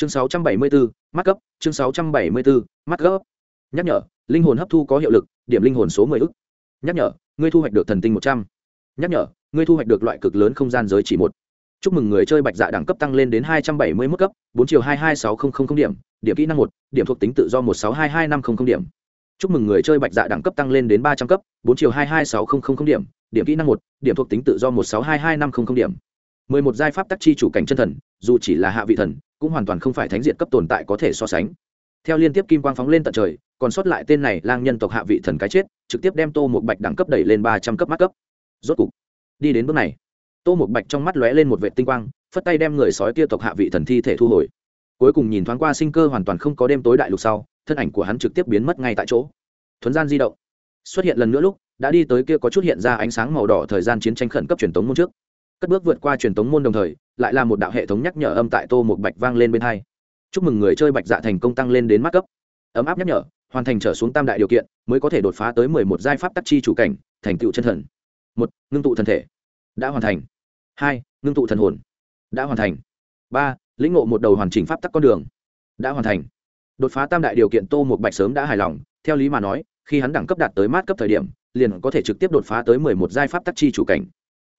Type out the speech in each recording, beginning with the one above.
chương 674, mắt cấp chương 674, mắt cấp nhắc nhở linh hồn hấp thu có hiệu lực điểm linh hồn số mười ức. Nhắc nhở ngươi thu hoạch được thần tinh một trăm. Nhắc nhở ngươi thu hoạch được loại cực lớn không gian giới chỉ một. Chúc mừng người chơi bạch dạ đẳng cấp tăng lên đến hai trăm bảy mươi mức cấp bốn chiều hai hai sáu nghìn điểm điểm kỹ năng một điểm thuộc tính tự do một sáu hai hai năm trăm linh điểm. Chúc mừng người chơi bạch dạ đẳng cấp tăng lên đến ba trăm cấp bốn chiều hai hai sáu nghìn điểm điểm kỹ năng một điểm thuộc tính tự do một sáu hai hai năm trăm linh điểm. mười một giai pháp tắc chi chủ cảnh chân thần dù chỉ là hạ vị thần cũng hoàn toàn không phải thánh diện cấp tồn tại có thể so sánh. Theo liên tiếp kim quang phóng lên tận trời, còn sót lại tên này lang nhân tộc hạ vị thần cái chết, trực tiếp đem tô một bạch đẳng cấp đẩy lên ba trăm cấp mắt cấp. Rốt cục, đi đến bước này, tô một bạch trong mắt lóe lên một vệ tinh quang, phất tay đem người sói kia tộc hạ vị thần thi thể thu hồi. Cuối cùng nhìn thoáng qua sinh cơ hoàn toàn không có đêm tối đại lục sau, thân ảnh của hắn trực tiếp biến mất ngay tại chỗ. Thuấn gian di động, xuất hiện lần nữa lúc, đã đi tới kia có chút hiện ra ánh sáng màu đỏ thời gian chiến tranh khẩn cấp truyền tống môn trước cất bước vượt qua truyền tống môn đồng thời, lại là một đạo hệ thống nhắc nhở âm tại tô một bạch vang lên bên hai. Chúc mừng người chơi bạch dạ thành công tăng lên đến mắt cấp. Ấm áp nhắc nhở, hoàn thành trở xuống tam đại điều kiện, mới có thể đột phá tới mười một giai pháp tắc chi chủ cảnh, thành tựu chân thần. Một, ngưng tụ thần thể. Đã hoàn thành. Hai, ngưng tụ thần hồn. Đã hoàn thành. Ba, lĩnh ngộ một đầu hoàn chỉnh pháp tắc con đường. Đã hoàn thành. Đột phá tam đại điều kiện tô một bạch sớm đã hài lòng, theo lý mà nói, khi hắn đẳng cấp đạt tới mát cấp thời điểm, liền có thể trực tiếp đột phá tới mười một giai pháp tắc chi chủ cảnh.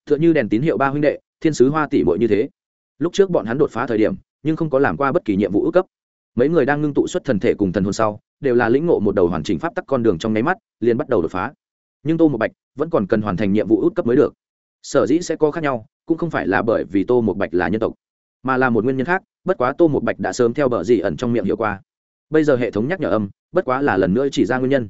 Tựa như đèn tín hiệu ba huynh đệ, thiên sứ hoa tỷ bội như thế. Lúc trước bọn hắn đột phá thời điểm, nhưng không có làm qua bất kỳ nhiệm vụ ước cấp. Mấy người đang ngưng tụ xuất thần thể cùng thần hồn sau, đều là lĩnh ngộ một đầu hoàn chỉnh pháp tắc con đường trong nháy mắt, liền bắt đầu đột phá. Nhưng tô một bạch vẫn còn cần hoàn thành nhiệm vụ ước cấp mới được. Sở dĩ sẽ có khác nhau, cũng không phải là bởi vì tô một bạch là nhân tộc, mà là một nguyên nhân khác, bất quá tô một bạch đã sớm theo bờ gì ẩn trong miệng hiệu qua. Bây giờ hệ thống nhắc nhở âm, bất quá là lần nữa chỉ ra nguyên nhân.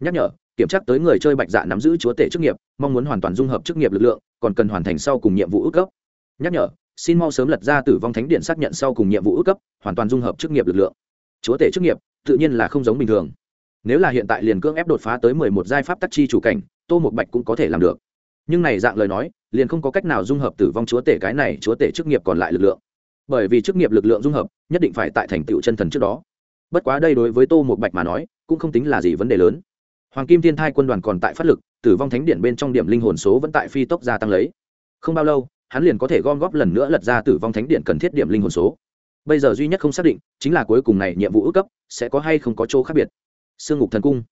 Nhắc nhở kiểm tra tới người chơi bạch dạ nắm giữ chúa tể chức nghiệp, mong muốn hoàn toàn dung hợp chức nghiệp lực lượng, còn cần hoàn thành sau cùng nhiệm vụ ước cấp. Nhắc nhở, xin mau sớm lật ra tử vong thánh điện xác nhận sau cùng nhiệm vụ ước cấp, hoàn toàn dung hợp chức nghiệp lực lượng. Chúa tể chức nghiệp, tự nhiên là không giống bình thường. Nếu là hiện tại liền cưỡng ép đột phá tới mười một giai pháp tắc chi chủ cảnh, tô một bạch cũng có thể làm được. Nhưng này dạng lời nói, liền không có cách nào dung hợp tử vong chúa tể cái này, chúa tể chức nghiệp còn lại lực lượng. Bởi vì chức nghiệp lực lượng dung hợp, nhất định phải tại thành tựu chân thần trước đó. Bất quá đây đối với tô một bạch mà nói, cũng không tính là gì vấn đề lớn hoàng kim thiên thai quân đoàn còn tại phát lực tử vong thánh điện bên trong điểm linh hồn số vẫn tại phi tốc gia tăng lấy. Không bao lâu hắn liền có thể gom góp lần nữa lật ra tử vong thánh điện cần thiết điểm linh hồn số. Bây giờ duy nhất không xác định chính là cuối cùng này nhiệm vụ ước cấp sẽ có hay không có chỗ khác biệt. Sương ngục thần cung.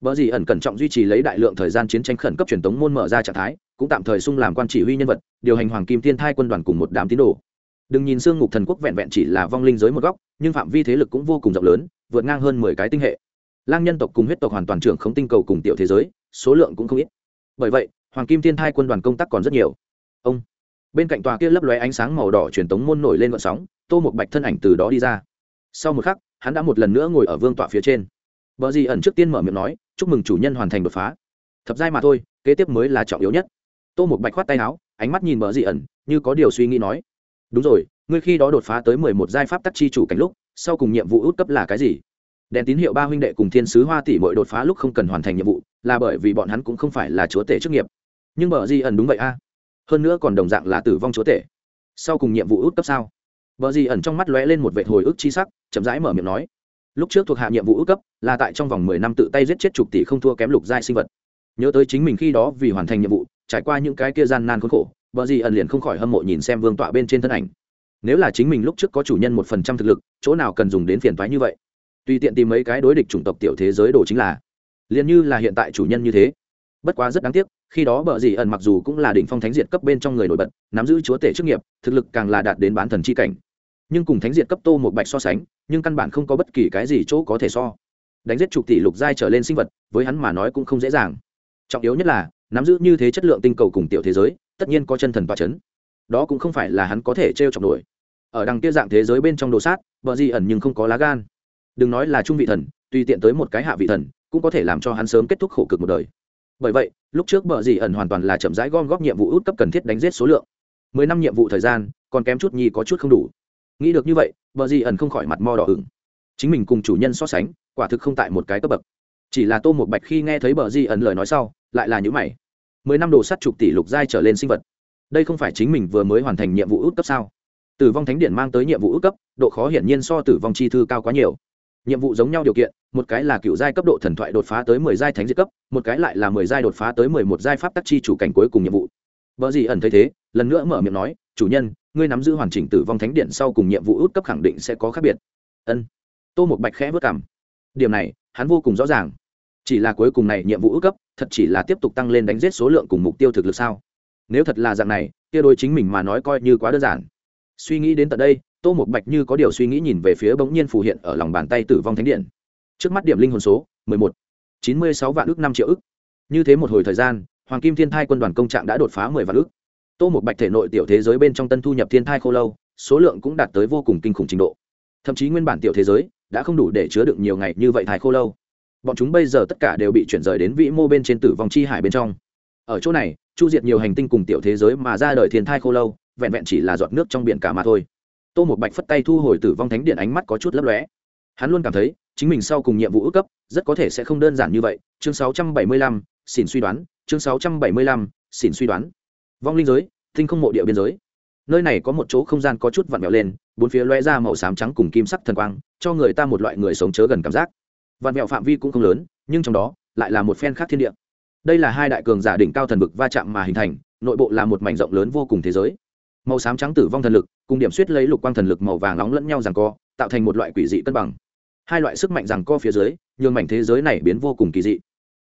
Vợ gì ẩn cẩn trọng duy trì lấy đại lượng thời gian chiến tranh khẩn cấp truyền thống môn mở ra trạng thái, cũng tạm thời sung làm quan chỉ huy nhân vật, điều hành Hoàng Kim Thiên Thai quân đoàn cùng một đám tín đồ. Đừng nhìn Sương ngục thần quốc vẹn vẹn chỉ là vong linh giới một góc nhưng phạm vi thế lực cũng vô cùng rộng lớn vượt ngang hơn mười cái tinh hệ lang nhân tộc cùng huyết tộc hoàn toàn trưởng không tinh cầu cùng tiểu thế giới, số lượng cũng không ít. Bởi vậy, hoàng kim thiên thai quân đoàn công tác còn rất nhiều. Ông. Bên cạnh tòa kia lấp lóe ánh sáng màu đỏ truyền tống môn nổi lên vận sóng, tô một bạch thân ảnh từ đó đi ra. Sau một khắc, hắn đã một lần nữa ngồi ở vương tọa phía trên. Vợ gì ẩn trước tiên mở miệng nói, chúc mừng chủ nhân hoàn thành đột phá. Thập giai mà thôi, kế tiếp mới là trọng yếu nhất. Tô một bạch khoát tay áo, ánh mắt nhìn vợ gì ẩn, như có điều suy nghĩ nói, đúng rồi, ngươi khi đó đột phá tới mười một giai pháp tắc chi chủ cảnh lúc, sau cùng nhiệm vụ út cấp là cái gì? Đèn tín hiệu ba huynh đệ cùng thiên sứ hoa tỷ mỗi đột phá lúc không cần hoàn thành nhiệm vụ, là bởi vì bọn hắn cũng không phải là chúa tể chức nghiệp. Nhưng bờ di ẩn đúng vậy a. Hơn nữa còn đồng dạng là tử vong chúa tể. Sau cùng nhiệm vụ út cấp sao? Bờ di ẩn trong mắt lóe lên một vệ hồi ức chi sắc, chậm rãi mở miệng nói. Lúc trước thuộc hạ nhiệm vụ út cấp, là tại trong vòng mười năm tự tay giết chết chục tỷ không thua kém lục giai sinh vật. Nhớ tới chính mình khi đó vì hoàn thành nhiệm vụ, trải qua những cái kia gian nan khốn khổ, bờ di ẩn liền không khỏi hâm mộ nhìn xem vương tọa bên trên thân ảnh. Nếu là chính mình lúc trước có chủ nhân một phần trăm thực lực, chỗ nào cần dùng đến phiền thoái như vậy? Tùy tiện tìm mấy cái đối địch chủng tộc tiểu thế giới đồ chính là. Liền như là hiện tại chủ nhân như thế. Bất quá rất đáng tiếc, khi đó bờ dì ẩn mặc dù cũng là đỉnh phong thánh diệt cấp bên trong người nổi bật, nắm giữ chúa tể chức nghiệp, thực lực càng là đạt đến bán thần c h i cảnh. Nhưng cùng thánh diệt cấp tô một bạch so sánh, nhưng căn bản không có bất kỳ cái gì chỗ có thể so. Đánh giết chục tỷ lục giai trở lên sinh vật, với hắn mà nói cũng không dễ dàng. Trọng yếu nhất là, nắm giữ như thế chất lượng tinh cầu cùng tiểu thế giới, tất nhiên có chân thần toa c h ấ n đó cũng không phải là hắn có thể t r e o chọc nổi. Ở đằng kia dạng thế giới bên trong đồ sát vợ di ẩn nhưng không có lá gan đừng nói là trung vị thần, tùy tiện tới một cái hạ vị thần, cũng có thể làm cho hắn sớm kết thúc khổ cực một đời. Bởi vậy, lúc trước bờ dì ẩn hoàn toàn là chậm rãi gom góp nhiệm vụ út cấp cần thiết đánh giết số lượng. Mười năm nhiệm vụ thời gian, còn kém chút nhi có chút không đủ. Nghĩ được như vậy, bờ dì ẩn không khỏi mặt mo đỏ ửng. Chính mình cùng chủ nhân so sánh, quả thực không tại một cái cấp bậc. Chỉ là tô một bạch khi nghe thấy bờ dì ẩn lời nói sau, lại là những mày. Mười năm đồ sắt chục tỷ lục giai trở lên sinh vật. Đây không phải chính mình vừa mới hoàn thành nhiệm vụ út cấp sao? Tử vong thánh điện mang tới nhiệm vụ ước cấp, độ khó hiển nhiên so tử vong chi thư cao quá nhiều nhiệm vụ giống nhau điều kiện, một cái là cựu giai cấp độ thần thoại đột phá tới mười giai thánh diệt cấp, một cái lại là mười giai đột phá tới mười một giai pháp tắc chi chủ cảnh cuối cùng nhiệm vụ. Vợ gì ẩn thấy thế, lần nữa mở miệng nói, chủ nhân, ngươi nắm giữ hoàn chỉnh tử vong thánh điện sau cùng nhiệm vụ út cấp khẳng định sẽ có khác biệt. Ân. Tô một bạch khẽ vất cảm. Điểm này, hắn vô cùng rõ ràng. Chỉ là cuối cùng này nhiệm vụ út cấp, thật chỉ là tiếp tục tăng lên đánh giết số lượng cùng mục tiêu thực lực sao? Nếu thật là dạng này, kia đôi chính mình mà nói coi như quá đơn giản. Suy nghĩ đến tận đây tô một bạch như có điều suy nghĩ nhìn về phía bỗng nhiên phù hiện ở lòng bàn tay tử vong thánh điện. Trước mắt điểm linh hồn số, mười một. Chín mươi sáu vạn ước năm triệu ức. như thế một hồi thời gian, hoàng kim thiên thai quân đoàn công trạng đã đột phá mười vạn ước tô một bạch thể nội tiểu thế giới bên trong tân thu nhập thiên thai khô lâu, số lượng cũng đạt tới vô cùng kinh khủng trình độ. Thậm chí nguyên bản tiểu thế giới đã không đủ để chứa được nhiều ngày như vậy thai khô lâu. Bọn chúng bây giờ tất cả đều bị chuyển rời đến vĩ mô bên trên tử vong chi hải bên trong. Ở chỗ này, chu diệt nhiều hành tinh cùng tiểu thế giới mà ra đời thiên thai khô lâu, vẹn vẹn chỉ là giọt nước trong biển cả mà thôi tô một bạch phất tay thu hồi tử vong thánh điện ánh mắt có chút lấp lóe. Hắn luôn cảm thấy chính mình sau cùng nhiệm vụ ước cấp rất có thể sẽ không đơn giản như vậy. Chương 675, xỉn suy đoán chương 675, xỉn suy đoán. Vong linh giới tinh không mộ địa biên giới. Nơi này có một chỗ không gian có chút vặn vẹo lên bốn phía loe ra màu xám trắng cùng kim sắc thần quang cho người ta một loại người sống chớ gần cảm giác. Vặn vẹo phạm vi cũng không lớn nhưng trong đó lại là một phen khác thiên địa. Đây là hai đại cường giả đỉnh cao thần vực va chạm mà hình thành nội bộ là một mảnh rộng lớn vô cùng thế giới. Màu xám trắng tử vong thần lực cùng điểm suýt lấy lục quang thần lực màu vàng nóng lẫn nhau rằng co, tạo thành một loại quỷ dị cân bằng. Hai loại sức mạnh rằng co phía dưới, nhường mảnh thế giới này biến vô cùng kỳ dị.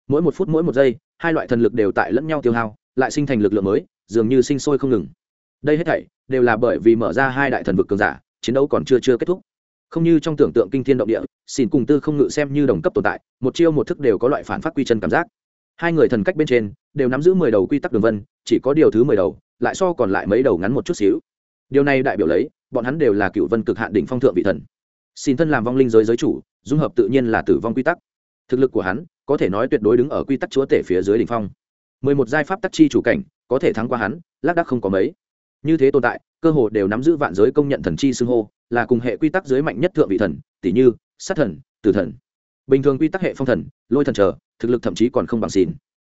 Mỗi một phút mỗi một giây, hai loại thần lực đều tại lẫn nhau tiêu hao, lại sinh thành lực lượng mới, dường như sinh sôi không ngừng. Đây hết thảy đều là bởi vì mở ra hai đại thần vực cường giả, chiến đấu còn chưa chưa kết thúc. Không như trong tưởng tượng kinh thiên động địa xin cùng tư không ngự xem như đồng cấp tồn tại, một chiêu một thức đều có loại phản phát quy chân cảm giác. Hai người thần cách bên trên đều nắm giữ mười đầu quy tắc đường vân, chỉ có điều thứ mười đầu, lại so còn lại mấy đầu ngắn một chút xíu điều này đại biểu lấy, bọn hắn đều là cựu vân cực hạn đỉnh phong thượng vị thần. Xin thân làm vong linh giới giới chủ, dung hợp tự nhiên là tử vong quy tắc. Thực lực của hắn, có thể nói tuyệt đối đứng ở quy tắc chúa tể phía dưới đỉnh phong. Mười một giai pháp tắc chi chủ cảnh, có thể thắng qua hắn, lác đắc không có mấy. Như thế tồn tại, cơ hồ đều nắm giữ vạn giới công nhận thần chi xưng hô, là cùng hệ quy tắc giới mạnh nhất thượng vị thần tỷ như, sát thần, tử thần. Bình thường quy tắc hệ phong thần, lôi thần chờ, thực lực thậm chí còn không bằng xin.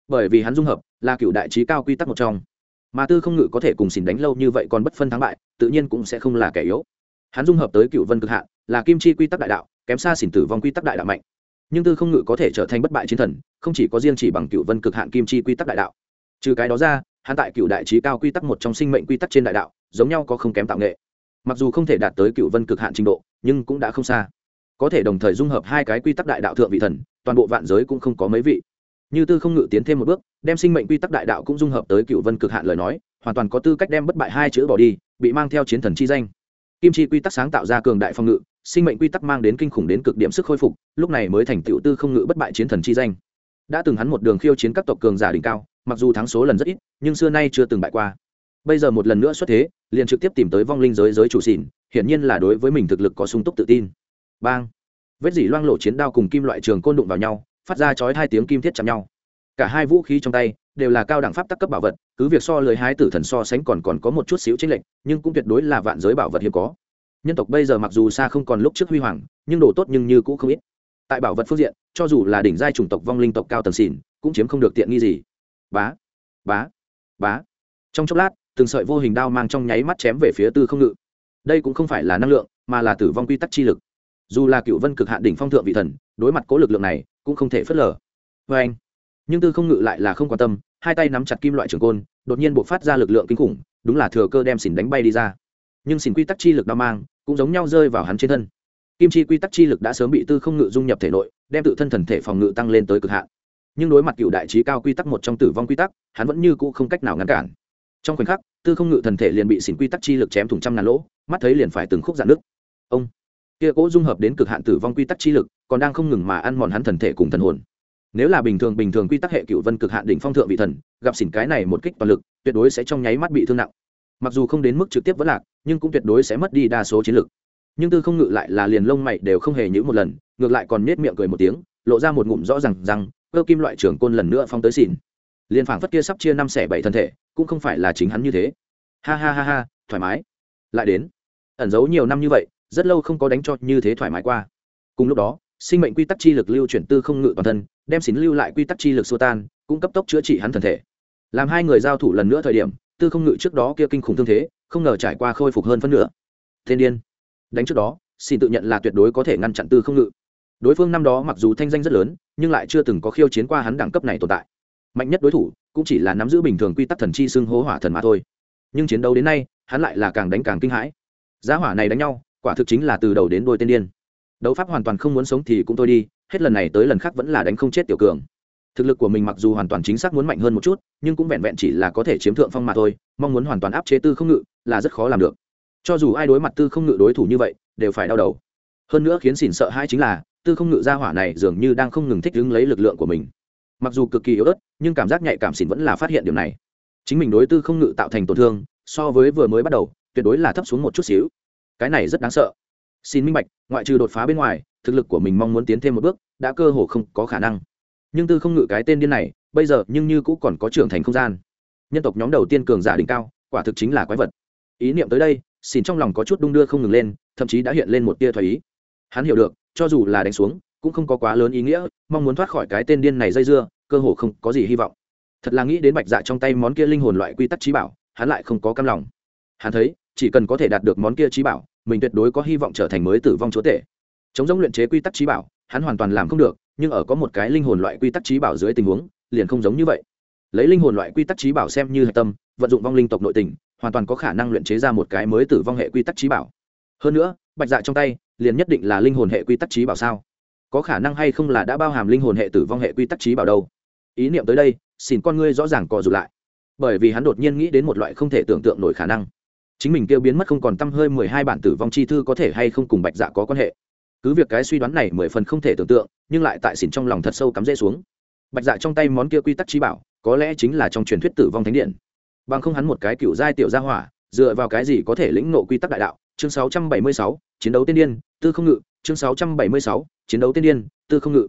Bởi vì hắn dung hợp, là cựu đại trí cao quy tắc một trong mà tư không ngự có thể cùng xỉn đánh lâu như vậy còn bất phân thắng bại, tự nhiên cũng sẽ không là kẻ yếu. Hắn dung hợp tới cựu vân cực hạn, là kim chi quy tắc đại đạo, kém xa xỉn tử vong quy tắc đại đạo mạnh. Nhưng tư không ngự có thể trở thành bất bại chiến thần, không chỉ có riêng chỉ bằng cựu vân cực hạn kim chi quy tắc đại đạo. Trừ cái đó ra, hắn tại cựu đại trí cao quy tắc một trong sinh mệnh quy tắc trên đại đạo, giống nhau có không kém tạo nghệ. Mặc dù không thể đạt tới cựu vân cực hạn trình độ, nhưng cũng đã không xa. Có thể đồng thời dung hợp hai cái quy tắc đại đạo thượng vị thần, toàn bộ vạn giới cũng không có mấy vị như tư không ngự tiến thêm một bước, đem sinh mệnh quy tắc đại đạo cũng dung hợp tới cựu vân cực hạn lời nói, hoàn toàn có tư cách đem bất bại hai chữ bỏ đi, bị mang theo chiến thần chi danh. Kim chi quy tắc sáng tạo ra cường đại phong ngự, sinh mệnh quy tắc mang đến kinh khủng đến cực điểm sức khôi phục, lúc này mới thành tựu tư không ngự bất bại chiến thần chi danh. Đã từng hắn một đường khiêu chiến các tộc cường giả đỉnh cao, mặc dù thắng số lần rất ít, nhưng xưa nay chưa từng bại qua. Bây giờ một lần nữa xuất thế, liền trực tiếp tìm tới vong linh giới giới chủ xỉn, hiển nhiên là đối với mình thực lực có sung túc tự tin. Bang! Vết dỉ loang lộ chiến đao cùng kim loại trường côn đụng vào nhau phát ra chói hai tiếng kim thiết chạm nhau. Cả hai vũ khí trong tay đều là cao đẳng pháp tắc cấp bảo vật, cứ việc so lời hái tử thần so sánh còn còn có một chút xíu chênh lệch, nhưng cũng tuyệt đối là vạn giới bảo vật hiếm có. Nhân tộc bây giờ mặc dù xa không còn lúc trước huy hoàng, nhưng đồ tốt nhưng như cũng không ít. Tại bảo vật phương diện, cho dù là đỉnh giai chủng tộc vong linh tộc cao tầng xỉn, cũng chiếm không được tiện nghi gì. Bá bá bá. Trong chốc lát, từng sợi vô hình đao mang trong nháy mắt chém về phía tư không ngự. Đây cũng không phải là năng lượng, mà là tử vong quy tắc chi lực. Dù là cựu vân cực hạn đỉnh phong thượng vị thần, đối mặt cố lực lượng này cũng không thể phớt lờ. Vê anh, nhưng tư không ngự lại là không quan tâm, hai tay nắm chặt kim loại trường côn, đột nhiên buộc phát ra lực lượng kinh khủng, đúng là thừa cơ đem xỉn đánh bay đi ra. Nhưng xỉn quy tắc chi lực đao mang cũng giống nhau rơi vào hắn trên thân. Kim chi quy tắc chi lực đã sớm bị tư không ngự dung nhập thể nội, đem tự thân thần thể phòng ngự tăng lên tới cực hạn. Nhưng đối mặt cựu đại trí cao quy tắc một trong tử vong quy tắc, hắn vẫn như cũ không cách nào ngăn cản. Trong khoảnh khắc, tư không ngự thần thể liền bị xỉn quy tắc chi lực chém thủng trăm ngàn lỗ, mắt thấy liền phải từng khúc dạn nước ông kia cố dung hợp đến cực hạn tử vong quy tắc chi lực, còn đang không ngừng mà ăn mòn hắn thần thể cùng thần hồn. Nếu là bình thường bình thường quy tắc hệ cựu vân cực hạn đỉnh phong thượng vị thần, gặp xỉn cái này một kích toàn lực, tuyệt đối sẽ trong nháy mắt bị thương nặng. Mặc dù không đến mức trực tiếp vẫn lạc, nhưng cũng tuyệt đối sẽ mất đi đa số chiến lực. Nhưng tư không ngự lại là liền lông mày đều không hề nhữ một lần, ngược lại còn nết miệng cười một tiếng, lộ ra một ngụm rõ rằng rằng, cơ kim loại trưởng côn lần nữa phong tới xỉn. Liền phảng phất kia sắp chia năm xẻ bảy thân thể, cũng không phải là chính hắn như thế. Ha ha ha ha, thoải mái. Lại đến. Ẩn giấu nhiều năm như vậy rất lâu không có đánh cho như thế thoải mái qua. Cùng lúc đó, sinh mệnh quy tắc chi lực lưu chuyển tư không ngự toàn thân, đem xín lưu lại quy tắc chi lực xua tan, cũng cấp tốc chữa trị hắn thân thể. Làm hai người giao thủ lần nữa thời điểm, tư không ngự trước đó kia kinh khủng thương thế, không ngờ trải qua khôi phục hơn phân nửa. Thiên điên. Đánh trước đó xin tự nhận là tuyệt đối có thể ngăn chặn tư không ngự. Đối phương năm đó mặc dù thanh danh rất lớn, nhưng lại chưa từng có khiêu chiến qua hắn đẳng cấp này tồn tại. Mạnh nhất đối thủ, cũng chỉ là nắm giữ bình thường quy tắc thần chi xưng hố hỏa thần mà thôi. Nhưng chiến đấu đến nay, hắn lại là càng đánh càng kinh hãi. Giá hỏa này đánh nhau quả thực chính là từ đầu đến đôi tên điên. Đấu pháp hoàn toàn không muốn sống thì cũng thôi đi, hết lần này tới lần khác vẫn là đánh không chết tiểu cường. Thực lực của mình mặc dù hoàn toàn chính xác muốn mạnh hơn một chút, nhưng cũng vẹn vẹn chỉ là có thể chiếm thượng phong mà thôi, mong muốn hoàn toàn áp chế tư không ngự là rất khó làm được. Cho dù ai đối mặt tư không ngự đối thủ như vậy, đều phải đau đầu. Hơn nữa khiến xỉn sợ hai chính là, tư không ngự ra hỏa này dường như đang không ngừng thích ứng lấy lực lượng của mình. Mặc dù cực kỳ yếu ớt, nhưng cảm giác nhạy cảm xỉn vẫn là phát hiện điều này. Chính mình đối tư không ngự tạo thành tổn thương, so với vừa mới bắt đầu, tuyệt đối là thấp xuống một chút xíu cái này rất đáng sợ. Xin minh bạch, ngoại trừ đột phá bên ngoài, thực lực của mình mong muốn tiến thêm một bước, đã cơ hồ không có khả năng. Nhưng tư không ngự cái tên điên này, bây giờ nhưng như cũng còn có trưởng thành không gian. Nhân tộc nhóm đầu tiên cường giả đỉnh cao, quả thực chính là quái vật. Ý niệm tới đây, xin trong lòng có chút đung đưa không ngừng lên, thậm chí đã hiện lên một tia thoái ý. Hắn hiểu được, cho dù là đánh xuống, cũng không có quá lớn ý nghĩa, mong muốn thoát khỏi cái tên điên này dây dưa, cơ hồ không có gì hy vọng. Thật là nghĩ đến bạch dạ trong tay món kia linh hồn loại quy tắc trí bảo, hắn lại không có cam lòng. Hắn thấy, chỉ cần có thể đạt được món kia trí bảo mình tuyệt đối có hy vọng trở thành mới tử vong chúa tể. Chống giống luyện chế quy tắc trí bảo, hắn hoàn toàn làm không được, nhưng ở có một cái linh hồn loại quy tắc trí bảo dưới tình huống, liền không giống như vậy. Lấy linh hồn loại quy tắc trí bảo xem như hệ tâm, vận dụng vong linh tộc nội tình, hoàn toàn có khả năng luyện chế ra một cái mới tử vong hệ quy tắc trí bảo. Hơn nữa, bạch dạ trong tay, liền nhất định là linh hồn hệ quy tắc trí bảo sao? Có khả năng hay không là đã bao hàm linh hồn hệ tử vong hệ quy tắc trí bảo đâu? Ý niệm tới đây, xin con ngươi rõ ràng co rụt lại. Bởi vì hắn đột nhiên nghĩ đến một loại không thể tưởng tượng nổi khả năng chính mình kêu biến mất không còn t hơi mười hai bản tử vong chi thư có thể hay không cùng bạch dạ có quan hệ. Cứ việc cái suy đoán này mười phần không thể tưởng tượng nhưng lại tại xỉn trong lòng thật sâu cắm rễ xuống. Bạch dạ trong tay món kia quy tắc trí bảo có lẽ chính là trong truyền thuyết tử vong thánh điện. Bằng không hắn một cái cựu giai tiểu gia hỏa dựa vào cái gì có thể lĩnh nộ quy tắc đại đạo? Chương 676, chiến đấu tiên điên tư không ngự. Chương 676, chiến đấu tiên điên tư không ngự.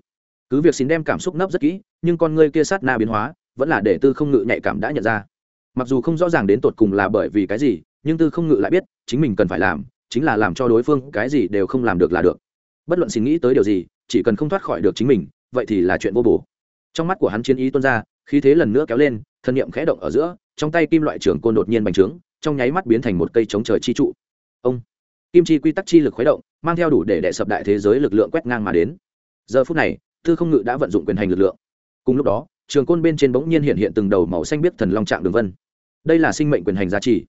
Cứ việc xin đem cảm xúc nấp rất kỹ nhưng con ngươi kia sát na biến hóa vẫn là để tư không ngự nhạy cảm đã nhận ra. Mặc dù không rõ ràng đến tột cùng là bởi vì cái gì nhưng tư không ngự lại biết, chính mình cần phải làm, chính là làm cho đối phương cái gì đều không làm được là được. Bất luận xin nghĩ tới điều gì, chỉ cần không thoát khỏi được chính mình, vậy thì là chuyện vô bổ. Trong mắt của hắn chiến ý tuôn ra, khí thế lần nữa kéo lên, thân nhiệm khẽ động ở giữa, trong tay kim loại trưởng côn đột nhiên bành trướng, trong nháy mắt biến thành một cây chống trời chi trụ. Ông! Kim chi quy tắc chi lực khuấy động, mang theo đủ để đệ sập đại thế giới lực lượng quét ngang mà đến. Giờ phút này, tư không ngự đã vận dụng quyền hành lực lượng. Cùng lúc đó, trường côn bên trên bỗng nhiên hiện hiện từng đầu màu xanh biết thần long trạng đường vân. Đây là sinh mệnh quyền hành giá trị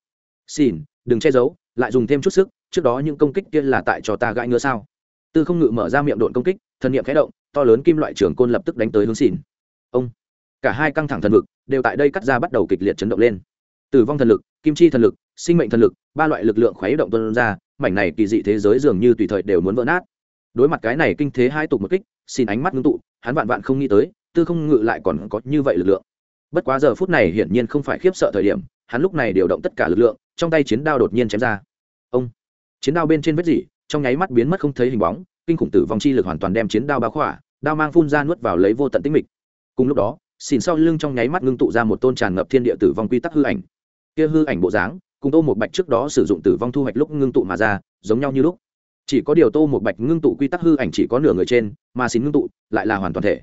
xin đừng che giấu, lại dùng thêm chút sức, trước đó những công kích kia là tại cho ta gãi ngứa sao? Tư không ngự mở ra miệng độn công kích, thần niệm khẽ động, to lớn kim loại trường côn lập tức đánh tới hướng xỉn. Ông! Cả hai căng thẳng thần vực đều tại đây cắt ra bắt đầu kịch liệt chấn động lên. Tử vong thần lực, kim chi thần lực, sinh mệnh thần lực, ba loại lực lượng khuấy động tuân ra, mảnh này kỳ dị thế giới dường như tùy thời đều muốn vỡ nát. Đối mặt cái này kinh thế hai tục một kích xin ánh mắt ngưng tụ, hắn vạn vạn không nghĩ tới, tư không ngự lại còn có như vậy lực lượng. Bất quá giờ phút này hiển nhiên không phải khiếp sợ thời điểm, hắn lúc này điều động tất cả lực lượng trong tay chiến đao đột nhiên chém ra. Ông! Chiến đao bên trên vết dỉ trong nháy mắt biến mất không thấy hình bóng, kinh khủng tử vong chi lực hoàn toàn đem chiến đao bá khỏa, đao mang phun ra nuốt vào lấy vô tận tĩnh mịch. Cùng lúc đó, xỉn sau lưng trong nháy mắt ngưng tụ ra một tôn tràn ngập thiên địa tử vong quy tắc hư ảnh. Kia hư ảnh bộ dáng, cùng tô một bạch trước đó sử dụng tử vong thu hoạch lúc ngưng tụ mà ra, giống nhau như lúc. Chỉ có điều tô một bạch ngưng tụ quy tắc hư ảnh chỉ có nửa người trên, mà xin ngưng tụ, lại là hoàn toàn thể.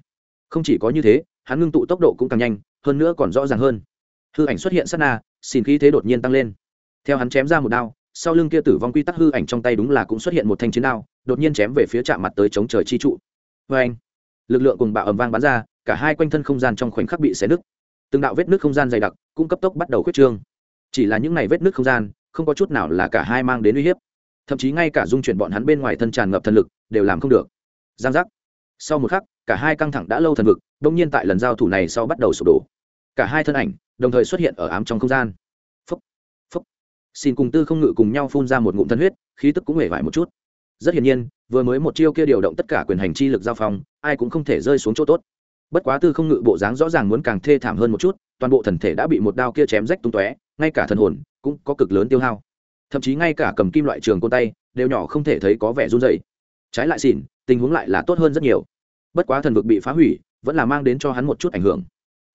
Không chỉ có như thế, hắn ngưng tụ tốc độ cũng càng nhanh, hơn nữa còn rõ ràng hơn. Hư ảnh xuất hiện sát na xin khí thế đột nhiên tăng lên theo hắn chém ra một đao, sau lưng kia tử vong quy tắc hư ảnh trong tay đúng là cũng xuất hiện một thanh chiến đao, đột nhiên chém về phía chạm mặt tới chống trời chi trụ. Vê anh lực lượng cùng bạo ầm vang bắn ra, cả hai quanh thân không gian trong khoảnh khắc bị xé nứt. Từng đạo vết nứt không gian dày đặc, cũng cấp tốc bắt đầu khuyết trương. Chỉ là những ngày vết nứt không gian, không có chút nào là cả hai mang đến uy hiếp. Thậm chí ngay cả dung chuyển bọn hắn bên ngoài thân tràn ngập thần lực, đều làm không được. Giang giác. Sau một khắc, cả hai căng thẳng đã lâu thần vực đông nhiên tại lần giao thủ này sau bắt đầu sụp đổ. Cả hai thân ảnh, đồng thời xuất hiện ở ám trong không gian xin cùng tư không ngự cùng nhau phun ra một ngụm thân huyết, khí tức cũng hề vải một chút. Rất hiển nhiên, vừa mới một chiêu kia điều động tất cả quyền hành chi lực giao phong, ai cũng không thể rơi xuống chỗ tốt. Bất quá tư không ngự bộ dáng rõ ràng muốn càng thê thảm hơn một chút, toàn bộ thần thể đã bị một đao kia chém rách tung tóe, ngay cả thần hồn cũng có cực lớn tiêu hao. Thậm chí ngay cả cầm kim loại trường côn tay đều nhỏ không thể thấy có vẻ run dày trái lại xỉn, tình huống lại là tốt hơn rất nhiều. Bất quá thần vực bị phá hủy, vẫn là mang đến cho hắn một chút ảnh hưởng.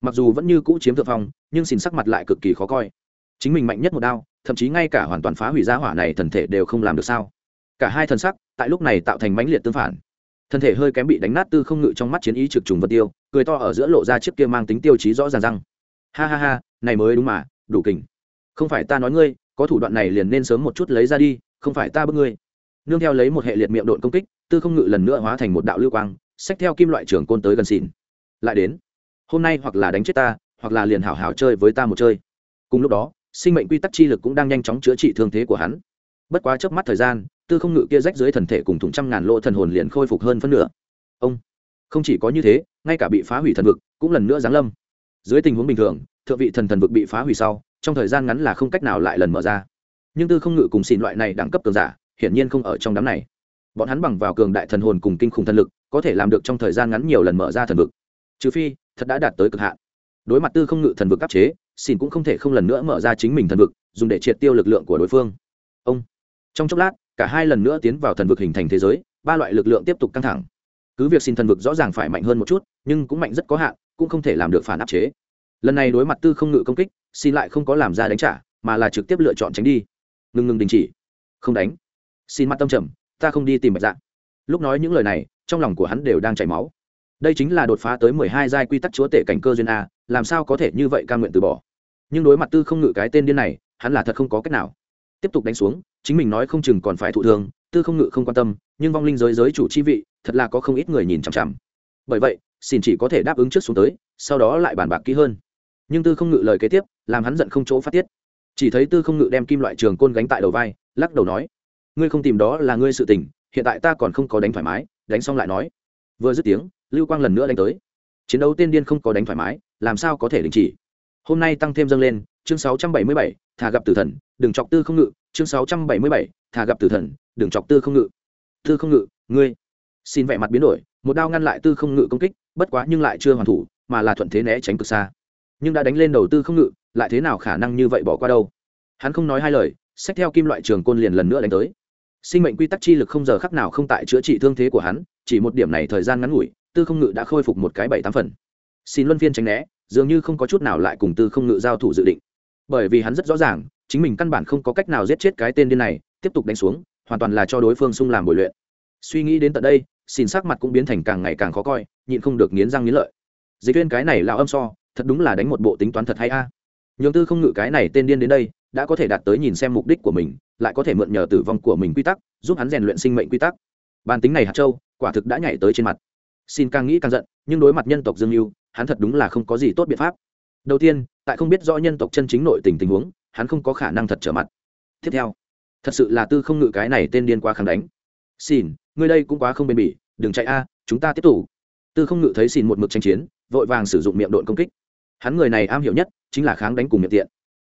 Mặc dù vẫn như cũ chiếm thượng phong, nhưng xỉn sắc mặt lại cực kỳ khó coi. Chính mình mạnh nhất một đao thậm chí ngay cả hoàn toàn phá hủy gia hỏa này thần thể đều không làm được sao? Cả hai thần sắc tại lúc này tạo thành mãnh liệt tương phản. Thân thể hơi kém bị đánh nát tư không ngự trong mắt chiến ý trực trùng vật tiêu, cười to ở giữa lộ ra chiếc kia mang tính tiêu chí rõ ràng răng. Ha ha ha, này mới đúng mà, đủ kình. Không phải ta nói ngươi, có thủ đoạn này liền nên sớm một chút lấy ra đi, không phải ta bước ngươi. Nương theo lấy một hệ liệt miệng độn công kích, tư không ngự lần nữa hóa thành một đạo lưu quang, xách theo kim loại trưởng côn tới gần xỉn lại đến. Hôm nay hoặc là đánh chết ta, hoặc là liền hảo hảo chơi với ta một chơi. Cùng lúc đó sinh mệnh quy tắc chi lực cũng đang nhanh chóng chữa trị thương thế của hắn. Bất quá trước mắt thời gian, tư không ngự kia rách dưới thần thể cùng thủng trăm ngàn lỗ thần hồn liền khôi phục hơn phân nửa. Ông, không chỉ có như thế, ngay cả bị phá hủy thần vực cũng lần nữa giáng lâm. Dưới tình huống bình thường, thượng vị thần thần vực bị phá hủy sau, trong thời gian ngắn là không cách nào lại lần mở ra. Nhưng tư không ngự cùng xin loại này đẳng cấp cường giả, hiển nhiên không ở trong đám này. Bọn hắn bằng vào cường đại thần hồn cùng kinh khủng thần lực, có thể làm được trong thời gian ngắn nhiều lần mở ra thần vực. Trừ phi, thật đã đạt tới cực hạn. Đối mặt tư không ngự thần vực áp chế xin cũng không thể không lần nữa mở ra chính mình thần vực, dùng để triệt tiêu lực lượng của đối phương. Ông. Trong chốc lát, cả hai lần nữa tiến vào thần vực hình thành thế giới, ba loại lực lượng tiếp tục căng thẳng. Cứ việc xin thần vực rõ ràng phải mạnh hơn một chút, nhưng cũng mạnh rất có hạn, cũng không thể làm được phản áp chế. Lần này đối mặt tư không ngự công kích xin lại không có làm ra đánh trả, mà là trực tiếp lựa chọn tránh đi. Ngừng ngừng đình chỉ. Không đánh. Xin mắt tâm trầm, ta không đi tìm bạch dạng lúc nói những lời này, trong lòng của hắn đều đang chảy máu. Đây chính là đột phá tới mười hai giai quy tắc chúa tể cảnh cơ duyên a, làm sao có thể như vậy ca nguyện từ bỏ? Nhưng đối mặt tư không ngự cái tên điên này, hắn là thật không có cách nào. Tiếp tục đánh xuống, chính mình nói không chừng còn phải thụ thương, tư không ngự không quan tâm, nhưng vong linh giới giới chủ chi vị, thật là có không ít người nhìn chằm chằm. Bởi vậy xin chỉ có thể đáp ứng trước xuống tới, sau đó lại bàn bạc kỹ hơn. Nhưng tư không ngự lời kế tiếp, làm hắn giận không chỗ phát tiết. Chỉ thấy tư không ngự đem kim loại trường côn gánh tại đầu vai, lắc đầu nói, ngươi không tìm đó là ngươi sự tình, hiện tại ta còn không có đánh thoải mái. Đánh xong lại nói, vừa dứt tiếng, lưu quang lần nữa đánh tới. Chiến đấu tên điên không có đánh thoải mái, làm sao có thể đình chỉ? Hôm nay tăng thêm dâng lên chương 677, thả gặp tử thần đừng chọc tư không ngự chương 677, thả gặp tử thần đừng chọc tư không ngự. Tư không ngự ngươi. Xin vẻ mặt biến đổi một đao ngăn lại tư không ngự công kích bất quá nhưng lại chưa hoàn thủ mà là thuận thế né tránh cực xa. Nhưng đã đánh lên đầu tư không ngự lại thế nào khả năng như vậy bỏ qua đâu? Hắn không nói hai lời xét theo kim loại trường côn liền lần nữa đánh tới. Sinh mệnh quy tắc chi lực không giờ khắc nào không tại chữa trị thương thế của hắn chỉ một điểm này thời gian ngắn ngủi tư không ngự đã khôi phục một cái bảy tám phần. Xin luân phiên tránh né dường như không có chút nào lại cùng tư không ngự giao thủ dự định. Bởi vì hắn rất rõ ràng, chính mình căn bản không có cách nào giết chết cái tên điên này, tiếp tục đánh xuống, hoàn toàn là cho đối phương sung làm bồi luyện. Suy nghĩ đến tận đây xin sắc mặt cũng biến thành càng ngày càng khó coi, nhịn không được nghiến răng nghiến lợi. Dịch viên cái này lão âm so, thật đúng là đánh một bộ tính toán thật hay a. À. nhường tư không ngự cái này tên điên đến đây, đã có thể đạt tới nhìn xem mục đích của mình, lại có thể mượn nhờ tử vong của mình quy tắc, giúp hắn rèn luyện sinh mệnh quy tắc. Bản tính này hạt châu, quả thực đã nhảy tới trên mặt. Xin càng nghĩ càng giận, nhưng đối mặt nhân tộc dương mưu hắn thật đúng là không có gì tốt biện pháp. Đầu tiên, tại không biết rõ nhân tộc chân chính nội tình tình huống, hắn không có khả năng thật trở mặt. Tiếp theo, thật sự là tư không ngự cái này tên điên quá kháng đánh. Xin ngươi đây cũng quá không bền bỉ, đừng chạy a, chúng ta tiếp tục. Tư không ngự thấy xin một mực tranh chiến, vội vàng sử dụng miệng độn công kích. Hắn người này am hiểu nhất chính là kháng đánh cùng miệng tiện.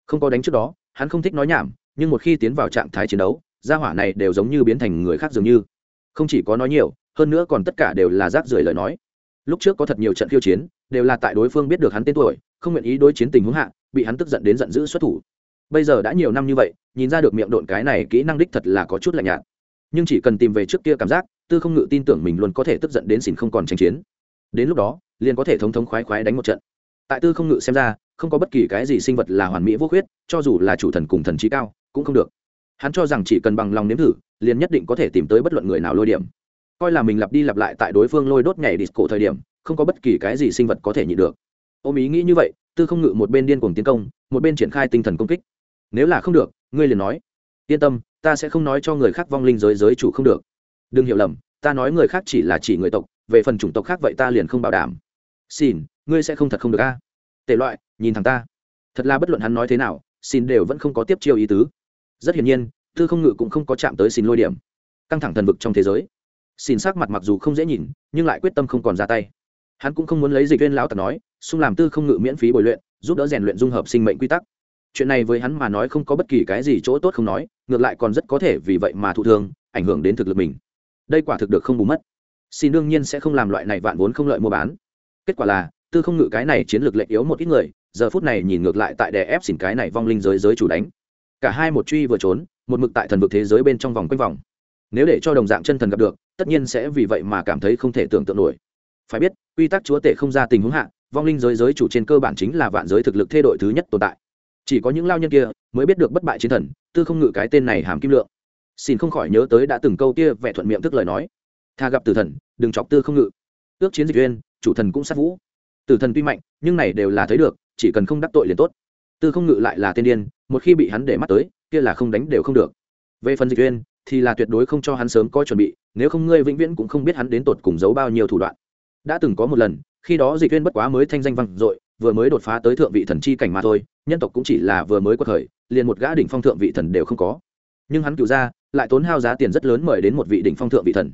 Không có đánh trước đó, hắn không thích nói nhảm, nhưng một khi tiến vào trạng thái chiến đấu, gia hỏa này đều giống như biến thành người khác dường như. Không chỉ có nói nhiều, hơn nữa còn tất cả đều là rác rưởi lời nói. Lúc trước có thật nhiều trận khiêu chiến đều là tại đối phương biết được hắn tên tuổi, không nguyện ý đối chiến tình huống hạ, bị hắn tức giận đến giận dữ xuất thủ. Bây giờ đã nhiều năm như vậy, nhìn ra được miệng độn cái này kỹ năng đích thật là có chút lạnh nhạt. Nhưng chỉ cần tìm về trước kia cảm giác, tư không ngự tin tưởng mình luôn có thể tức giận đến xỉn không còn tranh chiến. Đến lúc đó, liền có thể thống thống khoái khoái đánh một trận. Tại tư không ngự xem ra, không có bất kỳ cái gì sinh vật là hoàn mỹ vô khuyết, cho dù là chủ thần cùng thần trí cao, cũng không được. Hắn cho rằng chỉ cần bằng lòng nếm thử, liền nhất định có thể tìm tới bất luận người nào lôi điểm. Coi là mình lặp đi lặp lại tại đối phương lôi đốt nhảy disco thời điểm không có bất kỳ cái gì sinh vật có thể nhịn được. Ôm ý nghĩ như vậy, tư không ngự một bên điên cuồng tiến công, một bên triển khai tinh thần công kích. Nếu là không được, ngươi liền nói. Yên tâm, ta sẽ không nói cho người khác vong linh giới giới chủ không được. Đừng hiểu lầm, ta nói người khác chỉ là chỉ người tộc, về phần chủng tộc khác vậy ta liền không bảo đảm. Xin, ngươi sẽ không thật không được a. Tệ loại, nhìn thằng ta. Thật là bất luận hắn nói thế nào, xin đều vẫn không có tiếp chiêu ý tứ. Rất hiển nhiên, tư không ngự cũng không có chạm tới xin lôi điểm. Căng thẳng thần vực trong thế giới. Xin sắc mặt mặc dù không dễ nhìn, nhưng lại quyết tâm không còn ra tay hắn cũng không muốn lấy dịch viên lão tặc nói, xung làm tư không ngự miễn phí bồi luyện, giúp đỡ rèn luyện dung hợp sinh mệnh quy tắc. Chuyện này với hắn mà nói không có bất kỳ cái gì chỗ tốt không nói, ngược lại còn rất có thể vì vậy mà thụ thương, ảnh hưởng đến thực lực mình. Đây quả thực được không bù mất. Xin đương nhiên sẽ không làm loại này vạn vốn không lợi mua bán. Kết quả là, tư không ngự cái này chiến lược lệnh yếu một ít người, giờ phút này nhìn ngược lại tại đè ép xỉn cái này vong linh giới giới chủ đánh. Cả hai một truy vừa trốn, một mực tại thần vực thế giới bên trong vòng quanh vòng. Nếu để cho đồng dạng chân thần gặp được, tất nhiên sẽ vì vậy mà cảm thấy không thể tưởng tượng nổi phải biết, quy tắc chúa tể không ra tình huống hạ, vong linh giới giới chủ trên cơ bản chính là vạn giới thực lực thay đổi thứ nhất tồn tại. Chỉ có những lao nhân kia mới biết được bất bại chiến thần, tư không ngự cái tên này hàm kim lượng. Xin không khỏi nhớ tới đã từng câu kia vẻ thuận miệng tức lời nói. Tha gặp tử thần, đừng chọc tư không ngự. Ước chiến dịch viên chủ thần cũng sát vũ. Tử thần tuy mạnh, nhưng này đều là thấy được, chỉ cần không đắc tội liền tốt. Tư không ngự lại là tên điên, một khi bị hắn để mắt tới, kia là không đánh đều không được. Về phần dịch viên thì là tuyệt đối không cho hắn sớm có chuẩn bị, nếu không ngươi vĩnh viễn cũng không biết hắn đến tột cùng giấu bao nhiêu thủ đoạn đã từng có một lần, khi đó dịch viên bất quá mới thanh danh vang dội, vừa mới đột phá tới thượng vị thần chi cảnh mà thôi, nhân tộc cũng chỉ là vừa mới có thời liền một gã đỉnh phong thượng vị thần đều không có. Nhưng hắn cựu ra lại tốn hao giá tiền rất lớn mời đến một vị đỉnh phong thượng vị thần.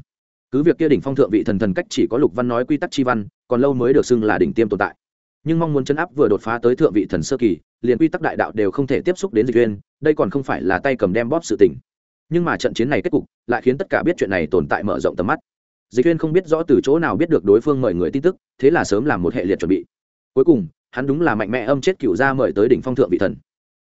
Cứ việc kia đỉnh phong thượng vị thần thần cách chỉ có lục văn nói quy tắc chi văn, còn lâu mới được xưng là đỉnh tiêm tồn tại. Nhưng mong muốn chấn áp vừa đột phá tới thượng vị thần sơ kỳ, liền quy tắc đại đạo đều không thể tiếp xúc đến dịch viên, đây còn không phải là tay cầm đem bóp sự tình. Nhưng mà trận chiến này kết cục, lại khiến tất cả biết chuyện này tồn tại mở rộng tầm mắt dịch viên không biết rõ từ chỗ nào biết được đối phương mời người tin tức, thế là sớm làm một hệ liệt chuẩn bị. Cuối cùng, hắn đúng là mạnh mẽ âm chết cựu ra mời tới đỉnh phong thượng vị thần.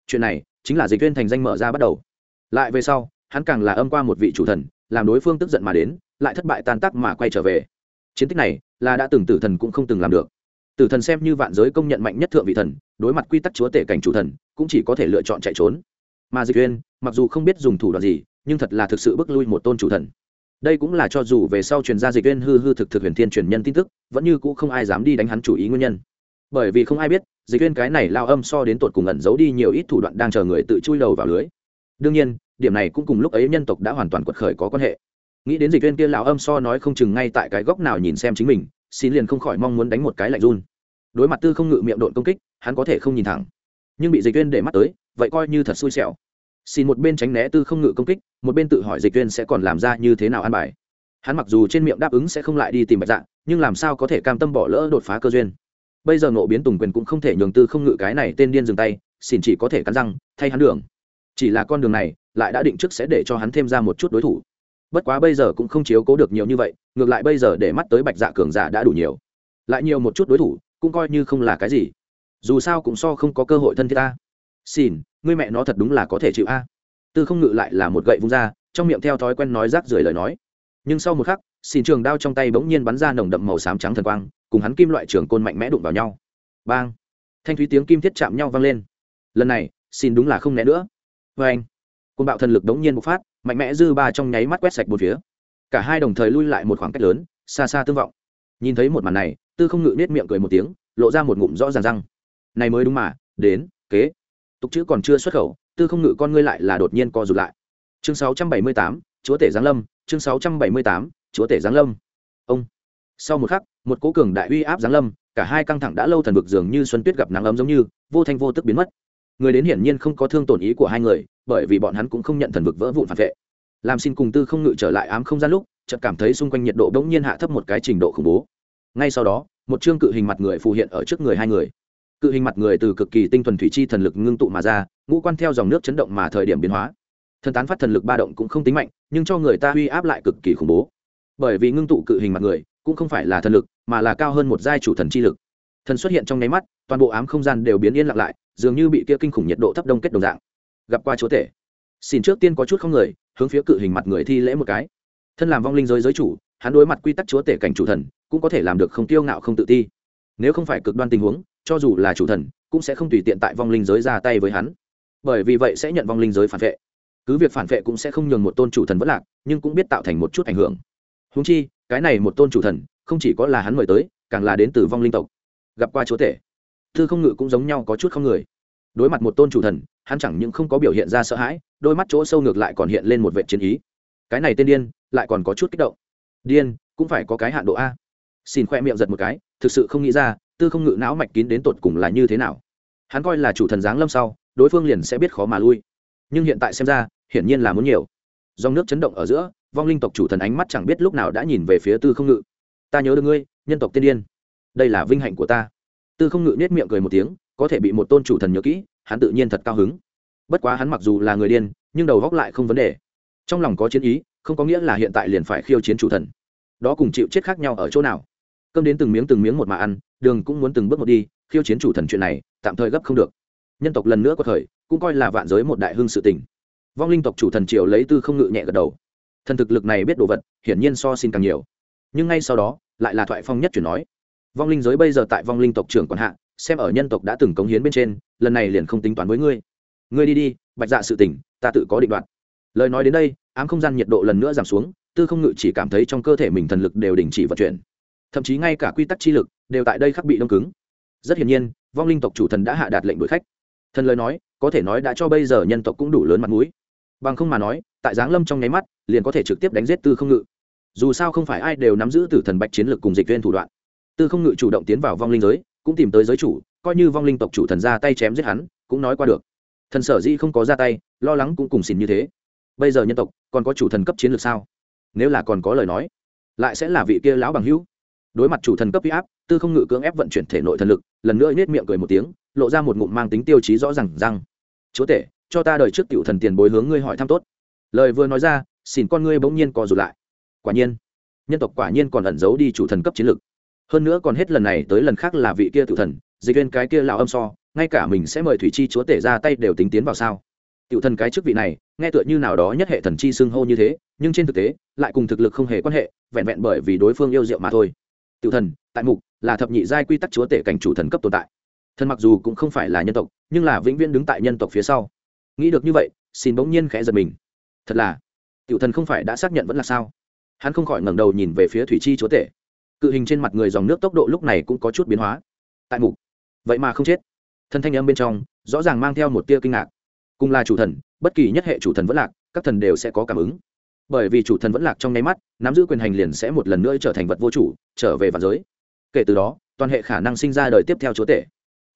Chuyện này chính là dịch viên thành danh mở ra bắt đầu. Lại về sau, hắn càng là âm qua một vị chủ thần, làm đối phương tức giận mà đến, lại thất bại tan tác mà quay trở về. Chiến tích này là đã từng tử thần cũng không từng làm được. Tử thần xem như vạn giới công nhận mạnh nhất thượng vị thần, đối mặt quy tắc chúa tể cảnh chủ thần, cũng chỉ có thể lựa chọn chạy trốn. Mà dịch viên mặc dù không biết dùng thủ đoạn gì, nhưng thật là thực sự bước lui một tôn chủ thần đây cũng là cho dù về sau truyền ra dịch viên hư hư thực thực huyền thiên truyền nhân tin tức, vẫn như cũ không ai dám đi đánh hắn chủ ý nguyên nhân. Bởi vì không ai biết, dịch viên cái này lao âm so đến tột cùng ẩn giấu đi nhiều ít thủ đoạn đang chờ người tự chui đầu vào lưới. Đương nhiên, điểm này cũng cùng lúc ấy nhân tộc đã hoàn toàn quật khởi có quan hệ. Nghĩ đến dịch viên kia lão âm so nói không chừng ngay tại cái góc nào nhìn xem chính mình, xin liền không khỏi mong muốn đánh một cái lạnh run. Đối mặt tư không ngự miệng độn công kích, hắn có thể không nhìn thẳng. Nhưng bị dịch viên để mắt tới, vậy coi như thật xui xẻo xin một bên tránh né tư không ngự công kích, một bên tự hỏi dịch viên sẽ còn làm ra như thế nào ăn bài. Hắn mặc dù trên miệng đáp ứng sẽ không lại đi tìm bạch dạng nhưng làm sao có thể cam tâm bỏ lỡ đột phá cơ duyên. Bây giờ nộ biến tùng quyền cũng không thể nhường tư không ngự cái này tên điên dừng tay, xin chỉ có thể cắn răng, thay hắn đường. Chỉ là con đường này, lại đã định trước sẽ để cho hắn thêm ra một chút đối thủ. Bất quá bây giờ cũng không chiếu cố được nhiều như vậy, ngược lại bây giờ để mắt tới bạch dạ cường giả đã đủ nhiều. Lại nhiều một chút đối thủ, cũng coi như không là cái gì. Dù sao cũng so không có cơ hội thân thiết ta xin ngươi mẹ nó thật đúng là có thể chịu a. Tư không ngự lại là một gậy vung ra, trong miệng theo thói quen nói rác rưởi lời nói. Nhưng sau một khắc xin trường đao trong tay bỗng nhiên bắn ra nồng đậm màu xám trắng thần quang, cùng hắn kim loại trường côn mạnh mẽ đụng vào nhau. Bang! Thanh thúy tiếng kim thiết chạm nhau vang lên. Lần này xin đúng là không né nữa. Vê anh! Côn bạo thần lực đống nhiên bộc phát, mạnh mẽ dư ba trong nháy mắt quét sạch một phía. Cả hai đồng thời lui lại một khoảng cách lớn, xa xa tương vọng. Nhìn thấy một màn này, tư không ngự nết miệng cười một tiếng, lộ ra một ngụm rõ ràng răng. Này mới đúng mà, đến, kế tục chữ còn chưa xuất khẩu tư không ngự con ngươi lại là đột nhiên co rụt lại. Chương 678, chúa tể giáng lâm chương 678, chúa tể giáng lâm. Ông. Sau một khắc một cố cường đại uy áp giáng lâm cả hai căng thẳng đã lâu thần vực dường như xuân tuyết gặp nắng ấm giống như vô thanh vô tức biến mất. Người đến hiển nhiên không có thương tổn ý của hai người bởi vì bọn hắn cũng không nhận thần vực vỡ vụn phản vệ. Làm xin cùng tư không ngự trở lại ám không gian lúc chợt cảm thấy xung quanh nhiệt độ bỗng nhiên hạ thấp một cái trình độ khủng bố. Ngay sau đó một chương cự hình mặt người phù hiện ở trước người hai người cự hình mặt người từ cực kỳ tinh thuần thủy chi thần lực ngưng tụ mà ra, ngũ quan theo dòng nước chấn động mà thời điểm biến hóa. Thần tán phát thần lực ba động cũng không tính mạnh, nhưng cho người ta uy áp lại cực kỳ khủng bố. Bởi vì ngưng tụ cự hình mặt người, cũng không phải là thần lực, mà là cao hơn một giai chủ thần chi lực. Thần xuất hiện trong nháy mắt, toàn bộ ám không gian đều biến yên lặng lại, dường như bị kia kinh khủng nhiệt độ thấp đông kết đồng dạng. Gặp qua chúa tể. Xin trước tiên có chút không người, hướng phía cự hình mặt người thi lễ một cái. Thân làm vong linh giới giới chủ, hắn đối mặt quy tắc chúa tể cảnh chủ thần, cũng có thể làm được không tiêu ngạo không tự ti. Nếu không phải cực đoan tình huống cho dù là chủ thần, cũng sẽ không tùy tiện tại vong linh giới ra tay với hắn. Bởi vì vậy sẽ nhận vong linh giới phản vệ. Cứ việc phản vệ cũng sẽ không nhường một tôn chủ thần vất lạc, nhưng cũng biết tạo thành một chút ảnh hưởng. Húng chi, cái này một tôn chủ thần, không chỉ có là hắn mời tới, càng là đến từ vong linh tộc. Gặp qua chúa tể, thư không ngự cũng giống nhau có chút không người. Đối mặt một tôn chủ thần, hắn chẳng những không có biểu hiện ra sợ hãi, đôi mắt chỗ sâu ngược lại còn hiện lên một vệ chiến ý. Cái này tên điên, lại còn có chút kích động. Điên, cũng phải có cái hạn độ a. Xin khoe miệng giật một cái, thực sự không nghĩ ra tư không ngự não mạch kín đến tột cùng là như thế nào? Hắn coi là chủ thần giáng lâm sau, đối phương liền sẽ biết khó mà lui. Nhưng hiện tại xem ra, hiển nhiên là muốn nhiều. Dòng nước chấn động ở giữa, vong linh tộc chủ thần ánh mắt chẳng biết lúc nào đã nhìn về phía tư không ngự. Ta nhớ được ngươi, nhân tộc tiên điên. Đây là vinh hạnh của ta. Tư không ngự nết miệng cười một tiếng, có thể bị một tôn chủ thần nhớ kỹ, hắn tự nhiên thật cao hứng. Bất quá hắn mặc dù là người điên, nhưng đầu góc lại không vấn đề. Trong lòng có chiến ý, không có nghĩa là hiện tại liền phải khiêu chiến chủ thần. Đó cùng chịu chết khác nhau ở chỗ nào? Cơm đến từng miếng từng miếng một mà ăn đường cũng muốn từng bước một đi, khiêu chiến chủ thần chuyện này, tạm thời gấp không được. Nhân tộc lần nữa có thời, cũng coi là vạn giới một đại hưng sự tình. Vong linh tộc chủ thần triều lấy tư không ngự nhẹ gật đầu. Thần thực lực này biết đồ vật, hiển nhiên so xin càng nhiều. Nhưng ngay sau đó, lại là thoại phong nhất chuyển nói. Vong linh giới bây giờ tại vong linh tộc trưởng còn hạ, xem ở nhân tộc đã từng cống hiến bên trên, lần này liền không tính toán với ngươi. Ngươi đi đi, bạch dạ sự tỉnh ta tự có định đoạt. Lời nói đến đây, ám không gian nhiệt độ lần nữa giảm xuống, tư không ngự chỉ cảm thấy trong cơ thể mình thần lực đều đình chỉ vận chuyển thậm chí ngay cả quy tắc chi lực đều tại đây khắc bị đông cứng. Rất hiển nhiên, vong linh tộc chủ thần đã hạ đạt lệnh đuổi khách. Thần lời nói, có thể nói đã cho bây giờ nhân tộc cũng đủ lớn mặt mũi. Bằng không mà nói, tại giáng lâm trong nháy mắt, liền có thể trực tiếp đánh giết tư không ngự. Dù sao không phải ai đều nắm giữ tử thần bạch chiến lược cùng dịch viên thủ đoạn. Tư không ngự chủ động tiến vào vong linh giới, cũng tìm tới giới chủ, coi như vong linh tộc chủ thần ra tay chém giết hắn, cũng nói qua được. Thần sở dĩ không có ra tay, lo lắng cũng cùng xin như thế. Bây giờ nhân tộc còn có chủ thần cấp chiến lược sao? Nếu là còn có lời nói, lại sẽ là vị kia lão bằng hữu đối mặt chủ thần cấp huy áp tư không ngự cưỡng ép vận chuyển thể nội thần lực lần nữa nhét miệng cười một tiếng lộ ra một ngụm mang tính tiêu chí rõ r à n g rằng chúa tể cho ta đời trước cựu thần tiền bối hướng ngươi hỏi thăm tốt. Lời vừa nói ra xin con ngươi bỗng nhiên co rụt lại. Quả nhiên nhân tộc quả nhiên còn ẩn giấu đi chủ thần cấp chiến lực, hơn nữa còn hết lần này tới lần khác là vị kia tự thần dịch viên cái kia lào âm so ngay cả mình sẽ mời thủy chi chúa tể ra tay đều tính tiến vào sao. Tiểu thần cái chức vị này nghe tựa như nào đó nhất hệ thần chi xưng hô như thế nhưng trên thực tế lại cùng thực lực không hề quan hệ vẹn vẹn bởi vì đối phương yêu diệu mà thôi tiểu thần, tại mục, là thập nhị giai quy tắc chúa tể cảnh chủ thần cấp tồn tại. Thần mặc dù cũng không phải là nhân tộc, nhưng là vĩnh viễn đứng tại nhân tộc phía sau. Nghĩ được như vậy, xin bỗng nhiên khẽ giật mình. Thật là tiểu thần không phải đã xác nhận vẫn là sao? Hắn không khỏi ngẩng đầu nhìn về phía thủy chi chúa tể. Cự hình trên mặt người dòng nước tốc độ lúc này cũng có chút biến hóa. Tại mục, vậy mà không chết. Thân thanh âm bên trong, rõ ràng mang theo một tia kinh ngạc. Cùng là chủ thần, bất kỳ nhất hệ chủ thần vẫn lạc, các thần đều sẽ có cảm ứng bởi vì chủ thần vẫn lạc trong nháy mắt, nắm giữ quyền hành liền sẽ một lần nữa trở thành vật vô chủ, trở về vạn giới. Kể từ đó, toàn hệ khả năng sinh ra đời tiếp theo chúa tể.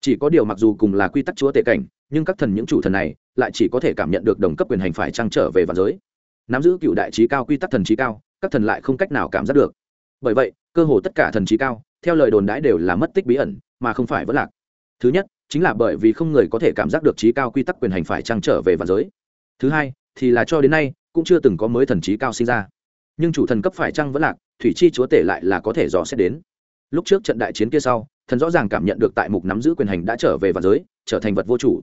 Chỉ có điều mặc dù cùng là quy tắc chúa tể cảnh, nhưng các thần những chủ thần này lại chỉ có thể cảm nhận được đồng cấp quyền hành phải trăng trở về vạn giới. Nắm giữ cựu đại trí cao quy tắc thần trí cao, các thần lại không cách nào cảm giác được. Bởi vậy, cơ hồ tất cả thần trí cao, theo lời đồn đãi đều là mất tích bí ẩn, mà không phải vẫn lạc. Thứ nhất, chính là bởi vì không người có thể cảm giác được trí cao quy tắc quyền hành phải trăng trở về vạn giới. Thứ hai, thì là cho đến nay cũng chưa từng có mới thần trí cao sinh ra. Nhưng chủ thần cấp phải trăng vẫn lạc, thủy chi chúa tể lại là có thể dò xét đến. Lúc trước trận đại chiến kia sau, thần rõ ràng cảm nhận được tại mục nắm giữ quyền hành đã trở về vạn giới, trở thành vật vô chủ.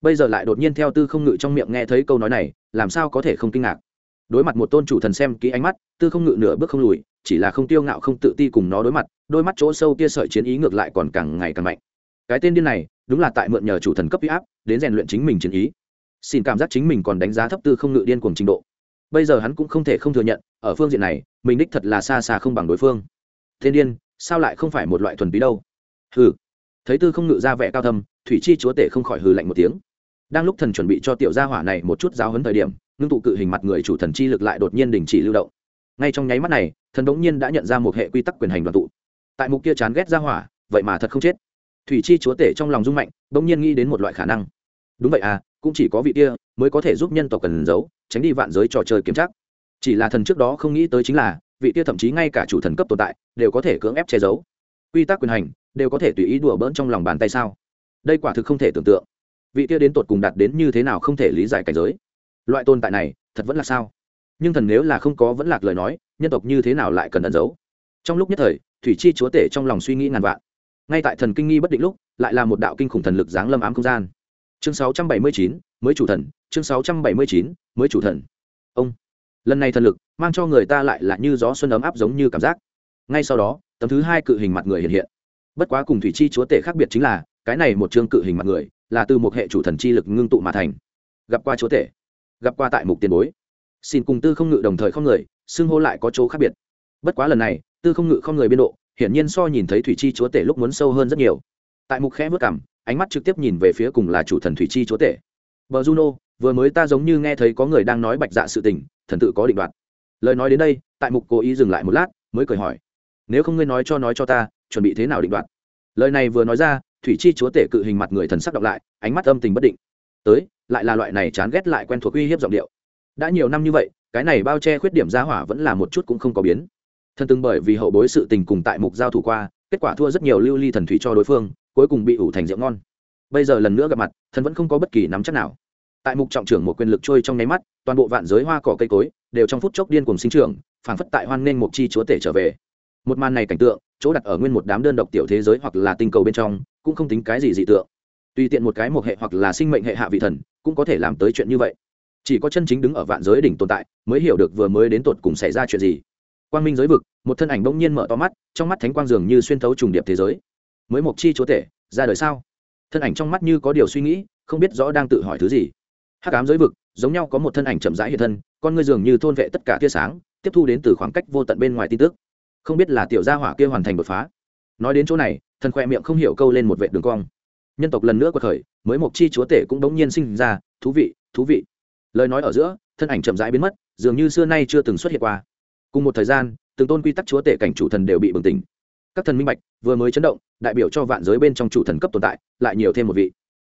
Bây giờ lại đột nhiên theo tư không ngự trong miệng nghe thấy câu nói này, làm sao có thể không kinh ngạc? Đối mặt một tôn chủ thần xem kỹ ánh mắt, tư không ngự nửa bước không lùi, chỉ là không tiêu ngạo không tự ti cùng nó đối mặt, đôi mắt chỗ sâu kia sợi chiến ý ngược lại còn càng ngày càng mạnh. Cái tên điên này, đúng là tại mượn nhờ chủ thần cấp huy áp, đến rèn luyện chính mình chiến ý. Xin cảm giác chính mình còn đánh giá thấp tư không ngự điên cuồng trình độ bây giờ hắn cũng không thể không thừa nhận, ở phương diện này, mình đích thật là xa xa không bằng đối phương. Thiên điên sao lại không phải một loại thuần túy đâu? Hừ. Thấy tư không ngự ra vẻ cao thâm, thủy chi chúa tể không khỏi hừ lạnh một tiếng. Đang lúc thần chuẩn bị cho tiểu gia hỏa này một chút giáo hấn thời điểm, ngưng tụ cự hình mặt người chủ thần chi lực lại đột nhiên đình chỉ lưu động. Ngay trong nháy mắt này, thần đống nhiên đã nhận ra một hệ quy tắc quyền hành đoàn tụ. Tại mục kia chán ghét gia hỏa, vậy mà thật không chết. Thủy chi chúa tể trong lòng rung mạnh, bỗng nhiên nghĩ đến một loại khả năng. Đúng vậy à cũng chỉ có vị kia mới có thể giúp nhân tộc cần giấu, tránh đi vạn giới trò chơi kiểm tra chỉ là thần trước đó không nghĩ tới chính là, vị kia thậm chí ngay cả chủ thần cấp tồn tại, đều có thể cưỡng ép che giấu. Quy tắc quyền hành, đều có thể tùy ý đùa bỡn trong lòng bàn tay sao? Đây quả thực không thể tưởng tượng. Vị kia đến tột cùng đạt đến như thế nào không thể lý giải cảnh giới. Loại tồn tại này, thật vẫn là sao? Nhưng thần nếu là không có vẫn lạc lời nói, nhân tộc như thế nào lại cần ẩn giấu? Trong lúc nhất thời, thủy chi chúa tể trong lòng suy nghĩ ngàn vạn. Ngay tại thần kinh nghi bất định lúc, lại là một đạo kinh khủng thần lực giáng lâm ám không gian chương 679, mới chủ thần chương 679, mới chủ thần. Ông lần này thần lực mang cho người ta lại là như gió xuân ấm áp giống như cảm giác. Ngay sau đó tấm thứ hai cự hình mặt người hiện hiện. Bất quá cùng thủy chi chúa tể khác biệt chính là cái này một chương cự hình mặt người là từ một hệ chủ thần chi lực ngưng tụ mà thành. Gặp qua chúa tể gặp qua tại mục tiền bối. Xin cùng tư không ngự đồng thời không người xưng hô lại có chỗ khác biệt. Bất quá lần này tư không ngự không người biên độ hiển nhiên so nhìn thấy thủy chi chúa tể lúc muốn sâu hơn rất nhiều. Tại mục khẽ vất cảm ánh mắt trực tiếp nhìn về phía cùng là chủ thần thủy chi chúa tể. Bờ juno, vừa mới ta giống như nghe thấy có người đang nói bạch dạ sự tình, thần tự có định đoạt. Lời nói đến đây, tại mục cố ý dừng lại một lát, mới cười hỏi, nếu không ngươi nói cho nói cho ta, chuẩn bị thế nào định đoạt? Lời này vừa nói ra, thủy chi chúa tể cự hình mặt người thần sắc đọc lại, ánh mắt âm tình bất định. Tới, lại là loại này chán ghét lại quen thuộc uy hiếp giọng điệu. Đã nhiều năm như vậy, cái này bao che khuyết điểm ra hỏa vẫn là một chút cũng không có biến. Thần từng bởi vì hậu bối sự tình cùng tại mục giao thủ qua kết quả thua rất nhiều lưu ly thần thủy cho đối phương, cuối cùng bị ủ thành rượu ngon. Bây giờ lần nữa gặp mặt, thần vẫn không có bất kỳ nắm chắc nào. Tại mục trọng trưởng một quyền lực trôi trong nháy mắt, toàn bộ vạn giới hoa cỏ cây cối đều trong phút chốc điên cùng sinh trưởng, phảng phất tại hoan nên một chi chúa tể trở về. Một màn này cảnh tượng, chỗ đặt ở nguyên một đám đơn độc tiểu thế giới hoặc là tinh cầu bên trong, cũng không tính cái gì dị tượng. Tùy tiện một cái một hệ hoặc là sinh mệnh hệ hạ vị thần, cũng có thể làm tới chuyện như vậy. Chỉ có chân chính đứng ở vạn giới đỉnh tồn tại, mới hiểu được vừa mới đến tột cùng xảy ra chuyện gì. Quang minh giới vực, một thân ảnh bỗng nhiên mở to mắt trong mắt thánh quang dường như xuyên thấu trùng điệp thế giới. Mới mộc chi chúa tể, ra đời sao? Thân ảnh trong mắt như có điều suy nghĩ, không biết rõ đang tự hỏi thứ gì. Hắc ám giới vực, giống nhau có một thân ảnh chậm rãi hiện thân, con ngươi dường như thôn vệ tất cả tia sáng, tiếp thu đến từ khoảng cách vô tận bên ngoài tin tức. Không biết là tiểu gia hỏa kia hoàn thành đột phá. Nói đến chỗ này, thần khoe miệng không hiểu câu lên một vệ đường cong. Nhân tộc lần nữa quật khởi, mới mộc chi chúa tể cũng đống nhiên sinh ra, thú vị thú vị. Lời nói ở giữa, thân ảnh chậm rãi biến mất, dường như xưa nay chưa từng xuất hiện qua. Cùng một thời gian từng tôn quy tắc chúa tể cảnh chủ thần đều bị bừng tỉnh. Các thần minh bạch, vừa mới chấn động, đại biểu cho vạn giới bên trong chủ thần cấp tồn tại, lại nhiều thêm một vị.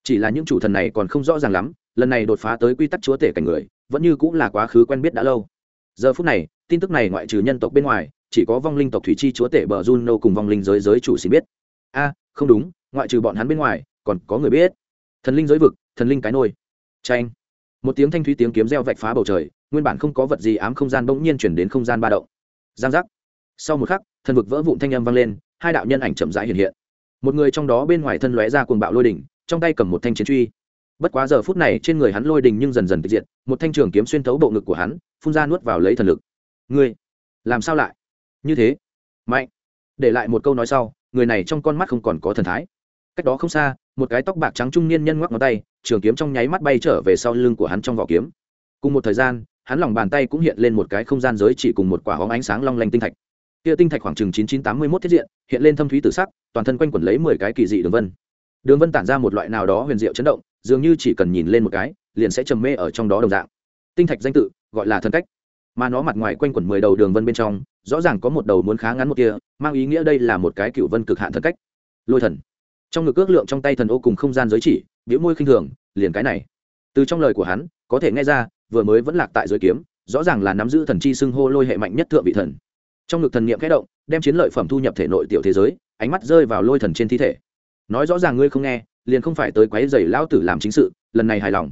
Chỉ là những chủ thần này còn không rõ ràng lắm, lần này đột phá tới quy tắc chúa tể cảnh người, vẫn như cũng là quá khứ quen biết đã lâu. Giờ phút này, tin tức này ngoại trừ nhân tộc bên ngoài, chỉ có vong linh tộc thủy chi chúa tể bờ juno cùng vong linh giới giới chủ xin biết. A, không đúng, ngoại trừ bọn hắn bên ngoài, còn có người biết. Thần linh giới vực, thần linh cái nôi. Tranh một tiếng thanh thúy tiếng kiếm reo vạch phá bầu trời, nguyên bản không có vật gì ám không gian bỗng nhiên chuyển đến không gian ba động giang giác. Sau một khắc thần vực vỡ vụn thanh âm vang lên, hai đạo nhân ảnh chậm rãi hiện hiện. Một người trong đó bên ngoài thân lóe ra cuồng bạo lôi đỉnh, trong tay cầm một thanh chiến truy. Bất quá giờ phút này trên người hắn lôi đình nhưng dần dần tịch diệt, một thanh trường kiếm xuyên thấu bộ ngực của hắn, phun ra nuốt vào lấy thần lực. Ngươi, làm sao lại? Như thế. Mạnh. Để lại một câu nói sau, người này trong con mắt không còn có thần thái. Cách đó không xa, một cái tóc bạc trắng trung niên nhân ngoắc ngón tay, trường kiếm trong nháy mắt bay trở về sau lưng của hắn trong vỏ kiếm. Cùng một thời gian hắn lòng bàn tay cũng hiện lên một cái không gian giới chỉ cùng một quả hóng ánh sáng long lanh tinh thạch. Kia tinh thạch khoảng chừng chín chín tám mươi mốt thiết diện, hiện lên thâm thúy tử sắc, toàn thân quanh quẩn lấy mười cái kỳ dị đường vân. Đường vân tản ra một loại nào đó huyền diệu chấn động, dường như chỉ cần nhìn lên một cái, liền sẽ trầm mê ở trong đó đồng dạng. Tinh thạch danh tự, gọi là thần cách. Mà nó mặt ngoài quanh quẩn mười đầu đường vân bên trong, rõ ràng có một đầu muốn khá ngắn một kia, mang ý nghĩa đây là một cái cựu vân cực hạn thần cách. Lôi thần. Trong ngực ước lượng trong tay thần ô cùng không gian giới chỉ, biểu môi khinh thường, liền cái này. Từ trong lời của hắn, có thể nghe ra vừa mới vẫn lạc tại dưới kiếm, rõ ràng là nắm giữ thần chi xưng hô lôi hệ mạnh nhất thượng vị thần. Trong ngực thần niệm khẽ động, đem chiến lợi phẩm thu nhập thể nội tiểu thế giới, ánh mắt rơi vào lôi thần trên thi thể. Nói rõ ràng ngươi không nghe, liền không phải tới quấy giày lao tử làm chính sự, lần này hài lòng.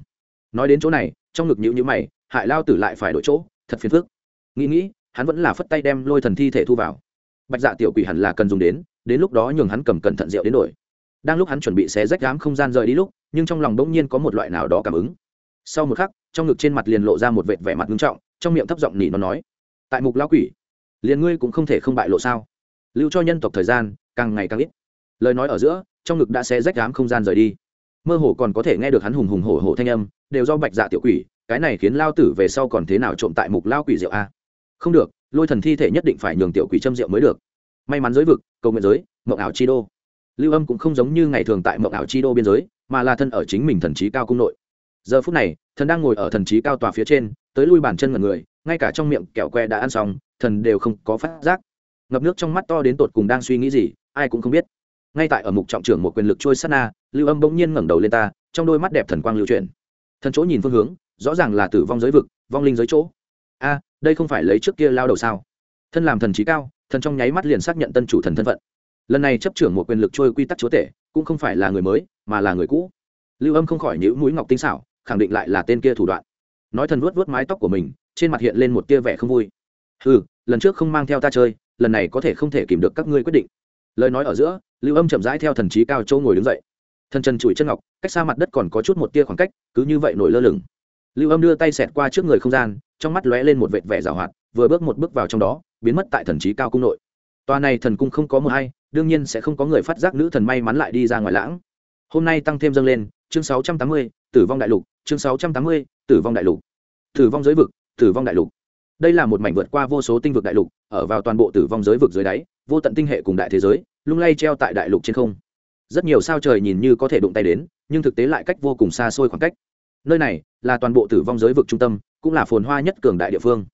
Nói đến chỗ này, trong ngực nhữ nhữ mày, hại lao tử lại phải đổi chỗ, thật phiền phức. Nghĩ nghĩ, hắn vẫn là phất tay đem lôi thần thi thể thu vào. Bạch dạ tiểu quỷ hẳn là cần dùng đến đến lúc đó nhường hắn cầm cẩn thận rượu đến đổi. Đang lúc hắn chuẩn bị xé rách đám không gian rời đi lúc, nhưng trong lòng bỗng nhiên có một loại nào đó cảm ứng sau một khắc, trong ngực trên mặt liền lộ ra một vệt vẻ mặt nghiêm trọng, trong miệng thấp giọng nỉ nó nói, tại mục lao quỷ, liền ngươi cũng không thể không bại lộ sao? Lưu cho nhân tộc thời gian, càng ngày càng ít. Lời nói ở giữa, trong ngực đã xé rách đám không gian rời đi. Mơ hồ còn có thể nghe được hắn hùng hùng hổ hổ thanh âm, đều do bạch dạ tiểu quỷ, cái này khiến lao tử về sau còn thế nào trộm tại mục lao quỷ rượu a? Không được, lôi thần thi thể nhất định phải nhường tiểu quỷ châm rượu mới được. May mắn giới vực, cầu nguyện giới, mộng ảo chi đô. Lưu âm cũng không giống như ngày thường tại mộng ảo chi đô biên giới, mà là thân ở chính mình thần trí cao cung nội giờ phút này, thần đang ngồi ở thần trí cao tòa phía trên, tới lui bàn chân ngần người, ngay cả trong miệng kẹo que đã ăn xong, thần đều không có phát giác. Ngập nước trong mắt to đến tột cùng đang suy nghĩ gì, ai cũng không biết. Ngay tại ở mục trọng trưởng một quyền lực trôi sát na, lưu âm bỗng nhiên ngẩng đầu lên ta, trong đôi mắt đẹp thần quang lưu chuyển. Thần chỗ nhìn phương hướng, rõ ràng là tử vong giới vực, vong linh giới chỗ. A, đây không phải lấy trước kia lao đầu sao? Thân làm thần trí cao, thần trong nháy mắt liền xác nhận tân chủ thần thân phận. Lần này chấp trưởng một quyền lực trôi quy tắc chúa tể, cũng không phải là người mới, mà là người cũ. Lưu âm không khỏi nhữ mũi ngọc tinh xảo khẳng định lại là tên kia thủ đoạn. Nói thần vuốt vuốt mái tóc của mình trên mặt hiện lên một tia vẻ không vui. Ừ lần trước không mang theo ta chơi lần này có thể không thể kìm được các ngươi quyết định. Lời nói ở giữa lưu âm chậm rãi theo thần trí cao châu ngồi đứng dậy. Thần trần chùi chân ngọc cách xa mặt đất còn có chút một tia khoảng cách cứ như vậy nổi lơ lửng. Lưu âm đưa tay xẹt qua trước người không gian trong mắt lóe lên một vệt vẻ rào hoạt vừa bước một bước vào trong đó biến mất tại thần trí cao cung nội. Tòa này thần cung không có một hay đương nhiên sẽ không có người phát giác nữ thần may mắn lại đi ra ngoài lãng. Hôm nay tăng thêm dâng lên chương 680, tử vong đại lục chương 680, tử vong đại lục. Tử vong giới vực tử vong đại lục. Đây là một mảnh vượt qua vô số tinh vực đại lục ở vào toàn bộ tử vong giới vực dưới đáy vô tận tinh hệ cùng đại thế giới lung lay treo tại đại lục trên không. Rất nhiều sao trời nhìn như có thể đụng tay đến nhưng thực tế lại cách vô cùng xa xôi khoảng cách. Nơi này là toàn bộ tử vong giới vực trung tâm cũng là phồn hoa nhất cường đại địa phương.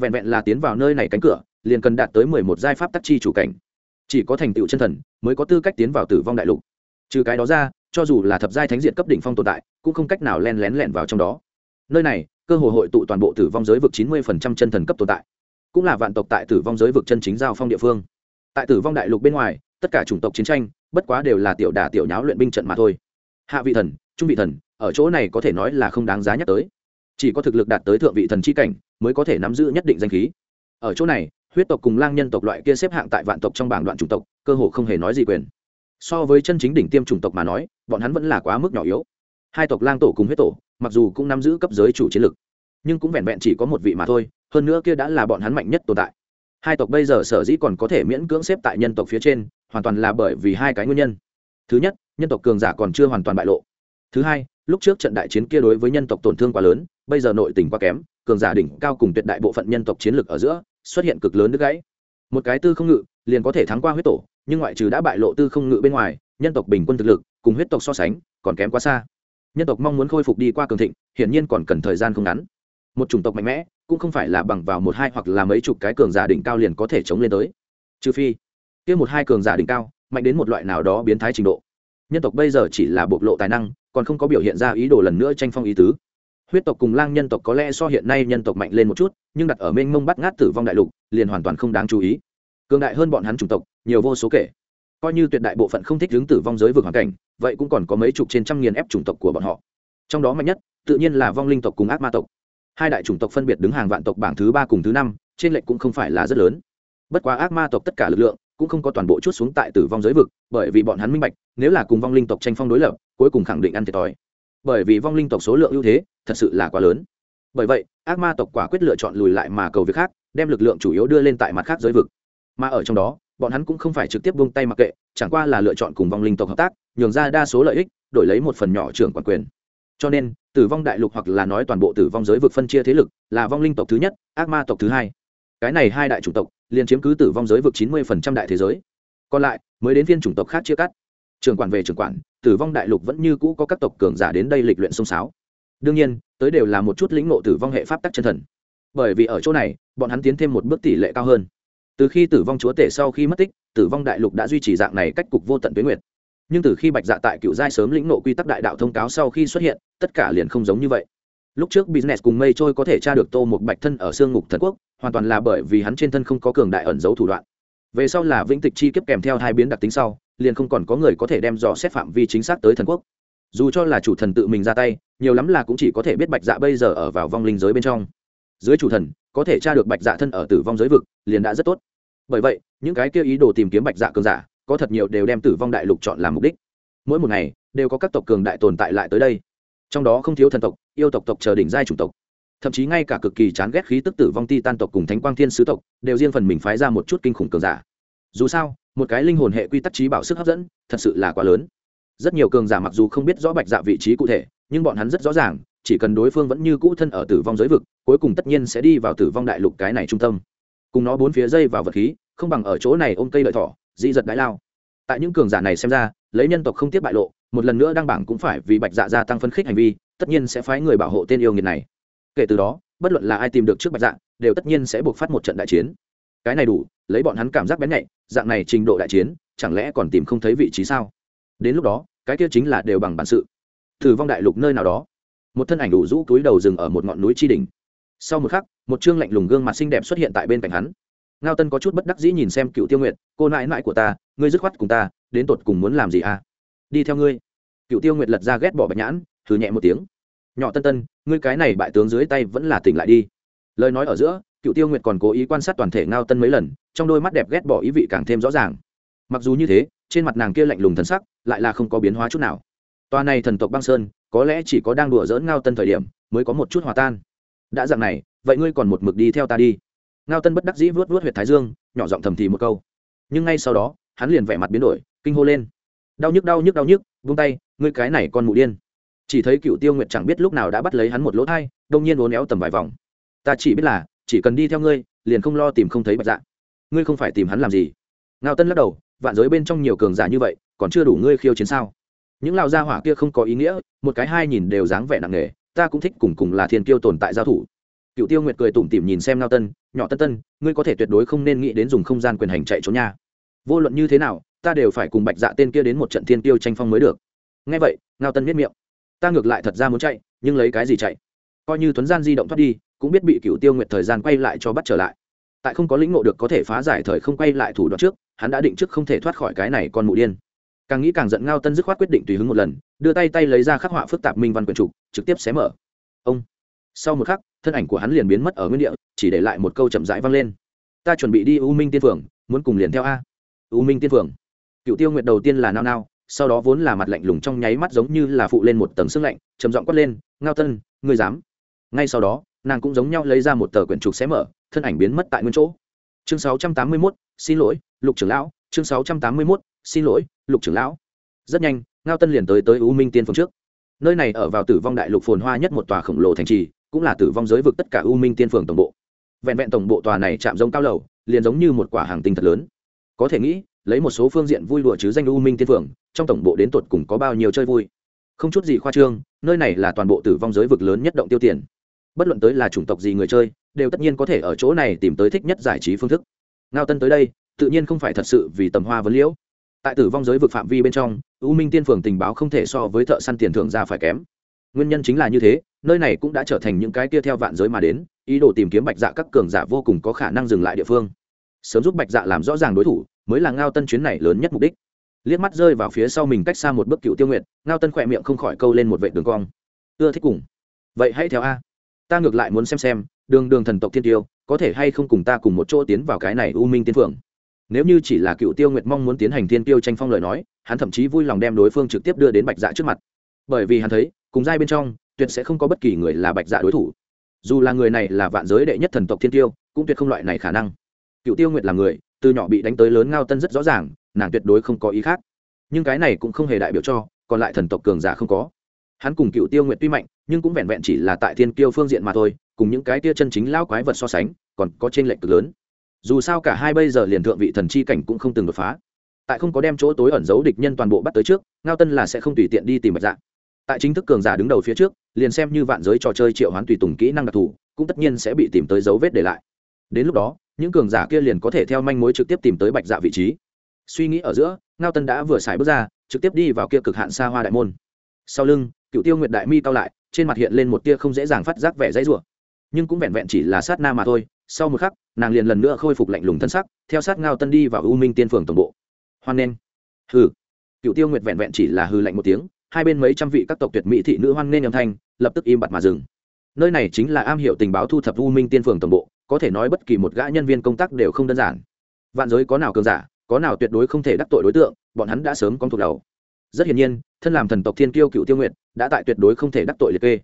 Vẹn vẹn là tiến vào nơi này cánh cửa liền cần đạt tới mười một giai pháp tắc chi chủ cảnh. Chỉ có thành tựu chân thần mới có tư cách tiến vào tử vong đại lục. Trừ cái đó ra cho dù là thập giai thánh diện cấp đỉnh phong tồn tại, cũng không cách nào len lén lẻn vào trong đó. Nơi này, cơ hội hội tụ toàn bộ tử vong giới vực chín mươi chân thần cấp tồn tại, cũng là vạn tộc tại tử vong giới vực chân chính giao phong địa phương. Tại tử vong đại lục bên ngoài, tất cả chủng tộc chiến tranh, bất quá đều là tiểu đả tiểu nháo luyện binh trận mà thôi. Hạ vị thần, trung vị thần, ở chỗ này có thể nói là không đáng giá nhắc tới. Chỉ có thực lực đạt tới thượng vị thần c h i cảnh, mới có thể nắm giữ nhất định danh khí. Ở chỗ này, huyết tộc cùng lang nhân tộc loại kia xếp hạng tại vạn tộc trong bảng đoạn chủng tộc, cơ hồ không hề nói gì quyền. So với chân chính đỉnh tiêm chủng tộc mà nói bọn hắn vẫn là quá mức nhỏ yếu. Hai tộc lang tổ cùng huyết tổ, mặc dù cũng nắm giữ cấp giới chủ chiến lực, nhưng cũng vẹn vẹn chỉ có một vị mà thôi, hơn nữa kia đã là bọn hắn mạnh nhất tồn tại. Hai tộc bây giờ sở dĩ còn có thể miễn cưỡng xếp tại nhân tộc phía trên, hoàn toàn là bởi vì hai cái nguyên nhân. Thứ nhất, nhân tộc cường giả còn chưa hoàn toàn bại lộ. Thứ hai, lúc trước trận đại chiến kia đối với nhân tộc tổn thương quá lớn, bây giờ nội tình quá kém, cường giả đỉnh cao cùng tuyệt đại bộ phận nhân tộc chiến lược ở giữa, xuất hiện cực lớn đứt gãy. Một cái tư không ngự, liền có thể thắng qua huyết tổ, nhưng ngoại trừ đã bại lộ tư không ngự bên ngoài, nhân tộc bình quân thực lực cùng huyết tộc so sánh, còn kém quá xa. Nhân tộc mong muốn khôi phục đi qua cường thịnh, hiển nhiên còn cần thời gian không ngắn. Một chủng tộc mạnh mẽ, cũng không phải là bằng vào một hai hoặc là mấy chục cái cường giả đỉnh cao liền có thể chống lên tới. Trừ phi, kia một hai cường giả đỉnh cao, mạnh đến một loại nào đó biến thái trình độ. Nhân tộc bây giờ chỉ là bộc lộ tài năng, còn không có biểu hiện ra ý đồ lần nữa tranh phong ý tứ. Huyết tộc cùng lang nhân tộc có lẽ so hiện nay nhân tộc mạnh lên một chút, nhưng đặt ở mênh mông bắt ngát tử vong đại lục, liền hoàn toàn không đáng chú ý. Cường đại hơn bọn hắn chủng tộc, nhiều vô số kể coi như tuyệt đại bộ phận không thích hướng tử vong giới vực hoàn cảnh, vậy cũng còn có mấy chục trên trăm nghìn ép chủng tộc của bọn họ. Trong đó mạnh nhất, tự nhiên là vong linh tộc cùng ác ma tộc. Hai đại chủng tộc phân biệt đứng hàng vạn tộc bảng thứ ba cùng thứ năm, trên lệnh cũng không phải là rất lớn. Bất quá ác ma tộc tất cả lực lượng cũng không có toàn bộ chút xuống tại tử vong giới vực, bởi vì bọn hắn minh bạch, nếu là cùng vong linh tộc tranh phong đối lập, cuối cùng khẳng định ăn thiệt thòi. Bởi vì vong linh tộc số lượng ưu thế thật sự là quá lớn. Bởi vậy, ác ma tộc quả quyết lựa chọn lùi lại mà cầu việc khác, đem lực lượng chủ yếu đưa lên tại mặt khác giới vực. Mà ở trong đó bọn hắn cũng không phải trực tiếp buông tay mặc kệ, chẳng qua là lựa chọn cùng vong linh tộc hợp tác, nhường ra đa số lợi ích, đổi lấy một phần nhỏ trưởng quản quyền. Cho nên, tử vong đại lục hoặc là nói toàn bộ tử vong giới vực phân chia thế lực, là vong linh tộc thứ nhất, ác ma tộc thứ hai. Cái này hai đại chủng tộc, liền chiếm cứ tử vong giới vực chín mươi đại thế giới. Còn lại, mới đến viên chủng tộc khác chia cắt. Trưởng quản về trưởng quản, tử vong đại lục vẫn như cũ có các tộc cường giả đến đây lịch luyện sông sáo. Đương nhiên, tới đều là một chút lĩnh ngộ tử vong hệ pháp tắc chân thần. Bởi vì ở chỗ này, bọn hắn tiến thêm một bước tỷ lệ cao hơn từ khi tử vong chúa tể sau khi mất tích, tử vong đại lục đã duy trì dạng này cách cục vô tận tuyến nguyệt. Nhưng từ khi bạch dạ tại cựu giai sớm lĩnh nộ quy tắc đại đạo thông cáo sau khi xuất hiện, tất cả liền không giống như vậy. Lúc trước business cùng mây trôi có thể tra được tô một bạch thân ở xương ngục thần quốc, hoàn toàn là bởi vì hắn trên thân không có cường đại ẩn giấu thủ đoạn. Về sau là vĩnh tịch chi kiếp kèm theo hai biến đặc tính sau, liền không còn có người có thể đem dò xét phạm vi chính xác tới thần quốc. Dù cho là chủ thần tự mình ra tay, nhiều lắm là cũng chỉ có thể biết bạch dạ bây giờ ở vào vong linh giới bên trong. Dưới chủ thần có thể tra được bạch dạ thân ở tử vong giới vực, liền đã rất tốt. Bởi vậy, những cái kia ý đồ tìm kiếm bạch dạ cường giả, có thật nhiều đều đem tử vong đại lục chọn làm mục đích. Mỗi một ngày, đều có các tộc cường đại tồn tại lại tới đây. Trong đó không thiếu thần tộc, yêu tộc tộc chờ đỉnh giai chủng tộc. Thậm chí ngay cả cực kỳ chán ghét khí tức tử vong ti tan tộc cùng thánh quang thiên sứ tộc, đều riêng phần mình phái ra một chút kinh khủng cường giả. Dù sao, một cái linh hồn hệ quy tắc trí bảo sức hấp dẫn, thật sự là quá lớn. Rất nhiều cường giả mặc dù không biết rõ bạch dạ vị trí cụ thể, nhưng bọn hắn rất rõ ràng chỉ cần đối phương vẫn như cũ thân ở tử vong giới vực, cuối cùng tất nhiên sẽ đi vào tử vong đại lục cái này trung tâm. Cùng nó bốn phía dây vào vật khí, không bằng ở chỗ này ôm cây lợi thỏ dị giật đái lao. Tại những cường giả này xem ra, lấy nhân tộc không tiếp bại lộ, một lần nữa đăng bảng cũng phải vì bạch dạ gia tăng phân khích hành vi, tất nhiên sẽ phái người bảo hộ tên yêu nghiệt này. Kể từ đó, bất luận là ai tìm được trước bạch dạ đều tất nhiên sẽ buộc phát một trận đại chiến. Cái này đủ, lấy bọn hắn cảm giác bén nhạy, dạng này trình độ đại chiến, chẳng lẽ còn tìm không thấy vị trí sao? Đến lúc đó, cái kia chính là đều bằng bản sự. Thử vong đại lục nơi nào đó một thân ảnh đủ rũ túi đầu rừng ở một ngọn núi tri đình sau một khắc một chương lạnh lùng gương mặt xinh đẹp xuất hiện tại bên cạnh hắn. Ngao tân có chút bất đắc dĩ nhìn xem cựu tiêu nguyệt, cô nãi nãi của ta ngươi dứt khoát cùng ta đến tột cùng muốn làm gì à? Đi theo ngươi. Cựu tiêu nguyệt lật ra ghét bỏ bạch nhãn thử nhẹ một tiếng. Nhỏ tân tân ngươi cái này bại tướng dưới tay vẫn là tỉnh lại đi. Lời nói ở giữa cựu tiêu nguyệt còn cố ý quan sát toàn thể ngao tân mấy lần trong đôi mắt đẹp ghét bỏ ý vị càng thêm rõ ràng. Mặc dù như thế trên mặt nàng kia lạnh lùng thần sắc lại là không có biến hóa chút nào. Toa này thần tộc băng sơn có lẽ chỉ có đang đùa dỡn ngao tân thời điểm mới có một chút hòa tan. Đã dạng này, vậy ngươi còn một mực đi theo ta đi. Ngao tân bất đắc dĩ vớt vớt huyệt thái dương, nhỏ giọng thầm thì một câu. Nhưng ngay sau đó, hắn liền vẻ mặt biến đổi, kinh hô lên. Đau nhức đau nhức đau nhức vung tay, ngươi cái này con mụ điên. Chỉ thấy cựu tiêu nguyệt chẳng biết lúc nào đã bắt lấy hắn một lỗ thai, đông nhiên uốn éo tầm vài vòng. Ta chỉ biết là, chỉ cần đi theo ngươi, liền không lo tìm không thấy bạch dạ. Ngươi không phải tìm hắn làm gì. Ngao tân lắc đầu, vạn giới bên trong nhiều cường giả như vậy, còn chưa đủ ngươi khiêu chiến sao? Những lao gia hỏa kia không có ý nghĩa, một cái hai nhìn đều dáng vẻ nặng nề, ta cũng thích cùng cùng là thiên kiêu tồn tại giao thủ. Cựu tiêu nguyệt cười tủm tỉm nhìn xem ngao tân, nhỏ tân tân, ngươi có thể tuyệt đối không nên nghĩ đến dùng không gian quyền hành chạy trốn nha. Vô luận như thế nào, ta đều phải cùng bạch dạ tên kia đến một trận thiên tiêu tranh phong mới được. Ngay vậy, ngao tân biết miệng, ta ngược lại thật ra muốn chạy, nhưng lấy cái gì chạy? Coi như tuấn gian di động thoát đi, cũng biết bị cựu tiêu nguyệt thời gian quay lại cho bắt trở lại. Tại không có lĩnh ngộ được có thể phá giải thời không quay lại thủ đoạn trước, hắn đã định trước không thể thoát khỏi cái này con mụ điên càng nghĩ càng giận ngao tân dứt khoát quyết định tùy hứng một lần đưa tay tay lấy ra khắc họa phức tạp minh văn quyền trục trực tiếp xé mở. Ông. Sau một khắc thân ảnh của hắn liền biến mất ở nguyên địa chỉ để lại một câu chậm rãi vang lên. Ta chuẩn bị đi u minh tiên phường muốn cùng liền theo a. U minh tiên phường cựu tiêu nguyệt đầu tiên là nao nao sau đó vốn là mặt lạnh lùng trong nháy mắt giống như là phụ lên một tầng sương lạnh trầm giọng quát lên ngao tân ngươi dám? Ngay sau đó nàng cũng giống nhau lấy ra một tờ quyển trục xé mở thân ảnh biến mất tại nguyên chỗ. Chương 681, xin lỗi lục trưởng lão chương 681, xin lỗi, lục trưởng lão. Rất nhanh, ngao tân liền tới tới u minh tiên phương trước. Nơi này ở vào tử vong đại lục phồn hoa nhất một tòa khổng lồ thành trì, cũng là tử vong giới vực tất cả u minh tiên phường tổng bộ. Vẹn vẹn tổng bộ tòa này chạm giống cao lầu, liền giống như một quả hàng tinh thật lớn. Có thể nghĩ, lấy một số phương diện vui đùa chứ danh u minh tiên phường trong tổng bộ đến tột cùng có bao nhiêu chơi vui. Không chút gì khoa trương, nơi này là toàn bộ tử vong giới vực lớn nhất động tiêu tiền. Bất luận tới là chủng tộc gì người chơi, đều tất nhiên có thể ở chỗ này tìm tới thích nhất giải trí phương thức. Ngao tân tới đây, tự nhiên không phải thật sự vì tầm hoa vấn liễu tại tử vong giới vực phạm vi bên trong, u minh tiên phường tình báo không thể so với thợ săn tiền thưởng ra phải kém. Nguyên nhân chính là như thế, nơi này cũng đã trở thành những cái kia theo vạn giới mà đến, ý đồ tìm kiếm bạch dạ các cường giả vô cùng có khả năng dừng lại địa phương. Sớm giúp bạch dạ làm rõ ràng đối thủ, mới là ngao tân chuyến này lớn nhất mục đích. Liếc mắt rơi vào phía sau mình cách xa một bước cựu tiêu nguyện ngao tân khỏe miệng không khỏi câu lên một vệ đường cong. Ưa thích cùng. Vậy hãy theo a. Ta ngược lại muốn xem xem, đường đường thần tộc thiên tiêu, có thể hay không cùng ta cùng một chỗ tiến vào cái này u minh tiên phượng nếu như chỉ là cựu tiêu nguyệt mong muốn tiến hành thiên tiêu tranh phong lời nói, hắn thậm chí vui lòng đem đối phương trực tiếp đưa đến bạch dạ trước mặt. Bởi vì hắn thấy, cùng giai bên trong, tuyệt sẽ không có bất kỳ người là bạch dạ đối thủ. Dù là người này là vạn giới đệ nhất thần tộc thiên tiêu cũng tuyệt không loại này khả năng. Cựu tiêu nguyệt là người, từ nhỏ bị đánh tới lớn ngao tân rất rõ ràng, nàng tuyệt đối không có ý khác. Nhưng cái này cũng không hề đại biểu cho, còn lại thần tộc cường giả không có. Hắn cùng cựu tiêu nguyệt tuy mạnh, nhưng cũng vẹn vẹn chỉ là tại thiên kiêu phương diện mà thôi, cùng những cái tia chân chính lao quái vật so sánh, còn có t r ê n lệch cực lớn dù sao cả hai bây giờ liền thượng vị thần chi cảnh cũng không từng đột phá. Tại không có đem chỗ tối ẩn giấu địch nhân toàn bộ bắt tới trước, ngao tân là sẽ không tùy tiện đi tìm bạch dạ. Tại chính thức cường giả đứng đầu phía trước, liền xem như vạn giới trò chơi triệu hoán tùy tùng kỹ năng đặc thù, cũng tất nhiên sẽ bị tìm tới dấu vết để lại. Đến lúc đó, những cường giả kia liền có thể theo manh mối trực tiếp tìm tới bạch dạ vị trí. Suy nghĩ ở giữa, ngao tân đã vừa xài bước ra, trực tiếp đi vào kia cực hạn xa hoa đại môn. Sau lưng, cựu tiêu nguyệt đại mi cao lại, trên mặt hiện lên một tia không dễ dàng phát giác vẻ dãy rủa. Nhưng cũng vẹn vẹn chỉ là sát na mà thôi sau một khắc, nàng liền lần nữa khôi phục lạnh lùng thân sắc, theo sát ngao tân đi vào u minh tiên phường tổng bộ. Hoan nghênh. Hừ. Cựu tiêu nguyệt vẹn vẹn chỉ là hư lạnh một tiếng, hai bên mấy trăm vị các tộc tuyệt mỹ thị nữ hoan nghênh âm thanh, lập tức im bặt mà dừng. Nơi này chính là am hiểu tình báo thu thập u minh tiên phường tổng bộ, có thể nói bất kỳ một gã nhân viên công tác đều không đơn giản. Vạn giới có nào cường giả, có nào tuyệt đối không thể đắc tội đối tượng, bọn hắn đã sớm con thuộc đầu. Rất hiển nhiên, thân làm thần tộc thiên kiêu cựu tiêu nguyệt, đã tại tuyệt đối không thể đắc tội liệt kê.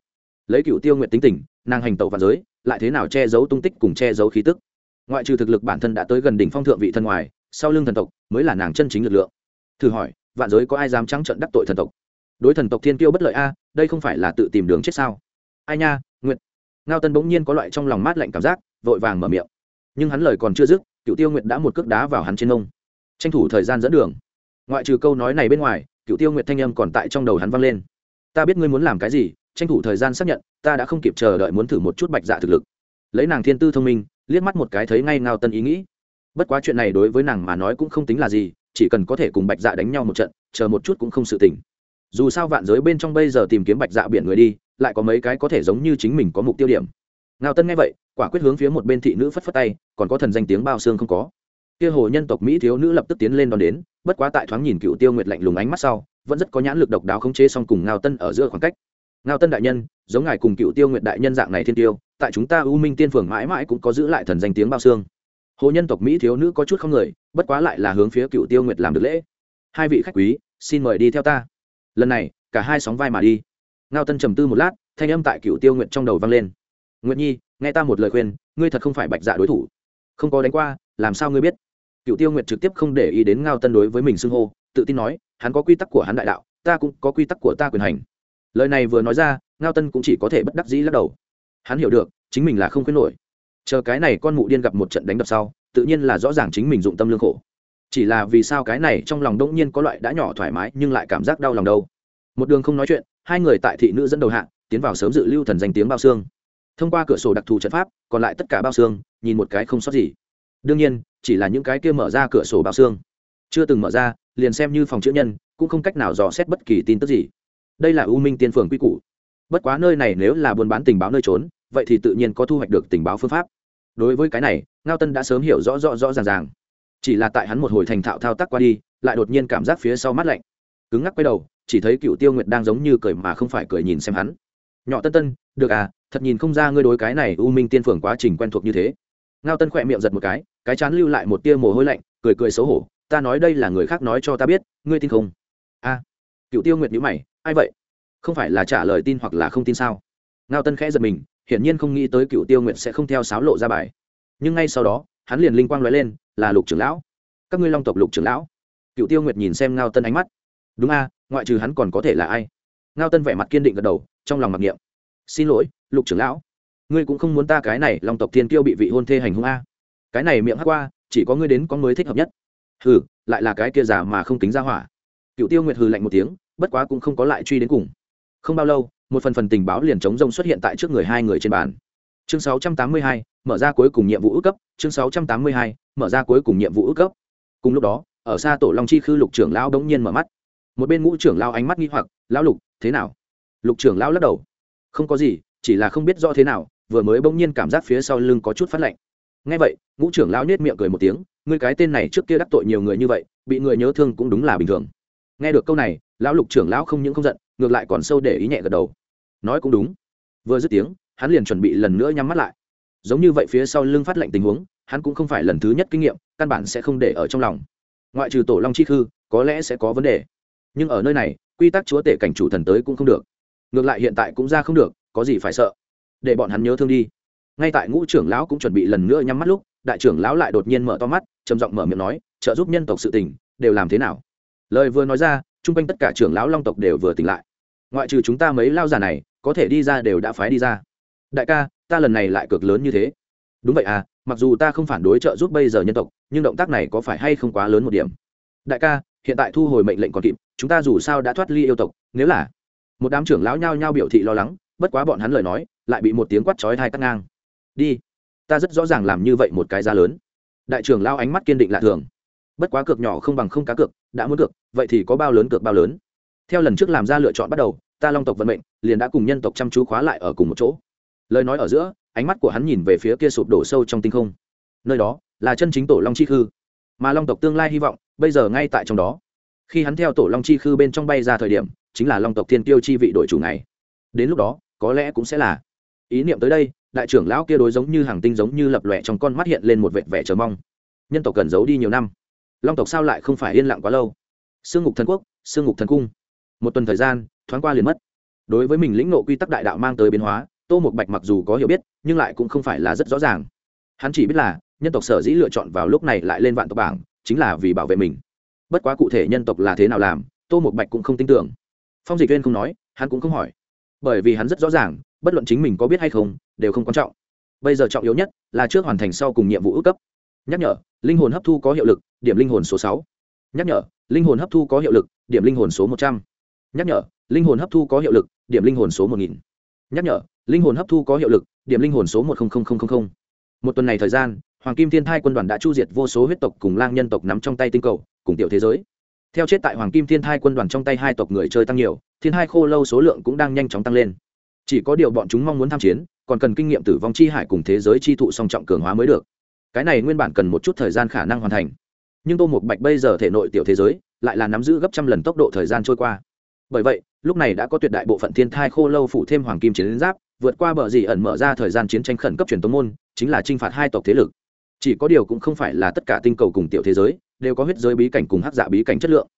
Lấy cựu tiêu nguyệt tính tình, nàng hành tẩu vạn giới lại thế nào che giấu tung tích cùng che giấu khí tức? Ngoại trừ thực lực bản thân đã tới gần đỉnh phong thượng vị thân ngoài, sau lưng thần tộc mới là nàng chân chính lực lượng. Thử hỏi, vạn giới có ai dám trắng trận đắc tội thần tộc? Đối thần tộc thiên kiêu bất lợi a, đây không phải là tự tìm đường chết sao? Ai nha, nguyệt. Ngao tân bỗng nhiên có loại trong lòng mát lạnh cảm giác, vội vàng mở miệng. Nhưng hắn lời còn chưa dứt cựu tiêu nguyệt đã một cước đá vào hắn trên nông tranh thủ thời gian dẫn đường. Ngoại trừ câu nói này bên ngoài cựu tiêu nguyệt thanh âm còn tại trong đầu hắn vang lên. Ta biết ngươi muốn làm cái gì tranh thủ thời gian xác nhận, ta đã không kịp chờ đợi muốn thử một chút bạch dạ thực lực. Lấy nàng thiên tư thông minh, liếc mắt một cái thấy ngay ngao tân ý nghĩ. Bất quá chuyện này đối với nàng mà nói cũng không tính là gì, chỉ cần có thể cùng bạch dạ đánh nhau một trận, chờ một chút cũng không sự tỉnh dù sao vạn giới bên trong bây giờ tìm kiếm bạch dạ biển người đi, lại có mấy cái có thể giống như chính mình có mục tiêu điểm. Ngao tân nghe vậy, quả quyết hướng phía một bên thị nữ phất phất tay, còn có thần danh tiếng bao xương không có. Kia hồ nhân tộc mỹ thiếu nữ lập tức tiến lên đón đến, bất quá tại thoáng nhìn cựu tiêu nguyệt lạnh lùng ánh mắt sau, vẫn rất có nhãn lực độc đáo khống chế song cùng ngao tân ở giữa khoảng cách ngao tân đại nhân, giống ngài cùng cựu tiêu nguyệt đại nhân dạng này thiên tiêu, tại chúng ta u minh tiên phường mãi mãi cũng có giữ lại thần danh tiếng bao xương. Hồ nhân tộc mỹ thiếu nữ có chút không người, bất quá lại là hướng phía cựu tiêu nguyệt làm được lễ. Hai vị khách quý, xin mời đi theo ta. Lần này, cả hai sóng vai mà đi. Ngao tân trầm tư một lát, thanh âm tại cựu tiêu nguyệt trong đầu vang lên. Nguyệt nhi, nghe ta một lời khuyên, ngươi thật không phải bạch dạ đối thủ. Không có đánh qua, làm sao ngươi biết? Cựu tiêu nguyệt trực tiếp không để ý đến ngao tân đối với mình xưng hô, tự tin nói, hắn có quy tắc của hắn đại đạo, ta cũng có quy tắc của ta quyền hành lời này vừa nói ra, ngao tân cũng chỉ có thể bất đắc dĩ lắc đầu. Hắn hiểu được, chính mình là không khuyến nổi. Chờ cái này con mụ điên gặp một trận đánh đập sau, tự nhiên là rõ ràng chính mình dụng tâm lương khổ. Chỉ là vì sao cái này trong lòng đông nhiên có loại đã nhỏ thoải mái nhưng lại cảm giác đau lòng đâu. Một đường không nói chuyện, hai người tại thị nữ dẫn đầu hạ, tiến vào sớm dự lưu thần danh tiếng bao xương. Thông qua cửa sổ đặc thù trận pháp, còn lại tất cả bao xương, nhìn một cái không sót gì. Đương nhiên, chỉ là những cái kia mở ra cửa sổ bao xương. Chưa từng mở ra, liền xem như phòng chữ nhân, cũng không cách nào dò xét bất kỳ tin tức gì đây là u minh tiên phường quy củ. Bất quá nơi này nếu là buôn bán tình báo nơi trốn, vậy thì tự nhiên có thu hoạch được tình báo phương pháp. Đối với cái này, ngao tân đã sớm hiểu rõ rõ rõ ràng ràng. Chỉ là tại hắn một hồi thành thạo thao tác qua đi, lại đột nhiên cảm giác phía sau mắt lạnh. Cứng ngắc quay đầu, chỉ thấy cựu tiêu nguyệt đang giống như cười mà không phải cười nhìn xem hắn. Nhỏ tân tân, được à thật nhìn không ra ngươi đối cái này u minh tiên phường quá trình quen thuộc như thế. Ngao tân khỏe miệng giật một cái cái chán lưu lại một tia mồ hôi lạnh, cười cười xấu hổ, ta nói đây là người khác nói cho ta biết, ngươi tin không? A. Cựu tiêu nguyệt nhữ mày ai vậy? Không phải là trả lời tin hoặc là không tin sao? Ngao tân khẽ giật mình, hiển nhiên không nghĩ tới cựu tiêu nguyệt sẽ không theo sáo lộ ra bài. Nhưng ngay sau đó, hắn liền linh quang nói lên, là lục trưởng lão. Các ngươi long tộc lục trưởng lão. Cựu tiêu nguyệt nhìn xem ngao tân ánh mắt. Đúng a, ngoại trừ hắn còn có thể là ai? Ngao tân vẻ mặt kiên định gật đầu, trong lòng mặc niệm. Xin lỗi, lục trưởng lão. Ngươi cũng không muốn ta cái này long tộc thiên kiêu bị vị hôn thê hành hung a. Cái này miệng hắc qua, chỉ có ngươi đến có mới thích hợp nhất. Hừ, lại là cái kia giả mà không tính ra hỏa. Cựu tiêu nguyệt hừ lạnh một tiếng bất quá cũng không có lại truy đến cùng. Không bao lâu, một phần phần tình báo liền chống rông xuất hiện tại trước người hai người trên bàn. Chương sáu trăm tám mươi hai, mở ra cuối cùng nhiệm vụ ước cấp. Chương sáu trăm tám mươi hai, mở ra cuối cùng nhiệm vụ ước cấp. Cùng lúc đó, ở xa tổ long chi khư lục trưởng lão đống nhiên mở mắt. Một bên ngũ trưởng lão ánh mắt nghi hoặc, lão lục, thế nào? Lục trưởng lão lắc đầu. Không có gì, chỉ là không biết rõ thế nào, vừa mới bỗng nhiên cảm giác phía sau lưng có chút phát lạnh. Ngay vậy, ngũ trưởng lão nhếch miệng cười một tiếng, ngươi cái tên này trước kia đắc tội nhiều người như vậy, bị người nhớ thương cũng đúng là bình thường. Nghe được câu này lão lục trưởng lão không những không giận, ngược lại còn sâu để ý nhẹ gật đầu. Nói cũng đúng. Vừa dứt tiếng, hắn liền chuẩn bị lần nữa nhắm mắt lại. Giống như vậy phía sau lưng phát lệnh tình huống, hắn cũng không phải lần thứ nhất kinh nghiệm, căn bản sẽ không để ở trong lòng. Ngoại trừ tổ long chi khư, có lẽ sẽ có vấn đề. Nhưng ở nơi này, quy tắc chúa tể cảnh chủ thần tới cũng không được. Ngược lại hiện tại cũng ra không được, có gì phải sợ? Để bọn hắn nhớ thương đi. Ngay tại ngũ trưởng lão cũng chuẩn bị lần nữa nhắm mắt lúc, đại trưởng lão lại đột nhiên mở to mắt, trầm giọng mở miệng nói, trợ giúp nhân tộc sự tình, đều làm thế nào? Lời vừa nói ra chung quanh tất cả trưởng lão long tộc đều vừa tỉnh lại. Ngoại trừ chúng ta mấy lao già này, có thể đi ra đều đã phái đi ra. Đại ca, ta lần này lại cực lớn như thế. Đúng vậy à mặc dù ta không phản đối trợ giúp bây giờ nhân tộc, nhưng động tác này có phải hay không quá lớn một điểm? Đại ca, hiện tại thu hồi mệnh lệnh còn kịp, chúng ta dù sao đã thoát ly yêu tộc, nếu là một đám trưởng lão nhao nhao biểu thị lo lắng, bất quá bọn hắn lời nói, lại bị một tiếng quát chói thai cắt ngang. Đi, ta rất rõ ràng làm như vậy một cái giá lớn. Đại trưởng lao ánh mắt kiên định lạ thường. Bất quá cược nhỏ không bằng không cá cược, đã muốn cược vậy thì có bao lớn cược bao lớn. Theo lần trước làm ra lựa chọn bắt đầu, ta long tộc vận mệnh liền đã cùng nhân tộc chăm chú khóa lại ở cùng một chỗ. Lời nói ở giữa, ánh mắt của hắn nhìn về phía kia sụp đổ sâu trong tinh không. Nơi đó là chân chính tổ long chi khư. Mà long tộc tương lai hy vọng, bây giờ ngay tại trong đó. Khi hắn theo tổ long chi khư bên trong bay ra thời điểm, chính là long tộc thiên tiêu chi vị đội chủ này đến lúc đó, có lẽ cũng sẽ là. Ý niệm tới đây, đại trưởng lão kia đối giống như hàng tinh giống như lập lòe trong con mắt hiện lên một vệt vẻ chờ mong. Nhân tộc cần giấu đi nhiều năm. Long tộc sao lại không phải yên lặng quá lâu? Sương ngục thần quốc, sương ngục thần cung. Một tuần thời gian, thoáng qua liền mất. Đối với mình lĩnh nộ quy tắc đại đạo mang tới biến hóa, tô một bạch mặc dù có hiểu biết, nhưng lại cũng không phải là rất rõ ràng. Hắn chỉ biết là, nhân tộc sở dĩ lựa chọn vào lúc này lại lên vạn tộc bảng, chính là vì bảo vệ mình. Bất quá cụ thể nhân tộc là thế nào làm, tô một bạch cũng không tin tưởng. Phong dịch viên không nói, hắn cũng không hỏi. Bởi vì hắn rất rõ ràng, bất luận chính mình có biết hay không, đều không quan trọng. Bây giờ trọng yếu nhất là trước hoàn thành sau cùng nhiệm vụ ước cấp. Nhắc nhở, linh hồn hấp thu có hiệu lực, điểm linh hồn số sáu. Nhắc nhở linh hồn hấp thu có hiệu lực, điểm linh hồn số một trăm. Nhắc nhở, linh hồn hấp thu có hiệu lực, điểm linh hồn số một nghìn. Nhắc nhở, linh hồn hấp thu có hiệu lực, điểm linh hồn số một nghìn một tuần này thời gian, hoàng kim thiên thai quân đoàn đã chu diệt vô số huyết tộc cùng lang nhân tộc nắm trong tay tinh cầu, cùng tiểu thế giới. Theo chết tại hoàng kim thiên thai quân đoàn trong tay hai tộc người chơi tăng nhiều, thiên hai khô lâu số lượng cũng đang nhanh chóng tăng lên. Chỉ có điều bọn chúng mong muốn tham chiến, còn cần kinh nghiệm tử vong chi hải cùng thế giới chi thụ song trọng cường hóa mới được. Cái này nguyên bản cần một chút thời gian khả năng hoàn thành nhưng tô một bạch bây giờ thể nội tiểu thế giới lại là nắm giữ gấp trăm lần tốc độ thời gian trôi qua. Bởi vậy, lúc này đã có tuyệt đại bộ phận thiên thai khô lâu phủ thêm hoàng kim chiến giáp, vượt qua bờ dì ẩn mở ra thời gian chiến tranh khẩn cấp truyền tống môn, chính là t r i n h phạt hai tộc thế lực. Chỉ có điều cũng không phải là tất cả tinh cầu cùng tiểu thế giới đều có huyết giới bí cảnh cùng hắc dạ bí cảnh chất lượng.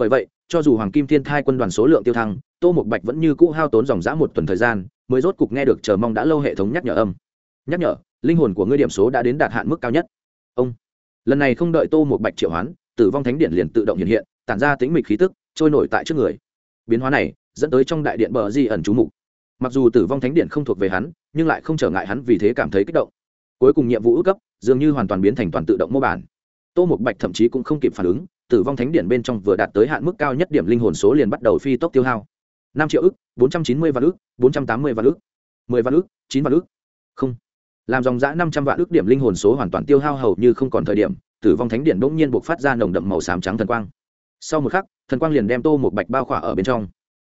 Bởi vậy, cho dù hoàng kim thiên thai quân đoàn số lượng tiêu thăng, tô một bạch vẫn như cũ hao tốn dòng g một tuần thời gian, mới rốt cục nghe được chờ mong đã lâu hệ thống nhắc nhở âm. Nhắc nhở, linh hồn của ngươi điểm số đã đến đạt hạn mức cao nhất. Ông lần này không đợi tô một bạch triệu hoán, tử vong thánh điện liền tự động hiện hiện, tản ra tính mịch khí tức, trôi nổi tại trước người. Biến hóa này dẫn tới trong đại điện bờ di ẩn trú mục. Mặc dù tử vong thánh điện không thuộc về hắn, nhưng lại không trở ngại hắn vì thế cảm thấy kích động. Cuối cùng nhiệm vụ ước cấp, dường như hoàn toàn biến thành toàn tự động mô bản. Tô một bạch thậm chí cũng không kịp phản ứng, tử vong thánh điện bên trong vừa đạt tới hạn mức cao nhất điểm linh hồn số liền bắt đầu phi tốc tiêu hao. năm triệu ức, bốn trăm chín mươi vạn ức, bốn trăm tám mươi vạn ức, mười vạn ức, chín vạn ức. Không làm dòng giã năm trăm vạn ức điểm linh hồn số hoàn toàn tiêu hao hầu như không còn thời điểm, tử vong thánh điện bỗng nhiên buộc phát ra nồng đậm màu xám trắng thần quang. Sau một khắc, thần quang liền đem tô một bạch bao khỏa ở bên trong.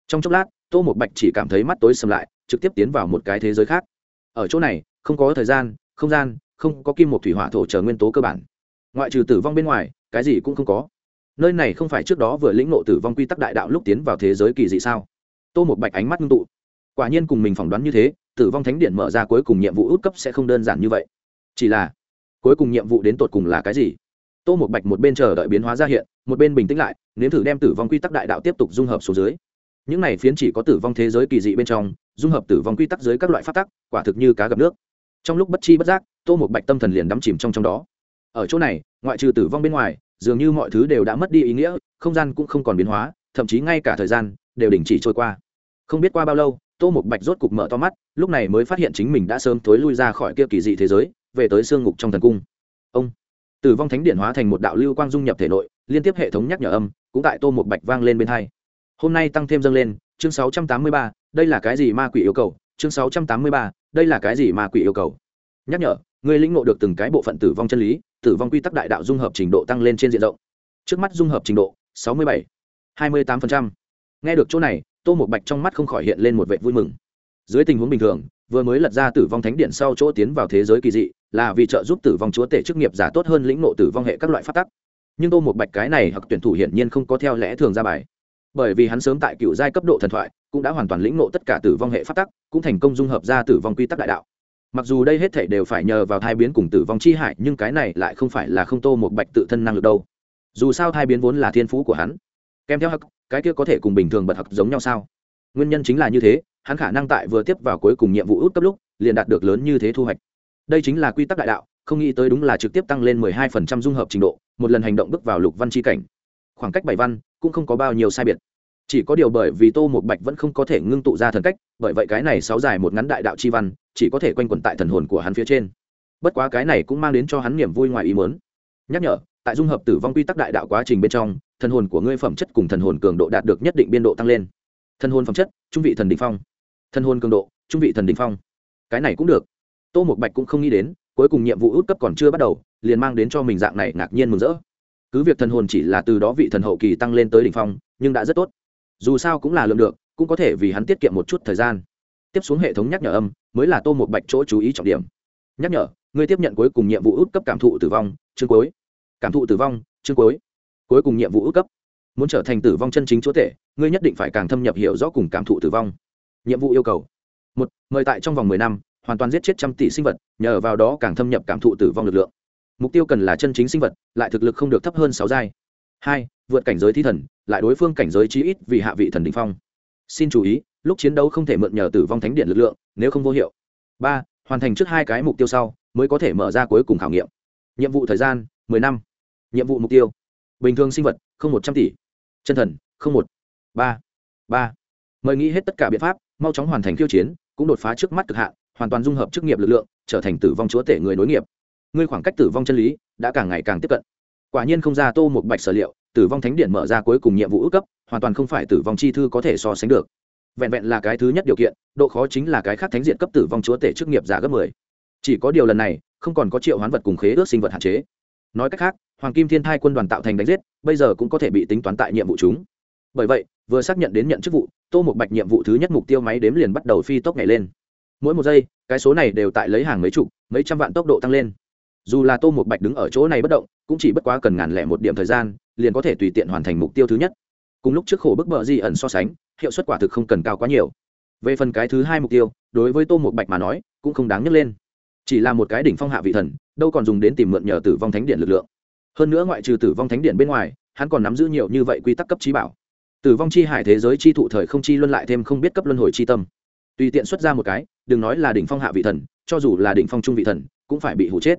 Trong chốc lát, tô một bạch chỉ cảm thấy mắt tối sầm lại, trực tiếp tiến vào một cái thế giới khác. Ở chỗ này, không có thời gian, không gian, không có kim một thủy hỏa thổ trở nguyên tố cơ bản. Ngoại trừ tử vong bên ngoài, cái gì cũng không có. Nơi này không phải trước đó vừa lĩnh nộ tử vong quy tắc đại đạo lúc tiến vào thế giới kỳ dị sao? Tô một bạch ánh mắt ngưng tụ. Quả nhiên cùng mình phỏng đoán như thế tử vong thánh điện mở ra cuối cùng nhiệm vụ út cấp sẽ không đơn giản như vậy. Chỉ là, cuối cùng nhiệm vụ đến tột cùng là cái gì? Tô một bạch một bên chờ đợi biến hóa ra hiện, một bên bình tĩnh lại, nếm thử đem tử vong quy tắc đại đạo tiếp tục dung hợp xuống dưới. Những này phiến chỉ có tử vong thế giới kỳ dị bên trong, dung hợp tử vong quy tắc dưới các loại phát tắc, quả thực như cá gặp nước. Trong lúc bất chi bất giác, tô một bạch tâm thần liền đắm chìm trong trong đó. Ở chỗ này, ngoại trừ tử vong bên ngoài, dường như mọi thứ đều đã mất đi ý nghĩa, không gian cũng không còn biến hóa, thậm chí ngay cả thời gian đều đình chỉ trôi qua. Không biết qua bao lâu tô một bạch rốt cục mở to mắt lúc này mới phát hiện chính mình đã sớm thối lui ra khỏi kia kỳ dị thế giới về tới sương ngục trong thần cung. Ông tử vong thánh điện hóa thành một đạo lưu quang dung nhập thể nội liên tiếp hệ thống nhắc nhở âm cũng tại tô một bạch vang lên bên hai. Hôm nay tăng thêm dâng lên chương 683, đây là cái gì ma quỷ yêu cầu? Chương 683, đây là cái gì ma quỷ yêu cầu? Nhắc nhở ngươi lĩnh ngộ được từng cái bộ phận tử vong chân lý tử vong quy tắc đại đạo dung hợp trình độ tăng lên trên diện rộng. Trước mắt dung hợp trình độ sáu mươi bảy hai mươi tám nghe được chỗ này tô một bạch trong mắt không khỏi hiện lên một vệ vui mừng. Dưới tình huống bình thường, vừa mới lật ra tử vong thánh điện sau chỗ tiến vào thế giới kỳ dị, là vì trợ giúp tử vong chúa tể chức nghiệp giả tốt hơn lĩnh ngộ tử vong hệ các loại phát tắc. Nhưng tô một bạch cái này hoặc tuyển thủ hiển nhiên không có theo lẽ thường ra bài. Bởi vì hắn sớm tại cựu giai cấp độ thần thoại, cũng đã hoàn toàn lĩnh ngộ tất cả tử vong hệ phát tắc, cũng thành công dung hợp ra tử vong quy tắc đại đạo. Mặc dù đây hết thể đều phải nhờ vào thai biến cùng tử vong chi hại, nhưng cái này lại không phải là không tô một bạch tự thân năng lực đâu. Dù sao thai biến vốn là thiên phú của hắn kèm theo hắc, cái kia có thể cùng bình thường bật hặc giống nhau sao? Nguyên nhân chính là như thế, hắn khả năng tại vừa tiếp vào cuối cùng nhiệm vụ út cấp lúc, liền đạt được lớn như thế thu hoạch. Đây chính là quy tắc đại đạo, không nghĩ tới đúng là trực tiếp tăng lên mười hai phần trăm dung hợp trình độ, một lần hành động bước vào lục văn chi cảnh. Khoảng cách bảy văn cũng không có bao nhiêu sai biệt. Chỉ có điều bởi vì tô một bạch vẫn không có thể ngưng tụ ra thần cách, bởi vậy cái này sáu dài một ngắn đại đạo chi văn chỉ có thể quanh quẩn tại thần hồn của hắn phía trên. Bất quá cái này cũng mang đến cho hắn niềm vui ngoài ý muốn. Nhắc nhở, tại dung hợp tử vong quy tắc đại đạo quá trình bên trong thần hồn của ngươi phẩm chất cùng thần hồn cường độ đạt được nhất định biên độ tăng lên. Thần hồn phẩm chất, trung vị thần đình phong. Thần hồn cường độ, trung vị thần đình phong. Cái này cũng được. Tô một bạch cũng không nghĩ đến, cuối cùng nhiệm vụ út cấp còn chưa bắt đầu, liền mang đến cho mình dạng này ngạc nhiên mừng rỡ. Cứ việc thần hồn chỉ là từ đó vị thần hậu kỳ tăng lên tới đỉnh phong, nhưng đã rất tốt. Dù sao cũng là lượng được, cũng có thể vì hắn tiết kiệm một chút thời gian. Tiếp xuống hệ thống nhắc nhở âm, mới là tô một bạch chỗ chú ý trọng điểm. Nhắc nhở, ngươi tiếp nhận cuối cùng nhiệm vụ út cấp cảm thụ tử vong, chương cuối. Cảm thụ tử vong, chương cuối cuối cùng nhiệm vụ ước cấp. Muốn trở thành tử vong chân chính chúa tể, ngươi nhất định phải càng thâm nhập hiểu rõ cùng cảm thụ tử vong. Nhiệm vụ yêu cầu. Một, mời tại trong vòng mười năm, hoàn toàn giết chết trăm tỷ sinh vật, nhờ vào đó càng thâm nhập cảm thụ tử vong lực lượng. Mục tiêu cần là chân chính sinh vật, lại thực lực không được thấp hơn sáu giai. Hai, vượt cảnh giới thi thần, lại đối phương cảnh giới chí ít vì hạ vị thần đình phong. Xin chú ý, lúc chiến đấu không thể mượn nhờ tử vong thánh điện lực lượng, nếu không vô hiệu. Ba, hoàn thành trước hai cái mục tiêu sau, mới có thể mở ra cuối cùng khảo nghiệm. Nhiệm vụ thời gian, mười năm. Nhiệm vụ mục tiêu bình thường sinh vật, không một trăm tỷ. Chân thần, không một. Ba. Ba. Mời nghĩ hết tất cả biện pháp, mau chóng hoàn thành khiêu chiến, cũng đột phá trước mắt cực hạn, hoàn toàn dung hợp chức nghiệp lực lượng, trở thành tử vong chúa tể người nối nghiệp. Ngươi khoảng cách tử vong chân lý đã càng ngày càng tiếp cận. Quả nhiên không ra tô một bạch sở liệu, tử vong thánh điện mở ra cuối cùng nhiệm vụ ước cấp, hoàn toàn không phải tử vong chi thư có thể so sánh được. Vẹn vẹn là cái thứ nhất điều kiện, độ khó chính là cái khác thánh diện cấp tử vong chúa tể chức nghiệp giả gấp mười. Chỉ có điều lần này, không còn có triệu hoán vật cùng khế ước sinh vật hạn chế nói cách khác, hoàng kim thiên thai quân đoàn tạo thành đánh giết, bây giờ cũng có thể bị tính toán tại nhiệm vụ chúng. Bởi vậy, vừa xác nhận đến nhận chức vụ, tô một bạch nhiệm vụ thứ nhất mục tiêu máy đếm liền bắt đầu phi tốc nhảy lên. Mỗi một giây, cái số này đều tại lấy hàng mấy chục, mấy trăm vạn tốc độ tăng lên. Dù là tô một bạch đứng ở chỗ này bất động, cũng chỉ bất quá cần ngàn lẻ một điểm thời gian, liền có thể tùy tiện hoàn thành mục tiêu thứ nhất. Cùng lúc trước khổ bức bờ di ẩn so sánh, hiệu suất quả thực không cần cao quá nhiều. Về phần cái thứ hai mục tiêu, đối với tô một bạch mà nói, cũng không đáng nhắc lên. Chỉ là một cái đỉnh phong hạ vị thần đâu còn dùng đến tìm mượn nhờ tử vong thánh điện lực lượng. Hơn nữa ngoại trừ tử vong thánh điện bên ngoài, hắn còn nắm giữ nhiều như vậy quy tắc cấp trí bảo. Tử vong chi hải thế giới chi thụ thời không chi luân lại thêm không biết cấp luân hồi chi tâm. Tùy tiện xuất ra một cái, đừng nói là đỉnh phong hạ vị thần, cho dù là đỉnh phong trung vị thần, cũng phải bị hủ chết.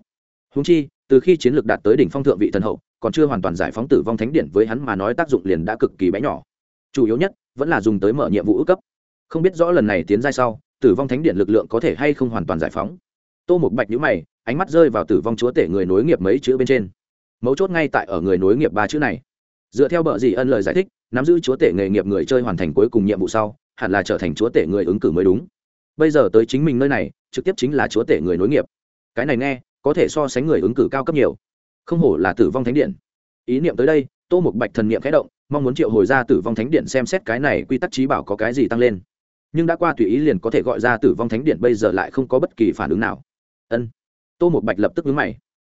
Húng chi, từ khi chiến lược đạt tới đỉnh phong thượng vị thần hậu, còn chưa hoàn toàn giải phóng tử vong thánh điện với hắn mà nói tác dụng liền đã cực kỳ bé nhỏ. Chủ yếu nhất, vẫn là dùng tới mở nhiệm vụ ước cấp. Không biết rõ lần này tiến giai sau, tử vong thánh điện lực lượng có thể hay không hoàn toàn giải phóng. Tô một bạch nhữ mày ánh mắt rơi vào tử vong chúa tể người nối nghiệp mấy chữ bên trên. Mấu chốt ngay tại ở người nối nghiệp ba chữ này. Dựa theo bợ gì ân lời giải thích, nắm giữ chúa tể nghề nghiệp người chơi hoàn thành cuối cùng nhiệm vụ sau, hẳn là trở thành chúa tể người ứng cử mới đúng. Bây giờ tới chính mình nơi này, trực tiếp chính là chúa tể người nối nghiệp. Cái này nghe, có thể so sánh người ứng cử cao cấp nhiều. Không hổ là tử vong thánh điện. Ý niệm tới đây, tô một bạch thần niệm khẽ động, mong muốn triệu hồi ra tử vong thánh điện xem xét cái này quy tắc trí bảo có cái gì tăng lên. Nhưng đã qua tùy ý liền có thể gọi ra tử vong thánh điện bây giờ lại không có bất kỳ phản ứng nào. Ân tô một bạch lập tức vướng mày.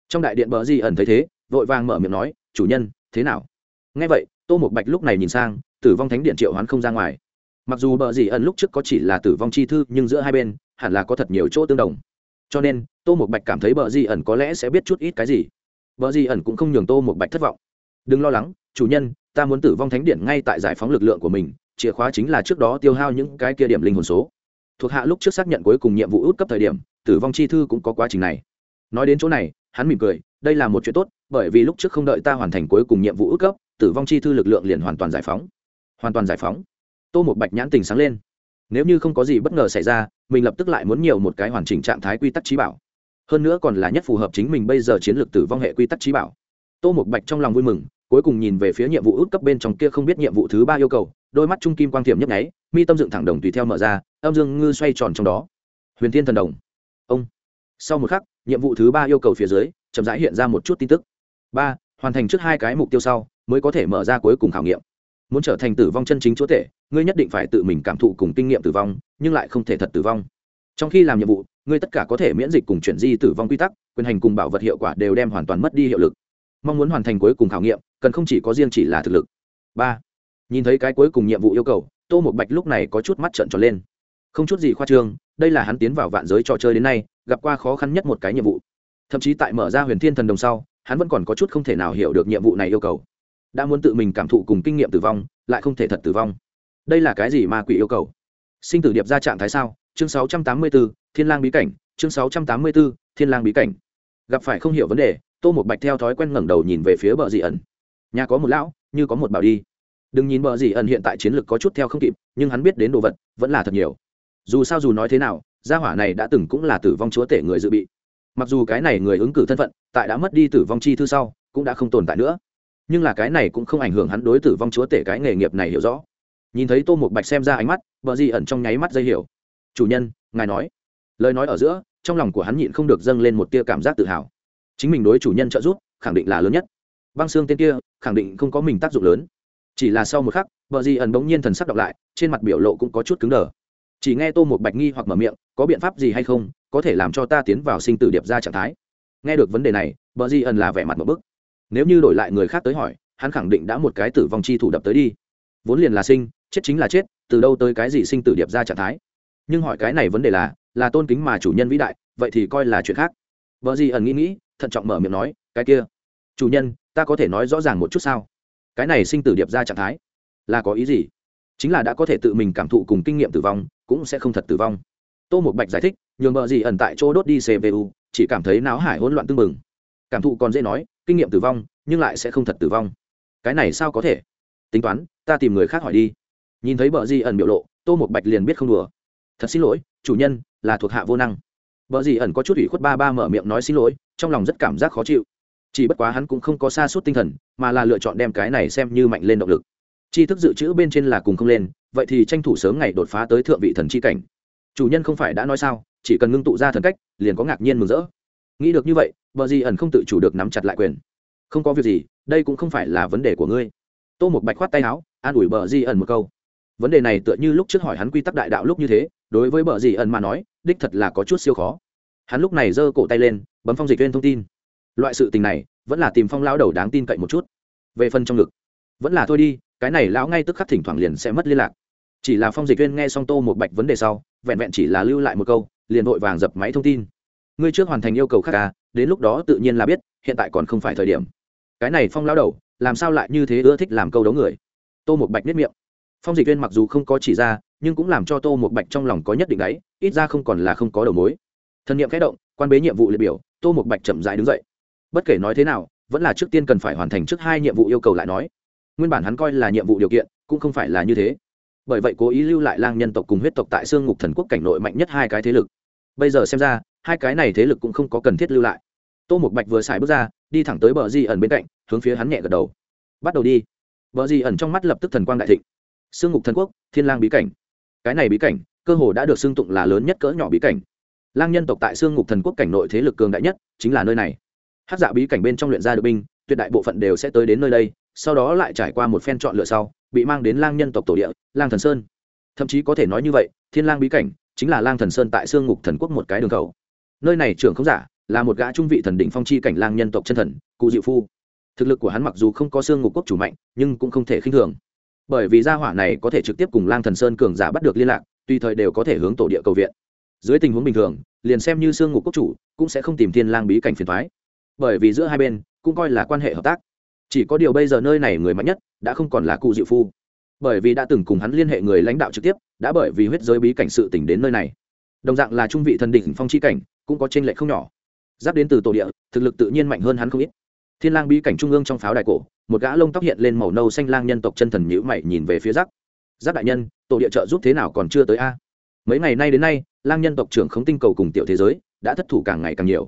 Trong đại điện bờ di ẩn thấy thế, vội vàng mở miệng nói, chủ nhân, thế nào? Nghe vậy, tô một bạch lúc này nhìn sang, tử vong thánh điện triệu hoán không ra ngoài. Mặc dù bờ di ẩn lúc trước có chỉ là tử vong chi thư, nhưng giữa hai bên, hẳn là có thật nhiều chỗ tương đồng. Cho nên, tô một bạch cảm thấy bờ di ẩn có lẽ sẽ biết chút ít cái gì. Bờ di ẩn cũng không nhường tô một bạch thất vọng. Đừng lo lắng, chủ nhân, ta muốn tử vong thánh điện ngay tại giải phóng lực lượng của mình, chìa khóa chính là trước đó tiêu hao những cái kia điểm linh hồn số. Thuộc hạ lúc trước xác nhận cuối cùng nhiệm vụ út cấp thời điểm tử vong chi thư cũng có quá trình này. Nói đến chỗ này, hắn mỉm cười, đây là một chuyện tốt, bởi vì lúc trước không đợi ta hoàn thành cuối cùng nhiệm vụ ước cấp tử vong chi thư lực lượng liền hoàn toàn giải phóng. Hoàn toàn giải phóng. Tô một bạch nhãn tình sáng lên. Nếu như không có gì bất ngờ xảy ra, mình lập tức lại muốn nhiều một cái hoàn chỉnh trạng thái quy tắc trí bảo. Hơn nữa còn là nhất phù hợp chính mình bây giờ chiến lược tử vong hệ quy tắc trí bảo. Tô một bạch trong lòng vui mừng, cuối cùng nhìn về phía nhiệm vụ út cấp bên trong kia không biết nhiệm vụ thứ ba yêu cầu, đôi mắt trung kim quang thiểm nhấp nháy, mi tâm dựng thẳng đồng tùy theo mở ra, âm dương ngư xoay tròn trong đó. Huyền thiên thần đồng sau một khắc, nhiệm vụ thứ ba yêu cầu phía dưới, chậm rãi hiện ra một chút tin tức. Ba, hoàn thành trước hai cái mục tiêu sau, mới có thể mở ra cuối cùng khảo nghiệm. Muốn trở thành tử vong chân chính chúa tể, ngươi nhất định phải tự mình cảm thụ cùng kinh nghiệm tử vong, nhưng lại không thể thật tử vong. Trong khi làm nhiệm vụ, ngươi tất cả có thể miễn dịch cùng chuyển di tử vong quy tắc, quyền hành cùng bảo vật hiệu quả đều đem hoàn toàn mất đi hiệu lực. Mong muốn hoàn thành cuối cùng khảo nghiệm, cần không chỉ có riêng chỉ là thực lực. Ba, nhìn thấy cái cuối cùng nhiệm vụ yêu cầu, tô một bạch lúc này có chút mắt trợn tròn lên không chút gì khoa trương đây là hắn tiến vào vạn giới trò chơi đến nay gặp qua khó khăn nhất một cái nhiệm vụ. Thậm chí tại mở ra huyền thiên thần đồng sau hắn vẫn còn có chút không thể nào hiểu được nhiệm vụ này yêu cầu. Đã muốn tự mình cảm thụ cùng kinh nghiệm tử vong lại không thể thật tử vong. Đây là cái gì ma quỷ yêu cầu? Sinh tử điệp ra trạng thái sao? Chương 684, thiên lang bí cảnh chương 684, thiên lang bí cảnh. Gặp phải không hiểu vấn đề tô một bạch theo thói quen ngẩng đầu nhìn về phía bờ dị ẩn. Nhà có một lão như có một bảo đi. Đừng nhìn bờ dị ẩn hiện tại chiến lược có chút theo không kịp nhưng hắn biết đến đồ vật vẫn là thật nhiều dù sao dù nói thế nào, gia hỏa này đã từng cũng là tử vong chúa tể người dự bị. Mặc dù cái này người ứng cử thân phận, tại đã mất đi tử vong chi thư sau, cũng đã không tồn tại nữa. Nhưng là cái này cũng không ảnh hưởng hắn đối tử vong chúa tể cái nghề nghiệp này hiểu rõ. Nhìn thấy tô một bạch xem ra ánh mắt vợ di ẩn trong nháy mắt dây hiểu. Chủ nhân, ngài nói. Lời nói ở giữa, trong lòng của hắn nhịn không được dâng lên một tia cảm giác tự hào. Chính mình đối chủ nhân trợ giúp, khẳng định là lớn nhất. Băng xương tên kia, khẳng định không có mình tác dụng lớn. Chỉ là sau một khắc vợ di ẩn bỗng nhiên thần sắc đọc lại, trên mặt biểu lộ cũng có chút cứng đờ chỉ nghe tô một bạch nghi hoặc mở miệng, có biện pháp gì hay không, có thể làm cho ta tiến vào sinh tử điệp ra trạng thái? Nghe được vấn đề này vợ di ẩn là vẻ mặt một bức. Nếu như đổi lại người khác tới hỏi, hắn khẳng định đã một cái tử vong chi thủ đập tới đi. Vốn liền là sinh, chết chính là chết, từ đâu tới cái gì sinh tử điệp ra trạng thái? Nhưng hỏi cái này vấn đề là là tôn kính mà chủ nhân vĩ đại, vậy thì coi là chuyện khác. Vợ gì ẩn nghĩ nghĩ, thận trọng mở miệng nói, cái kia, chủ nhân, ta có thể nói rõ ràng một chút sao? Cái này sinh tử điệp ra trạng thái, là có ý gì? Chính là đã có thể tự mình cảm thụ cùng kinh nghiệm tử vong, cũng sẽ không thật tử vong. Tô một bạch giải thích, nhường bợ gì ẩn tại chỗ đốt đi cpu chỉ cảm thấy náo hải hỗn loạn tưng bừng. Cảm thụ còn dễ nói, kinh nghiệm tử vong, nhưng lại sẽ không thật tử vong. Cái này sao có thể? Tính toán, ta tìm người khác hỏi đi. Nhìn thấy bờ gì ẩn biểu lộ, tô một bạch liền biết không đùa. Thật xin lỗi, chủ nhân, là thuộc hạ vô năng. Bờ gì ẩn có chút ủy khuất ba ba mở miệng nói xin lỗi, trong lòng rất cảm giác khó chịu. Chỉ bất quá hắn cũng không có xa suốt tinh thần, mà là lựa chọn đem cái này xem như mạnh lên động lực chi thức dự trữ bên trên là cùng không lên, vậy thì tranh thủ sớm ngày đột phá tới thượng vị thần chi cảnh. Chủ nhân không phải đã nói sao, chỉ cần ngưng tụ ra thần cách, liền có ngạc nhiên mừng rỡ. Nghĩ được như vậy vợ di ẩn không tự chủ được nắm chặt lại quyền. Không có việc gì, đây cũng không phải là vấn đề của ngươi. Tô một bạch khoát tay áo, an ủi bờ di ẩn một câu. Vấn đề này tựa như lúc trước hỏi hắn quy tắc đại đạo lúc như thế, đối với bờ di ẩn mà nói, đích thật là có chút siêu khó. Hắn lúc này giơ cổ tay lên, bấm phong dịch viên thông tin. Loại sự tình này, vẫn là tìm phong lao đầu đáng tin cậy một chút. Về phần trong ngực, vẫn là thôi đi cái này lão ngay tức khắc thỉnh thoảng liền sẽ mất liên lạc. Chỉ là phong dịch viên nghe xong tô một bạch vấn đề sau vẹn vẹn chỉ là lưu lại một câu liền vội vàng dập máy thông tin. Ngươi trước hoàn thành yêu cầu khác ca à, đến lúc đó tự nhiên là biết hiện tại còn không phải thời điểm. Cái này phong lao đầu làm sao lại như thế ưa thích làm câu đấu người? Tô một bạch nếp miệng. Phong dịch viên mặc dù không có chỉ ra nhưng cũng làm cho tô một bạch trong lòng có nhất định đấy ít ra không còn là không có đầu mối. Thân nhiệm kẽ động quan bế nhiệm vụ liệt biểu tô một bạch chậm dại đứng dậy. Bất kể nói thế nào vẫn là trước tiên cần phải hoàn thành trước hai nhiệm vụ yêu cầu lại nói nguyên bản hắn coi là nhiệm vụ điều kiện, cũng không phải là như thế. Bởi vậy cố ý lưu lại lang nhân tộc cùng huyết tộc tại xương ngục thần quốc cảnh nội mạnh nhất hai cái thế lực. Bây giờ xem ra, hai cái này thế lực cũng không có cần thiết lưu lại. Tô một bạch vừa xài bước ra, đi thẳng tới bờ di ẩn bên cạnh, hướng phía hắn nhẹ gật đầu. Bắt đầu đi. Bờ di ẩn trong mắt lập tức thần quang đại thịnh. Sương ngục thần quốc, thiên lang bí cảnh. Cái này bí cảnh, cơ hồ đã được xưng tụng là lớn nhất cỡ nhỏ bí cảnh. Lang nhân tộc tại sương ngục thần quốc cảnh nội thế lực cường đại nhất chính là nơi này. Hát dạ bí cảnh bên trong luyện ra được binh, tuyệt đại bộ phận đều sẽ tới đến nơi đây sau đó lại trải qua một phen chọn lựa sau, bị mang đến lang nhân tộc tổ địa, lang thần sơn. Thậm chí có thể nói như vậy, thiên lang bí cảnh chính là lang thần sơn tại sương ngục thần quốc một cái đường cầu. Nơi này trưởng không giả là một gã trung vị thần đỉnh phong chi cảnh lang nhân tộc chân thần, cụ diệu phu. Thực lực của hắn mặc dù không có xương ngục quốc chủ mạnh, nhưng cũng không thể khinh thường. Bởi vì gia hỏa này có thể trực tiếp cùng lang thần sơn cường giả bắt được liên lạc, tùy thời đều có thể hướng tổ địa cầu viện. Dưới tình huống bình thường, liền xem như xương ngục quốc chủ cũng sẽ không tìm thiên lang bí cảnh phiền thoái bởi vì giữa hai bên cũng coi là quan hệ hợp tác chỉ có điều bây giờ nơi này người mạnh nhất đã không còn là cụ diệu phu. Bởi vì đã từng cùng hắn liên hệ người lãnh đạo trực tiếp, đã bởi vì huyết giới bí cảnh sự tỉnh đến nơi này. Đồng dạng là trung vị thần đỉnh phong chi cảnh, cũng có t r ê n lệch không nhỏ. Giáp đến từ tổ địa, thực lực tự nhiên mạnh hơn hắn không ít. Thiên lang bí cảnh trung ương trong pháo đài cổ, một gã lông tóc hiện lên màu nâu xanh lang nhân tộc chân thần nhữ mày nhìn về phía giáp. Giáp đại nhân, tổ địa trợ giúp thế nào còn chưa tới a? Mấy ngày nay đến nay, lang nhân tộc trưởng không tinh cầu cùng tiểu thế giới, đã thất thủ càng ngày càng nhiều.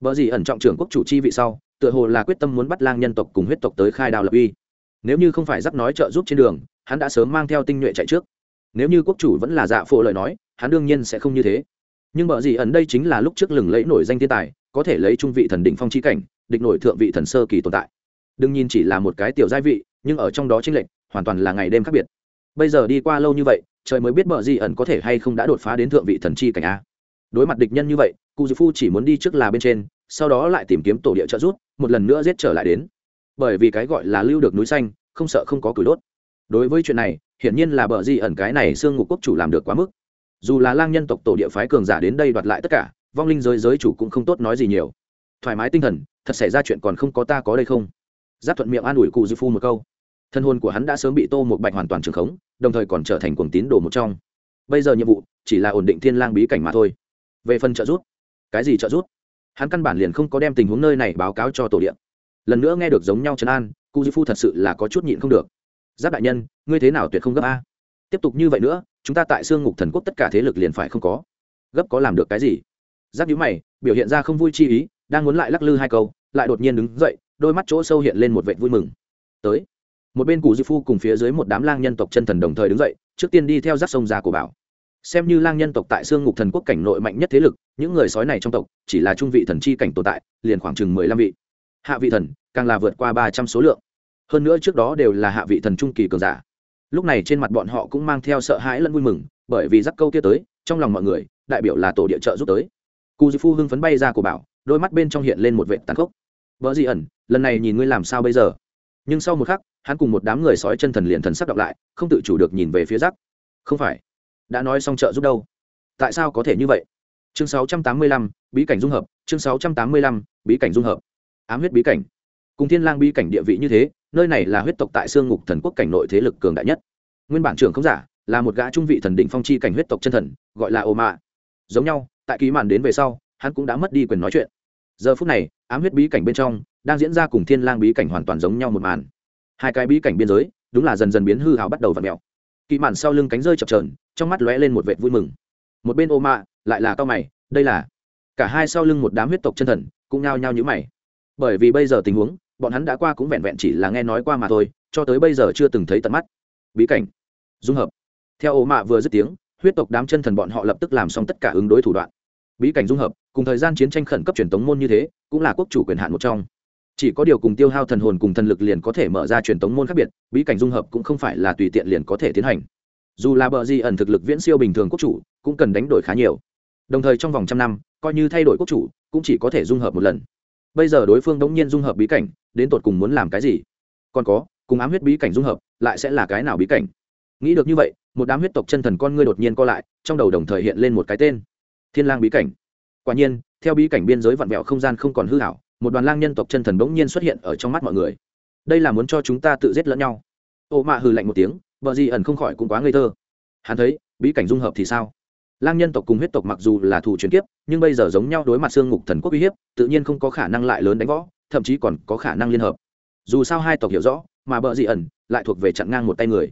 Vợ gì ẩn trọng trưởng quốc chủ chi vị sau tựa hồ là quyết tâm muốn bắt lang nhân tộc cùng huyết tộc tới khai đào lập uy. Nếu như không phải giáp nói trợ giúp trên đường, hắn đã sớm mang theo tinh nhuệ chạy trước. Nếu như quốc chủ vẫn là dạ phổ lời nói, hắn đương nhiên sẽ không như thế. Nhưng bờ gì ẩn đây chính là lúc trước lừng lẫy nổi danh thiên tài, có thể lấy trung vị thần đỉnh phong chi cảnh, địch nổi thượng vị thần sơ kỳ tồn tại. Đương nhiên chỉ là một cái tiểu gia vị, nhưng ở trong đó chênh lệch, hoàn toàn là ngày đêm khác biệt. Bây giờ đi qua lâu như vậy, trời mới biết bờ gì ẩn có thể hay không đã đột phá đến thượng vị thần chi cảnh a. Đối mặt địch nhân như vậy cụ dư phu chỉ muốn đi trước là bên trên sau đó lại tìm kiếm tổ địa trợ rút một lần nữa giết trở lại đến. Bởi vì cái gọi là lưu được núi xanh, không sợ không có cửi đốt. Đối với chuyện này, hiển nhiên là bờ di ẩn cái này xương ngục quốc chủ làm được quá mức. Dù là lang nhân tộc tổ địa phái cường giả đến đây đoạt lại tất cả, vong linh giới giới chủ cũng không tốt nói gì nhiều. Thoải mái tinh thần, thật xảy ra chuyện còn không có ta có đây không? Giáp thuận miệng an ủi cụ dư phu một câu. Thân hôn của hắn đã sớm bị tô một bạch hoàn toàn trường khống, đồng thời còn trở thành cuồng tín đồ một trong. Bây giờ nhiệm vụ chỉ là ổn định thiên lang bí cảnh mà thôi. Về phần trợ giúp, cái gì trợ giúp? Hắn căn bản liền không có đem tình huống nơi này báo cáo cho tổ điện. Lần nữa nghe được giống nhau trấn an cụ dư phu thật sự là có chút nhịn không được. Giáp đại nhân, ngươi thế nào tuyệt không gấp a? Tiếp tục như vậy nữa, chúng ta tại xương ngục thần quốc tất cả thế lực liền phải không có. Gấp có làm được cái gì? Giáp nhữ mày, biểu hiện ra không vui chi ý, đang muốn lại lắc lư hai câu, lại đột nhiên đứng dậy, đôi mắt chỗ sâu hiện lên một vệ vui mừng. Tới. Một bên cụ dư phu cùng phía dưới một đám lang nhân tộc chân thần đồng thời đứng dậy, trước tiên đi theo rác sông ra của bảo xem như lang nhân tộc tại xương ngục thần quốc cảnh nội mạnh nhất thế lực, những người sói này trong tộc, chỉ là trung vị thần chi cảnh tồn tại, liền khoảng chừng mười lăm vị. Hạ vị thần, càng là vượt qua ba trăm số lượng. Hơn nữa trước đó đều là hạ vị thần trung kỳ cường giả. Lúc này trên mặt bọn họ cũng mang theo sợ hãi lẫn vui mừng, bởi vì giắc câu kia tới, trong lòng mọi người, đại biểu là tổ địa trợ giúp tới. Cù dư phu hưng phấn bay ra của bảo, đôi mắt bên trong hiện lên một vệ tàn khốc. Vợ dị ẩn, lần này nhìn ngươi làm sao bây giờ? Nhưng sau một khắc, hắn cùng một đám người sói chân thần liền thần sắc đọc lại, không tự chủ được nhìn về phía rắc. Không phải đã nói xong trợ giúp đâu? Tại sao có thể như vậy? Chương 685, bí cảnh dung hợp chương 685, bí cảnh dung hợp. Ám huyết bí cảnh. Cùng thiên lang bí cảnh địa vị như thế nơi này là huyết tộc tại xương ngục thần quốc cảnh nội thế lực cường đại nhất. Nguyên bản trưởng không giả là một gã trung vị thần đỉnh phong chi cảnh huyết tộc chân thần gọi là ô mạ giống nhau tại ký màn đến về sau hắn cũng đã mất đi quyền nói chuyện. Giờ phút này ám huyết bí cảnh bên trong đang diễn ra cùng thiên lang bí cảnh hoàn toàn giống nhau một màn. Hai cái bí cảnh biên giới đúng là dần dần biến hư hào bắt đầu v ặ mèo kỳ mạn sau lưng cánh rơi chập trờn trong mắt lóe lên một vệt vui mừng. Một bên ô mạ lại là cao mày, đây là. Cả hai sau lưng một đám huyết tộc chân thần cũng nhao nhao nhữ mày. Bởi vì bây giờ tình huống, bọn hắn đã qua cũng vẹn vẹn chỉ là nghe nói qua mà thôi, cho tới bây giờ chưa từng thấy tận mắt. Bí cảnh. Dung hợp. Theo ô mạ vừa dứt tiếng, huyết tộc đám chân thần bọn họ lập tức làm xong tất cả ứng đối thủ đoạn. Bí cảnh dung hợp, cùng thời gian chiến tranh khẩn cấp truyền tống môn như thế, cũng là quốc chủ quyền hạn một trong chỉ có điều cùng tiêu hao thần hồn cùng thần lực liền có thể mở ra truyền tống môn khác biệt, bí cảnh dung hợp cũng không phải là tùy tiện liền có thể tiến hành. Dù là bờ di ẩn thực lực viễn siêu bình thường quốc chủ, cũng cần đánh đổi khá nhiều. Đồng thời trong vòng trăm năm, coi như thay đổi quốc chủ, cũng chỉ có thể dung hợp một lần. Bây giờ đối phương đống nhiên dung hợp bí cảnh, đến tột cùng muốn làm cái gì? Còn có, cùng ám huyết bí cảnh dung hợp, lại sẽ là cái nào bí cảnh? Nghĩ được như vậy, một đám huyết tộc chân thần con ngươi đột nhiên co lại, trong đầu đồng thời hiện lên một cái tên. Thiên lang bí cảnh. Quả nhiên, theo bí cảnh biên giới vặn vẹo không gian không còn hư hảo một đoàn lang nhân tộc chân thần bỗng nhiên xuất hiện ở trong mắt mọi người. Đây là muốn cho chúng ta tự giết lẫn nhau. Ô mạ hừ lạnh một tiếng vợ gì ẩn không khỏi cũng quá ngây thơ. Hắn thấy, bí cảnh dung hợp thì sao? Lang nhân tộc cùng huyết tộc mặc dù là thủ truyền kiếp, nhưng bây giờ giống nhau đối mặt xương ngục thần quốc uy hiếp, tự nhiên không có khả năng lại lớn đánh võ, thậm chí còn có khả năng liên hợp. Dù sao hai tộc hiểu rõ, mà bợ dị ẩn lại thuộc về chặn ngang một tay người.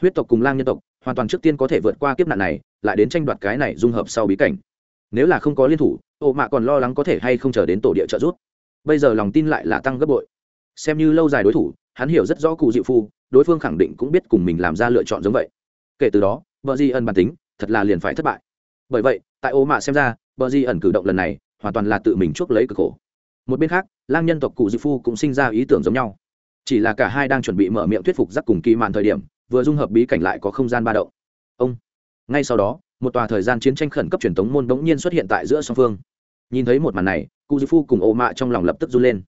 Huyết tộc cùng lang nhân tộc, hoàn toàn trước tiên có thể vượt qua kiếp nạn này, lại đến tranh đoạt cái này dung hợp sau bí cảnh. Nếu là không có liên thủ, ô mạ còn lo lắng có thể hay không chờ đến tổ địa trợ giúp bây giờ lòng tin lại là tăng gấp bội. Xem như lâu dài đối thủ, hắn hiểu rất rõ cụ diệu phu, đối phương khẳng định cũng biết cùng mình làm ra lựa chọn giống vậy. Kể từ đó vợ di ẩn bản tính thật là liền phải thất bại. Bởi vậy, tại ô mạ xem ra vợ di ẩn cử động lần này hoàn toàn là tự mình chuốc lấy cực khổ. Một bên khác, lang nhân tộc cụ diệu phu cũng sinh ra ý tưởng giống nhau. Chỉ là cả hai đang chuẩn bị mở miệng thuyết phục giác cùng kỳ mạn thời điểm, vừa dung hợp bí cảnh lại có không gian ba động. Ông. Ngay sau đó, một tòa thời gian chiến tranh khẩn cấp truyền thống môn bỗng nhiên xuất hiện tại giữa song phương nhìn thấy một màn này cụ dư phu cùng ô mạ trong lòng lập tức run lên.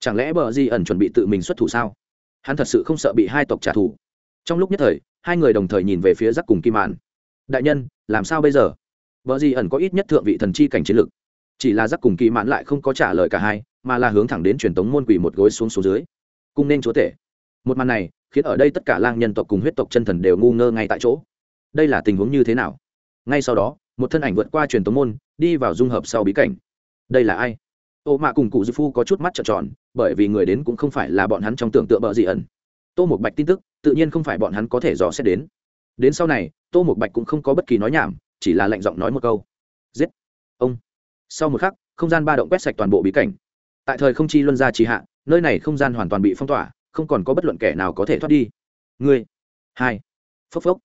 Chẳng lẽ bờ di ẩn chuẩn bị tự mình xuất thủ sao? Hắn thật sự không sợ bị hai tộc trả thù. Trong lúc nhất thời, hai người đồng thời nhìn về phía giắc cùng kim màn. đại nhân, làm sao bây giờ? Bờ di ẩn có ít nhất thượng vị thần chi cảnh chiến lực. Chỉ là giắc cùng kỳ màn lại không có trả lời cả hai, mà là hướng thẳng đến truyền tống môn quỷ một gối xuống xuống dưới. Cung nên chúa tể. Một màn này, khiến ở đây tất cả lang nhân tộc cùng huyết tộc chân thần đều ngu ngơ ngay tại chỗ. Đây là tình huống như thế nào? Ngay sau đó, một thân ảnh vượt qua truyền tống môn, đi vào dung hợp sau bí cảnh đây là ai? Ô mạ cùng cụ dư phu có chút mắt trợn tròn, bởi vì người đến cũng không phải là bọn hắn trong tưởng tượng bợ dị ẩn. Tô một bạch tin tức, tự nhiên không phải bọn hắn có thể dò xét đến. Đến sau này, tô một bạch cũng không có bất kỳ nói nhảm, chỉ là lạnh giọng nói một câu. Giết! Ông! Sau một khắc, không gian ba động quét sạch toàn bộ bí cảnh. Tại thời không chi luân ra trì hạ, nơi này không gian hoàn toàn bị phong tỏa, không còn có bất luận kẻ nào có thể thoát đi. Người. hai! Phốc phốc!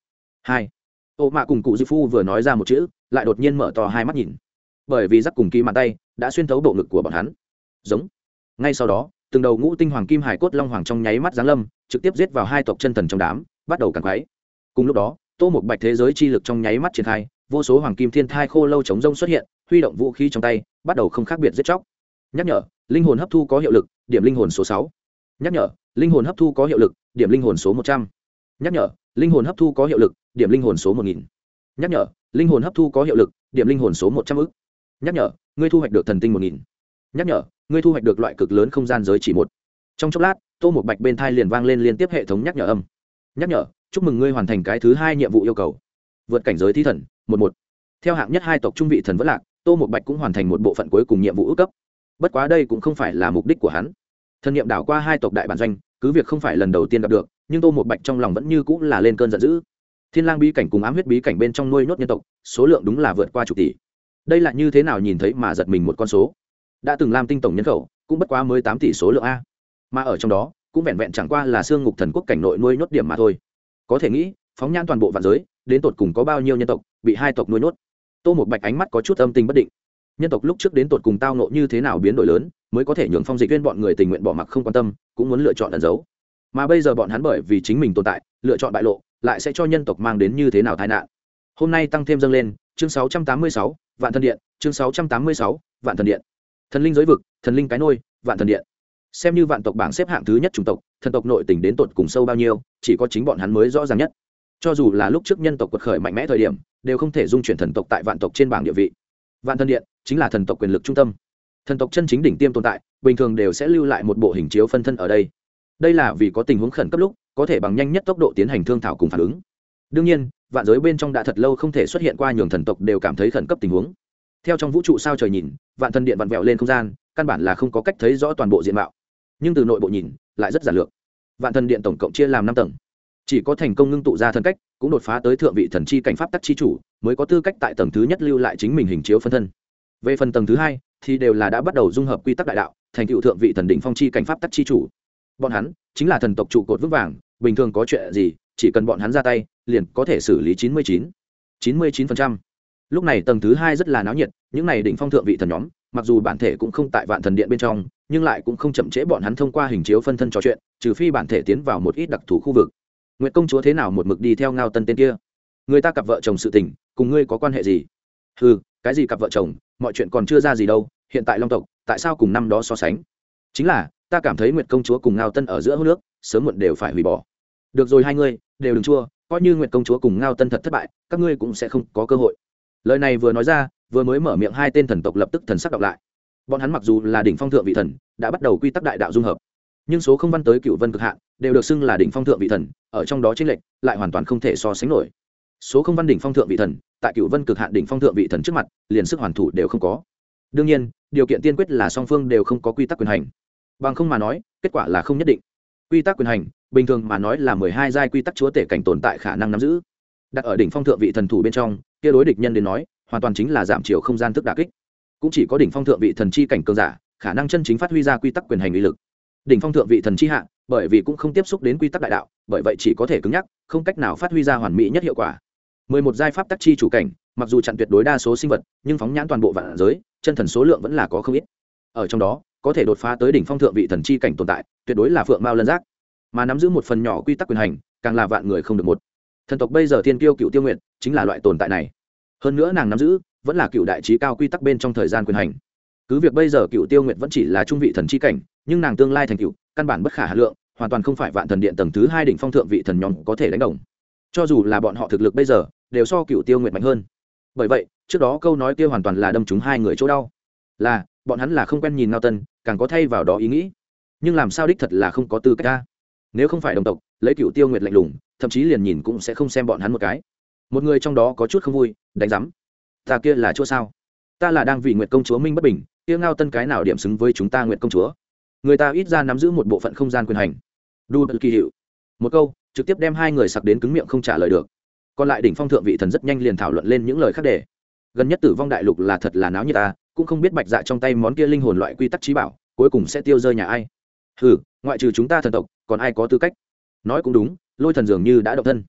Hai! Ô mạ cùng cụ dư phu vừa nói ra một chữ, lại đột nhiên mở to hai mắt nhìn bởi vì giáp cùng kỳ mặt tay đã xuyên thấu bộ ngực của bọn hắn. Giống. Ngay sau đó, từng đầu ngũ tinh hoàng kim hải cốt long hoàng trong nháy mắt giáng lâm, trực tiếp giết vào hai tộc chân thần trong đám, bắt đầu càng quáy cùng lúc đó, tô một bạch thế giới chi lực trong nháy mắt triển khai, vô số hoàng kim thiên thai khô lâu chống rông xuất hiện, huy động vũ khí trong tay, bắt đầu không khác biệt giết chóc. Nhắc nhở, linh hồn hấp thu có hiệu lực, điểm linh hồn số sáu. Nhắc nhở, linh hồn hấp thu có hiệu lực, điểm linh hồn số một trăm. Nhắc nhở, linh hồn hấp thu có hiệu lực, điểm linh hồn số một nghìn. Nhắc nhở, linh hồn hấp thu có hiệu lực, điểm linh hồn số một trăm ư nhắc nhở, ngươi thu hoạch được thần tinh một nghìn. Nhắc nhở, ngươi thu hoạch được loại cực lớn không gian giới chỉ một. Trong chốc lát, tô một bạch bên thai liền vang lên liên tiếp hệ thống nhắc nhở âm. Nhắc nhở, chúc mừng ngươi hoàn thành cái thứ hai nhiệm vụ yêu cầu. Vượt cảnh giới thi thần, một một. Theo hạng nhất hai tộc trung vị thần vất lạc, tô một bạch cũng hoàn thành một bộ phận cuối cùng nhiệm vụ ước cấp. Bất quá đây cũng không phải là mục đích của hắn. Thần nhiệm đảo qua hai tộc đại bản doanh, cứ việc không phải lần đầu tiên gặp được, nhưng tô một bạch trong lòng vẫn như cũng là lên cơn giận dữ. Thiên lang bí cảnh cùng ám huyết bí cảnh bên trong nuôi nhốt nhân tộc, số lượng đúng là vượt qua chục tỷ đây là như thế nào nhìn thấy mà giật mình một con số? Đã từng làm tinh tổng nhân khẩu, cũng bất quá mới tám tỷ số lượng a. Mà ở trong đó, cũng vẹn vẹn chẳng qua là xương ngục thần quốc cảnh nội nuôi nhốt điểm mà thôi. Có thể nghĩ, phóng nhan toàn bộ vạn giới, đến tột cùng có bao nhiêu nhân tộc bị hai tộc nuôi nhốt? Tô một bạch ánh mắt có chút âm tình bất định. Nhân tộc lúc trước đến tột cùng tao nộ như thế nào biến đổi lớn, mới có thể nhường phong dịch viên bọn người tình nguyện bỏ mặc không quan tâm, cũng muốn lựa chọn ẩn giấu. Mà bây giờ bọn hắn bởi vì chính mình tồn tại, lựa chọn bại lộ, lại sẽ cho nhân tộc mang đến như thế nào tai nạn? Hôm nay tăng thêm dâng lên chương 686, vạn thần điện. Chương 686, vạn thần điện. Thần linh giới vực thần linh cái nôi vạn thần điện. Xem như vạn tộc bảng xếp hạng thứ nhất chủng tộc thần tộc nội tình đến tột cùng sâu bao nhiêu chỉ có chính bọn hắn mới rõ ràng nhất. Cho dù là lúc trước nhân tộc quật khởi mạnh mẽ thời điểm đều không thể dung chuyển thần tộc tại vạn tộc trên bảng địa vị. Vạn thần điện chính là thần tộc quyền lực trung tâm. Thần tộc chân chính đỉnh tiêm tồn tại bình thường đều sẽ lưu lại một bộ hình chiếu phân thân ở đây. Đây là vì có tình huống khẩn cấp lúc có thể bằng nhanh nhất tốc độ tiến hành thương thảo cùng phản ứng đương nhiên, vạn giới bên trong đã thật lâu không thể xuất hiện qua nhường thần tộc đều cảm thấy khẩn cấp tình huống. Theo trong vũ trụ sao trời nhìn, vạn thần điện vặn vẹo lên không gian, căn bản là không có cách thấy rõ toàn bộ diện mạo. Nhưng từ nội bộ nhìn, lại rất giản lược. Vạn thần điện tổng cộng chia làm năm tầng. Chỉ có thành công ngưng tụ ra thân cách, cũng đột phá tới thượng vị thần chi cảnh pháp tắc chi chủ, mới có tư cách tại tầng thứ nhất lưu lại chính mình hình chiếu phân thân. Về phần tầng thứ hai, thì đều là đã bắt đầu dung hợp quy tắc đại đạo, thành cựu thượng vị thần đỉnh phong chi cảnh pháp tắc chi chủ. Bọn hắn chính là thần tộc trụ cột vững vàng, bình thường có chuyện gì chỉ cần bọn hắn ra tay, liền có thể xử lý chín mươi chín. chín mươi chín phần trăm. Lúc này tầng thứ hai rất là náo nhiệt, những này đỉnh phong thượng vị thần nhóm, mặc dù bản thể cũng không tại vạn thần điện bên trong, nhưng lại cũng không chậm trễ bọn hắn thông qua hình chiếu phân thân trò chuyện, trừ phi bản thể tiến vào một ít đặc thù khu vực. Nguyệt công chúa thế nào một mực đi theo ngao tân tên kia? Người ta cặp vợ chồng sự tình, cùng ngươi có quan hệ gì? Ừ cái gì cặp vợ chồng, mọi chuyện còn chưa ra gì đâu, hiện tại long tộc, tại sao cùng năm đó so sánh? Chính là, ta cảm thấy nguyệt công chúa cùng ngao tân ở giữa hô nước, sớm muộn đều phải hủy bỏ được rồi hai ngươi, đều đừng chua, coi như nguyệt công chúa cùng ngao tân thật thất bại, các ngươi cũng sẽ không có cơ hội. Lời này vừa nói ra, vừa mới mở miệng hai tên thần tộc lập tức thần sắc đọc lại. Bọn hắn mặc dù là đỉnh phong thượng vị thần, đã bắt đầu quy tắc đại đạo dung hợp. Nhưng số không văn tới cựu vân cực hạn, đều được xưng là đỉnh phong thượng vị thần, ở trong đó tranh lệch, lại hoàn toàn không thể so sánh nổi. Số không văn đỉnh phong thượng vị thần, tại cựu vân cực hạn đỉnh phong thượng vị thần trước mặt, liền sức hoàn thủ đều không có. Đương nhiên, điều kiện tiên quyết là song phương đều không có quy tắc quyền hành. Bằng không mà nói, kết quả là không nhất định quy tắc quyền hành, bình thường mà nói là mười hai giai quy tắc chúa tể cảnh tồn tại khả năng nắm giữ. Đặt ở đỉnh phong thượng vị thần thủ bên trong, kia đối địch nhân đến nói, hoàn toàn chính là giảm chiều không gian thức đà kích. Cũng chỉ có đỉnh phong thượng vị thần chi cảnh cường giả, khả năng chân chính phát huy ra quy tắc quyền hành uy lực. Đỉnh phong thượng vị thần chi hạ, bởi vì cũng không tiếp xúc đến quy tắc đại đạo, bởi vậy chỉ có thể cứng nhắc, không cách nào phát huy ra hoàn mỹ nhất hiệu quả. Mười một giai pháp tắc chi chủ cảnh, mặc dù chặn tuyệt đối đa số sinh vật, nhưng phóng nhãn toàn bộ vạn giới, chân thần số lượng vẫn là có không ít. Ở trong đó có thể đột phá tới đỉnh phong thượng vị thần chi cảnh tồn tại, tuyệt đối là phượng mao lân giác. Mà nắm giữ một phần nhỏ quy tắc quyền hành, càng là vạn người không được một. Thần tộc bây giờ thiên kiêu cựu tiêu nguyện chính là loại tồn tại này. Hơn nữa nàng nắm giữ, vẫn là cựu đại trí cao quy tắc bên trong thời gian quyền hành. Cứ việc bây giờ cựu tiêu nguyện vẫn chỉ là trung vị thần chi cảnh, nhưng nàng tương lai thành cựu căn bản bất khả hà lượng, hoàn toàn không phải vạn thần điện tầng thứ hai đỉnh phong thượng vị thần nhóm có thể đánh đồng. Cho dù là bọn họ thực lực bây giờ, đều so cựu tiêu nguyện mạnh hơn. Bởi vậy, trước đó câu nói kia hoàn toàn là đâm trúng hai người chỗ đau. Là bọn hắn là không quen nhìn ngao tân, càng có thay vào đó ý nghĩ. Nhưng làm sao đích thật là không có tư cách ta? Nếu không phải đồng tộc, lấy cựu tiêu nguyệt lạnh lùng, thậm chí liền nhìn cũng sẽ không xem bọn hắn một cái. Một người trong đó có chút không vui, đánh giám. Ta kia là chỗ sao? Ta là đang vì nguyệt công chúa minh bất bình, kia ngao tân cái nào điểm xứng với chúng ta nguyệt công chúa? Người ta ít ra nắm giữ một bộ phận không gian quyền hành. Đu đ kỳ hiệu. Một câu, trực tiếp đem hai người sặc đến cứng miệng không trả lời được. Còn lại đỉnh phong thượng vị thần rất nhanh liền thảo luận lên những lời khác để. Gần nhất tử vong đại lục là thật là náo như ta cũng không biết bạch dạ trong tay món kia linh hồn loại quy tắc trí bảo, cuối cùng sẽ tiêu rơi nhà ai. Ừ ngoại trừ chúng ta thần tộc, còn ai có tư cách? Nói cũng đúng, lôi thần dường như đã động thân.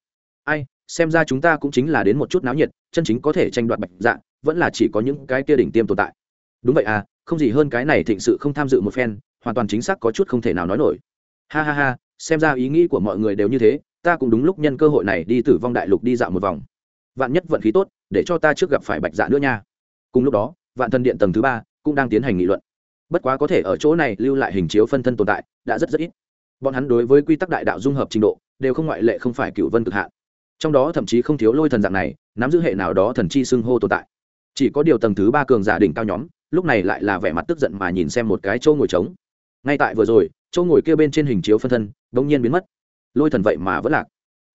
Ai, xem ra chúng ta cũng chính là đến một chút náo nhiệt, chân chính có thể tranh đoạt bạch dạ vẫn là chỉ có những cái kia đỉnh tiêm tồn tại. Đúng vậy à không gì hơn cái này thịnh sự không tham dự một phen, hoàn toàn chính xác có chút không thể nào nói nổi. Ha ha ha, xem ra ý nghĩ của mọi người đều như thế, ta cũng đúng lúc nhân cơ hội này đi tử vong đại lục đi dạo một vòng. Vạn nhất vận khí tốt, để cho ta trước gặp phải bạch dạ nữa nha. Cùng lúc đó vạn thân điện tầng thứ ba cũng đang tiến hành nghị luận. Bất quá có thể ở chỗ này lưu lại hình chiếu phân thân tồn tại, đã rất rất ít. Bọn hắn đối với quy tắc đại đạo dung hợp trình độ, đều không ngoại lệ không phải cựu vân cực hạn. Trong đó thậm chí không thiếu lôi thần dạng này, nắm giữ hệ nào đó thần chi xưng hô tồn tại. Chỉ có điều tầng thứ ba cường giả đỉnh cao nhóm, lúc này lại là vẻ mặt tức giận mà nhìn xem một cái châu ngồi trống. Ngay tại vừa rồi châu ngồi kia bên trên hình chiếu phân thân đ ỗ n g nhiên biến mất. Lôi thần vậy mà vẫn lạc.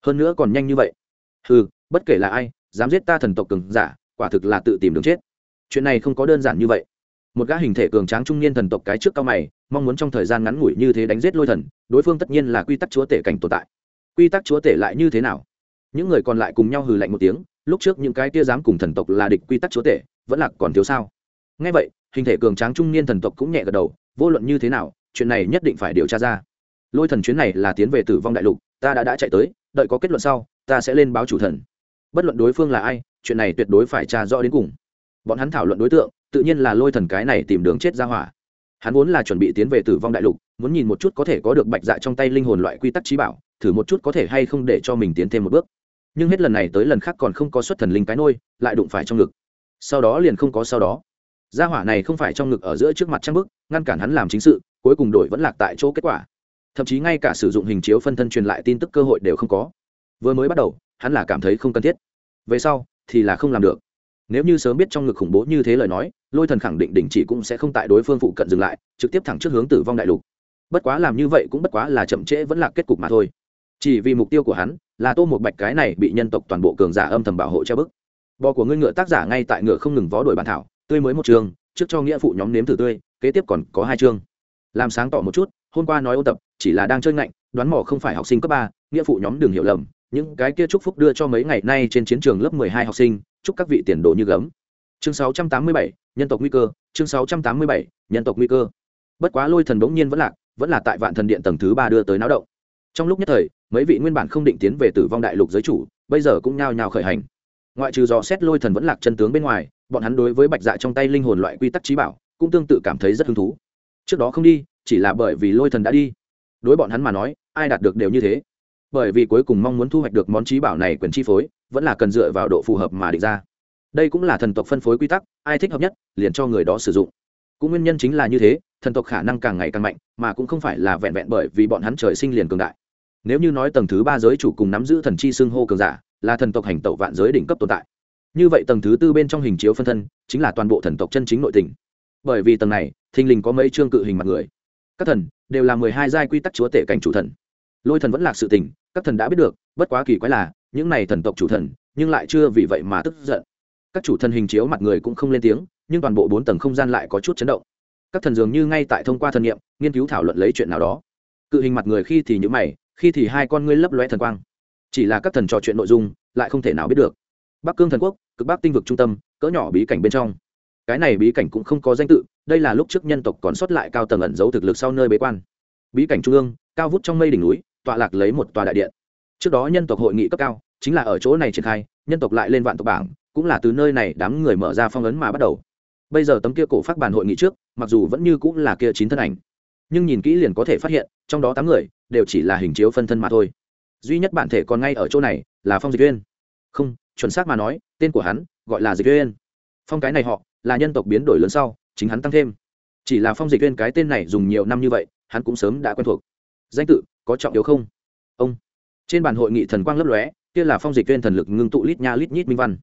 Hơn nữa còn nhanh như vậy. Ừ bất kể là ai, dám giết ta thần tộc cường giả, quả thực là tự tìm đường chết chuyện này không có đơn giản như vậy. Một gã hình thể cường tráng trung niên thần tộc cái trước cao mày, mong muốn trong thời gian ngắn ngủi như thế đánh giết lôi thần, đối phương tất nhiên là quy tắc chúa tể cảnh tồn tại. Quy tắc chúa tể lại như thế nào? Những người còn lại cùng nhau hừ lạnh một tiếng, lúc trước những cái tia dám cùng thần tộc là địch quy tắc chúa tể, vẫn là còn thiếu sao? Ngay vậy, hình thể cường tráng trung niên thần tộc cũng nhẹ gật đầu, vô luận như thế nào, chuyện này nhất định phải điều tra ra. Lôi thần chuyến này là tiến về tử vong đại lục, ta đã đã chạy tới, đợi có kết luận sau, ta sẽ lên báo chủ thần. Bất luận đối phương là ai, chuyện này tuyệt đối phải tra rõ đến cùng bọn hắn thảo luận đối tượng, tự nhiên là lôi thần cái này tìm đường chết ra hỏa. Hắn vốn là chuẩn bị tiến về tử vong đại lục, muốn nhìn một chút có thể có được bạch dạ trong tay linh hồn loại quy tắc trí bảo, thử một chút có thể hay không để cho mình tiến thêm một bước. Nhưng hết lần này tới lần khác còn không có xuất thần linh cái nôi, lại đụng phải trong ngực. Sau đó liền không có sau đó. Gia hỏa này không phải trong ngực ở giữa trước mặt trang bức, ngăn cản hắn làm chính sự, cuối cùng đổi vẫn lạc tại chỗ kết quả. Thậm chí ngay cả sử dụng hình chiếu phân thân truyền lại tin tức cơ hội đều không có. Vừa mới bắt đầu, hắn là cảm thấy không cần thiết. Về sau, thì là không làm được nếu như sớm biết trong ngực khủng bố như thế lời nói, lôi thần khẳng định đình chỉ cũng sẽ không tại đối phương phụ cận dừng lại, trực tiếp thẳng trước hướng tử vong đại lục. Bất quá làm như vậy cũng bất quá là chậm trễ vẫn là kết cục mà thôi. Chỉ vì mục tiêu của hắn, là tô một bạch cái này bị nhân tộc toàn bộ cường giả âm thầm bảo hộ cho bức. Bò của ngươi ngựa tác giả ngay tại ngựa không ngừng vó đổi bản thảo, tươi mới một trường, trước cho nghĩa phụ nhóm nếm thử tươi, kế tiếp còn có hai chương. Làm sáng tỏ một chút, hôm qua nói ôn tập, chỉ là đang chơi ngạnh, đoán mò không phải học sinh cấp ba, nghĩa phụ nhóm đừng hiểu lầm, những cái kia chúc phúc đưa cho mấy ngày nay trên chiến trường lớp mười hai học sinh chúc các vị tiền đồ như gấm. Chương sáu trăm tám mươi bảy, nhân tộc nguy cơ. Chương sáu trăm tám mươi bảy, nhân tộc nguy cơ. Bất quá lôi thần bỗng nhiên vẫn lạc, vẫn là tại vạn thần điện tầng thứ ba đưa tới náo động. Trong lúc nhất thời, mấy vị nguyên bản không định tiến về tử vong đại lục giới chủ, bây giờ cũng nhao nhao khởi hành. Ngoại trừ dò xét lôi thần vẫn lạc chân tướng bên ngoài, bọn hắn đối với bạch dạ trong tay linh hồn loại quy tắc trí bảo, cũng tương tự cảm thấy rất hứng thú. Trước đó không đi, chỉ là bởi vì lôi thần đã đi. Đối bọn hắn mà nói, ai đạt được đều như thế bởi vì cuối cùng mong muốn thu hoạch được món trí bảo này quyền chi phối, vẫn là cần dựa vào độ phù hợp mà định ra. Đây cũng là thần tộc phân phối quy tắc, ai thích hợp nhất, liền cho người đó sử dụng. Cũng nguyên nhân chính là như thế, thần tộc khả năng càng ngày càng mạnh, mà cũng không phải là vẹn vẹn bởi vì bọn hắn trời sinh liền cường đại. Nếu như nói tầng thứ ba giới chủ cùng nắm giữ thần chi xưng hô cường giả, là thần tộc hành tẩu vạn giới đỉnh cấp tồn tại. Như vậy tầng thứ tư bên trong hình chiếu phân thân, chính là toàn bộ thần tộc chân chính nội tình. Bởi vì tầng này, thình lình có mấy chương cự hình mặt người. Các thần, đều là mười hai giai quy tắc chúa tể cảnh chủ thần lôi thần vẫn là sự tình, các thần đã biết được, bất quá kỳ quái là, những này thần tộc chủ thần, nhưng lại chưa vì vậy mà tức giận. Các chủ thần hình chiếu mặt người cũng không lên tiếng, nhưng toàn bộ bốn tầng không gian lại có chút chấn động. Các thần dường như ngay tại thông qua thần nghiệm nghiên cứu thảo luận lấy chuyện nào đó. Cự hình mặt người khi thì nhữ mày, khi thì hai con ngươi lấp loe thần quang. Chỉ là các thần trò chuyện nội dung, lại không thể nào biết được. Bắc cương thần quốc, cực bắc tinh vực trung tâm, cỡ nhỏ bí cảnh bên trong. Cái này bí cảnh cũng không có danh tự, đây là lúc trước nhân tộc còn sót lại cao tầng ẩn giấu thực lực sau nơi bế quan. Bí cảnh trung ương, cao vút trong mây đỉnh núi tọa lạc lấy một tòa đại điện. Trước đó nhân tộc hội nghị cấp cao, chính là ở chỗ này triển khai, nhân tộc lại lên vạn tộc bảng, cũng là từ nơi này đám người mở ra phong ấn mà bắt đầu. Bây giờ tấm kia cổ phát bàn hội nghị trước, mặc dù vẫn như cũng là kia chín thân ảnh, nhưng nhìn kỹ liền có thể phát hiện, trong đó tám người, đều chỉ là hình chiếu phân thân mà thôi. Duy nhất bản thể còn ngay ở chỗ này, là phong dịch uyên. không, chuẩn xác mà nói, tên của hắn, gọi là dịch uyên. phong cái này họ, là nhân tộc biến đổi lớn sau, chính hắn tăng thêm. Chỉ là phong dịch uyên cái tên này dùng nhiều năm như vậy, hắn cũng sớm đã quen thuộc. Danh tự có trọng yếu không? Ông. Trên bàn hội nghị thần quang lấp lóe, kia là phong dịch viên thần lực ngưng tụ lít nha lít nhít minh văn.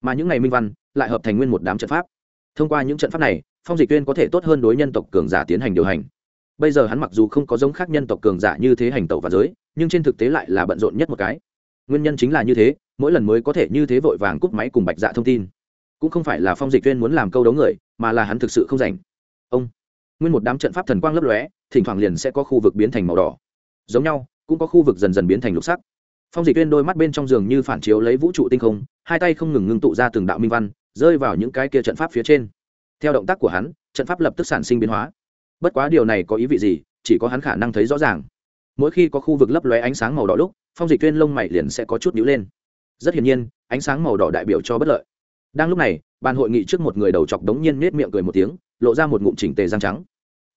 Mà những ngày minh văn lại hợp thành nguyên một đám trận pháp. Thông qua những trận pháp này, phong dịch viên có thể tốt hơn đối nhân tộc cường giả tiến hành điều hành. Bây giờ hắn mặc dù không có giống khác nhân tộc cường giả như thế hành tẩu và giới, nhưng trên thực tế lại là bận rộn nhất một cái. Nguyên nhân chính là như thế, mỗi lần mới có thể như thế vội vàng cúp máy cùng bạch dạ thông tin. Cũng không phải là phong dịch viên muốn làm câu đấu người, mà là hắn thực sự không rảnh. Ông. Nguyên một đám trận pháp thần quang lấp lóe, thỉnh thoảng liền sẽ có khu vực biến thành màu đỏ giống nhau, cũng có khu vực dần dần biến thành lục sắc. Phong dịch Tuyên đôi mắt bên trong giường như phản chiếu lấy vũ trụ tinh không, hai tay không ngừng ngưng tụ ra từng đạo minh văn, rơi vào những cái kia trận pháp phía trên. Theo động tác của hắn, trận pháp lập tức sản sinh biến hóa. Bất quá điều này có ý vị gì, chỉ có hắn khả năng thấy rõ ràng. Mỗi khi có khu vực lấp lóe ánh sáng màu đỏ lúc, phong dịch Tuyên lông mày liền sẽ có chút nhíu lên. Rất hiển nhiên, ánh sáng màu đỏ đại biểu cho bất lợi. Đang lúc này, bàn hội nghị trước một người đầu chọc đống nhiên nết miệng cười một tiếng, lộ ra một ngụm chỉnh tề răng trắng.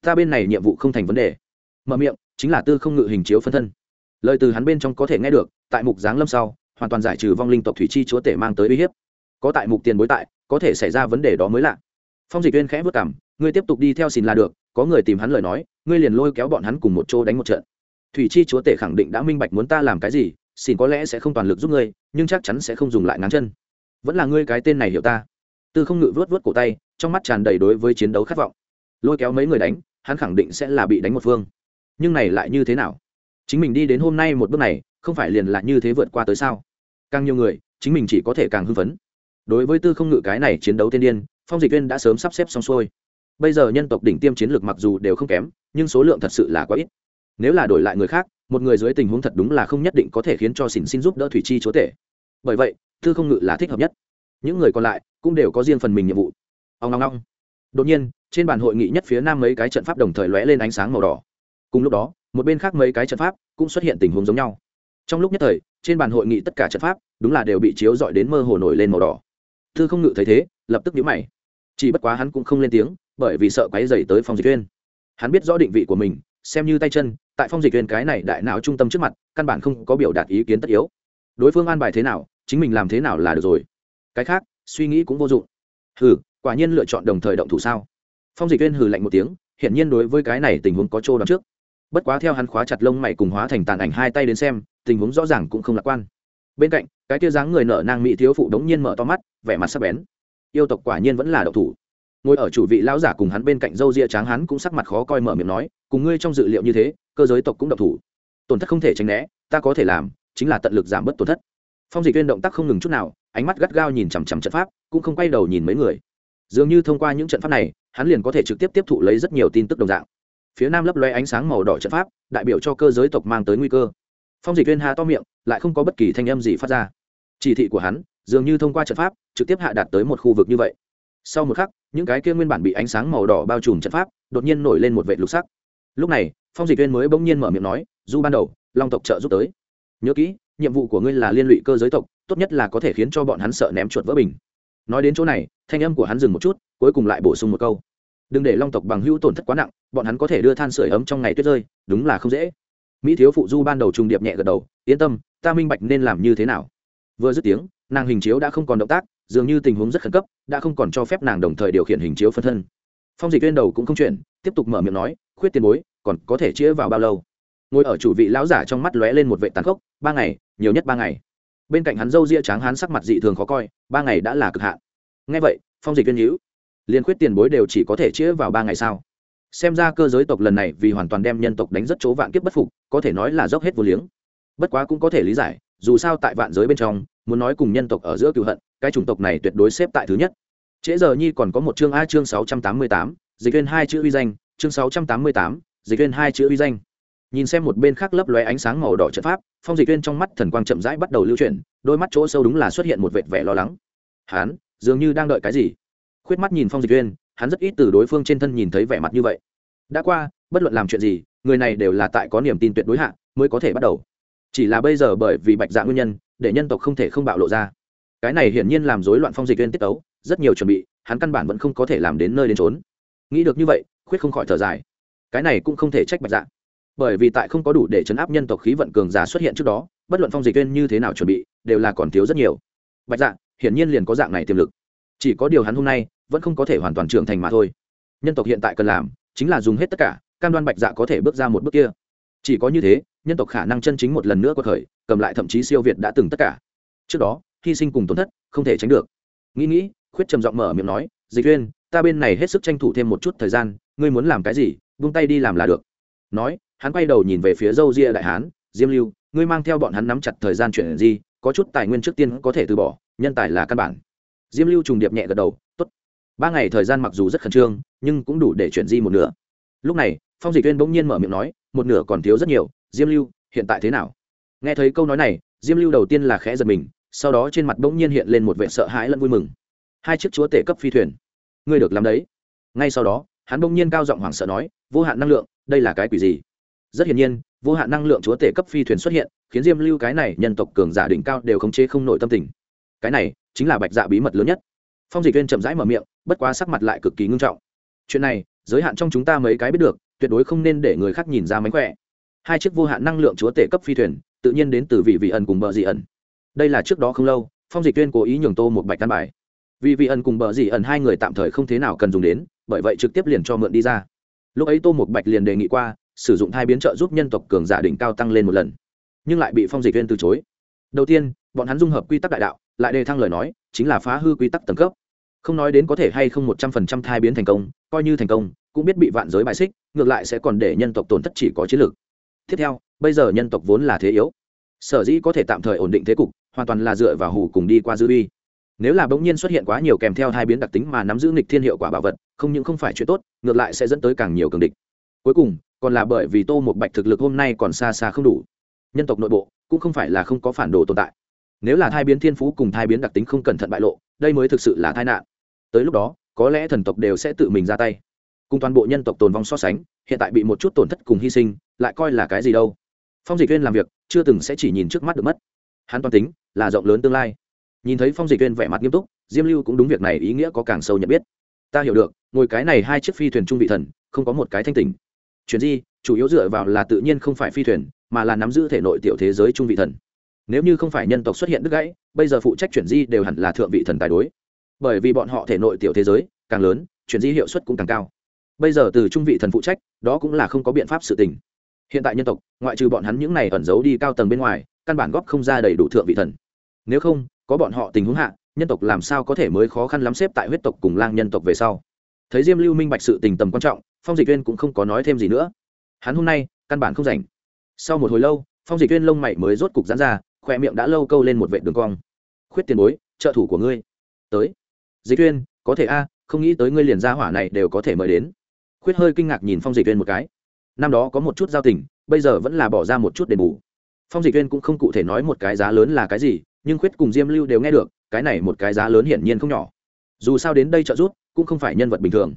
Ta bên này nhiệm vụ không thành vấn đề. Mở miệng chính là tư không ngự hình chiếu phân thân. Lời từ hắn bên trong có thể nghe được, tại mục giáng lâm sau, hoàn toàn giải trừ vong linh tộc thủy chi chúa tể mang tới uy hiếp. Có tại mục tiền bối tại, có thể xảy ra vấn đề đó mới lạ. Phong dịch viên khẽ vất cảm ngươi tiếp tục đi theo xin là được, có người tìm hắn lời nói, ngươi liền lôi kéo bọn hắn cùng một chỗ đánh một trận. Thủy chi chúa tể khẳng định đã minh bạch muốn ta làm cái gì, xin có lẽ sẽ không toàn lực giúp ngươi, nhưng chắc chắn sẽ không dùng lại ngáng chân. Vẫn là ngươi cái tên này hiểu ta. Tư không ngự vớt vớt cổ tay, trong mắt tràn đầy đối với chiến đấu khát vọng. Lôi kéo mấy người đánh, hắn khẳng định sẽ là bị đánh một phương nhưng này lại như thế nào? Chính mình đi đến hôm nay một bước này, không phải liền là như thế vượt qua tới sao? Càng nhiều người, chính mình chỉ có thể càng hưng phấn. Đối với tư không ngự cái này chiến đấu tiên điên, phong dịch viên đã sớm sắp xếp xong xuôi. Bây giờ nhân tộc đỉnh tiêm chiến lược mặc dù đều không kém, nhưng số lượng thật sự là quá ít. Nếu là đổi lại người khác, một người dưới tình huống thật đúng là không nhất định có thể khiến cho xỉn xin giúp đỡ thủy chi chúa tể. Bởi vậy, tư không ngự là thích hợp nhất. Những người còn lại cũng đều có riêng phần mình nhiệm vụ. Ông long long đột nhiên, trên bàn hội nghị nhất phía nam mấy cái trận pháp đồng thời lóe lên ánh sáng màu đỏ cùng lúc đó, một bên khác mấy cái trận pháp cũng xuất hiện tình huống giống nhau. Trong lúc nhất thời, trên bàn hội nghị tất cả trận pháp đúng là đều bị chiếu dọi đến mơ hồ nổi lên màu đỏ. Thư không ngự thấy thế, lập tức nhíu mày. Chỉ bất quá hắn cũng không lên tiếng, bởi vì sợ quáy dày tới phong dịch viên hắn biết rõ định vị của mình, xem như tay chân, tại phong dịch viên cái này đại não trung tâm trước mặt, căn bản không có biểu đạt ý kiến tất yếu. Đối phương an bài thế nào, chính mình làm thế nào là được rồi. Cái khác, suy nghĩ cũng vô dụng. Hừ, quả nhiên lựa chọn đồng thời động thủ sao? Phong dịch viên hừ lạnh một tiếng, hiển nhiên đối với cái này tình huống có trô đón trước bất quá theo hắn khóa chặt lông mày cùng hóa thành tàn ảnh hai tay đến xem, tình huống rõ ràng cũng không lạc quan. Bên cạnh, cái tia dáng người nở nang mỹ thiếu phụ đống nhiên mở to mắt, vẻ mặt sắc bén. Yêu tộc quả nhiên vẫn là độc thủ. Ngồi ở chủ vị lão giả cùng hắn bên cạnh dâu ria tráng hắn cũng sắc mặt khó coi mở miệng nói, cùng ngươi trong dự liệu như thế, cơ giới tộc cũng độc thủ. Tổn thất không thể tránh né, ta có thể làm, chính là tận lực giảm bớt tổn thất. Phong dịch viên động tác không ngừng chút nào, ánh mắt gắt gao nhìn chằm chằm trận pháp, cũng không quay đầu nhìn mấy người. Dường như thông qua những trận pháp này, hắn liền có thể trực tiếp tiếp thụ lấy rất nhiều tin tức đồng dạng phía nam lấp loe ánh sáng màu đỏ trận pháp, đại biểu cho cơ giới tộc mang tới nguy cơ. Phong dịch viên hà to miệng, lại không có bất kỳ thanh âm gì phát ra. Chỉ thị của hắn, dường như thông qua trận pháp, trực tiếp hạ đạt tới một khu vực như vậy. Sau một khắc, những cái kia nguyên bản bị ánh sáng màu đỏ bao trùm trận pháp, đột nhiên nổi lên một vệ lục sắc. Lúc này, phong dịch viên mới bỗng nhiên mở miệng nói, du ban đầu, long tộc trợ giúp tới. Nhớ kỹ, nhiệm vụ của ngươi là liên lụy cơ giới tộc, tốt nhất là có thể khiến cho bọn hắn sợ ném chuột vỡ bình. Nói đến chỗ này, thanh âm của hắn dừng một chút, cuối cùng lại bổ sung một câu đừng để long tộc bằng hữu tổn thất quá nặng, bọn hắn có thể đưa than sửa ấm trong ngày tuyết rơi, đúng là không dễ. Mỹ thiếu phụ du ban đầu trùng điệp nhẹ gật đầu, yên tâm, ta minh bạch nên làm như thế nào. Vừa dứt tiếng, nàng hình chiếu đã không còn động tác, dường như tình huống rất khẩn cấp, đã không còn cho phép nàng đồng thời điều khiển hình chiếu phân thân. Phong dịch viên đầu cũng không chuyển tiếp tục mở miệng nói, khuyết tiền bối, còn có thể chĩa vào bao lâu? Ngồi ở chủ vị lão giả trong mắt lóe lên một vệ tàn khốc, ba ngày, nhiều nhất ba ngày. Bên cạnh hắn dâu ria tráng hắn sắc mặt dị thường khó coi, ba ngày đã là cực hạn. Ngay vậy, phong dịch viên hữu liên khuyết tiền bối đều chỉ có thể chĩa vào ba ngày sau. xem ra cơ giới tộc lần này vì hoàn toàn đem nhân tộc đánh rất chỗ vạn kiếp bất phục, có thể nói là dốc hết vô liếng. Bất quá cũng có thể lý giải, dù sao tại vạn giới bên trong, muốn nói cùng nhân tộc ở giữa cựu hận, cái chủng tộc này tuyệt đối xếp tại thứ nhất. Trễ giờ nhi còn có một chương a chương sáu trăm tám mươi tám, dịch viên hai chữ uy danh, chương sáu trăm tám mươi tám, dịch viên hai chữ uy danh. Nhìn xem một bên khác lấp lóe ánh sáng màu đỏ trận pháp, phong dịch viên trong mắt thần quang chậm rãi bắt đầu lưu chuyển, đôi mắt chỗ sâu đúng là xuất hiện một vệt vẻ lo lắng. Hán, dường như đang đợi cái gì? Khuyết mắt nhìn phong dịch viên hắn rất ít từ đối phương trên thân nhìn thấy vẻ mặt như vậy. Đã qua, bất luận làm chuyện gì, người này đều là tại có niềm tin tuyệt đối hạ, mới có thể bắt đầu. Chỉ là bây giờ bởi vì bạch dạ nguyên nhân, để nhân tộc không thể không bạo lộ ra. Cái này hiển nhiên làm rối loạn phong dịch viên tiết tấu, rất nhiều chuẩn bị, hắn căn bản vẫn không có thể làm đến nơi đến trốn nghĩ được như vậy, khuyết không khỏi thở dài. Cái này cũng không thể trách bạch dạ. Bởi vì tại không có đủ để chấn áp nhân tộc khí vận cường giả xuất hiện trước đó, bất luận phong dịch viên như thế nào chuẩn bị, đều là còn thiếu rất nhiều. Bạch dạ hiển nhiên liền có dạng này tiềm lực chỉ có điều hắn hôm nay vẫn không có thể hoàn toàn trưởng thành mà thôi. Nhân tộc hiện tại cần làm chính là dùng hết tất cả, cam đoan bạch dạ có thể bước ra một bước kia. Chỉ có như thế, nhân tộc khả năng chân chính một lần nữa có khởi, cầm lại thậm chí siêu việt đã từng tất cả. Trước đó, hy sinh cùng tổn thất, không thể tránh được. Nghĩ nghĩ, khuyết trầm giọng mở miệng nói, dịch uyên, ta bên này hết sức tranh thủ thêm một chút thời gian, ngươi muốn làm cái gì, buông tay đi làm là được. Nói, hắn quay đầu nhìn về phía dâu ria đại hán, diêm lưu, ngươi mang theo bọn hắn nắm chặt thời gian chuyển gì, có chút tài nguyên trước tiên có thể từ bỏ, nhân tài là căn bản diêm lưu trùng điệp nhẹ gật đầu, tốt. Ba ngày thời gian mặc dù rất khẩn trương, nhưng cũng đủ để chuyển di một nửa. Lúc này, phong dịch viên bỗng nhiên mở miệng nói, một nửa còn thiếu rất nhiều, diêm lưu, hiện tại thế nào? Nghe thấy câu nói này, diêm lưu đầu tiên là khẽ giật mình, sau đó trên mặt bỗng nhiên hiện lên một vệ sợ hãi lẫn vui mừng. Hai chiếc chúa tể cấp phi thuyền. Ngươi được làm đấy. Ngay sau đó, hắn bỗng nhiên cao giọng hoảng sợ nói, vô hạn năng lượng, đây là cái quỷ gì? Rất hiển nhiên, vô hạn năng lượng chúa tể cấp phi thuyền xuất hiện, khiến diêm lưu cái này nhân tộc cường giả đỉnh cao đều khống chế không nổi tâm tình cái này chính là bạch dạ bí mật lớn nhất phong dịch viên chậm rãi mở miệng bất quá sắc mặt lại cực kỳ ngưng trọng chuyện này giới hạn trong chúng ta mấy cái biết được tuyệt đối không nên để người khác nhìn ra mánh khỏe hai chiếc vô hạn năng lượng chúa tể cấp phi thuyền tự nhiên đến từ vị vị ẩn cùng bờ dị ẩn đây là trước đó không lâu phong dịch tuyên cố ý nhường tô một bạch căn bài vì vị ẩn cùng bờ dị ẩn hai người tạm thời không thế nào cần dùng đến bởi vậy trực tiếp liền cho mượn đi ra lúc ấy tô một bạch liền đề nghị qua sử dụng hai biến trợ giúp nhân tộc cường giả đỉnh cao tăng lên một lần nhưng lại bị phong dịch viên từ chối đầu tiên bọn hắn dung hợp quy tắc đại đạo lại đề thăng lời nói, chính là phá hư quy tắc tầng cấp. Không nói đến có thể hay không một trăm phần trăm thai biến thành công, coi như thành công, cũng biết bị vạn giới bài xích, ngược lại sẽ còn để nhân tộc tổn thất chỉ có chiến lược. Tiếp theo, bây giờ nhân tộc vốn là thế yếu. Sở dĩ có thể tạm thời ổn định thế cục, hoàn toàn là dựa vào hủ cùng đi qua dư uy. Nếu là bỗng nhiên xuất hiện quá nhiều kèm theo hai biến đặc tính mà nắm giữ nghịch thiên hiệu quả bảo vật, không những không phải chuyện tốt, ngược lại sẽ dẫn tới càng nhiều cường địch. Cuối cùng, còn là bởi vì tô một bạch thực lực hôm nay còn xa xa không đủ. Nhân tộc nội bộ cũng không phải là không có phản đồ tồn tại nếu là thai biến thiên phú cùng thai biến đặc tính không cẩn thận bại lộ, đây mới thực sự là tai nạn. Tới lúc đó, có lẽ thần tộc đều sẽ tự mình ra tay. Cùng toàn bộ nhân tộc tồn vong so sánh, hiện tại bị một chút tổn thất cùng hy sinh, lại coi là cái gì đâu. Phong dịch viên làm việc, chưa từng sẽ chỉ nhìn trước mắt được mất. Hắn toàn tính, là rộng lớn tương lai. Nhìn thấy phong dịch viên vẻ mặt nghiêm túc, diêm lưu cũng đúng việc này ý nghĩa có càng sâu nhận biết. Ta hiểu được, ngồi cái này hai chiếc phi thuyền trung vị thần, không có một cái thanh tỉnh. Chuyện gì, chủ yếu dựa vào là tự nhiên không phải phi thuyền, mà là nắm giữ thể nội tiểu thế giới trung vị thần nếu như không phải nhân tộc xuất hiện đứt gãy, bây giờ phụ trách chuyển di đều hẳn là thượng vị thần tài đối. Bởi vì bọn họ thể nội tiểu thế giới càng lớn, chuyển di hiệu suất cũng càng cao. Bây giờ từ trung vị thần phụ trách, đó cũng là không có biện pháp sự tình. Hiện tại nhân tộc, ngoại trừ bọn hắn những này ẩn giấu đi cao tầng bên ngoài, căn bản góp không ra đầy đủ thượng vị thần. Nếu không, có bọn họ tình huống hạ, nhân tộc làm sao có thể mới khó khăn lắm xếp tại huyết tộc cùng lang nhân tộc về sau? Thấy diêm lưu minh bạch sự tình tầm quan trọng, phong dịch viên cũng không có nói thêm gì nữa. Hắn hôm nay, căn bản không rảnh. Sau một hồi lâu, phong dịch viên lông mày mới rốt cục giãn ra khoe miệng đã lâu câu lên một vệ đường cong. Khuyết tiền bối, trợ thủ của ngươi. Tới. Dịch tuyên có thể a, không nghĩ tới ngươi liền gia hỏa này đều có thể mời đến. Khuyết hơi kinh ngạc nhìn phong dịch tuyên một cái. Năm đó có một chút giao tình, bây giờ vẫn là bỏ ra một chút đền bù. Phong dịch tuyên cũng không cụ thể nói một cái giá lớn là cái gì, nhưng khuyết cùng diêm lưu đều nghe được, cái này một cái giá lớn hiển nhiên không nhỏ. Dù sao đến đây trợ giúp, cũng không phải nhân vật bình thường.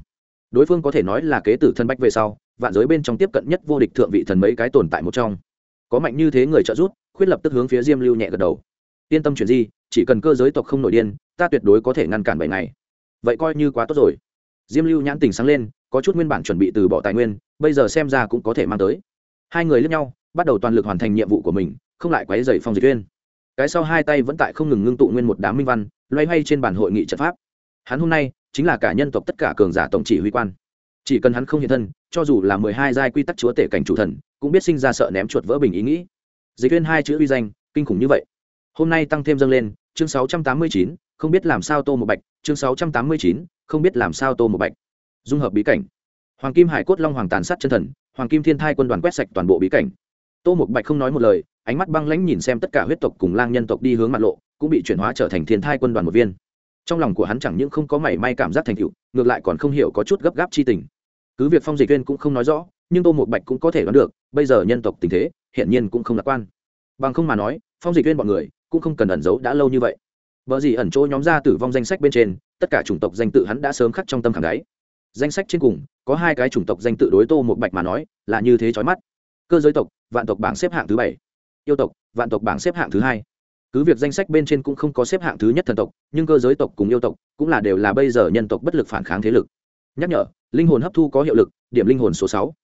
Đối phương có thể nói là kế tử thân bách về sau, vạn giới bên trong tiếp cận nhất vô địch thượng vị thần mấy cái tồn tại một trong. Có mạnh như thế người trợ giúp khuyết lập tức hướng phía diêm lưu nhẹ gật đầu. Yên tâm chuyện gì chỉ cần cơ giới tộc không nổi điên, ta tuyệt đối có thể ngăn cản bảy ngày. Vậy coi như quá tốt rồi. Diêm lưu nhãn tình sáng lên, có chút nguyên bản chuẩn bị từ bỏ tài nguyên, bây giờ xem ra cũng có thể mang tới. Hai người lướt nhau, bắt đầu toàn lực hoàn thành nhiệm vụ của mình, không lại quấy dày phong dịch tuyên cái sau hai tay vẫn tại không ngừng ngưng tụ nguyên một đám minh văn, loay hoay trên bản hội nghị trận pháp. Hắn hôm nay chính là cả nhân tộc tất cả cường giả tổng chỉ huy quan. Chỉ cần hắn không hiện thân, cho dù là mười hai giai quy tắc chúa tể cảnh chủ thần, cũng biết sinh ra sợ ném chuột vỡ bình ý nghĩ dịch viên hai chữ uy danh, kinh khủng như vậy. Hôm nay tăng thêm dâng lên, chương sáu trăm tám mươi chín, không biết làm sao tô một bạch, chương sáu trăm tám mươi chín, không biết làm sao tô một bạch. Dung hợp bí cảnh. Hoàng kim hải cốt long hoàng tàn sát chân thần, hoàng kim thiên thai quân đoàn quét sạch toàn bộ bí cảnh. Tô một bạch không nói một lời, ánh mắt băng lãnh nhìn xem tất cả huyết tộc cùng lang nhân tộc đi hướng mặt lộ, cũng bị chuyển hóa trở thành thiên thai quân đoàn một viên. Trong lòng của hắn chẳng những không có mảy may cảm giác thành tựu, ngược lại còn không hiểu có chút gấp gáp chi tình. Cứ việc phong dịch viên cũng không nói rõ nhưng tô một bạch cũng có thể đoán được, bây giờ nhân tộc tình thế, hiển nhiên cũng không lạc quan. Bằng không mà nói, phong dịch viên bọn người cũng không cần ẩn giấu đã lâu như vậy. Vợ gì ẩn chỗ nhóm ra tử vong danh sách bên trên, tất cả chủng tộc danh tự hắn đã sớm khắc trong tâm khảm đáy. Danh sách trên cùng, có hai cái chủng tộc danh tự đối tô một bạch mà nói là như thế chói mắt. Cơ giới tộc, vạn tộc bảng xếp hạng thứ bảy. Yêu tộc, vạn tộc bảng xếp hạng thứ hai. Cứ việc danh sách bên trên cũng không có xếp hạng thứ nhất thần tộc, nhưng cơ giới tộc cùng yêu tộc cũng là đều là bây giờ nhân tộc bất lực phản kháng thế lực. Nhắc nhở, linh hồn hấp thu có hiệu lực, điểm linh hồn số sáu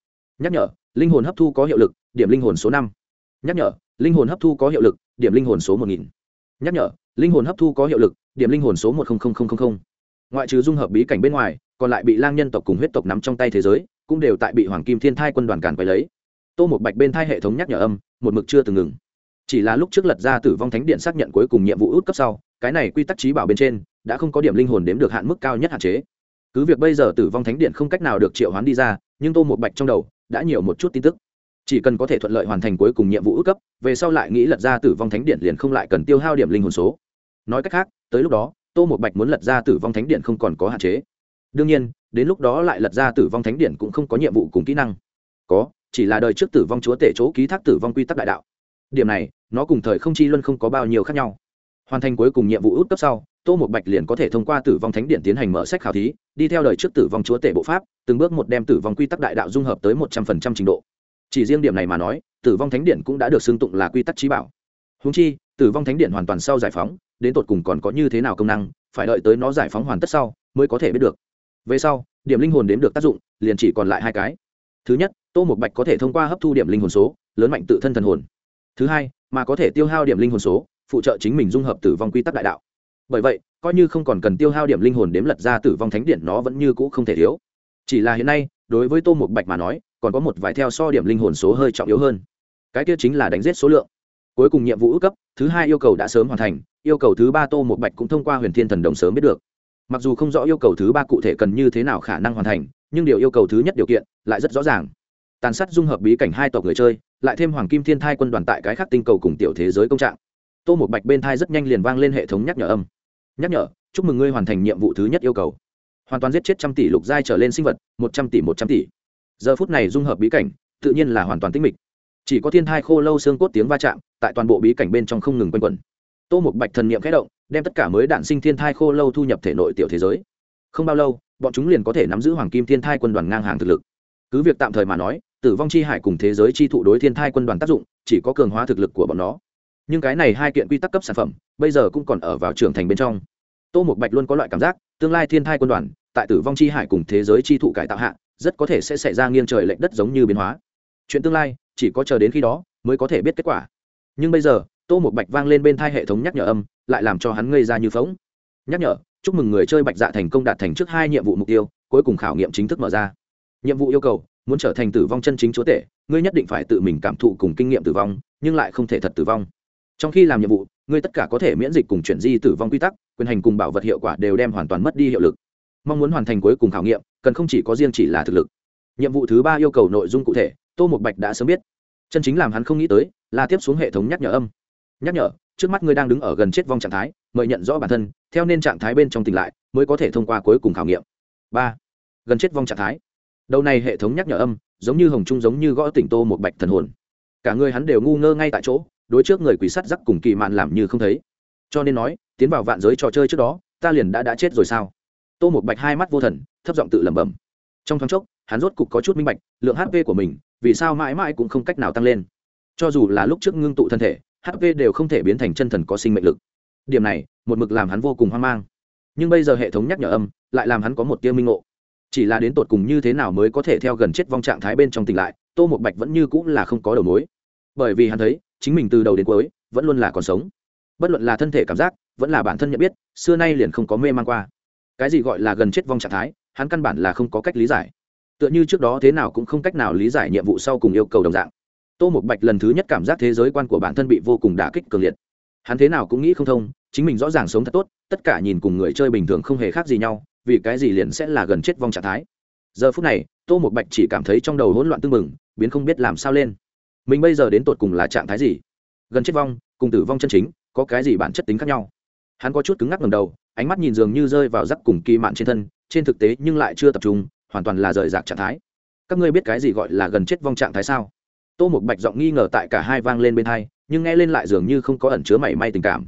nhắc nhở, linh hồn hấp thu có hiệu lực, điểm linh hồn số năm. Nhắc nhở, linh hồn hấp thu có hiệu lực, điểm linh hồn số một nghìn. Nhắc nhở, linh hồn hấp thu có hiệu lực, điểm linh hồn số một ngoại trừ dung hợp bí cảnh bên ngoài, còn lại bị lang nhân tộc cùng huyết tộc nắm trong tay thế giới, cũng đều tại bị hoàng kim thiên thai quân đoàn càn quấy lấy. Tô một bạch bên thai hệ thống nhắc nhở âm, một mực chưa từng ngừng. Chỉ là lúc trước lật ra tử vong thánh điện xác nhận cuối cùng nhiệm vụ út cấp sau, cái này quy tắc trí bảo bên trên, đã không có điểm linh hồn đếm được hạn mức cao nhất hạn chế. Cứ việc bây giờ tử vong thánh điện không cách nào được triệu hoán đi ra, nhưng tô một bạch trong đầu đã nhiều một chút tin tức. Chỉ cần có thể thuận lợi hoàn thành cuối cùng nhiệm vụ ước cấp, về sau lại nghĩ lật ra tử vong thánh điện liền không lại cần tiêu hao điểm linh hồn số. Nói cách khác, tới lúc đó, tô một bạch muốn lật ra tử vong thánh điện không còn có hạn chế. Đương nhiên, đến lúc đó lại lật ra tử vong thánh điện cũng không có nhiệm vụ cùng kỹ năng. Có, chỉ là đời trước tử vong chúa tể chỗ ký thác tử vong quy tắc đại đạo. Điểm này, nó cùng thời không chi luân không có bao nhiêu khác nhau. Hoàn thành cuối cùng nhiệm vụ út cấp sau tô một bạch liền có thể thông qua tử vong thánh điện tiến hành mở sách khảo thí, đi theo đời trước tử vong chúa tể bộ pháp, từng bước một đem tử vong quy tắc đại đạo dung hợp tới một trăm phần trăm trình độ. Chỉ riêng điểm này mà nói, tử vong thánh điện cũng đã được xưng tụng là quy tắc trí bảo. Húng chi, tử vong thánh điện hoàn toàn sau giải phóng, đến tột cùng còn có như thế nào công năng, phải đợi tới nó giải phóng hoàn tất sau, mới có thể biết được. Về sau, điểm linh hồn đếm được tác dụng, liền chỉ còn lại hai cái. Thứ nhất, tô một bạch có thể thông qua hấp thu điểm linh hồn số, lớn mạnh tự thân thần hồn. Thứ hai, mà có thể tiêu hao điểm linh hồn số, phụ trợ chính mình dung hợp tử vong quy tắc đại đạo bởi vậy, coi như không còn cần tiêu hao điểm linh hồn đếm lật ra tử vong thánh điện nó vẫn như cũ không thể thiếu. Chỉ là hiện nay, đối với tô một bạch mà nói, còn có một vài theo so điểm linh hồn số hơi trọng yếu hơn. Cái kia chính là đánh giết số lượng. Cuối cùng nhiệm vụ ước cấp, thứ hai yêu cầu đã sớm hoàn thành, yêu cầu thứ ba tô một bạch cũng thông qua huyền thiên thần đồng sớm biết được. Mặc dù không rõ yêu cầu thứ ba cụ thể cần như thế nào khả năng hoàn thành, nhưng điều yêu cầu thứ nhất điều kiện lại rất rõ ràng. Tàn sát dung hợp bí cảnh hai tộc người chơi, lại thêm hoàng kim thiên thai quân đoàn tại cái khác tinh cầu cùng tiểu thế giới công trạng. Tô một bạch bên thai rất nhanh liền vang lên hệ thống nhắc nhở âm nhắc nhở, chúc mừng ngươi hoàn thành nhiệm vụ thứ nhất yêu cầu. Hoàn toàn giết chết trăm tỷ lục giai trở lên sinh vật, một trăm tỷ, một trăm tỷ. Giờ phút này dung hợp bí cảnh, tự nhiên là hoàn toàn tinh mịch. Chỉ có thiên thai khô lâu xương cốt tiếng va chạm, tại toàn bộ bí cảnh bên trong không ngừng quanh quẩn. Tô một bạch thần niệm khẽ động, đem tất cả mới đạn sinh thiên thai khô lâu thu nhập thể nội tiểu thế giới. Không bao lâu, bọn chúng liền có thể nắm giữ hoàng kim thiên thai quân đoàn ngang hàng thực lực. Cứ việc tạm thời mà nói, tử vong chi hải cùng thế giới chi thụ đối thiên thai quân đoàn tác dụng, chỉ có cường hóa thực lực của bọn nó nhưng cái này hai kiện quy tắc cấp sản phẩm, bây giờ cũng còn ở vào trưởng thành bên trong. Tô một bạch luôn có loại cảm giác, tương lai thiên thai quân đoàn, tại tử vong chi hải cùng thế giới chi thụ cải tạo hạ, rất có thể sẽ xảy ra nghiêng trời lệch đất giống như biến hóa. Chuyện tương lai, chỉ có chờ đến khi đó, mới có thể biết kết quả. Nhưng bây giờ, tô một bạch vang lên bên thai hệ thống nhắc nhở âm, lại làm cho hắn ngây ra như phóng nhắc nhở, chúc mừng người chơi bạch dạ thành công đạt thành trước hai nhiệm vụ mục tiêu, cuối cùng khảo nghiệm chính thức mở ra. Nhiệm vụ yêu cầu, muốn trở thành tử vong chân chính chúa tể, ngươi nhất định phải tự mình cảm thụ cùng kinh nghiệm tử vong, nhưng lại không thể thật tử vong trong khi làm nhiệm vụ, ngươi tất cả có thể miễn dịch cùng chuyển di tử vong quy tắc, quyền hành cùng bảo vật hiệu quả đều đem hoàn toàn mất đi hiệu lực. Mong muốn hoàn thành cuối cùng khảo nghiệm, cần không chỉ có riêng chỉ là thực lực. Nhiệm vụ thứ ba yêu cầu nội dung cụ thể, tô một bạch đã sớm biết. Chân chính làm hắn không nghĩ tới, là tiếp xuống hệ thống nhắc nhở âm. Nhắc nhở, trước mắt ngươi đang đứng ở gần chết vong trạng thái, mời nhận rõ bản thân, theo nên trạng thái bên trong tỉnh lại, mới có thể thông qua cuối cùng khảo nghiệm. Ba, gần chết vong trạng thái. Đầu này hệ thống nhắc nhở âm, giống như hồng trung giống như gõ tỉnh tô một bạch thần hồn. Cả người hắn đều ngu ngơ ngay tại chỗ đối trước người quỷ sắt rắc cùng kỳ mạn làm như không thấy. Cho nên nói, tiến vào vạn giới trò chơi trước đó, ta liền đã đã chết rồi sao? Tô một bạch hai mắt vô thần, thấp giọng tự lẩm bẩm. Trong thoáng chốc, hắn rốt cục có chút minh bạch, lượng hp của mình, vì sao mãi mãi cũng không cách nào tăng lên. Cho dù là lúc trước ngưng tụ thân thể hp đều không thể biến thành chân thần có sinh mệnh lực. Điểm này, một mực làm hắn vô cùng hoang mang. Nhưng bây giờ hệ thống nhắc nhở âm, lại làm hắn có một tiêu minh ngộ. Chỉ là đến tột cùng như thế nào mới có thể theo gần chết vong trạng thái bên trong tỉnh lại, tô một bạch vẫn như cũng là không có đầu mối. Bởi vì hắn thấy chính mình từ đầu đến cuối vẫn luôn là còn sống. Bất luận là thân thể cảm giác, vẫn là bản thân nhận biết, xưa nay liền không có mê man qua. Cái gì gọi là gần chết vong trạng thái, hắn căn bản là không có cách lý giải. Tựa như trước đó thế nào cũng không cách nào lý giải nhiệm vụ sau cùng yêu cầu đồng dạng. Tô một bạch lần thứ nhất cảm giác thế giới quan của bản thân bị vô cùng đả kích cường liệt. Hắn thế nào cũng nghĩ không thông, chính mình rõ ràng sống thật tốt, tất cả nhìn cùng người chơi bình thường không hề khác gì nhau, vì cái gì liền sẽ là gần chết vong trạng thái. Giờ phút này, tô một bạch chỉ cảm thấy trong đầu hỗn loạn tưng bừng, biến không biết làm sao lên mình bây giờ đến tột cùng là trạng thái gì? Gần chết vong, cùng tử vong chân chính, có cái gì bản chất tính khác nhau? Hắn có chút cứng ngắc ngầm đầu, ánh mắt nhìn dường như rơi vào rắc cùng kỳ mạn trên thân, trên thực tế nhưng lại chưa tập trung, hoàn toàn là rời rạc trạng thái. Các ngươi biết cái gì gọi là gần chết vong trạng thái sao? Tô một bạch giọng nghi ngờ tại cả hai vang lên bên hai, nhưng nghe lên lại dường như không có ẩn chứa mảy may tình cảm.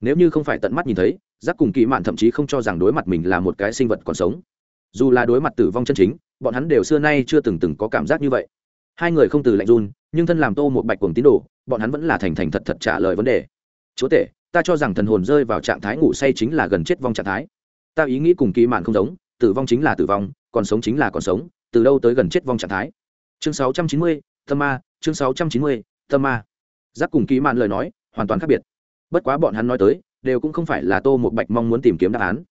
Nếu như không phải tận mắt nhìn thấy giác cùng kỳ mạn thậm chí không cho rằng đối mặt mình là một cái sinh vật còn sống. Dù là đối mặt tử vong chân chính, bọn hắn đều xưa nay chưa từng từng có cảm giác như vậy hai người không từ lạnh run nhưng thân làm tô một bạch cuồng tín đồ bọn hắn vẫn là thành thành thật thật trả lời vấn đề. Chúa tể ta cho rằng thần hồn rơi vào trạng thái ngủ say chính là gần chết vong trạng thái. Ta ý nghĩ cùng kỳ mạn không giống tử vong chính là tử vong còn sống chính là còn sống từ đâu tới gần chết vong trạng thái? Chương 690, tâm ma chương 690, tâm ma. Giác cùng kỳ mạn lời nói hoàn toàn khác biệt. Bất quá bọn hắn nói tới đều cũng không phải là tô một bạch mong muốn tìm kiếm đáp án.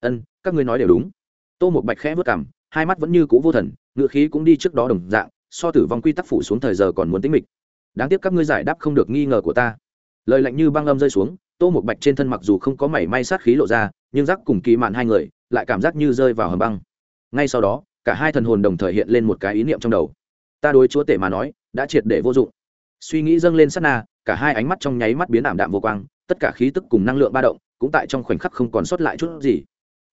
Ân các ngươi nói đều đúng. Tô một bạch khẽ vất cảm hai mắt vẫn như cũ vô thần ngựa khí cũng đi trước đó đồng dạng so tử vong quy tắc phủ xuống thời giờ còn muốn tính mịch. Đáng tiếc các ngươi giải đáp không được nghi ngờ của ta. Lời lạnh như băng âm rơi xuống, tô một bạch trên thân mặc dù không có mảy may sát khí lộ ra, nhưng giác cùng kỳ mạn hai người lại cảm giác như rơi vào hầm băng. Ngay sau đó, cả hai thần hồn đồng thời hiện lên một cái ý niệm trong đầu. Ta đối chúa tể mà nói, đã triệt để vô dụng. Suy nghĩ dâng lên sát na, cả hai ánh mắt trong nháy mắt biến ảm đạm vô quang, tất cả khí tức cùng năng lượng ba động cũng tại trong khoảnh khắc không còn sót lại chút gì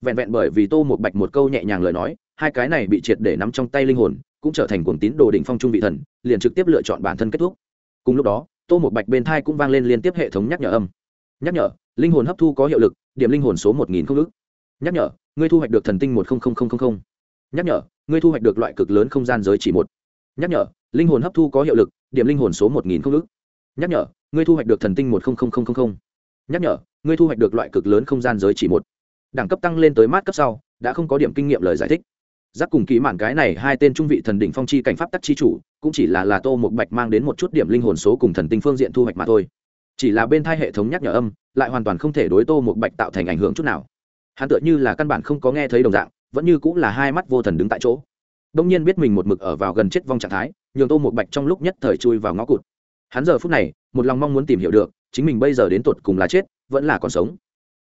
vẹn vẹn bởi vì tô một bạch một câu nhẹ nhàng lời nói, hai cái này bị triệt để nắm trong tay linh hồn, cũng trở thành cuồng tín đồ đỉnh phong trung vị thần, liền trực tiếp lựa chọn bản thân kết thúc. Cùng lúc đó, tô một bạch bên thai cũng vang lên liên tiếp hệ thống nhắc nhở âm. Nhắc nhở, linh hồn hấp thu có hiệu lực, điểm linh hồn số một nghìn không ước nhắc nhở, ngươi thu hoạch được thần tinh một nhắc nhở, ngươi thu hoạch được loại cực lớn không gian giới chỉ một. Nhắc nhở, linh hồn hấp thu có hiệu lực, điểm linh hồn số một nghìn không ước nhắc nhở, ngươi thu hoạch được thần tinh một nhắc nhở, ngươi thu hoạch được loại cực lớn không gian giới chỉ một đẳng cấp tăng lên tới mát cấp sau, đã không có điểm kinh nghiệm lời giải thích. Giác cùng ký mạn cái này hai tên trung vị thần đỉnh phong chi cảnh pháp tắc chi chủ, cũng chỉ là là tô một bạch mang đến một chút điểm linh hồn số cùng thần tinh phương diện thu hoạch mà thôi. Chỉ là bên thai hệ thống nhắc nhở âm, lại hoàn toàn không thể đối tô một bạch tạo thành ảnh hưởng chút nào. Hắn tựa như là căn bản không có nghe thấy đồng dạng, vẫn như cũng là hai mắt vô thần đứng tại chỗ. Đông nhiên biết mình một mực ở vào gần chết vong trạng thái, nhường tô một bạch trong lúc nhất thời chui vào ngõ cụt. Hắn giờ phút này, một lòng mong muốn tìm hiểu được, chính mình bây giờ đến tột cùng là chết, vẫn là còn sống.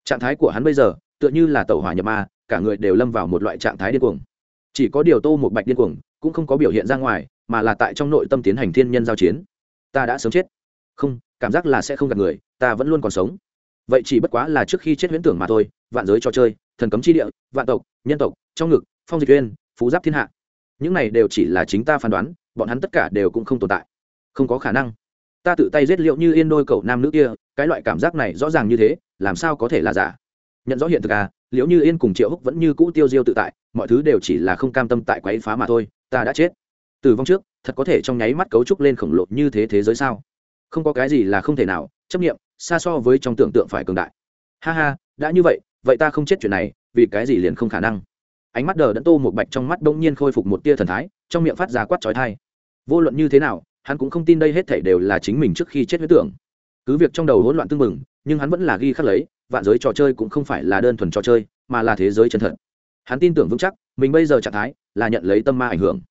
Trạng thái của hắn bây giờ tựa như là tẩu hỏa nhập ma cả người đều lâm vào một loại trạng thái điên cuồng. Chỉ có điều tô một bạch điên cuồng cũng không có biểu hiện ra ngoài mà là tại trong nội tâm tiến hành thiên nhân giao chiến. Ta đã sớm chết. Không cảm giác là sẽ không gặp người ta vẫn luôn còn sống. Vậy chỉ bất quá là trước khi chết huyễn tưởng mà thôi vạn giới trò chơi thần cấm chi địa vạn tộc nhân tộc trong ngực phong dịch uyên, phú giáp thiên hạ. Những này đều chỉ là chính ta phán đoán bọn hắn tất cả đều cũng không tồn tại. Không có khả năng. Ta tự tay giết liệu như yên đôi cậu nam nữ kia cái loại cảm giác này rõ ràng như thế làm sao có thể là giả? Nhận rõ hiện thực à liệu như yên cùng triệu húc vẫn như cũ tiêu diêu tự tại, mọi thứ đều chỉ là không cam tâm tại quấy phá mà thôi, ta đã chết. Từ vong trước, thật có thể trong nháy mắt cấu trúc lên khổng lồ như thế thế giới sao? Không có cái gì là không thể nào, chấp nghiệm xa so với trong tưởng tượng phải cường đại. Ha ha, đã như vậy vậy ta không chết chuyện này, vì cái gì liền không khả năng? Ánh mắt đờ đẫn tô một bạch trong mắt đông nhiên khôi phục một tia thần thái, trong miệng phát ra quát trói thai vô luận như thế nào, hắn cũng không tin đây hết thể đều là chính mình trước khi chết huyết tưởng. Cứ việc trong đầu hỗn loạn tương mừng nhưng hắn vẫn là ghi khắc lấy vạn giới trò chơi cũng không phải là đơn thuần trò chơi, mà là thế giới chân thật. Hắn tin tưởng vững chắc, mình bây giờ trạng thái là nhận lấy tâm ma ảnh hưởng.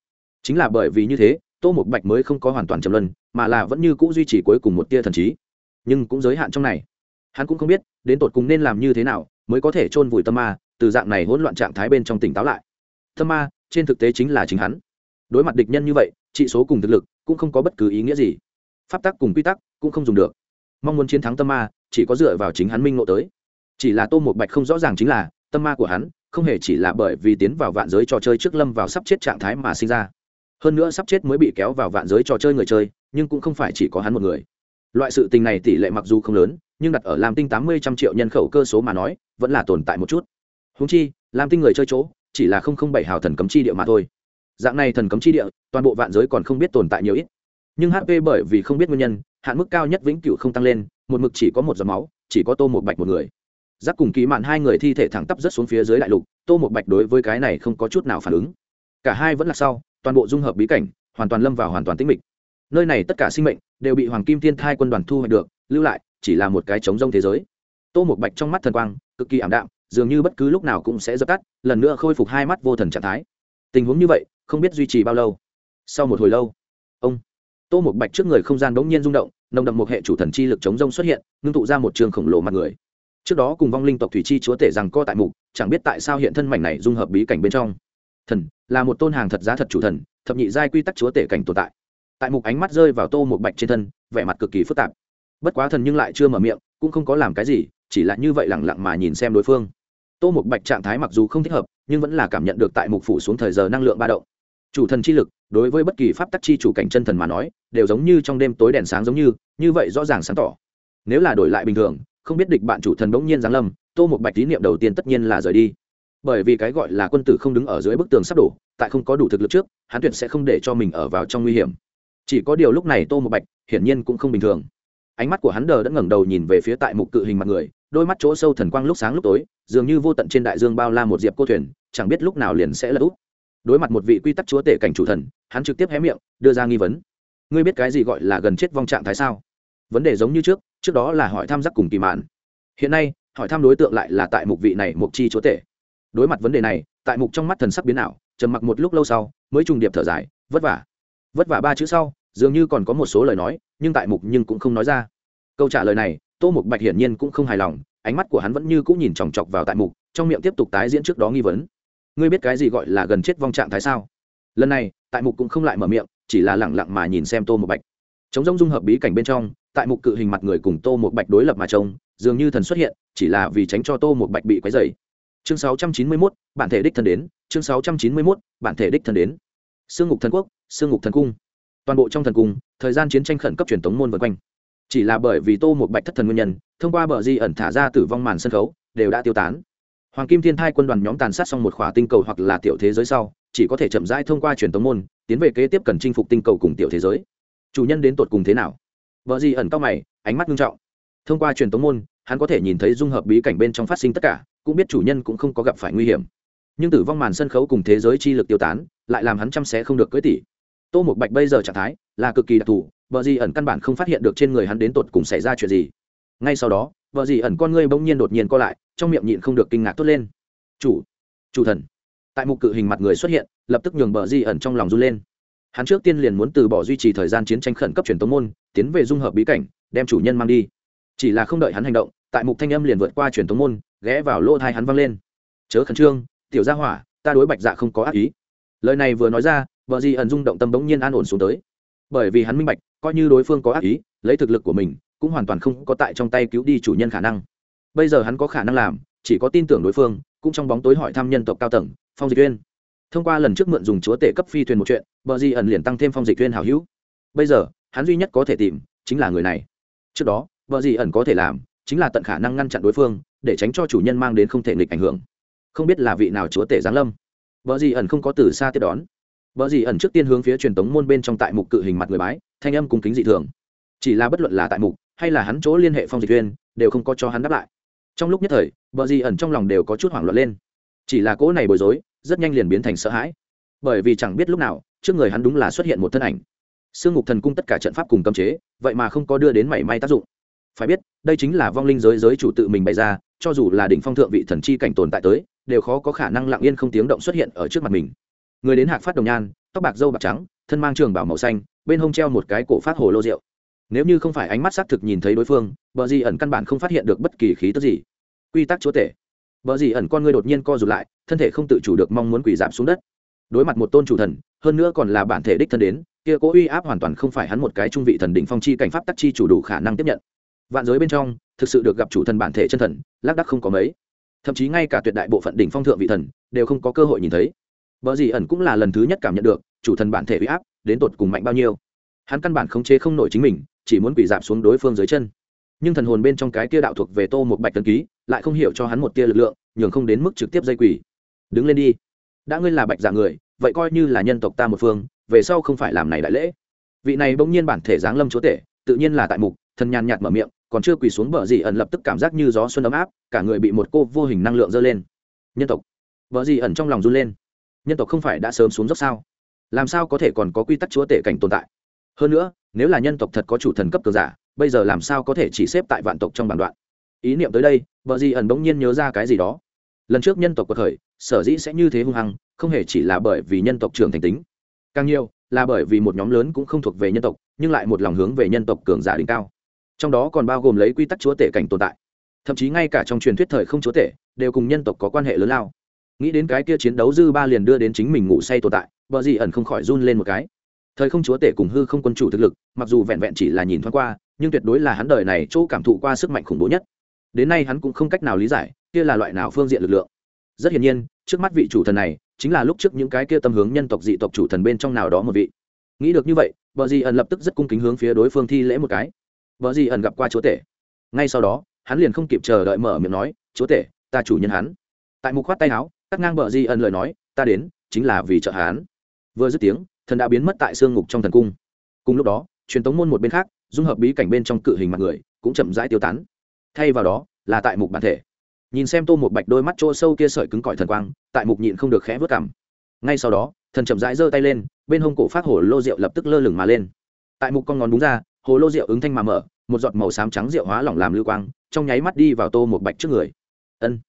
Chính là bởi vì như thế, tô một bạch mới không có hoàn toàn trầm luân, mà là vẫn như cũ duy trì cuối cùng một tia thần trí. Nhưng cũng giới hạn trong này. Hắn cũng không biết, đến tột cùng nên làm như thế nào mới có thể chôn vùi tâm ma, từ dạng này hỗn loạn trạng thái bên trong tỉnh táo lại. Tâm ma, trên thực tế chính là chính hắn. Đối mặt địch nhân như vậy, trị số cùng thực lực cũng không có bất cứ ý nghĩa gì. Pháp tắc cùng quy tắc cũng không dùng được. Mong muốn chiến thắng tâm ma chỉ có dựa vào chính hắn minh ngộ tới. Chỉ là tô một bạch không rõ ràng chính là, tâm ma của hắn không hề chỉ là bởi vì tiến vào vạn giới trò chơi trước lâm vào sắp chết trạng thái mà sinh ra. Hơn nữa sắp chết mới bị kéo vào vạn giới trò chơi người chơi, nhưng cũng không phải chỉ có hắn một người. Loại sự tình này tỷ lệ mặc dù không lớn, nhưng đặt ở lam tinh tám mươi trăm triệu nhân khẩu cơ số mà nói, vẫn là tồn tại một chút. Húng chi, lam tinh người chơi chỗ, chỉ là không không bảy hào thần cấm chi địa mà thôi. Dạng này thần cấm chi địa, toàn bộ vạn giới còn không biết tồn tại nhiều ít. Nhưng hp bởi vì không biết nguyên nhân, hạn mức cao nhất vĩnh cửu không tăng lên một mực chỉ có một giọt máu, chỉ có tô một bạch một người. Giáp cùng kỳ mạn hai người thi thể thẳng tắp rất xuống phía dưới đại lục, tô một bạch đối với cái này không có chút nào phản ứng. Cả hai vẫn là sau, toàn bộ dung hợp bí cảnh, hoàn toàn lâm vào hoàn toàn tĩnh mịch. Nơi này tất cả sinh mệnh đều bị hoàng kim thiên thai quân đoàn thu hoạch được, lưu lại chỉ là một cái trống rông thế giới. Tô một bạch trong mắt thần quang, cực kỳ ảm đạm, dường như bất cứ lúc nào cũng sẽ dập tắt, lần nữa khôi phục hai mắt vô thần trạng thái. Tình huống như vậy, không biết duy trì bao lâu. Sau một hồi lâu, ông tô một bạch trước người không gian bỗng nhiên rung động nồng đậm một hệ chủ thần chi lực chống rông xuất hiện, ngưng tụ ra một trường khổng lồ mặt người. Trước đó cùng vong linh tộc thủy chi chúa tể rằng co tại mục, chẳng biết tại sao hiện thân mảnh này dung hợp bí cảnh bên trong. Thần, là một tôn hàng thật giá thật chủ thần, thập nhị giai quy tắc chúa tể cảnh tồn tại. Tại mục ánh mắt rơi vào tô một bạch trên thân, vẻ mặt cực kỳ phức tạp. Bất quá thần nhưng lại chưa mở miệng, cũng không có làm cái gì, chỉ là như vậy lẳng lặng mà nhìn xem đối phương. Tô một bạch trạng thái mặc dù không thích hợp, nhưng vẫn là cảm nhận được tại mục phủ xuống thời giờ năng lượng ba động. Chủ thần chi lực đối với bất kỳ pháp tắc chi chủ cảnh chân thần mà nói, đều giống như trong đêm tối đèn sáng giống như như vậy rõ ràng sáng tỏ. Nếu là đổi lại bình thường, không biết địch bạn chủ thần bỗng nhiên giáng lâm, tô một bạch tín niệm đầu tiên tất nhiên là rời đi. Bởi vì cái gọi là quân tử không đứng ở dưới bức tường sắp đổ, tại không có đủ thực lực trước, hắn tuyệt sẽ không để cho mình ở vào trong nguy hiểm. Chỉ có điều lúc này tô một bạch, hiển nhiên cũng không bình thường. Ánh mắt của hắn đờ đã ngẩng đầu nhìn về phía tại mục cự hình mặt người, đôi mắt chỗ sâu thần quang lúc sáng lúc tối, dường như vô tận trên đại dương bao la một diệp cô thuyền, chẳng biết lúc nào liền sẽ lật úp đối mặt một vị quy tắc chúa tể cảnh chủ thần, hắn trực tiếp hé miệng, đưa ra nghi vấn. Ngươi biết cái gì gọi là gần chết vong trạng thái sao? Vấn đề giống như trước trước đó là hỏi thăm giác cùng kỳ mạn. Hiện nay, hỏi thăm đối tượng lại là tại mục vị này mục chi chúa tể. Đối mặt vấn đề này, tại mục trong mắt thần sắc biến ảo, trầm mặc một lúc lâu sau, mới trùng điệp thở dài, vất vả. Vất vả ba chữ sau, dường như còn có một số lời nói, nhưng tại mục nhưng cũng không nói ra. Câu trả lời này, tô mục bạch hiển nhiên cũng không hài lòng, ánh mắt của hắn vẫn như cũng nhìn chòng chọc vào tại mục, trong miệng tiếp tục tái diễn trước đó nghi vấn ngươi biết cái gì gọi là gần chết vong trạng thái sao? Lần này tại mục cũng không lại mở miệng chỉ là lẳng lặng mà nhìn xem tô một bạch. Chống rông dung hợp bí cảnh bên trong tại mục cự hình mặt người cùng tô một bạch đối lập mà trông dường như thần xuất hiện chỉ là vì tránh cho tô một bạch bị quấy dày chương 691, bản thể đích thân đến chương 691, bản thể đích thân đến. Sương ngục thần quốc sương ngục thần cung. Toàn bộ trong thần cung thời gian chiến tranh khẩn cấp truyền tống môn vân quanh. Chỉ là bởi vì tô một bạch thất thần nguyên nhân thông qua bờ di ẩn thả ra tử vong màn sân khấu đều đã tiêu tán hoàng kim thiên thai quân đoàn nhóm tàn sát xong một khỏa tinh cầu hoặc là tiểu thế giới sau, chỉ có thể chậm rãi thông qua truyền tống môn, tiến về kế tiếp cần chinh phục tinh cầu cùng tiểu thế giới. Chủ nhân đến tột cùng thế nào? Vợ gì ẩn cao mày, ánh mắt nghiêm trọng. Thông qua truyền tống môn, hắn có thể nhìn thấy dung hợp bí cảnh bên trong phát sinh tất cả, cũng biết chủ nhân cũng không có gặp phải nguy hiểm. Nhưng tử vong màn sân khấu cùng thế giới chi lực tiêu tán, lại làm hắn chăm xé không được cưỡi tỷ tô một bạch bây giờ trạng thái là cực kỳ đặc thù, vợ gì ẩn căn bản không phát hiện được trên người hắn đến tột cùng xảy ra chuyện gì. Ngay sau đó, vợ gì ẩn con ngươi bỗng nhiên đột nhiên co lại trong miệng nhịn không được kinh ngạc tốt lên. Chủ chủ thần. Tại mục cự hình mặt người xuất hiện, lập tức nhường bờ di ẩn trong lòng run lên. Hắn trước tiên liền muốn từ bỏ duy trì thời gian chiến tranh khẩn cấp truyền tống môn, tiến về dung hợp bí cảnh, đem chủ nhân mang đi. Chỉ là không đợi hắn hành động, tại mục thanh âm liền vượt qua truyền tống môn, ghé vào lỗ thai hắn văng lên. Chớ khẩn trương, tiểu gia hỏa, ta đối bạch dạ không có ác ý. Lời này vừa nói ra vợ di ẩn rung động tâm bỗng nhiên an ổn xuống tới. Bởi vì hắn minh bạch, coi như đối phương có ác ý, lấy thực lực của mình, cũng hoàn toàn không có tại trong tay cứu đi chủ nhân khả năng bây giờ hắn có khả năng làm, chỉ có tin tưởng đối phương, cũng trong bóng tối hỏi thăm nhân tộc cao tầng, phong dịch viên thông qua lần trước mượn dùng chúa tể cấp phi thuyền một chuyện, bờ di ẩn liền tăng thêm phong dịch viên hào hữu. Bây giờ, hắn duy nhất có thể tìm, chính là người này. Trước đó, bờ di ẩn có thể làm, chính là tận khả năng ngăn chặn đối phương, để tránh cho chủ nhân mang đến không thể nghịch ảnh hưởng. Không biết là vị nào chúa tể giáng lâm. Bờ di ẩn không có từ xa tiếp đón. Bờ di ẩn trước tiên hướng phía truyền tống môn bên trong tại mục cự hình mặt người bái, thanh âm cung kính dị thường. Chỉ là bất luận là tại mục, hay là hắn chỗ liên hệ phong dịch viên đều không có cho hắn đáp lại trong lúc nhất thời vợ gì ẩn trong lòng đều có chút hoảng loạn lên. Chỉ là cỗ này bối rối, rất nhanh liền biến thành sợ hãi. Bởi vì chẳng biết lúc nào, trước người hắn đúng là xuất hiện một thân ảnh. Sương ngục thần cung tất cả trận pháp cùng cấm chế, vậy mà không có đưa đến mảy may tác dụng. Phải biết, đây chính là vong linh giới giới chủ tự mình bày ra, cho dù là đỉnh phong thượng vị thần chi cảnh tồn tại tới, đều khó có khả năng lặng yên không tiếng động xuất hiện ở trước mặt mình. Người đến hạc phát đồng nhan, tóc bạc dâu bạc trắng, thân mang trường bảo màu xanh, bên hông treo một cái cổ phát hồ lô rượu nếu như không phải ánh mắt xác thực nhìn thấy đối phương, bờ gì ẩn căn bản không phát hiện được bất kỳ khí tức gì. Quy tắc chúa tể. Bờ gì ẩn con người đột nhiên co rụt lại, thân thể không tự chủ được mong muốn quỳ giảm xuống đất. Đối mặt một tôn chủ thần, hơn nữa còn là bản thể đích thân đến, kia cố uy áp hoàn toàn không phải hắn một cái trung vị thần đỉnh phong chi cảnh pháp tắc chi chủ đủ khả năng tiếp nhận. Vạn giới bên trong, thực sự được gặp chủ thần bản thể chân thần, lác đắc không có mấy. Thậm chí ngay cả tuyệt đại bộ phận đỉnh phong thượng vị thần, đều không có cơ hội nhìn thấy. Vợ gì ẩn cũng là lần thứ nhất cảm nhận được, chủ thần bản thể uy áp đến tột cùng mạnh bao nhiêu. Hắn căn bản khống chế không nổi chính mình chỉ muốn quỳ dạp xuống đối phương dưới chân. Nhưng thần hồn bên trong cái kia đạo thuộc về tô một bạch tân ký, lại không hiểu cho hắn một tia lực lượng, nhường không đến mức trực tiếp dây quỳ. Đứng lên đi. Đã ngươi là bạch dạ người, vậy coi như là nhân tộc ta một phương, về sau không phải làm này đại lễ. Vị này bỗng nhiên bản thể giáng lâm chúa tể, tự nhiên là tại mục thần nhàn nhạt mở miệng, còn chưa quỳ xuống bờ gì ẩn lập tức cảm giác như gió xuân ấm áp, cả người bị một cô vô hình năng lượng dơ lên. Nhân tộc. Vợ gì ẩn trong lòng run lên. Nhân tộc không phải đã sớm xuống dốc sao? Làm sao có thể còn có quy tắc chúa tể cảnh tồn tại? Hơn nữa, nếu là nhân tộc thật có chủ thần cấp cường giả, bây giờ làm sao có thể chỉ xếp tại vạn tộc trong bản đoạn? Ý niệm tới đây, vợ di ẩn bỗng nhiên nhớ ra cái gì đó. Lần trước nhân tộc cuộc khởi sở dĩ sẽ như thế hung hăng, không hề chỉ là bởi vì nhân tộc trưởng thành tính. Càng nhiều, là bởi vì một nhóm lớn cũng không thuộc về nhân tộc, nhưng lại một lòng hướng về nhân tộc cường giả đỉnh cao. Trong đó còn bao gồm lấy quy tắc chúa tể cảnh tồn tại. Thậm chí ngay cả trong truyền thuyết thời không chúa tể, đều cùng nhân tộc có quan hệ lớn lao. Nghĩ đến cái kia chiến đấu dư ba liền đưa đến chính mình ngủ say tồn tại, vợ Dị ẩn không khỏi run lên một cái thời không chúa tể cùng hư không quân chủ thực lực, mặc dù vẹn vẹn chỉ là nhìn thoáng qua, nhưng tuyệt đối là hắn đời này chỗ cảm thụ qua sức mạnh khủng bố nhất. Đến nay hắn cũng không cách nào lý giải, kia là loại nào phương diện lực lượng. Rất hiển nhiên, trước mắt vị chủ thần này, chính là lúc trước những cái kia tâm hướng nhân tộc, dị tộc chủ thần bên trong nào đó một vị. Nghĩ được như vậy vợ dì ẩn lập tức rất cung kính hướng phía đối phương thi lễ một cái. Vợ dì ẩn gặp qua chúa tể. Ngay sau đó, hắn liền không kịp chờ đợi mở miệng nói, chúa tể, ta chủ nhân hắn. Tại mục khoát tay áo, cắt ngang vợ dì ẩn lời nói, ta đến, chính là vì trợ hắn. Vừa dứt tiếng thần đã biến mất tại sương ngục trong thần cung. Cùng lúc đó, truyền tống môn một bên khác, dung hợp bí cảnh bên trong cự hình mặt người, cũng chậm rãi tiêu tán. Thay vào đó, là tại mục bản thể. Nhìn xem tô một bạch đôi mắt chỗ sâu kia sợi cứng cỏi thần quang, tại mục nhịn không được khẽ vớt cảm. Ngay sau đó, thần chậm rãi giơ tay lên, bên hông cổ phát hồ lô rượu lập tức lơ lửng mà lên. Tại mục con ngón đúng ra, hồ lô rượu ứng thanh mà mở, một giọt màu xám trắng rượu hóa lỏng làm lưu quang, trong nháy mắt đi vào tô một bạch trước người. Ân.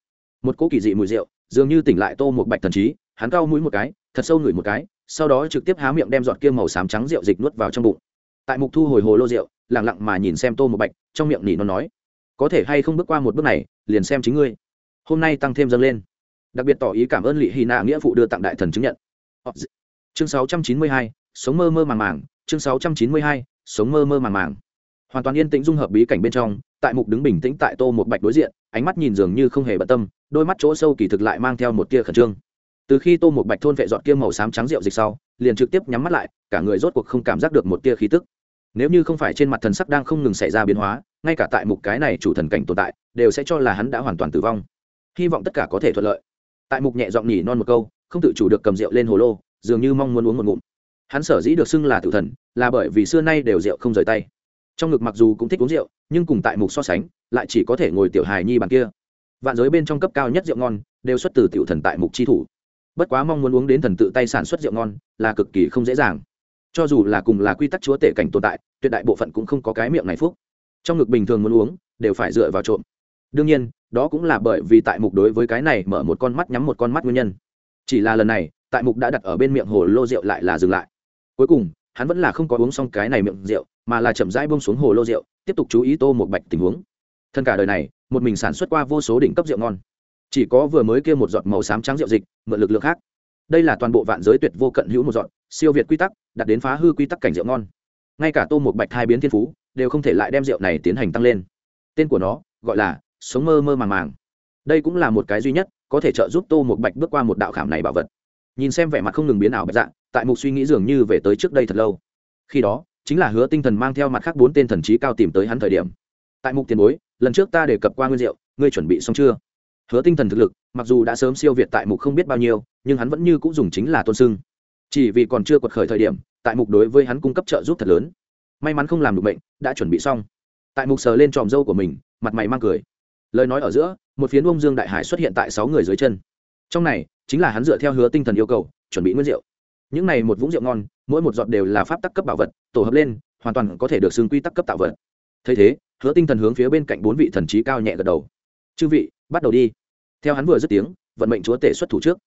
Một cỗ kỳ dị mùi rượu, dường như tỉnh lại tô một bạch thần trí, hắn cao mũi một cái, thật sâu ngửi một cái sau đó trực tiếp há miệng đem giọt kia màu xám trắng rượu dịch nuốt vào trong bụng. Tại mục thu hồi hồ lô rượu lẳng lặng mà nhìn xem tô một bạch trong miệng nỉ nó nói có thể hay không bước qua một bước này liền xem chính ngươi. Hôm nay tăng thêm dâng lên. Đặc biệt tỏ ý cảm ơn lị hy nạ nghĩa phụ đưa tặng đại thần chứng nhận. Ờ, chương 692, sống mơ mơ màng màng chương 692, sống mơ mơ màng màng. Hoàn toàn yên tĩnh dung hợp bí cảnh bên trong tại mục đứng bình tĩnh tại tô một bạch đối diện ánh mắt nhìn dường như không hề bận tâm đôi mắt chỗ sâu kỳ thực lại mang theo một tia khẩn trương từ khi tô một bạch thôn vệ dọn kia màu xám trắng rượu dịch sau, liền trực tiếp nhắm mắt lại, cả người rốt cuộc không cảm giác được một tia khí tức. Nếu như không phải trên mặt thần sắc đang không ngừng xảy ra biến hóa, ngay cả tại mục cái này chủ thần cảnh tồn tại, đều sẽ cho là hắn đã hoàn toàn tử vong. Hy vọng tất cả có thể thuận lợi. Tại mục nhẹ giọng nhỉ non một câu, không tự chủ được cầm rượu lên hồ lô, dường như mong muốn uống một ngụm. Hắn sở dĩ được xưng là tử thần, là bởi vì xưa nay đều rượu không rời tay. Trong ngực mặc dù cũng thích uống rượu, nhưng cùng tại mục so sánh, lại chỉ có thể ngồi tiểu hài nhi bàn kia. Vạn giới bên trong cấp cao nhất rượu ngon, đều xuất từ tiểu thần tại mục chi thủ bất quá mong muốn uống đến thần tự tay sản xuất rượu ngon là cực kỳ không dễ dàng. Cho dù là cùng là quy tắc chúa tể cảnh tồn tại, tuyệt đại bộ phận cũng không có cái miệng này phúc. Trong ngực bình thường muốn uống, đều phải dựa vào trộm. Đương nhiên, đó cũng là bởi vì tại mục đối với cái này mở một con mắt nhắm một con mắt nguyên nhân. Chỉ là lần này, tại mục đã đặt ở bên miệng hồ lô rượu lại là dừng lại. Cuối cùng, hắn vẫn là không có uống xong cái này miệng rượu, mà là chậm rãi bông xuống hồ lô rượu, tiếp tục chú ý tô một bạch tình huống. Thân cả đời này, một mình sản xuất qua vô số đỉnh cấp rượu ngon chỉ có vừa mới kia một giọt màu xám trắng rượu dịch mượn lực lượng khác. Đây là toàn bộ vạn giới tuyệt vô cận hữu một giọt siêu việt quy tắc đặt đến phá hư quy tắc cảnh rượu ngon. Ngay cả tô một bạch hai biến thiên phú đều không thể lại đem rượu này tiến hành tăng lên. Tên của nó gọi là sống mơ mơ màng màng. Đây cũng là một cái duy nhất có thể trợ giúp tô một bạch bước qua một đạo khảm này bảo vật. Nhìn xem vẻ mặt không ngừng biến ảo bạch dạng tại mục suy nghĩ dường như về tới trước đây thật lâu. Khi đó chính là hứa tinh thần mang theo mặt khác bốn tên thần trí cao tìm tới hắn thời điểm. Tại mục tiền bối lần trước ta đề cập qua nguyên rượu, ngươi chuẩn bị xong chưa? Hứa tinh thần thực lực, mặc dù đã sớm siêu việt tại mục không biết bao nhiêu, nhưng hắn vẫn như cũng dùng chính là tôn sưng. Chỉ vì còn chưa quật khởi thời điểm, tại mục đối với hắn cung cấp trợ giúp thật lớn. May mắn không làm được bệnh đã chuẩn bị xong. Tại mục sờ lên tròm dâu của mình, mặt mày mang cười. Lời nói ở giữa, một phiến bông dương đại hải xuất hiện tại sáu người dưới chân. Trong này, chính là hắn dựa theo hứa tinh thần yêu cầu, chuẩn bị nguyên rượu. Những này một vũng rượu ngon, mỗi một giọt đều là pháp tắc cấp bảo vật, tổ hợp lên, hoàn toàn có thể được xưng quy tắc cấp tạo vật. Thấy thế, hứa tinh thần hướng phía bên cạnh bốn vị thần trí cao nhẹ gật đầu. Chư vị bắt đầu đi. Theo hắn vừa dứt tiếng, vận mệnh chúa tể xuất thủ trước.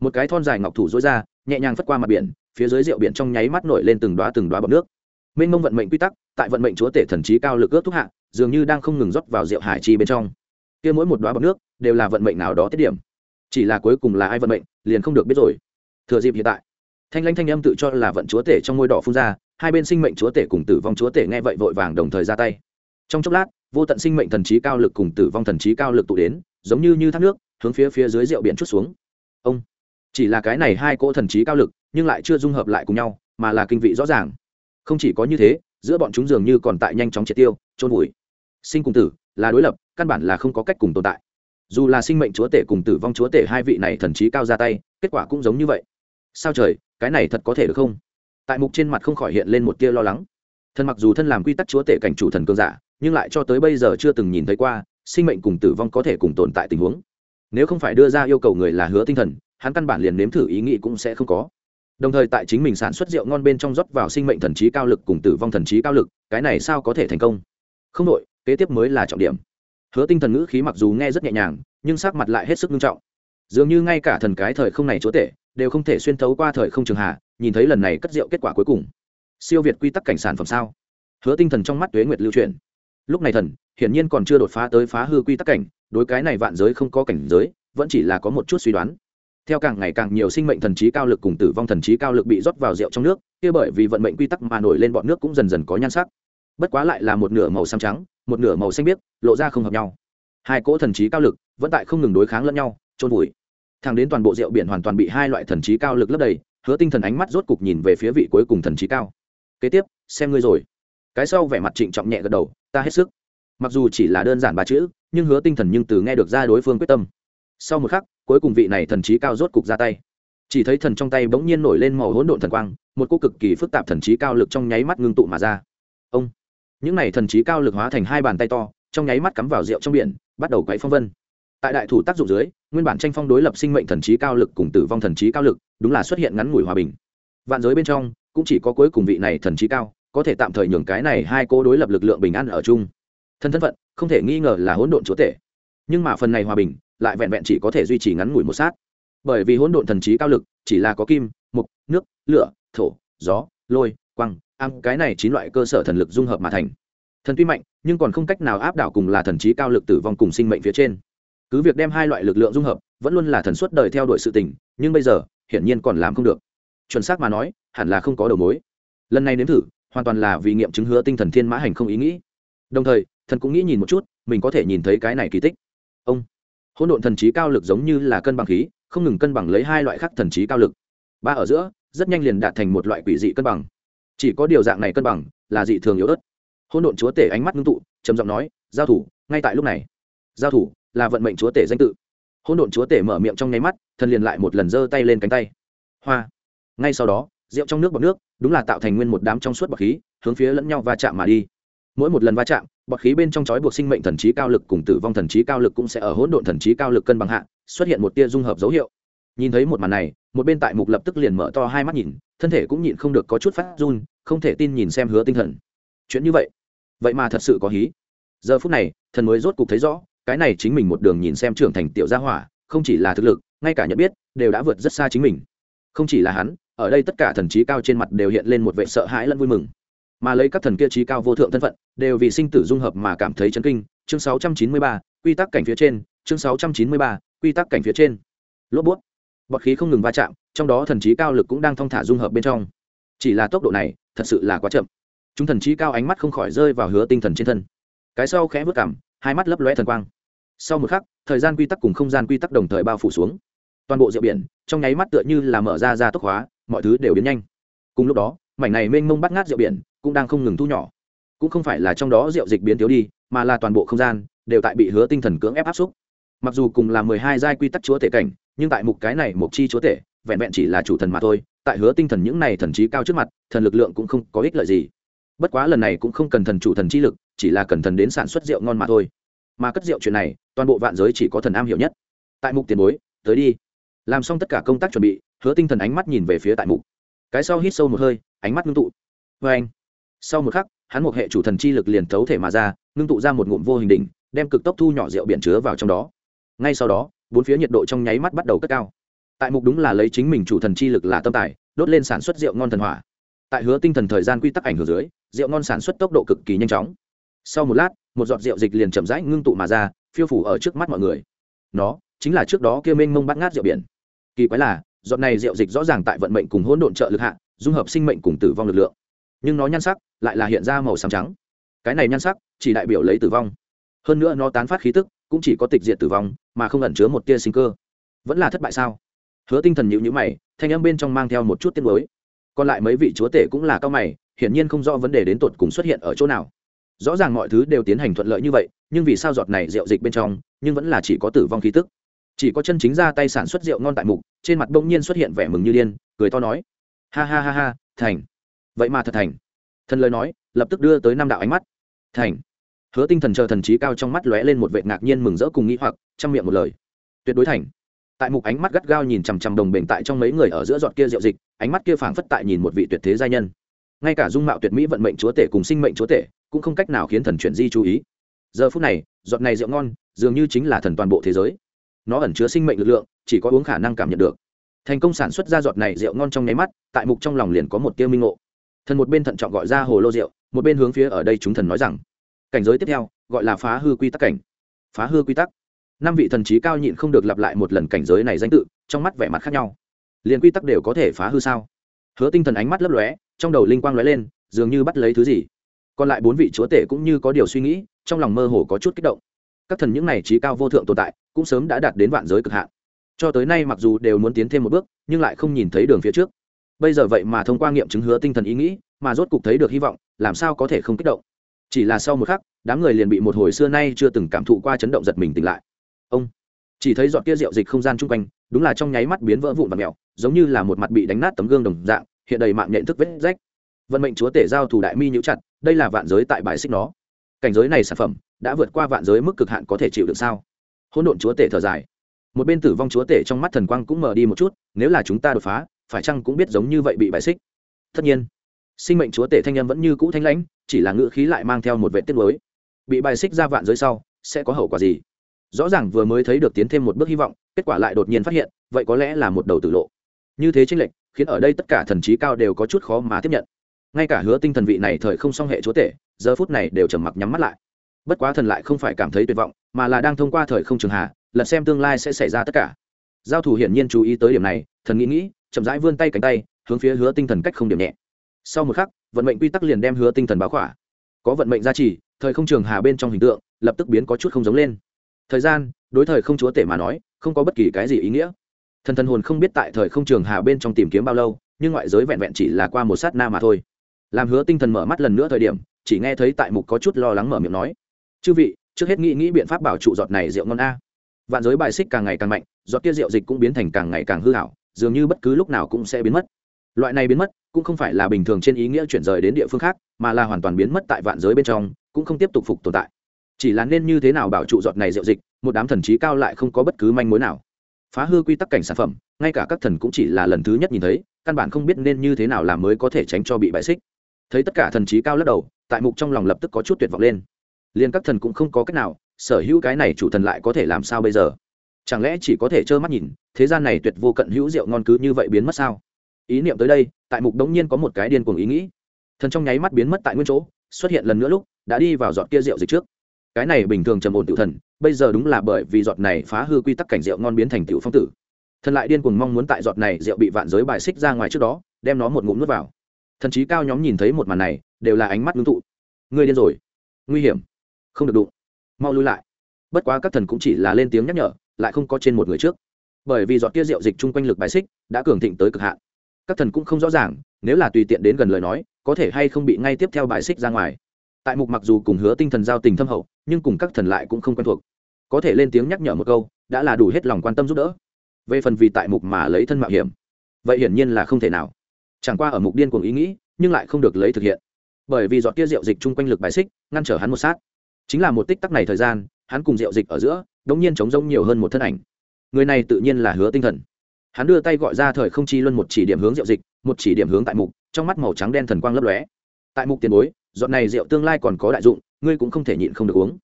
Một cái thon dài ngọc thủ dối ra, nhẹ nhàng phất qua mặt biển, phía dưới rượu biển trong nháy mắt nổi lên từng đoá từng đoá bọc nước. Mênh mông vận mệnh quy tắc, tại vận mệnh chúa tể thần trí cao lực ước thúc hạ, dường như đang không ngừng rót vào rượu hải chi bên trong. Kia mỗi một đoá bọc nước, đều là vận mệnh nào đó tiết điểm. Chỉ là cuối cùng là ai vận mệnh, liền không được biết rồi. Thừa dịp hiện tại, thanh lanh thanh âm tự cho là vận chúa tể trong ngôi đỏ phun ra, hai bên sinh mệnh chúa tể cùng tử vong chúa tể nghe vậy vội vàng đồng thời ra tay. Trong chốc lát, vô tận sinh mệnh thần trí cao lực cùng tử vong thần trí cao lực tụ đến giống như như thác nước, hướng phía phía dưới rượu biển chút xuống. Ông, chỉ là cái này hai cỗ thần trí cao lực, nhưng lại chưa dung hợp lại cùng nhau, mà là kinh vị rõ ràng. Không chỉ có như thế, giữa bọn chúng dường như còn tại nhanh chóng triệt tiêu trôn vùi. Sinh cùng tử, là đối lập, căn bản là không có cách cùng tồn tại. Dù là sinh mệnh chúa tể cùng tử vong chúa tể hai vị này thần trí cao ra tay, kết quả cũng giống như vậy. Sao trời, cái này thật có thể được không? Tại mục trên mặt không khỏi hiện lên một tia lo lắng. Thần mặc dù thân làm quy tắc chúa tể cảnh chủ thần cường giả, nhưng lại cho tới bây giờ chưa từng nhìn thấy qua sinh mệnh cùng tử vong có thể cùng tồn tại tình huống. Nếu không phải đưa ra yêu cầu người là hứa tinh thần, hắn căn bản liền nếm thử ý nghĩ cũng sẽ không có. Đồng thời tại chính mình sản xuất rượu ngon bên trong rót vào sinh mệnh thần trí cao lực cùng tử vong thần trí cao lực, cái này sao có thể thành công? Không đội kế tiếp mới là trọng điểm. Hứa tinh thần ngữ khí mặc dù nghe rất nhẹ nhàng, nhưng sắc mặt lại hết sức nghiêm trọng. Dường như ngay cả thần cái thời không này chúa tể, đều không thể xuyên thấu qua thời không trường hạ, nhìn thấy lần này cất rượu kết quả cuối cùng. Siêu việt quy tắc cảnh sản phẩm sao? Hứa tinh thần trong mắt tuế nguyệt lưu truyền lúc này thần, hiển nhiên còn chưa đột phá tới phá hư quy tắc cảnh, đối cái này vạn giới không có cảnh giới, vẫn chỉ là có một chút suy đoán. Theo càng ngày càng nhiều sinh mệnh thần trí cao lực cùng tử vong thần trí cao lực bị rót vào rượu trong nước, kia bởi vì vận mệnh quy tắc mà nổi lên bọn nước cũng dần dần có nhan sắc. Bất quá lại là một nửa màu xám trắng, một nửa màu xanh biếc, lộ ra không hợp nhau. Hai cỗ thần trí cao lực vẫn tại không ngừng đối kháng lẫn nhau trôn vùi. Thang đến toàn bộ rượu biển hoàn toàn bị hai loại thần trí cao lực lấp đầy, hứa tinh thần ánh mắt rốt cục nhìn về phía vị cuối cùng thần trí cao. Kế tiếp, xem ngươi rồi cái sau vẻ mặt trịnh trọng nhẹ gật đầu, ta hết sức. Mặc dù chỉ là đơn giản ba chữ, nhưng hứa tinh thần nhưng từ nghe được ra đối phương quyết tâm. Sau một khắc, cuối cùng vị này thần trí cao rốt cục ra tay. Chỉ thấy thần trong tay bỗng nhiên nổi lên màu hỗn độn thần quang, một cô cực kỳ phức tạp thần trí cao lực trong nháy mắt ngưng tụ mà ra. Ông! Những này thần trí cao lực hóa thành hai bàn tay to, trong nháy mắt cắm vào rượu trong biển, bắt đầu quấy phong vân. Tại đại thủ tác dụng dưới, nguyên bản tranh phong đối lập sinh mệnh thần trí cao lực cùng tử vong thần trí cao lực, đúng là xuất hiện ngắn ngủi hòa bình. Vạn giới bên trong, cũng chỉ có cuối cùng vị này thần trí cao có thể tạm thời nhường cái này hai cô đối lập lực lượng bình an ở chung. Thân thân phận, không thể nghi ngờ là hỗn độn chúa tể. Nhưng mà phần này hòa bình, lại vẹn vẹn chỉ có thể duy trì ngắn ngủi một sát. Bởi vì hỗn độn thần trí cao lực, chỉ là có kim, mục, nước, lửa, thổ, gió, lôi quăng ăn cái này chín loại cơ sở thần lực dung hợp mà thành. Thần tuy mạnh, nhưng còn không cách nào áp đảo cùng là thần trí cao lực tử vong cùng sinh mệnh phía trên. Cứ việc đem hai loại lực lượng dung hợp, vẫn luôn là thần suốt đời theo đuổi sự tình, nhưng bây giờ, hiển nhiên còn làm không được. Chuẩn xác mà nói, hẳn là không có đầu mối. Lần này nếm thử hoàn toàn là vì nghiệm chứng hứa tinh thần thiên mã hành không ý nghĩ. Đồng thời, thần cũng nghĩ nhìn một chút, mình có thể nhìn thấy cái này kỳ tích. Ông, hỗn độn thần trí cao lực giống như là cân bằng khí, không ngừng cân bằng lấy hai loại khác thần trí cao lực. Ba ở giữa, rất nhanh liền đạt thành một loại quỷ dị cân bằng. Chỉ có điều dạng này cân bằng là dị thường yếu ớt. Hỗn độn chúa tể ánh mắt ngưng tụ, trầm giọng nói, giao thủ, ngay tại lúc này. Giao thủ là vận mệnh chúa tể danh tự. Hỗn độn chúa tể mở miệng trong nháy mắt, thần liền lại một lần giơ tay lên cánh tay. Hoa! Ngay sau đó rượu trong nước bọt nước, đúng là tạo thành nguyên một đám trong suốt bọt khí, hướng phía lẫn nhau va chạm mà đi. Mỗi một lần va chạm, bọt khí bên trong chói buộc sinh mệnh thần trí cao lực cùng tử vong thần trí cao lực cũng sẽ ở hỗn độn thần trí cao lực cân bằng hạ, xuất hiện một tia dung hợp dấu hiệu. Nhìn thấy một màn này, một bên tại mục lập tức liền mở to hai mắt nhìn, thân thể cũng nhịn không được có chút phát run, không thể tin nhìn xem hứa tinh thần. Chuyện như vậy vậy mà thật sự có hí. Giờ phút này, thần mới rốt cục thấy rõ, cái này chính mình một đường nhìn xem trưởng thành tiểu gia hỏa, không chỉ là thực lực, ngay cả nhận biết, đều đã vượt rất xa chính mình. Không chỉ là hắn ở đây tất cả thần trí cao trên mặt đều hiện lên một vệ sợ hãi lẫn vui mừng. Mà lấy các thần kia trí cao vô thượng thân phận đều vì sinh tử dung hợp mà cảm thấy chấn kinh. Chương 693, quy tắc cảnh phía trên. Chương 693, quy tắc cảnh phía trên. Lốp bút. Bọt khí không ngừng va chạm trong đó thần trí cao lực cũng đang thong thả dung hợp bên trong. Chỉ là tốc độ này thật sự là quá chậm. Chúng thần trí cao ánh mắt không khỏi rơi vào hứa tinh thần trên thân. Cái sau khẽ vớt cảm hai mắt lấp lóe thần quang. Sau một khắc thời gian quy tắc cùng không gian quy tắc đồng thời bao phủ xuống. Toàn bộ rượu biển trong nháy mắt tựa như là mở ra ra tốc hóa mọi thứ đều biến nhanh. Cùng lúc đó, mảnh này mênh mông bắt ngát rượu biển cũng đang không ngừng thu nhỏ. Cũng không phải là trong đó rượu dịch biến thiếu đi, mà là toàn bộ không gian đều tại bị hứa tinh thần cưỡng ép áp xúc. Mặc dù cùng là mười hai giai quy tắc chúa tể cảnh, nhưng tại mục cái này mục chi chúa tể, vẹn vẹn chỉ là chủ thần mà thôi, tại hứa tinh thần những này thần trí cao trước mặt, thần lực lượng cũng không có ích lợi gì. Bất quá lần này cũng không cần thần chủ thần chi lực, chỉ là cần thần đến sản xuất rượu ngon mà thôi. Mà cất rượu chuyện này, toàn bộ vạn giới chỉ có thần am hiểu nhất. Tại mục tiền bối, tới đi. Làm xong tất cả công tác chuẩn bị hứa tinh thần ánh mắt nhìn về phía tại mục. Cái sau hít sâu một hơi, ánh mắt ngưng tụ. Vê anh, sau một khắc, hắn một hệ chủ thần chi lực liền thấu thể mà ra, ngưng tụ ra một ngụm vô hình đỉnh, đem cực tốc thu nhỏ rượu biển chứa vào trong đó. Ngay sau đó, bốn phía nhiệt độ trong nháy mắt bắt đầu cất cao. Tại mục đúng là lấy chính mình chủ thần chi lực là tâm tài, đốt lên sản xuất rượu ngon thần hỏa. Tại hứa tinh thần thời gian quy tắc ảnh hưởng dưới, rượu ngon sản xuất tốc độ cực kỳ nhanh chóng. Sau một lát, một giọt rượu dịch liền chậm rãi ngưng tụ mà ra, phiêu phủ ở trước mắt mọi người. Nó chính là trước đó kia mênh mông bắt ngát rượu biển. Kỳ quái là giọt này rượu dịch rõ ràng tại vận mệnh cùng hỗn độn trợ lực hạ, dung hợp sinh mệnh cùng tử vong lực lượng. Nhưng nó nhan sắc lại là hiện ra màu xám trắng. Cái này nhan sắc chỉ đại biểu lấy tử vong. Hơn nữa nó tán phát khí tức cũng chỉ có tịch diệt tử vong, mà không ẩn chứa một tia sinh cơ. Vẫn là thất bại sao? Hứa tinh thần nhịu nhữ mày, thanh âm bên trong mang theo một chút tiết mới còn lại mấy vị chúa tể cũng là cao mày, hiển nhiên không rõ vấn đề đến tột cùng xuất hiện ở chỗ nào. Rõ ràng mọi thứ đều tiến hành thuận lợi như vậy, nhưng vì sao giọt này rượu dịch bên trong, nhưng vẫn là chỉ có tử vong khí tức? Chỉ có chân chính ra tay sản xuất rượu ngon tại mục, trên mặt bỗng nhiên xuất hiện vẻ mừng như điên, cười to nói. Ha ha ha ha, thành. Vậy mà thật thành. Thần lời nói, lập tức đưa tới năm đạo ánh mắt. Thành. Hứa tinh thần chờ thần trí cao trong mắt lóe lên một vệ ngạc nhiên mừng rỡ cùng nghĩ hoặc trong miệng một lời. Tuyệt đối thành. Tại mục ánh mắt gắt gao nhìn chằm chằm đồng bền tại trong mấy người ở giữa giọt kia rượu dịch, ánh mắt kia phảng phất tại nhìn một vị tuyệt thế gia nhân. Ngay cả dung mạo tuyệt mỹ vận mệnh chúa tể cùng sinh mệnh chúa tể, cũng không cách nào khiến thần chuyển di chú ý. Giờ phút này, giọt này rượu ngon, dường như chính là thần toàn bộ thế giới nó ẩn chứa sinh mệnh lực lượng, chỉ có uống khả năng cảm nhận được. Thành công sản xuất ra giọt này rượu ngon trong nháy mắt, tại mục trong lòng liền có một tiêu minh ngộ. Thần một bên thận trọng gọi ra hồ lô rượu, một bên hướng phía ở đây chúng thần nói rằng, cảnh giới tiếp theo, gọi là phá hư quy tắc cảnh. Phá hư quy tắc. Năm vị thần trí cao nhịn không được lặp lại một lần cảnh giới này danh tự, trong mắt vẻ mặt khác nhau. Liền quy tắc đều có thể phá hư sao? Hứa tinh thần ánh mắt lấp lóe, trong đầu linh quang lóe lên, dường như bắt lấy thứ gì. Còn lại bốn vị chúa tể cũng như có điều suy nghĩ, trong lòng mơ hồ có chút kích động. Các thần những này trí cao vô thượng tồn tại cũng sớm đã đạt đến vạn giới cực hạn. Cho tới nay mặc dù đều muốn tiến thêm một bước, nhưng lại không nhìn thấy đường phía trước. Bây giờ vậy mà thông qua nghiệm chứng hứa tinh thần ý nghĩ, mà rốt cục thấy được hy vọng, làm sao có thể không kích động? Chỉ là sau một khắc, đám người liền bị một hồi xưa nay chưa từng cảm thụ qua chấn động giật mình tỉnh lại. Ông, chỉ thấy giọt kia rượu dịch không gian chung quanh, đúng là trong nháy mắt biến vỡ vụn và mèo, giống như là một mặt bị đánh nát tấm gương đồng dạng, hiện đầy mạng nhện thức vết rách. Vận mệnh chúa tể giao thủ đại mi nhũ chặt, đây là vạn giới tại bài xích nó. Cảnh giới này sản phẩm, đã vượt qua vạn giới mức cực hạn có thể chịu được sao? Hỗn độn chúa tể thở dài. Một bên tử vong chúa tể trong mắt thần quang cũng mở đi một chút, nếu là chúng ta đột phá, phải chăng cũng biết giống như vậy bị bài xích? Tất nhiên. Sinh mệnh chúa tể thanh em vẫn như cũ thanh lãnh, chỉ là ngữ khí lại mang theo một vệ tiết mới bị bài xích ra vạn giới sau, sẽ có hậu quả gì? Rõ ràng vừa mới thấy được tiến thêm một bước hy vọng, kết quả lại đột nhiên phát hiện, vậy có lẽ là một đầu tử lộ. Như thế tranh lệch, khiến ở đây tất cả thần trí cao đều có chút khó mà tiếp nhận. Ngay cả hứa tinh thần vị này thời không song hệ chúa tể, giờ phút này đều trầm mặc nhắm mắt lại bất quá thần lại không phải cảm thấy tuyệt vọng, mà là đang thông qua thời không trường hạ, lật xem tương lai sẽ xảy ra tất cả. Giao thủ hiển nhiên chú ý tới điểm này, thần nghĩ nghĩ, chậm rãi vươn tay cánh tay, hướng phía hứa tinh thần cách không điểm nhẹ. Sau một khắc, vận mệnh quy tắc liền đem hứa tinh thần báo khỏa. Có vận mệnh gia trì, thời không trường hà bên trong hình tượng lập tức biến có chút không giống lên. Thời gian, đối thời không chúa tể mà nói, không có bất kỳ cái gì ý nghĩa. Thần thần hồn không biết tại thời không trường hà bên trong tìm kiếm bao lâu, nhưng ngoại giới vẹn vẹn chỉ là qua một sát na mà thôi. Làm hứa tinh thần mở mắt lần nữa thời điểm, chỉ nghe thấy tại mục có chút lo lắng mở miệng nói chư vị, trước hết nghĩ nghĩ biện pháp bảo trụ giọt này rượu ngon a. Vạn giới bài xích càng ngày càng mạnh, giọt kia rượu dịch cũng biến thành càng ngày càng hư hảo, dường như bất cứ lúc nào cũng sẽ biến mất. Loại này biến mất, cũng không phải là bình thường trên ý nghĩa chuyển rời đến địa phương khác, mà là hoàn toàn biến mất tại vạn giới bên trong, cũng không tiếp tục phục tồn tại. Chỉ là nên như thế nào bảo trụ giọt này rượu dịch, một đám thần trí cao lại không có bất cứ manh mối nào. Phá hư quy tắc cảnh sản phẩm, ngay cả các thần cũng chỉ là lần thứ nhất nhìn thấy, căn bản không biết nên như thế nào làm mới có thể tránh cho bị bại xích. Thấy tất cả thần trí cao lắc đầu, tại mục trong lòng lập tức có chút tuyệt vọng lên liền các thần cũng không có cách nào, sở hữu cái này chủ thần lại có thể làm sao bây giờ? Chẳng lẽ chỉ có thể trơ mắt nhìn, thế gian này tuyệt vô cận hữu rượu ngon cứ như vậy biến mất sao? Ý niệm tới đây, tại mục đống nhiên có một cái điên cuồng ý nghĩ. Thần trong nháy mắt biến mất tại nguyên chỗ, xuất hiện lần nữa lúc, đã đi vào giọt kia rượu dịch trước. Cái này bình thường trầm ổn tự thần, bây giờ đúng là bởi vì giọt này phá hư quy tắc cảnh rượu ngon biến thành tiểu phong tử. Thần lại điên cuồng mong muốn tại giọt này rượu bị vạn giới bài xích ra ngoài trước đó, đem nó một ngụm nuốt vào. Thần trí cao nhóm nhìn thấy một màn này, đều là ánh mắt ngưng tụ. Ngươi điên rồi. Nguy hiểm không được đụng. Mau lui lại. Bất quá các thần cũng chỉ là lên tiếng nhắc nhở, lại không có trên một người trước. Bởi vì giọt kia rượu dịch chung quanh lực bài xích đã cường thịnh tới cực hạn. Các thần cũng không rõ ràng, nếu là tùy tiện đến gần lời nói, có thể hay không bị ngay tiếp theo bài xích ra ngoài. Tại mục mặc dù cùng hứa tinh thần giao tình thâm hậu, nhưng cùng các thần lại cũng không quen thuộc. Có thể lên tiếng nhắc nhở một câu, đã là đủ hết lòng quan tâm giúp đỡ. Về phần vì tại mục mà lấy thân mạo hiểm, vậy hiển nhiên là không thể nào. Chẳng qua ở mục điên cuồng ý nghĩ, nhưng lại không được lấy thực hiện. Bởi vì giọt kia rượu dịch chung quanh lực bài xích, ngăn trở hắn một sát chính là một tích tắc này thời gian hắn cùng rượu dịch ở giữa đống nhiên chống rông nhiều hơn một thân ảnh. Người này tự nhiên là hứa tinh thần. Hắn đưa tay gọi ra thời không chi luân một chỉ điểm hướng rượu dịch một chỉ điểm hướng tại mục trong mắt màu trắng đen thần quang lấp lóe. Tại mục tiền bối dọn này rượu tương lai còn có đại dụng ngươi cũng không thể nhịn không được uống.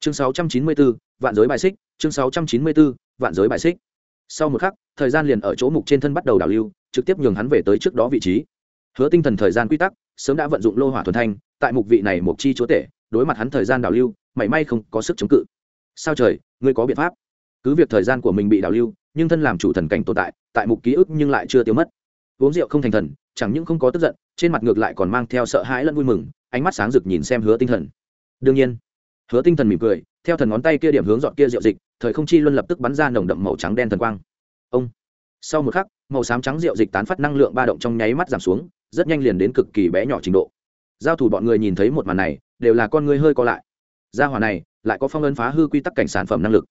Chương 694, vạn giới bài xích chương 694, vạn giới bài xích. Sau một khắc thời gian liền ở chỗ mục trên thân bắt đầu đảo lưu trực tiếp nhường hắn về tới trước đó vị trí. Hứa tinh thần thời gian quy tắc sớm đã vận dụng lô hỏa thuần thanh tại mục vị này mục chi chúa tể đối mặt hắn thời gian đảo lưu, mảy may không có sức chống cự. Sao trời, ngươi có biện pháp? Cứ việc thời gian của mình bị đảo lưu, nhưng thân làm chủ thần cảnh tồn tại tại mục ký ức nhưng lại chưa tiêu mất. Uống rượu không thành thần, chẳng những không có tức giận, trên mặt ngược lại còn mang theo sợ hãi lẫn vui mừng, ánh mắt sáng rực nhìn xem hứa tinh thần. Đương nhiên, hứa tinh thần mỉm cười, theo thần ngón tay kia điểm hướng dọn kia rượu dịch, thời không chi luân lập tức bắn ra nồng đậm màu trắng đen thần quang. Ông! Sau một khắc, màu xám trắng rượu dịch tán phát năng lượng ba động trong nháy mắt giảm xuống, rất nhanh liền đến cực kỳ bé nhỏ trình độ. Giao thủ bọn người nhìn thấy một màn này đều là con người hơi co lại. Gia hỏa này, lại có phong ấn phá hư quy tắc cảnh sản phẩm năng lực.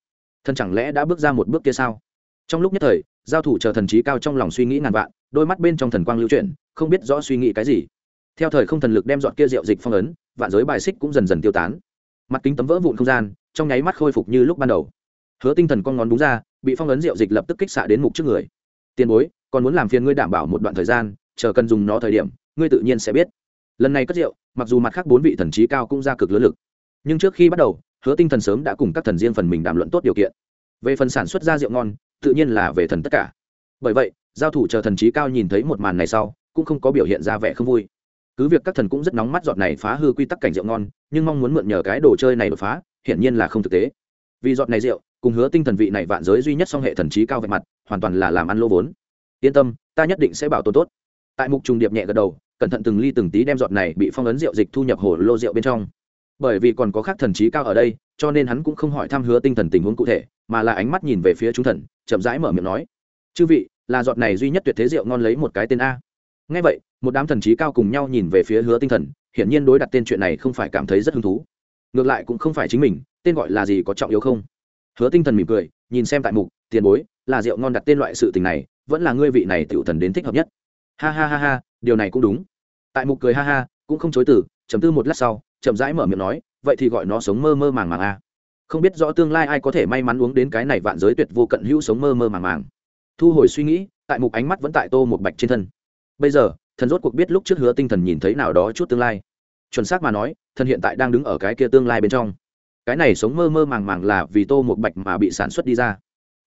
Thần chẳng lẽ đã bước ra một bước kia sao? Trong lúc nhất thời, giao thủ chờ thần trí cao trong lòng suy nghĩ ngàn vạn, đôi mắt bên trong thần quang lưu chuyển, không biết rõ suy nghĩ cái gì. Theo thời không thần lực đem dọn kia rượu dịch phong ấn, vạn giới bài xích cũng dần dần tiêu tán. Mặt kính tấm vỡ vụn không gian, trong nháy mắt khôi phục như lúc ban đầu. Hứa tinh thần con ngón đúng ra, bị phong ấn rượu dịch lập tức kích xạ đến mục trước người. Tiền bối, còn muốn làm phiền ngươi đảm bảo một đoạn thời gian, chờ cần dùng nó thời điểm, ngươi tự nhiên sẽ biết. Lần này cất rượu mặc dù mặt khác bốn vị thần trí cao cũng ra cực lớn lực. Nhưng trước khi bắt đầu, hứa tinh thần sớm đã cùng các thần riêng phần mình đàm luận tốt điều kiện. Về phần sản xuất ra rượu ngon, tự nhiên là về thần tất cả. Bởi vậy, giao thủ chờ thần trí cao nhìn thấy một màn này sau, cũng không có biểu hiện ra vẻ không vui. Cứ việc các thần cũng rất nóng mắt giọt này phá hư quy tắc cảnh rượu ngon, nhưng mong muốn mượn nhờ cái đồ chơi này đột phá, hiển nhiên là không thực tế. Vì giọt này rượu, cùng hứa tinh thần vị này vạn giới duy nhất song hệ thần trí cao về mặt, hoàn toàn là làm ăn lô vốn. Yên tâm, ta nhất định sẽ bảo tồn tốt. Tại mục trùng điệp nhẹ gật đầu cẩn thận từng ly từng tí đem giọt này bị phong ấn rượu dịch thu nhập hồ lô rượu bên trong. Bởi vì còn có khác thần trí cao ở đây, cho nên hắn cũng không hỏi thăm hứa tinh thần tình huống cụ thể, mà là ánh mắt nhìn về phía chúng thần, chậm rãi mở miệng nói, chư vị, là giọt này duy nhất tuyệt thế rượu ngon lấy một cái tên a. Ngay vậy, một đám thần trí cao cùng nhau nhìn về phía hứa tinh thần, hiển nhiên đối đặt tên chuyện này không phải cảm thấy rất hứng thú. Ngược lại cũng không phải chính mình, tên gọi là gì có trọng yếu không? Hứa tinh thần mỉm cười, nhìn xem tại mục, tiền bối, là rượu ngon đặt tên loại sự tình này, vẫn là ngươi vị này tiểu thần đến thích hợp nhất. Ha ha ha ha điều này cũng đúng. Tại mục cười ha ha, cũng không chối từ chấm tư một lát sau, chậm rãi mở miệng nói, vậy thì gọi nó sống mơ mơ màng màng a không biết rõ tương lai ai có thể may mắn uống đến cái này vạn giới tuyệt vô cận hữu sống mơ mơ màng màng. Thu hồi suy nghĩ, tại mục ánh mắt vẫn tại tô một bạch trên thân. Bây giờ, thần rốt cuộc biết lúc trước hứa tinh thần nhìn thấy nào đó chút tương lai. Chuẩn xác mà nói, thần hiện tại đang đứng ở cái kia tương lai bên trong. Cái này sống mơ mơ màng màng là vì tô một bạch mà bị sản xuất đi ra.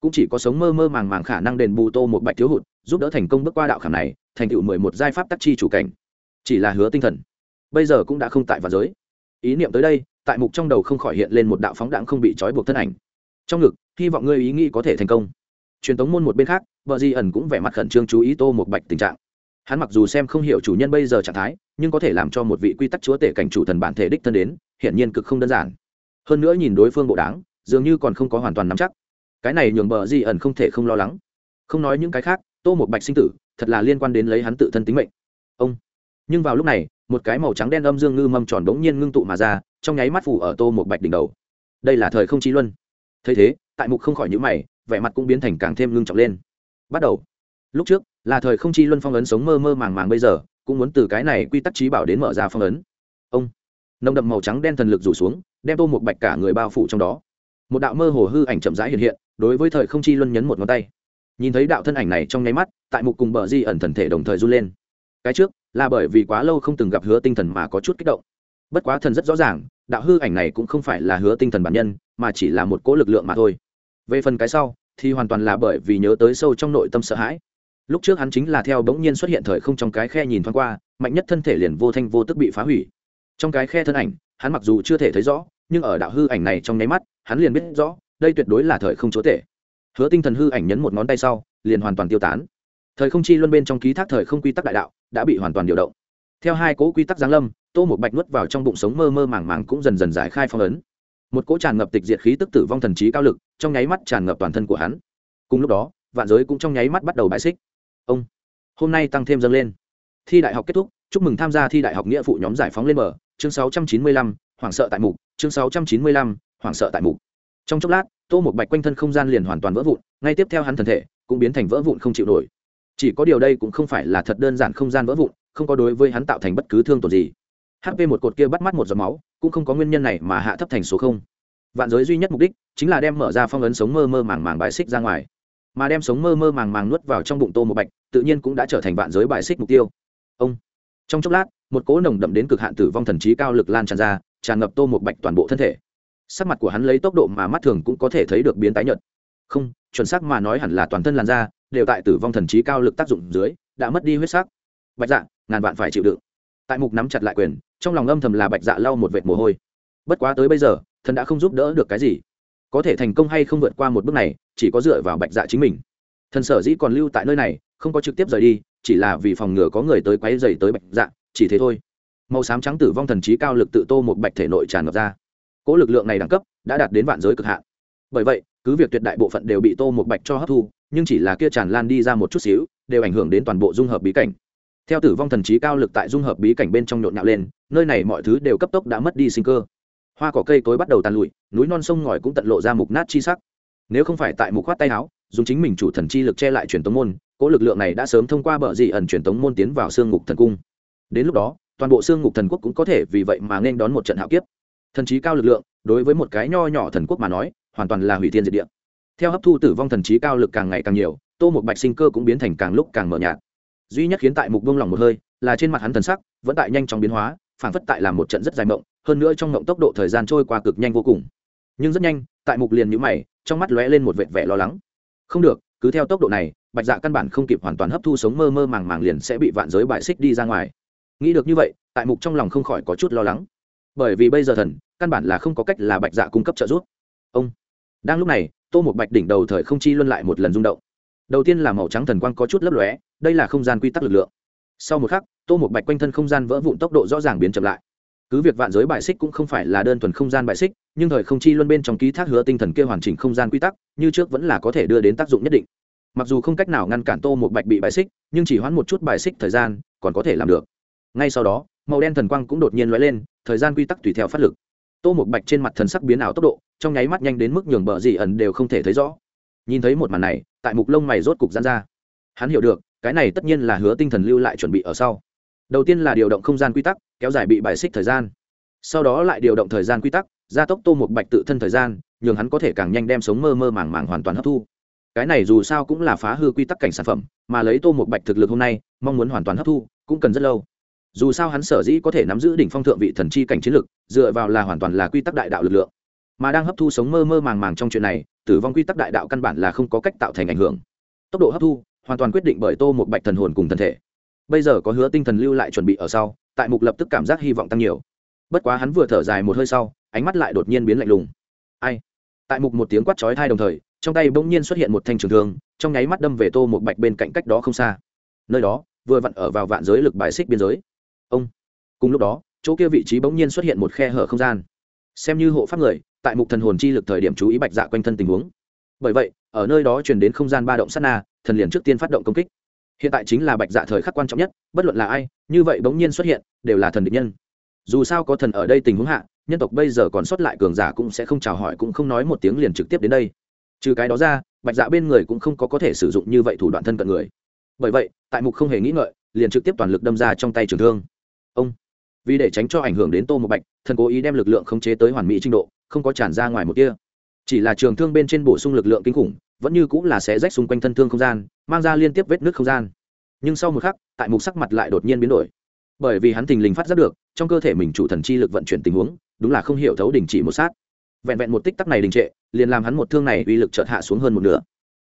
Cũng chỉ có sống mơ mơ màng màng khả năng đền bù tô một bạch thiếu hụt giúp đỡ thành công bước qua đạo khảm này, thành tựu mười một giai pháp tác chi chủ cảnh. Chỉ là hứa tinh thần. Bây giờ cũng đã không tại vào giới. Ý niệm tới đây, tại mục trong đầu không khỏi hiện lên một đạo phóng đạn không bị trói buộc thân ảnh. Trong ngực, hy vọng ngươi ý nghĩ có thể thành công. Truyền tống môn một bên khác vợ di ẩn cũng vẻ mặt khẩn trương chú ý tô một bạch tình trạng. Hắn mặc dù xem không hiểu chủ nhân bây giờ trạng thái, nhưng có thể làm cho một vị quy tắc chúa tể cảnh chủ thần bản thể đích thân đến, hiển nhiên cực không đơn giản. Hơn nữa nhìn đối phương bộ đáng dường như còn không có hoàn toàn nắm chắc. Cái này nhường bờ di ẩn không thể không lo lắng. Không nói những cái khác tô một bạch sinh tử, thật là liên quan đến lấy hắn tự thân tính mệnh. Ông. Nhưng vào lúc này, một cái màu trắng đen âm dương ngư mâm tròn đ ố n g nhiên ngưng tụ mà ra, trong nháy mắt phủ ở tô một bạch đỉnh đầu. Đây là thời không chi luân. Thấy thế, tại mục không khỏi nhữ mày, vẻ mặt cũng biến thành càng thêm ngưng trọng lên. Bắt đầu. Lúc trước, là thời không chi luân phong ấn sống mơ mơ màng màng bây giờ, cũng muốn từ cái này quy tắc trí bảo đến mở ra phong ấn. Ông. Nồng đậm màu trắng đen thần lực rủ xuống, đem tô một bạch cả người bao phủ trong đó. Một đạo mơ hồ hư ảnh chậm rãi hiện hiện, đối với thời không chi luân nhấn một ngón tay nhìn thấy đạo thân ảnh này trong nháy mắt, tại mục cùng bờ di ẩn thần thể đồng thời run lên. Cái trước, là bởi vì quá lâu không từng gặp hứa tinh thần mà có chút kích động. Bất quá thần rất rõ ràng, đạo hư ảnh này cũng không phải là hứa tinh thần bản nhân, mà chỉ là một cỗ lực lượng mà thôi. Về phần cái sau, thì hoàn toàn là bởi vì nhớ tới sâu trong nội tâm sợ hãi. Lúc trước hắn chính là theo bỗng nhiên xuất hiện thời không trong cái khe nhìn thoáng qua, mạnh nhất thân thể liền vô thanh vô tức bị phá hủy. Trong cái khe thân ảnh, hắn mặc dù chưa thể thấy rõ, nhưng ở đạo hư ảnh này trong nháy mắt, hắn liền biết rõ, đây tuyệt đối là thời không chúa tể hứa tinh thần hư ảnh nhấn một ngón tay sau liền hoàn toàn tiêu tán. Thời không chi luân bên trong ký thác thời không quy tắc đại đạo đã bị hoàn toàn điều động. Theo hai cỗ quy tắc giáng lâm tô một bạch nuốt vào trong bụng sống mơ mơ màng màng cũng dần dần giải khai phong ấn. Một cỗ tràn ngập tịch diệt khí tức tử vong thần trí cao lực trong nháy mắt tràn ngập toàn thân của hắn. Cùng lúc đó vạn giới cũng trong nháy mắt bắt đầu bãi xích. Ông hôm nay tăng thêm dâng lên. Thi đại học kết thúc chúc mừng tham gia thi đại học nghĩa phụ nhóm giải phóng lên mở chương 695, hoảng sợ tại mục. Chương 695, hoảng sợ tại mục trong chốc lát, tô một bạch quanh thân không gian liền hoàn toàn vỡ vụn, ngay tiếp theo hắn thần thể cũng biến thành vỡ vụn không chịu nổi. Chỉ có điều đây cũng không phải là thật đơn giản không gian vỡ vụn, không có đối với hắn tạo thành bất cứ thương tổn gì. Hp một cột kia bắt mắt một giọt máu, cũng không có nguyên nhân này mà hạ thấp thành số không. Vạn giới duy nhất mục đích chính là đem mở ra phong ấn sống mơ mơ màng màng bài xích ra ngoài. Mà đem sống mơ mơ màng màng nuốt vào trong bụng tô một bạch, tự nhiên cũng đã trở thành vạn giới bài xích mục tiêu. Ông! Trong chốc lát, một cỗ nồng đậm đến cực hạn tử vong thần trí cao lực lan tràn ra, tràn ngập tô một bạch toàn bộ thân thể sắc mặt của hắn lấy tốc độ mà mắt thường cũng có thể thấy được biến tái nhợt. Không, chuẩn xác mà nói hẳn là toàn thân làn da đều tại tử vong thần trí cao lực tác dụng dưới đã mất đi huyết sắc. Bạch dạ ngàn vạn phải chịu đựng. Tại mục nắm chặt lại quyền, trong lòng âm thầm là bạch dạ lau một vệt mồ hôi. Bất quá tới bây giờ, thần đã không giúp đỡ được cái gì. Có thể thành công hay không vượt qua một bước này, chỉ có dựa vào bạch dạ chính mình. Thần sở dĩ còn lưu tại nơi này, không có trực tiếp rời đi, chỉ là vì phòng ngừa có người tới quấy dày tới bạch dạ chỉ thế thôi. Màu xám trắng tử vong thần trí cao lực tự tô một bạch thể nội tràn ngập ra cỗ lực lượng này đẳng cấp đã đạt đến vạn giới cực hạn. Bởi vậy, cứ việc tuyệt đại bộ phận đều bị tô một bạch cho hấp thu, nhưng chỉ là kia tràn lan đi ra một chút xíu, đều ảnh hưởng đến toàn bộ dung hợp bí cảnh. Theo tử vong thần trí cao lực tại dung hợp bí cảnh bên trong nhộn nhạo lên, nơi này mọi thứ đều cấp tốc đã mất đi sinh cơ. Hoa cỏ cây cối bắt đầu tàn lụi, núi non sông ngòi cũng tận lộ ra mục nát chi sắc. Nếu không phải tại mục khoát tay áo, dùng chính mình chủ thần chi lực che lại truyền tống môn cỗ lực lượng này đã sớm thông qua bờ dị ẩn truyền tống môn tiến vào xương ngục thần cung. Đến lúc đó, toàn bộ xương ngục thần quốc cũng có thể vì vậy mà nên đón một trận hạo kiếp thần trí cao lực lượng, đối với một cái nho nhỏ thần quốc mà nói, hoàn toàn là hủy thiên diệt địa. Theo hấp thu tử vong thần trí cao lực càng ngày càng nhiều, tô một bạch sinh cơ cũng biến thành càng lúc càng mờ nhạt. Duy nhất khiến tại mục buông lòng một hơi, là trên mặt hắn thần sắc vẫn tại nhanh chóng biến hóa phản phất tại làm một trận rất dài mộng, hơn nữa trong mộng tốc độ thời gian trôi qua cực nhanh vô cùng. Nhưng rất nhanh, tại mục liền nhũ mày, trong mắt lóe lên một vệt vẻ lo lắng. Không được, cứ theo tốc độ này, bạch dạ căn bản không kịp hoàn toàn hấp thu sống mơ mơ màng màng liền sẽ bị vạn giới bại xích đi ra ngoài. Nghĩ được như vậy, tại mục trong lòng không khỏi có chút lo lắng bởi vì bây giờ thần, căn bản là không có cách là bạch dạ cung cấp trợ giúp. Ông. Đang lúc này, tô một bạch đỉnh đầu thời không chi luân lại một lần rung động. Đầu tiên là màu trắng thần quang có chút lấp lóe, đây là không gian quy tắc lực lượng. Sau một khắc, tô một bạch quanh thân không gian vỡ vụn tốc độ rõ ràng biến chậm lại. Cứ việc vạn giới bại xích cũng không phải là đơn thuần không gian bại xích, nhưng thời không chi luân bên trong ký thác hứa tinh thần kia hoàn chỉnh không gian quy tắc, như trước vẫn là có thể đưa đến tác dụng nhất định. Mặc dù không cách nào ngăn cản tô một bạch bị bại xích, nhưng chỉ hoãn một chút bại xích thời gian, còn có thể làm được. Ngay sau đó, màu đen thần quang cũng đột nhiên lóe lên thời gian quy tắc tùy theo phát lực. Tô một bạch trên mặt thần sắc biến ảo tốc độ, trong nháy mắt nhanh đến mức nhường bờ dị ẩn đều không thể thấy rõ. Nhìn thấy một màn này, tại mục lông mày rốt cục gian ra. Hắn hiểu được, cái này tất nhiên là hứa tinh thần lưu lại chuẩn bị ở sau. Đầu tiên là điều động không gian quy tắc, kéo dài bị bài xích thời gian. Sau đó lại điều động thời gian quy tắc, gia tốc tô một bạch tự thân thời gian, nhường hắn có thể càng nhanh đem sống mơ mơ màng màng hoàn toàn hấp thu. Cái này dù sao cũng là phá hư quy tắc cảnh sản phẩm, mà lấy tô một bạch thực lực hôm nay, mong muốn hoàn toàn hấp thu, cũng cần rất lâu dù sao hắn sở dĩ có thể nắm giữ đỉnh phong thượng vị thần chi cảnh chiến lực, dựa vào là hoàn toàn là quy tắc đại đạo lực lượng. Mà đang hấp thu sống mơ mơ màng màng trong chuyện này, tử vong quy tắc đại đạo căn bản là không có cách tạo thành ảnh hưởng. Tốc độ hấp thu hoàn toàn quyết định bởi tô một bạch thần hồn cùng thân thể. Bây giờ có hứa tinh thần lưu lại chuẩn bị ở sau, tại mục lập tức cảm giác hy vọng tăng nhiều. Bất quá hắn vừa thở dài một hơi sau, ánh mắt lại đột nhiên biến lạnh lùng. Ai? Tại mục một tiếng quát chói thai đồng thời, trong tay bỗng nhiên xuất hiện một thanh trường thương, trong nháy mắt đâm về tô một bạch bên cạnh cách đó không xa. Nơi đó, vừa vặn ở vào vạn giới lực bài xích biên giới ông. Cùng lúc đó, chỗ kia vị trí bỗng nhiên xuất hiện một khe hở không gian. Xem như hộ pháp người, tại mục thần hồn chi lực thời điểm chú ý bạch dạ quanh thân tình huống. Bởi vậy, ở nơi đó truyền đến không gian ba động sát na, thần liền trước tiên phát động công kích. Hiện tại chính là bạch dạ thời khắc quan trọng nhất, bất luận là ai, như vậy bỗng nhiên xuất hiện, đều là thần địch nhân. Dù sao có thần ở đây tình huống hạ, nhân tộc bây giờ còn sót lại cường giả cũng sẽ không chào hỏi cũng không nói một tiếng liền trực tiếp đến đây. Trừ cái đó ra, bạch dạ bên người cũng không có có thể sử dụng như vậy thủ đoạn thân cận người. Bởi vậy, tại mục không hề nghĩ ngợi, liền trực tiếp toàn lực đâm ra trong tay trường thương ông. Vì để tránh cho ảnh hưởng đến tô một bạch, thần cố ý đem lực lượng khống chế tới hoàn mỹ trình độ, không có tràn ra ngoài một kia chỉ là trường thương bên trên bổ sung lực lượng kinh khủng, vẫn như cũng là xé rách xung quanh thân thương không gian, mang ra liên tiếp vết nước không gian. Nhưng sau một khắc, tại mục sắc mặt lại đột nhiên biến đổi. Bởi vì hắn tình lình phát giác được, trong cơ thể mình chủ thần chi lực vận chuyển tình huống, đúng là không hiểu thấu đình chỉ một sát. Vẹn vẹn một tích tắc này đình trệ, liền làm hắn một thương này uy lực chợt hạ xuống hơn một nửa.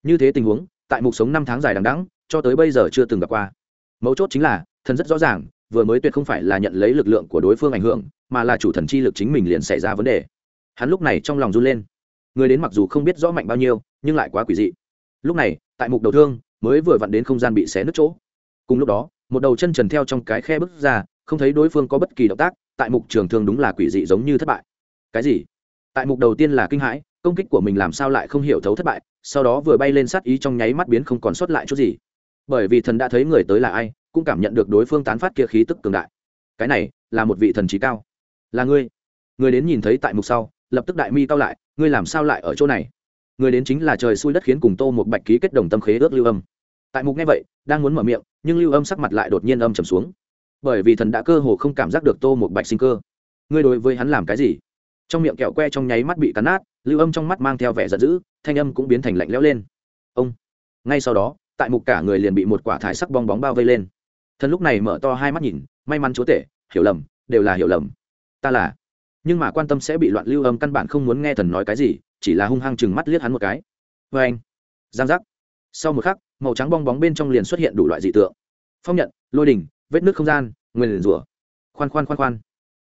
Như thế tình huống, tại mục sống năm tháng dài đằng đẵng, cho tới bây giờ chưa từng gặp qua. Mấu chốt chính là, thần rất rõ ràng vừa mới tuyệt không phải là nhận lấy lực lượng của đối phương ảnh hưởng, mà là chủ thần chi lực chính mình liền xảy ra vấn đề. Hắn lúc này trong lòng run lên. Người đến mặc dù không biết rõ mạnh bao nhiêu, nhưng lại quá quỷ dị. Lúc này, tại mục đầu thương, mới vừa vặn đến không gian bị xé nứt chỗ. Cùng lúc đó, một đầu chân trần theo trong cái khe bước ra, không thấy đối phương có bất kỳ động tác, tại mục trường thương đúng là quỷ dị giống như thất bại. Cái gì? Tại mục đầu tiên là kinh hãi, công kích của mình làm sao lại không hiểu thấu thất bại, sau đó vừa bay lên sát ý trong nháy mắt biến không còn sót lại chút gì. Bởi vì thần đã thấy người tới là ai cũng cảm nhận được đối phương tán phát kia khí tức cường đại. Cái này, là một vị thần trí cao. Là ngươi. Người đến nhìn thấy tại mục sau, lập tức đại mi cao lại, ngươi làm sao lại ở chỗ này? Người đến chính là trời xui đất khiến cùng tô một bạch ký kết đồng tâm khế ước lưu âm. Tại mục nghe vậy, đang muốn mở miệng, nhưng lưu âm sắc mặt lại đột nhiên âm trầm xuống. Bởi vì thần đã cơ hồ không cảm giác được tô một bạch sinh cơ. Ngươi đối với hắn làm cái gì? Trong miệng kẹo que trong nháy mắt bị cắn nát, lưu âm trong mắt mang theo vẻ giận dữ, thanh âm cũng biến thành lạnh lẽo lên. Ông. Ngay sau đó, tại mục cả người liền bị một quả thải sắc bong bóng bao vây lên thần lúc này mở to hai mắt nhìn, may mắn chúa tể, hiểu lầm, đều là hiểu lầm. Ta là. Nhưng mà quan tâm sẽ bị loạn lưu âm căn bản không muốn nghe thần nói cái gì, chỉ là hung hăng chừng mắt liếc hắn một cái. Vê anh. Giang giác. Sau một khắc, màu trắng bong bóng bên trong liền xuất hiện đủ loại dị tượng. Phong nhận, lôi đỉnh, vết nước không gian, nguyên liền rủa. Khoan khoan khoan khoan.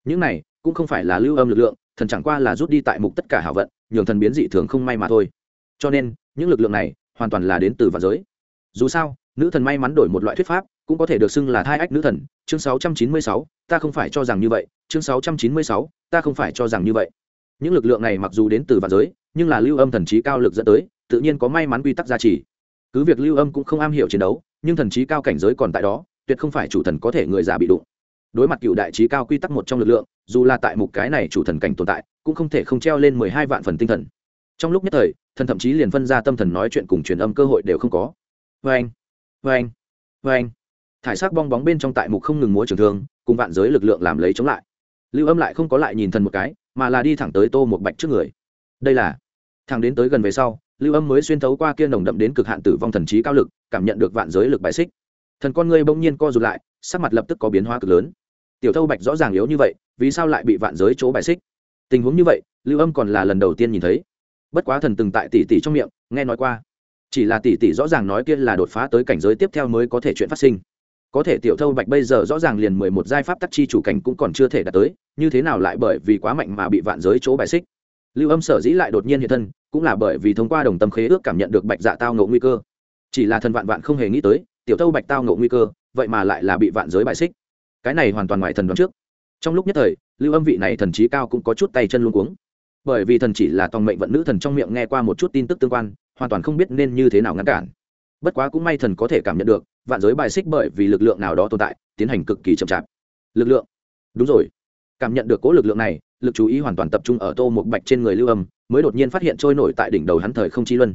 Những này cũng không phải là lưu âm lực lượng, thần chẳng qua là rút đi tại mục tất cả hảo vận, nhường thần biến dị thường không may mà thôi. Cho nên, những lực lượng này hoàn toàn là đến từ vạn giới. Dù sao, nữ thần may mắn đổi một loại thuyết pháp cũng có thể được xưng là thai ách nữ thần chương 696, ta không phải cho rằng như vậy chương 696, ta không phải cho rằng như vậy. Những lực lượng này mặc dù đến từ vạn giới nhưng là lưu âm thần trí cao lực dẫn tới tự nhiên có may mắn quy tắc gia trì. Cứ việc lưu âm cũng không am hiểu chiến đấu nhưng thần trí cao cảnh giới còn tại đó tuyệt không phải chủ thần có thể người già bị đụng. Đối mặt cựu đại trí cao quy tắc một trong lực lượng dù là tại mục cái này chủ thần cảnh tồn tại cũng không thể không treo lên mười hai vạn phần tinh thần. Trong lúc nhất thời thần thậm chí liền phân ra tâm thần nói chuyện cùng truyền âm cơ hội đều không có. Vê anh vê anh vê anh thải sắc bong bóng bên trong tại mục không ngừng múa trường thương, cùng vạn giới lực lượng làm lấy chống lại. Lưu âm lại không có lại nhìn thần một cái, mà là đi thẳng tới tô một bạch trước người. Đây là thằng đến tới gần về sau, lưu âm mới xuyên thấu qua kia nồng đậm đến cực hạn tử vong thần trí cao lực, cảm nhận được vạn giới lực bài xích. Thần con ngươi bỗng nhiên co rụt lại, sắc mặt lập tức có biến hóa cực lớn. Tiểu thâu bạch rõ ràng yếu như vậy, vì sao lại bị vạn giới chỗ bài xích? Tình huống như vậy, lưu âm còn là lần đầu tiên nhìn thấy. Bất quá thần từng tại tỷ tỷ trong miệng, nghe nói qua. Chỉ là tỷ tỷ rõ ràng nói kia là đột phá tới cảnh giới tiếp theo mới có thể chuyện phát sinh có thể tiểu thâu bạch bây giờ rõ ràng liền mười một giai pháp tắc chi chủ cảnh cũng còn chưa thể đạt tới, như thế nào lại bởi vì quá mạnh mà bị vạn giới chỗ bài xích? Lưu âm sở dĩ lại đột nhiên hiện thân, cũng là bởi vì thông qua đồng tâm khế ước cảm nhận được bạch dạ tao ngộ nguy cơ. Chỉ là thần vạn vạn không hề nghĩ tới, tiểu thâu bạch tao ngộ nguy cơ, vậy mà lại là bị vạn giới bài xích. Cái này hoàn toàn ngoài thần đoán trước. Trong lúc nhất thời, lưu âm vị này thần trí cao cũng có chút tay chân luôn cuống. Bởi vì thần chỉ là toàn mệnh vận nữ thần trong miệng nghe qua một chút tin tức tương quan, hoàn toàn không biết nên như thế nào ngăn cản. Bất quá cũng may thần có thể cảm nhận được vạn giới bài xích bởi vì lực lượng nào đó tồn tại, tiến hành cực kỳ chậm chạp. Lực lượng? Đúng rồi. Cảm nhận được cố lực lượng này, lực chú ý hoàn toàn tập trung ở tô một bạch trên người lưu âm, mới đột nhiên phát hiện trôi nổi tại đỉnh đầu hắn thời không chi luân.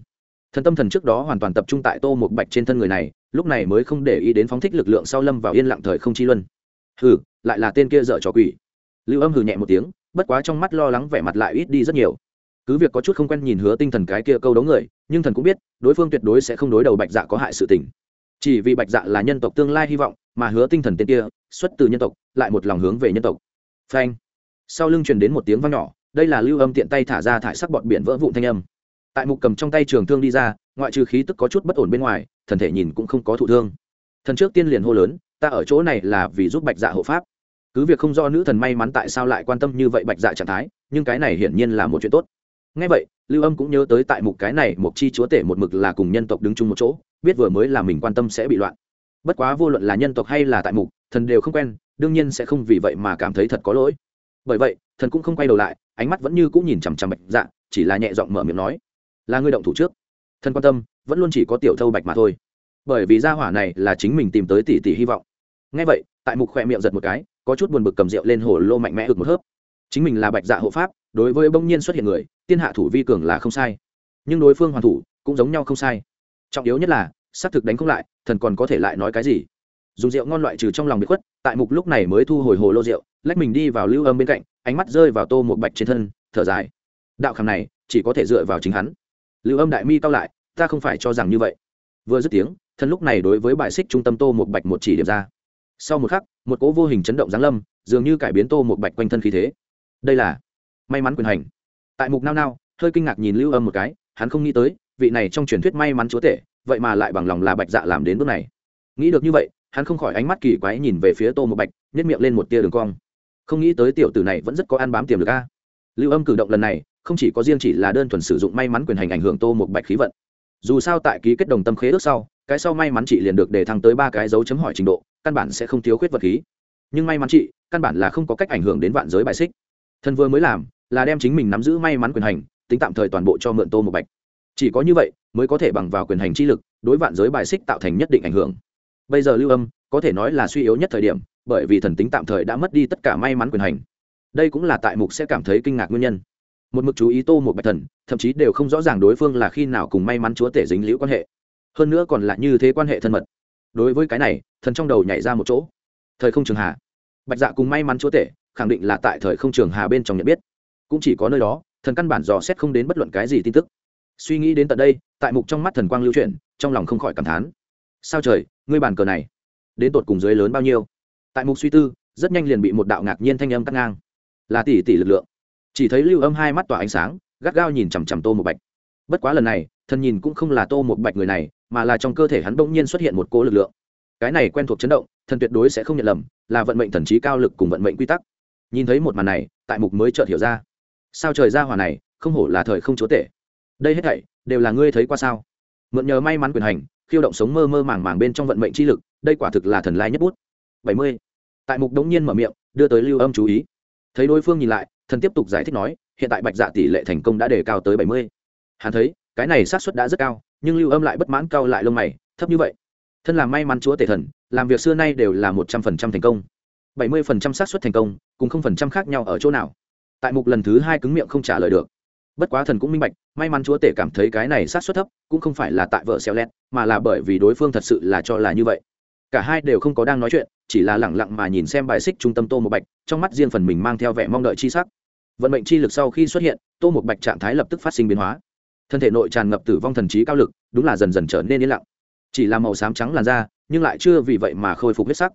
Thần tâm thần trước đó hoàn toàn tập trung tại tô một bạch trên thân người này, lúc này mới không để ý đến phóng thích lực lượng sau lâm vào yên lặng thời không chi luân. Hừ, lại là tên kia dở trò quỷ. Lưu âm hừ nhẹ một tiếng, bất quá trong mắt lo lắng vẻ mặt lại ít đi rất nhiều. Cứ việc có chút không quen nhìn hứa tinh thần cái kia câu đấu người, nhưng thần cũng biết, đối phương tuyệt đối sẽ không đối đầu bạch dạ có hại sự tình chỉ vì bạch dạ là nhân tộc tương lai hy vọng, mà hứa tinh thần tên kia, xuất từ nhân tộc, lại một lòng hướng về nhân tộc. Phanh. Sau lưng truyền đến một tiếng vang nhỏ, đây là lưu âm tiện tay thả ra thải sắc bọt biển vỡ vụn thanh âm. Tại mục cầm trong tay trường thương đi ra, ngoại trừ khí tức có chút bất ổn bên ngoài, thần thể nhìn cũng không có thụ thương. Thần trước tiên liền hô lớn, ta ở chỗ này là vì giúp bạch dạ hộ pháp. Cứ việc không do nữ thần may mắn tại sao lại quan tâm như vậy bạch dạ trạng thái, nhưng cái này hiển nhiên là một chuyện tốt. Ngay vậy, lưu âm cũng nhớ tới tại mục cái này một chi chúa tể một mực là cùng nhân tộc đứng chung một chỗ biết vừa mới là mình quan tâm sẽ bị loạn. Bất quá vô luận là nhân tộc hay là tại mục, thần đều không quen, đương nhiên sẽ không vì vậy mà cảm thấy thật có lỗi. Bởi vậy, thần cũng không quay đầu lại, ánh mắt vẫn như cũng nhìn chằm chằm bạch dạ chỉ là nhẹ giọng mở miệng nói, là ngươi động thủ trước. Thần quan tâm, vẫn luôn chỉ có tiểu thâu bạch mà thôi. Bởi vì gia hỏa này là chính mình tìm tới tỷ tỷ hy vọng. Ngay vậy, tại mục khỏe miệng giật một cái, có chút buồn bực cầm rượu lên hồ lô mạnh mẽ ực một hớp. Chính mình là bạch dạ hộ pháp, đối với bỗng nhiên xuất hiện người, tiên hạ thủ vi cường là không sai. Nhưng đối phương hoàn thủ, cũng giống nhau không sai trọng yếu nhất là, xác thực đánh không lại, thần còn có thể lại nói cái gì? Dùng rượu ngon loại trừ trong lòng bị khuất, tại mục lúc này mới thu hồi hồ lô rượu, lách mình đi vào lưu âm bên cạnh, ánh mắt rơi vào tô một bạch trên thân, thở dài. Đạo khảm này, chỉ có thể dựa vào chính hắn. Lưu âm đại mi cao lại, ta không phải cho rằng như vậy. Vừa dứt tiếng thân lúc này đối với bài xích trung tâm tô một bạch một chỉ điểm ra. Sau một khắc, một cỗ vô hình chấn động giáng lâm, dường như cải biến tô một bạch quanh thân khí thế. Đây là may mắn quyền hành. Tại mục nao nao, hơi kinh ngạc nhìn lưu âm một cái, hắn không nghĩ tới vị này trong truyền thuyết may mắn chúa tể, vậy mà lại bằng lòng là bạch dạ làm đến bước này. Nghĩ được như vậy, hắn không khỏi ánh mắt kỳ quái nhìn về phía tô một bạch nhét miệng lên một tia đường cong. Không nghĩ tới tiểu tử này vẫn rất có ăn bám tiềm lực a. Lưu âm cử động lần này, không chỉ có riêng chỉ là đơn thuần sử dụng may mắn quyền hành ảnh hưởng tô một bạch khí vận. Dù sao tại ký kết đồng tâm khế ước sau, cái sau may mắn chị liền được để thăng tới ba cái dấu chấm hỏi trình độ, căn bản sẽ không thiếu khuyết vật khí. Nhưng may mắn chị, căn bản là không có cách ảnh hưởng đến vạn giới bài xích. Thân vừa mới làm, là đem chính mình nắm giữ may mắn quyền hành, tính tạm thời toàn bộ cho mượn tô một bạch chỉ có như vậy mới có thể bằng vào quyền hành chi lực, đối vạn giới bài xích tạo thành nhất định ảnh hưởng. Bây giờ lưu âm, có thể nói là suy yếu nhất thời điểm, bởi vì thần tính tạm thời đã mất đi tất cả may mắn quyền hành. Đây cũng là tại mục sẽ cảm thấy kinh ngạc nguyên nhân. Một mực chú ý tô một bạch thần, thậm chí đều không rõ ràng đối phương là khi nào cùng may mắn chúa tể dính liễu quan hệ. Hơn nữa còn là như thế quan hệ thân mật. Đối với cái này, thần trong đầu nhảy ra một chỗ. Thời không trường hà. Bạch dạ cùng may mắn chúa tể, khẳng định là tại thời không trường hà bên trong nhận biết. Cũng chỉ có nơi đó, thần căn bản dò xét không đến bất luận cái gì tin tức suy nghĩ đến tận đây, tại mục trong mắt thần quang lưu chuyển, trong lòng không khỏi cảm thán. Sao trời, ngươi bàn cờ này, đến tột cùng dưới lớn bao nhiêu? Tại mục suy tư, rất nhanh liền bị một đạo ngạc nhiên thanh âm cắt ngang. Là tỷ tỷ lực lượng. Chỉ thấy lưu âm hai mắt tỏa ánh sáng, gắt gao nhìn chằm chằm tô một bạch. Bất quá lần này, thần nhìn cũng không là tô một bạch người này, mà là trong cơ thể hắn bỗng nhiên xuất hiện một cỗ lực lượng. Cái này quen thuộc chấn động, thần tuyệt đối sẽ không nhận lầm, là vận mệnh thần trí cao lực cùng vận mệnh quy tắc. Nhìn thấy một màn này, tại mục mới chợt hiểu ra. Sao trời ra hỏa này, không hổ là thời không chúa tể đây hết thảy đều là ngươi thấy qua sao? Mượn nhờ may mắn quyền hành, khiêu động sống mơ mơ màng màng bên trong vận mệnh chi lực, đây quả thực là thần lai nhất bút. Bảy mươi. Tại mục đống nhiên mở miệng, đưa tới lưu âm chú ý. Thấy đối phương nhìn lại, thần tiếp tục giải thích nói, hiện tại bạch dạ tỷ lệ thành công đã đề cao tới bảy mươi. Hắn thấy, cái này xác suất đã rất cao, nhưng lưu âm lại bất mãn cao lại lông mày, thấp như vậy. Thân là may mắn chúa tể thần, làm việc xưa nay đều là một trăm phần trăm thành công. Bảy mươi phần trăm xác suất thành công, cùng không phần trăm khác nhau ở chỗ nào? Tại mục lần thứ hai cứng miệng không trả lời được bất quá thần cũng minh bạch, may mắn chúa tể cảm thấy cái này sát xuất thấp, cũng không phải là tại vợ xéo lét, mà là bởi vì đối phương thật sự là cho là như vậy. Cả hai đều không có đang nói chuyện, chỉ là lẳng lặng mà nhìn xem bài xích trung tâm tô một bạch, trong mắt riêng phần mình mang theo vẻ mong đợi chi sắc. Vận mệnh chi lực sau khi xuất hiện, tô một bạch trạng thái lập tức phát sinh biến hóa. Thân thể nội tràn ngập tử vong thần trí cao lực, đúng là dần dần trở nên yên lặng. Chỉ là màu xám trắng làn da, nhưng lại chưa vì vậy mà khôi phục huyết sắc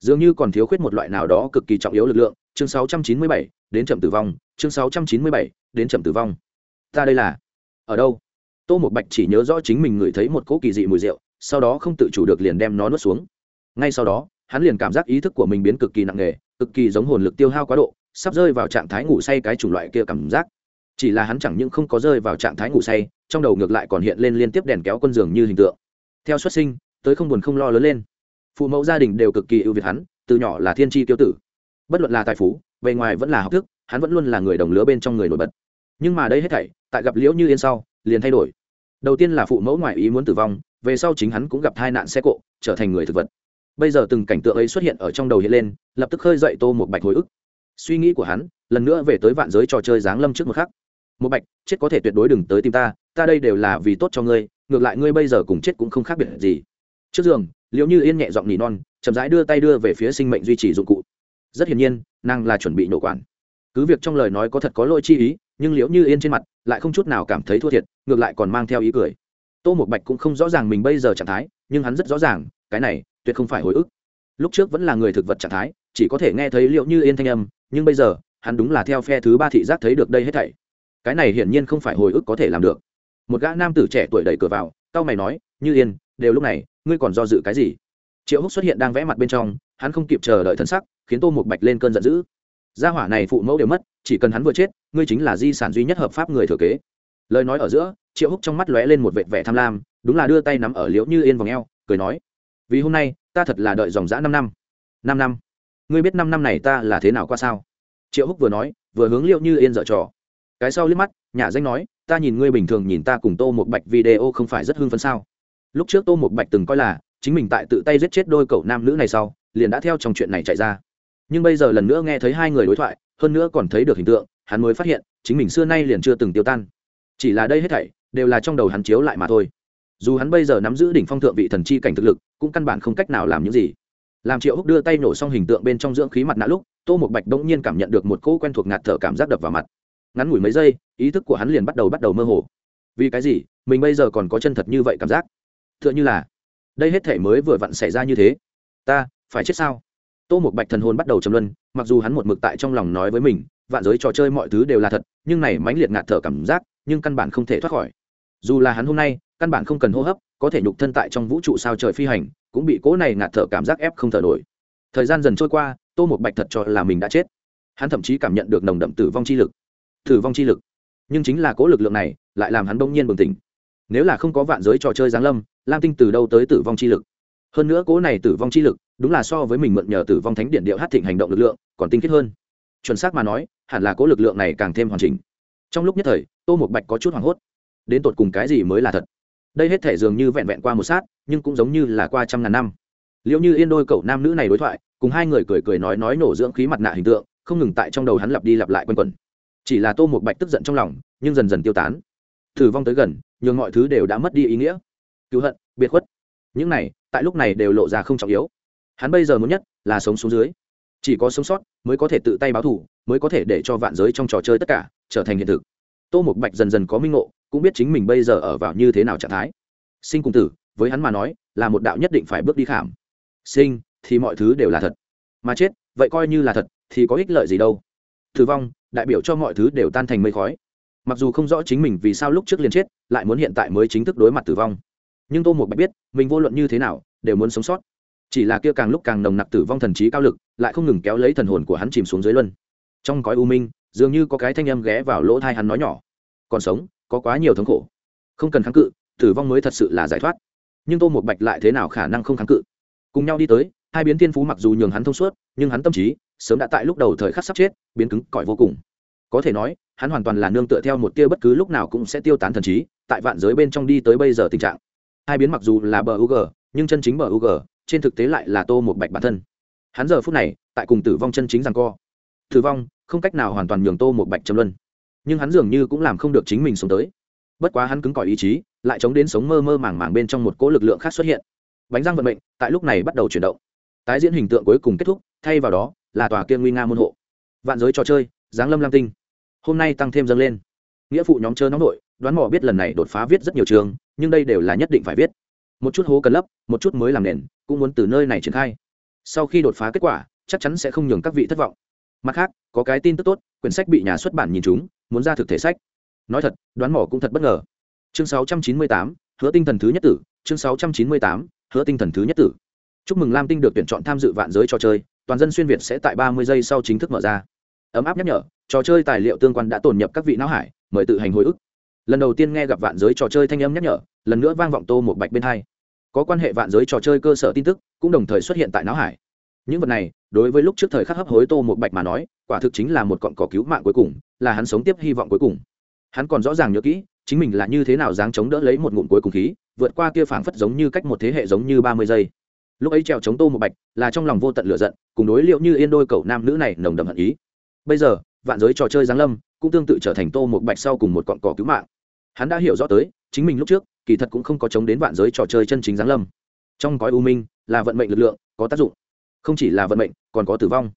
dường như còn thiếu khuyết một loại nào đó cực kỳ trọng yếu lực lượng chương 697, đến chậm tử vong chương 697, đến chậm tử vong. Ta đây là ở đâu? Tô một bạch chỉ nhớ rõ chính mình ngửi thấy một cỗ kỳ dị mùi rượu sau đó không tự chủ được liền đem nó nuốt xuống. Ngay sau đó hắn liền cảm giác ý thức của mình biến cực kỳ nặng nề cực kỳ giống hồn lực tiêu hao quá độ sắp rơi vào trạng thái ngủ say cái chủng loại kia cảm giác. Chỉ là hắn chẳng những không có rơi vào trạng thái ngủ say trong đầu ngược lại còn hiện lên liên tiếp đèn kéo quân giường như hình tượng. Theo xuất sinh tới không buồn không lo lớn lên phụ mẫu gia đình đều cực kỳ ưu việt hắn, từ nhỏ là thiên tri tiêu tử. Bất luận là tài phú, bề ngoài vẫn là học thức, hắn vẫn luôn là người đồng lứa bên trong người nổi bật. Nhưng mà đây hết thảy, tại gặp liễu như yên sau, liền thay đổi. Đầu tiên là phụ mẫu ngoại ý muốn tử vong, về sau chính hắn cũng gặp tai nạn xe cộ, trở thành người thực vật. Bây giờ từng cảnh tượng ấy xuất hiện ở trong đầu hiện lên, lập tức khơi dậy tô một bạch hồi ức. Suy nghĩ của hắn, lần nữa về tới vạn giới trò chơi giáng lâm trước một khắc. Một bạch, chết có thể tuyệt đối đừng tới tìm ta ta đây đều là vì tốt cho ngươi, ngược lại ngươi bây giờ cùng chết cũng không khác biệt gì. Trước giường liệu như yên nhẹ giọng nỉ non, chậm rãi đưa tay đưa về phía sinh mệnh duy trì dụng cụ. Rất hiển nhiên, nàng là chuẩn bị nổ quản. Cứ việc trong lời nói có thật có lỗi chi ý, nhưng liệu như yên trên mặt lại không chút nào cảm thấy thua thiệt, ngược lại còn mang theo ý cười. Tô một bạch cũng không rõ ràng mình bây giờ trạng thái, nhưng hắn rất rõ ràng, cái này tuyệt không phải hồi ức. Lúc trước vẫn là người thực vật trạng thái, chỉ có thể nghe thấy liệu như yên thanh âm, nhưng bây giờ, hắn đúng là theo phe thứ ba thị giác thấy được đây hết thảy. Cái này hiển nhiên không phải hồi ức có thể làm được. Một gã nam tử trẻ tuổi đẩy cửa vào tao mày nói, như yên, đều lúc này ngươi còn do dự cái gì? Triệu húc xuất hiện đang vẽ mặt bên trong, hắn không kịp chờ đợi thân sắc, khiến tô một bạch lên cơn giận dữ. Gia hỏa này phụ mẫu đều mất, chỉ cần hắn vừa chết, ngươi chính là di sản duy nhất hợp pháp người thừa kế. Lời nói ở giữa, triệu húc trong mắt lóe lên một vệt vẻ tham lam, đúng là đưa tay nắm ở liễu như yên vòng eo, cười nói, vì hôm nay, ta thật là đợi dòng dã năm năm. Năm năm? Ngươi biết năm năm này ta là thế nào qua sao? Triệu húc vừa nói, vừa hướng liễu như yên dở trò. Cái sau liếc mắt nhà danh nói, ta nhìn ngươi bình thường nhìn ta cùng tô một bạch video không phải rất hưng phấn sao? Lúc trước tô một bạch từng coi là, chính mình tại tự tay giết chết đôi cậu nam nữ này sau, liền đã theo trong chuyện này chạy ra. Nhưng bây giờ lần nữa nghe thấy hai người đối thoại, hơn nữa còn thấy được hình tượng, hắn mới phát hiện, chính mình xưa nay liền chưa từng tiêu tan. Chỉ là đây hết thảy, đều là trong đầu hắn chiếu lại mà thôi. Dù hắn bây giờ nắm giữ đỉnh phong thượng vị thần chi cảnh thực lực, cũng căn bản không cách nào làm những gì. Làm triệu húc đưa tay nổ xong hình tượng bên trong dưỡng khí mặt nạ lúc, tô một bạch bỗng nhiên cảm nhận được một cỗ quen thuộc ngạt thở cảm giác đập vào mặt. Ngắn ngủi mấy giây, ý thức của hắn liền bắt đầu bắt đầu mơ hồ. Vì cái gì, mình bây giờ còn có chân thật như vậy cảm giác? Tựa như là, đây hết thể mới vừa vặn xảy ra như thế. Ta, phải chết sao? Tô một bạch thần hồn bắt đầu trầm luân, mặc dù hắn một mực tại trong lòng nói với mình, vạn giới trò chơi mọi thứ đều là thật, nhưng này mãnh liệt ngạt thở cảm giác, nhưng căn bản không thể thoát khỏi. Dù là hắn hôm nay, căn bản không cần hô hấp, có thể nhục thân tại trong vũ trụ sao trời phi hành, cũng bị cỗ này ngạt thở cảm giác ép không thở nổi. Thời gian dần trôi qua, tô một bạch thật cho là mình đã chết. Hắn thậm chí cảm nhận được nồng đậm tử vong chi lực. Tử vong chi lực. Nhưng chính là cỗ lực lượng này, lại làm hắn bỗng nhiên bừng tỉnh. Nếu là không có vạn giới trò chơi giáng lâm lam tinh từ đâu tới tử vong chi lực? Hơn nữa cỗ này tử vong chi lực, đúng là so với mình mượn nhờ tử vong thánh điện điệu hát thịnh hành động lực lượng, còn tinh khiết hơn. Chuẩn xác mà nói, hẳn là cỗ lực lượng này càng thêm hoàn chỉnh. Trong lúc nhất thời, tô một bạch có chút hoảng hốt. Đến tột cùng cái gì mới là thật? Đây hết thể dường như vẹn vẹn qua một sát, nhưng cũng giống như là qua trăm ngàn năm. Liệu như yên đôi cậu nam nữ này đối thoại, cùng hai người cười cười nói nói nổ dưỡng khí mặt nạ hình tượng, không ngừng tại trong đầu hắn lặp đi lặp lại quanh quẩn. Chỉ là tô một bạch tức giận trong lòng, nhưng dần dần tiêu tán. Thử vong tới gần, nhường mọi thứ đều đã mất đi ý nghĩa cứu hận, biệt khuất. Những này, tại lúc này đều lộ ra không trọng yếu. Hắn bây giờ muốn nhất là sống xuống dưới. Chỉ có sống sót mới có thể tự tay báo thù, mới có thể để cho vạn giới trong trò chơi tất cả trở thành hiện thực. Tô một bạch dần dần có minh ngộ, cũng biết chính mình bây giờ ở vào như thế nào trạng thái. Sinh cùng tử, với hắn mà nói, là một đạo nhất định phải bước đi khảm. Sinh, thì mọi thứ đều là thật. Mà chết, vậy coi như là thật, thì có ích lợi gì đâu. Tử vong, đại biểu cho mọi thứ đều tan thành mây khói. Mặc dù không rõ chính mình vì sao lúc trước liền chết, lại muốn hiện tại mới chính thức đối mặt tử vong nhưng tô một bạch biết, mình vô luận như thế nào, đều muốn sống sót. Chỉ là kia càng lúc càng nồng nặc tử vong thần trí cao lực, lại không ngừng kéo lấy thần hồn của hắn chìm xuống dưới luân. Trong cõi u minh, dường như có cái thanh âm ghé vào lỗ thai hắn nói nhỏ. Còn sống, có quá nhiều thống khổ. Không cần kháng cự, tử vong mới thật sự là giải thoát. Nhưng tô một bạch lại thế nào khả năng không kháng cự? Cùng nhau đi tới, hai biến thiên phú mặc dù nhường hắn thông suốt, nhưng hắn tâm trí, sớm đã tại lúc đầu thời khắc sắp chết, biến cứng, cỏi vô cùng. Có thể nói, hắn hoàn toàn là nương tựa theo một tia bất cứ lúc nào cũng sẽ tiêu tán thần trí, tại vạn giới bên trong đi tới bây giờ tình trạng hai biến mặc dù là bờ ug nhưng chân chính bờ ug trên thực tế lại là tô một bạch bản thân. Hắn giờ phút này, tại cùng tử vong chân chính rằng co. Tử vong, không cách nào hoàn toàn nhường tô một bạch châm luân. Nhưng hắn dường như cũng làm không được chính mình sống tới. Bất quá hắn cứng cỏi ý chí, lại chống đến sống mơ mơ màng màng bên trong một cỗ lực lượng khác xuất hiện. Bánh răng vận mệnh, tại lúc này bắt đầu chuyển động. Tái diễn hình tượng cuối cùng kết thúc, thay vào đó, là tòa kia nguy nga môn hộ. Vạn giới trò chơi, giáng lâm lam tinh. Hôm nay tăng thêm dâng lên nghĩa phụ nhóm chơi nóng nội đoán mò biết lần này đột phá viết rất nhiều trường nhưng đây đều là nhất định phải viết. Một chút hố cần lấp một chút mới làm nền cũng muốn từ nơi này triển khai. Sau khi đột phá kết quả chắc chắn sẽ không nhường các vị thất vọng. Mặt khác có cái tin tức tốt quyển sách bị nhà xuất bản nhìn chúng muốn ra thực thể sách. Nói thật đoán mò cũng thật bất ngờ. Chương 698, hứa tinh thần thứ nhất tử chương 698, hứa tinh thần thứ nhất tử. Chúc mừng lam tinh được tuyển chọn tham dự vạn giới trò chơi toàn dân xuyên việt sẽ tại ba mươi giây sau chính thức mở ra. Ấm áp nhắc nhở trò chơi tài liệu tương quan đã tồn nhập các vị não hải mời tự hành hồi ức. Lần đầu tiên nghe gặp vạn giới trò chơi thanh âm nhắc nhở, lần nữa vang vọng tô một bạch bên hai. Có quan hệ vạn giới trò chơi cơ sở tin tức, cũng đồng thời xuất hiện tại não hải. Những vật này, đối với lúc trước thời khắc hấp hối tô một bạch mà nói, quả thực chính là một cọn cỏ cứu mạng cuối cùng, là hắn sống tiếp hy vọng cuối cùng. Hắn còn rõ ràng nhớ kỹ, chính mình là như thế nào dáng chống đỡ lấy một ngụm cuối cùng khí, vượt qua kia phảng phất giống như cách một thế hệ giống như ba mươi giây. Lúc ấy trèo chống tô một bạch, là trong lòng vô tận lửa giận, cùng đối liệu như yên đôi cậu nam nữ này nồng đậm hận ý. Bây giờ, vạn giới trò chơi giáng lâm cũng tương tự trở thành tô một bạch sau cùng một cọn cỏ cứu mạng. Hắn đã hiểu rõ tới, chính mình lúc trước, kỳ thật cũng không có chống đến vạn giới trò chơi chân chính giáng lâm. Trong gói u minh, là vận mệnh lực lượng, có tác dụng. Không chỉ là vận mệnh, còn có tử vong.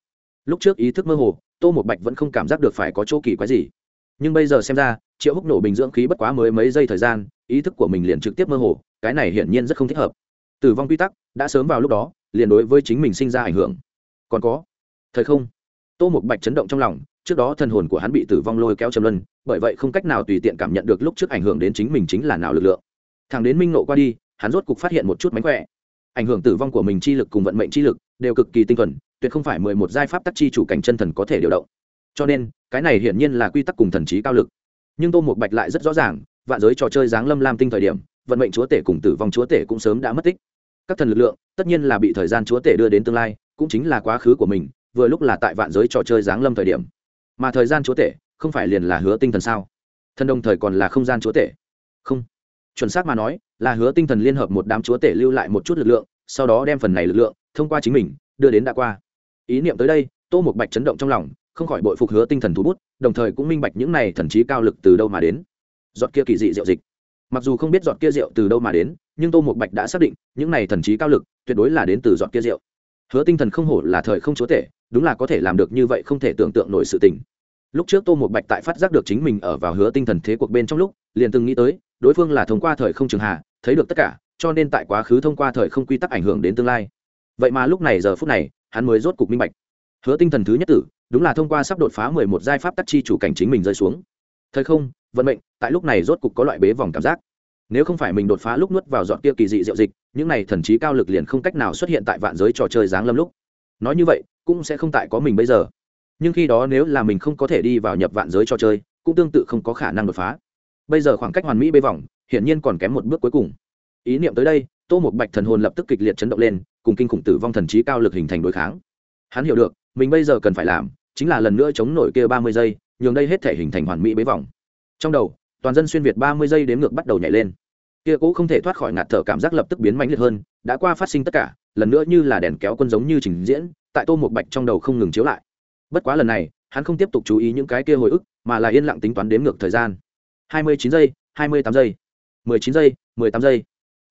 Lúc trước ý thức mơ hồ, tô một bạch vẫn không cảm giác được phải có chỗ kỳ quái gì. Nhưng bây giờ xem ra, triệu húc nổ bình dưỡng khí bất quá mới mấy giây thời gian, ý thức của mình liền trực tiếp mơ hồ, cái này hiển nhiên rất không thích hợp. Tử vong quy tắc, đã sớm vào lúc đó, liền đối với chính mình sinh ra ảnh hưởng. Còn có, thời không, tô một bạch chấn động trong lòng trước đó thần hồn của hắn bị tử vong lôi kéo châm luân, bởi vậy không cách nào tùy tiện cảm nhận được lúc trước ảnh hưởng đến chính mình chính là nào lực lượng. Thằng đến minh nộ qua đi, hắn rốt cục phát hiện một chút mánh khỏe. Ảnh hưởng tử vong của mình chi lực cùng vận mệnh chi lực đều cực kỳ tinh thuần, tuyệt không phải mười một giai pháp tắc chi chủ cảnh chân thần có thể điều động. Cho nên, cái này hiển nhiên là quy tắc cùng thần trí cao lực. Nhưng tô một bạch lại rất rõ ràng, vạn giới trò chơi giáng lâm lam tinh thời điểm, vận mệnh chúa tể cùng tử vong chúa tể cũng sớm đã mất tích. Các thần lực lượng tất nhiên là bị thời gian chúa tể đưa đến tương lai, cũng chính là quá khứ của mình, vừa lúc là tại vạn giới trò chơi giáng lâm thời điểm mà thời gian chúa tể không phải liền là hứa tinh thần sao? Thần đồng thời còn là không gian chúa tể. Không. Chuẩn xác mà nói, là hứa tinh thần liên hợp một đám chúa tể lưu lại một chút lực lượng, sau đó đem phần này lực lượng thông qua chính mình, đưa đến đã qua. Ý niệm tới đây, tô một bạch chấn động trong lòng, không khỏi bội phục hứa tinh thần thú bút, đồng thời cũng minh bạch những này thần trí cao lực từ đâu mà đến. Giọt kia kỳ dị diệu dịch. Mặc dù không biết giọt kia rượu từ đâu mà đến, nhưng tô một bạch đã xác định, những này thần trí cao lực tuyệt đối là đến từ giọt kia rượu hứa tinh thần không hổ là thời không chúa tể, đúng là có thể làm được như vậy không thể tưởng tượng nổi sự tình lúc trước tô một bạch tại phát giác được chính mình ở vào hứa tinh thần thế cuộc bên trong lúc, liền từng nghĩ tới, đối phương là thông qua thời không trường hạ, thấy được tất cả, cho nên tại quá khứ thông qua thời không quy tắc ảnh hưởng đến tương lai. Vậy mà lúc này giờ phút này, hắn mới rốt cục minh bạch. Hứa tinh thần thứ nhất tử, đúng là thông qua sắp đột phá mười một giai pháp tắc chi chủ cảnh chính mình rơi xuống. Thời không, vận mệnh, tại lúc này rốt cục có loại bế vòng cảm giác. Nếu không phải mình đột phá lúc nuốt vào dọn kia kỳ dị diệu dịch, những này thần trí cao lực liền không cách nào xuất hiện tại vạn giới trò chơi giáng lâm lúc. Nói như vậy, cũng sẽ không tại có mình bây giờ nhưng khi đó nếu là mình không có thể đi vào nhập vạn giới cho chơi, cũng tương tự không có khả năng đột phá. Bây giờ khoảng cách hoàn mỹ bê vòng, hiển nhiên còn kém một bước cuối cùng. Ý niệm tới đây, tô một bạch thần hồn lập tức kịch liệt chấn động lên, cùng kinh khủng tử vong thần trí cao lực hình thành đối kháng. Hắn hiểu được, mình bây giờ cần phải làm, chính là lần nữa chống nổi kia ba mươi giây, nhường đây hết thể hình thành hoàn mỹ bế vòng. Trong đầu, toàn dân xuyên việt ba mươi giây đếm ngược bắt đầu nhảy lên. Kia cũ không thể thoát khỏi ngạt thở cảm giác lập tức biến mãnh liệt hơn, đã qua phát sinh tất cả, lần nữa như là đèn kéo quân giống như trình diễn, tại tô một bạch trong đầu không ngừng chiếu lại bất quá lần này, hắn không tiếp tục chú ý những cái kia hồi ức, mà là yên lặng tính toán đếm ngược thời gian. Hai mươi chín giây, hai mươi tám giây, mười chín giây, mười tám giây.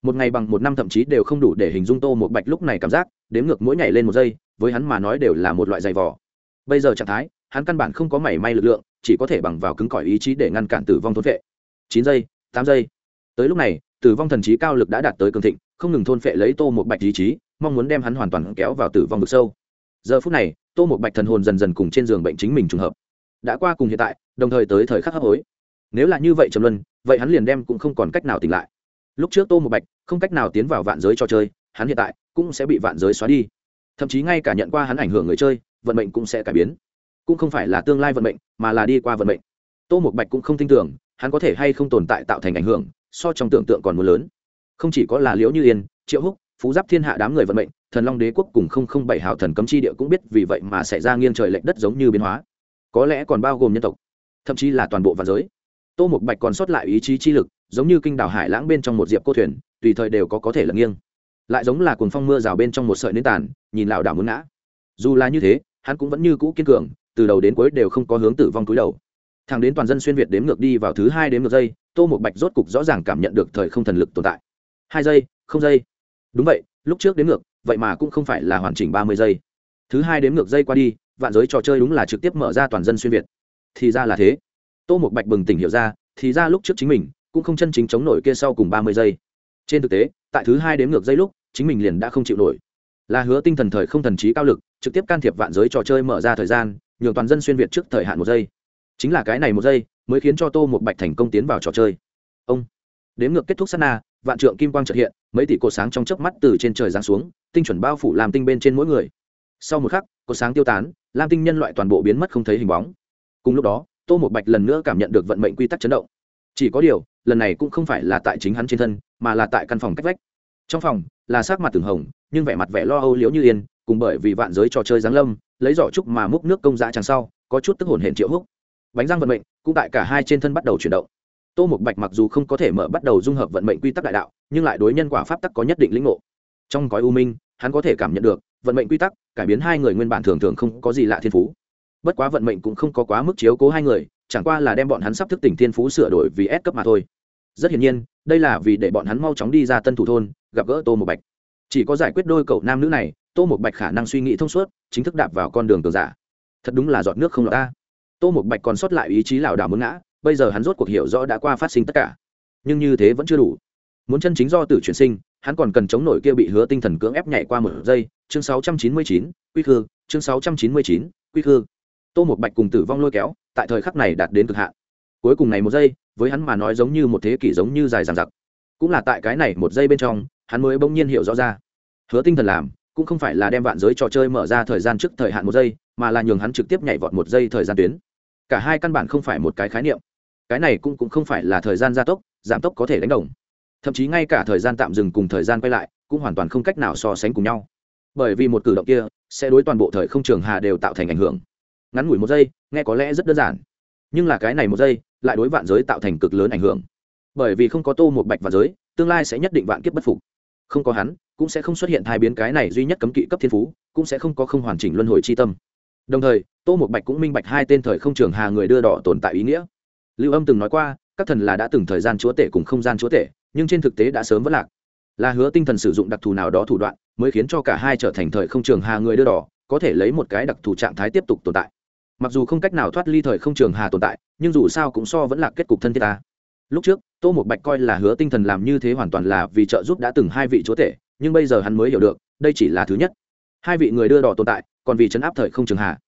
Một ngày bằng một năm thậm chí đều không đủ để hình dung tô một bạch lúc này cảm giác, đếm ngược mỗi nhảy lên một giây, với hắn mà nói đều là một loại giày vò. Bây giờ trạng thái, hắn căn bản không có mảy may lực lượng, chỉ có thể bằng vào cứng cỏi ý chí để ngăn cản tử vong thôn vệ chín giây, tám giây. Tới lúc này, tử vong thần trí cao lực đã đạt tới cường thịnh, không ngừng thôn phệ lấy tô một bạch ý chí, mong muốn đem hắn hoàn toàn kéo vào tử vong vực sâu. Giờ phút này tô một bạch thần hồn dần dần cùng trên giường bệnh chính mình trùng hợp. Đã qua cùng hiện tại, đồng thời tới thời khắc hấp hối. Nếu là như vậy trầm luân, vậy hắn liền đem cũng không còn cách nào tỉnh lại. Lúc trước tô một bạch không cách nào tiến vào vạn giới cho chơi, hắn hiện tại cũng sẽ bị vạn giới xóa đi. Thậm chí ngay cả nhận qua hắn ảnh hưởng người chơi, vận mệnh cũng sẽ cải biến. Cũng không phải là tương lai vận mệnh, mà là đi qua vận mệnh. Tô một bạch cũng không tin tưởng, hắn có thể hay không tồn tại tạo thành ảnh hưởng, so trong tưởng tượng còn muốn lớn. Không chỉ có là liễu như yên, triệu húc, phú giáp thiên hạ đám người vận mệnh thần long đế quốc cùng không không bảy hào thần cấm chi địa cũng biết vì vậy mà xảy ra nghiêng trời lệch đất giống như biến hóa. Có lẽ còn bao gồm nhân tộc, thậm chí là toàn bộ vạn giới. Tô một bạch còn sót lại ý chí chi lực, giống như kinh đảo hải lãng bên trong một diệp cô thuyền, tùy thời đều có có thể lật nghiêng. Lại giống là cuồng phong mưa rào bên trong một sợi nến tàn, nhìn lảo đảo muốn ngã. Dù là như thế, hắn cũng vẫn như cũ kiên cường, từ đầu đến cuối đều không có hướng tử vong túi đầu. Thằng đến toàn dân xuyên việt đếm ngược đi vào thứ hai đếm ngược giây, tô một bạch rốt cục rõ ràng cảm nhận được thời không thần lực tồn tại. Hai giây, không giây. Đúng vậy lúc trước đếm ngược, vậy mà cũng không phải là hoàn chỉnh ba mươi giây. Thứ hai đếm ngược giây qua đi, vạn giới trò chơi đúng là trực tiếp mở ra toàn dân xuyên việt. Thì ra là thế. Tô một bạch bừng tỉnh hiểu ra, thì ra lúc trước chính mình cũng không chân chính chống nổi kia sau cùng ba mươi giây. Trên thực tế, tại thứ hai đếm ngược giây lúc, chính mình liền đã không chịu nổi. Là hứa tinh thần thời không thần trí cao lực, trực tiếp can thiệp vạn giới trò chơi mở ra thời gian, nhường toàn dân xuyên việt trước thời hạn một giây. Chính là cái này một giây mới khiến cho tô một bạch thành công tiến vào trò chơi. Ông đếm ngược kết thúc sát na, vạn trượng kim quang trợ hiện mấy tỷ cột sáng trong chớp mắt từ trên trời giáng xuống, tinh chuẩn bao phủ làm tinh bên trên mỗi người. Sau một khắc, cột sáng tiêu tán, lam tinh nhân loại toàn bộ biến mất không thấy hình bóng. Cùng lúc đó, tô một bạch lần nữa cảm nhận được vận mệnh quy tắc chấn động. Chỉ có điều, lần này cũng không phải là tại chính hắn trên thân, mà là tại căn phòng cách vách. Trong phòng, là sắc mặt từng hồng, nhưng vẻ mặt vẻ lo âu liễu như yên, cùng bởi vì vạn giới trò chơi giáng lâm, lấy giỏ trúc mà múc nước công dã chẳng sau, có chút tức hồn hển triệu húc. Bánh răng vận mệnh cũng tại cả hai trên thân bắt đầu chuyển động tô một bạch mặc dù không có thể mở bắt đầu dung hợp vận mệnh quy tắc đại đạo, nhưng lại đối nhân quả pháp tắc có nhất định lĩnh ngộ. Trong gói u minh, hắn có thể cảm nhận được, vận mệnh quy tắc, cải biến hai người nguyên bản thường thường không có gì lạ thiên phú. Bất quá vận mệnh cũng không có quá mức chiếu cố hai người, chẳng qua là đem bọn hắn sắp thức tỉnh thiên phú sửa đổi vì ép cấp mà thôi. Rất hiển nhiên, đây là vì để bọn hắn mau chóng đi ra tân thủ thôn, gặp gỡ tô một bạch. Chỉ có giải quyết đôi cậu nam nữ này, tô một bạch khả năng suy nghĩ thông suốt, chính thức đạp vào con đường cường giả. Thật đúng là giọt nước không lọt ta. Tô một bạch còn sót lại ý chí lảo đảo muốn ngã bây giờ hắn rốt cuộc hiểu rõ đã qua phát sinh tất cả. Nhưng như thế vẫn chưa đủ. Muốn chân chính do tử chuyển sinh hắn còn cần chống nổi kia bị hứa tinh thần cưỡng ép nhảy qua một giây. Chương 699, quy khư. Chương 699, quy khư. Tô một bạch cùng tử vong lôi kéo tại thời khắc này đạt đến cực hạn. Cuối cùng này một giây với hắn mà nói giống như một thế kỷ giống như dài dằng dặc. Cũng là tại cái này một giây bên trong hắn mới bỗng nhiên hiểu rõ ra. Hứa tinh thần làm cũng không phải là đem vạn giới trò chơi mở ra thời gian trước thời hạn một giây mà là nhường hắn trực tiếp nhảy vọt một giây thời gian tuyến. Cả hai căn bản không phải một cái khái niệm cái này cũng cũng không phải là thời gian gia tốc, giảm tốc có thể đánh đồng. Thậm chí ngay cả thời gian tạm dừng cùng thời gian quay lại, cũng hoàn toàn không cách nào so sánh cùng nhau. Bởi vì một cử động kia sẽ đối toàn bộ thời không trường hà đều tạo thành ảnh hưởng. Ngắn ngủi một giây, nghe có lẽ rất đơn giản. Nhưng là cái này một giây, lại đối vạn giới tạo thành cực lớn ảnh hưởng. Bởi vì không có tô một bạch và giới, tương lai sẽ nhất định vạn kiếp bất phục. Không có hắn, cũng sẽ không xuất hiện thai biến cái này duy nhất cấm kỵ cấp thiên phú, cũng sẽ không có không hoàn chỉnh luân hồi c h i tâm. Đồng thời, tô một bạch cũng minh bạch hai tên thời không trường hà người đưa đỏ tồn tại ý nghĩa lưu âm từng nói qua, các thần là đã từng thời gian chúa tể cùng không gian chúa tể, nhưng trên thực tế đã sớm vẫn lạc. Là hứa tinh thần sử dụng đặc thù nào đó thủ đoạn, mới khiến cho cả hai trở thành thời không trường hà người đưa đỏ, có thể lấy một cái đặc thù trạng thái tiếp tục tồn tại. Mặc dù không cách nào thoát ly thời không trường hà tồn tại, nhưng dù sao cũng so vẫn là kết cục thân thiết ta. Lúc trước, tô một bạch coi là hứa tinh thần làm như thế hoàn toàn là vì trợ giúp đã từng hai vị chúa tể, nhưng bây giờ hắn mới hiểu được, đây chỉ là thứ nhất. Hai vị người đưa đỏ tồn tại, còn vì chấn áp thời không trường hà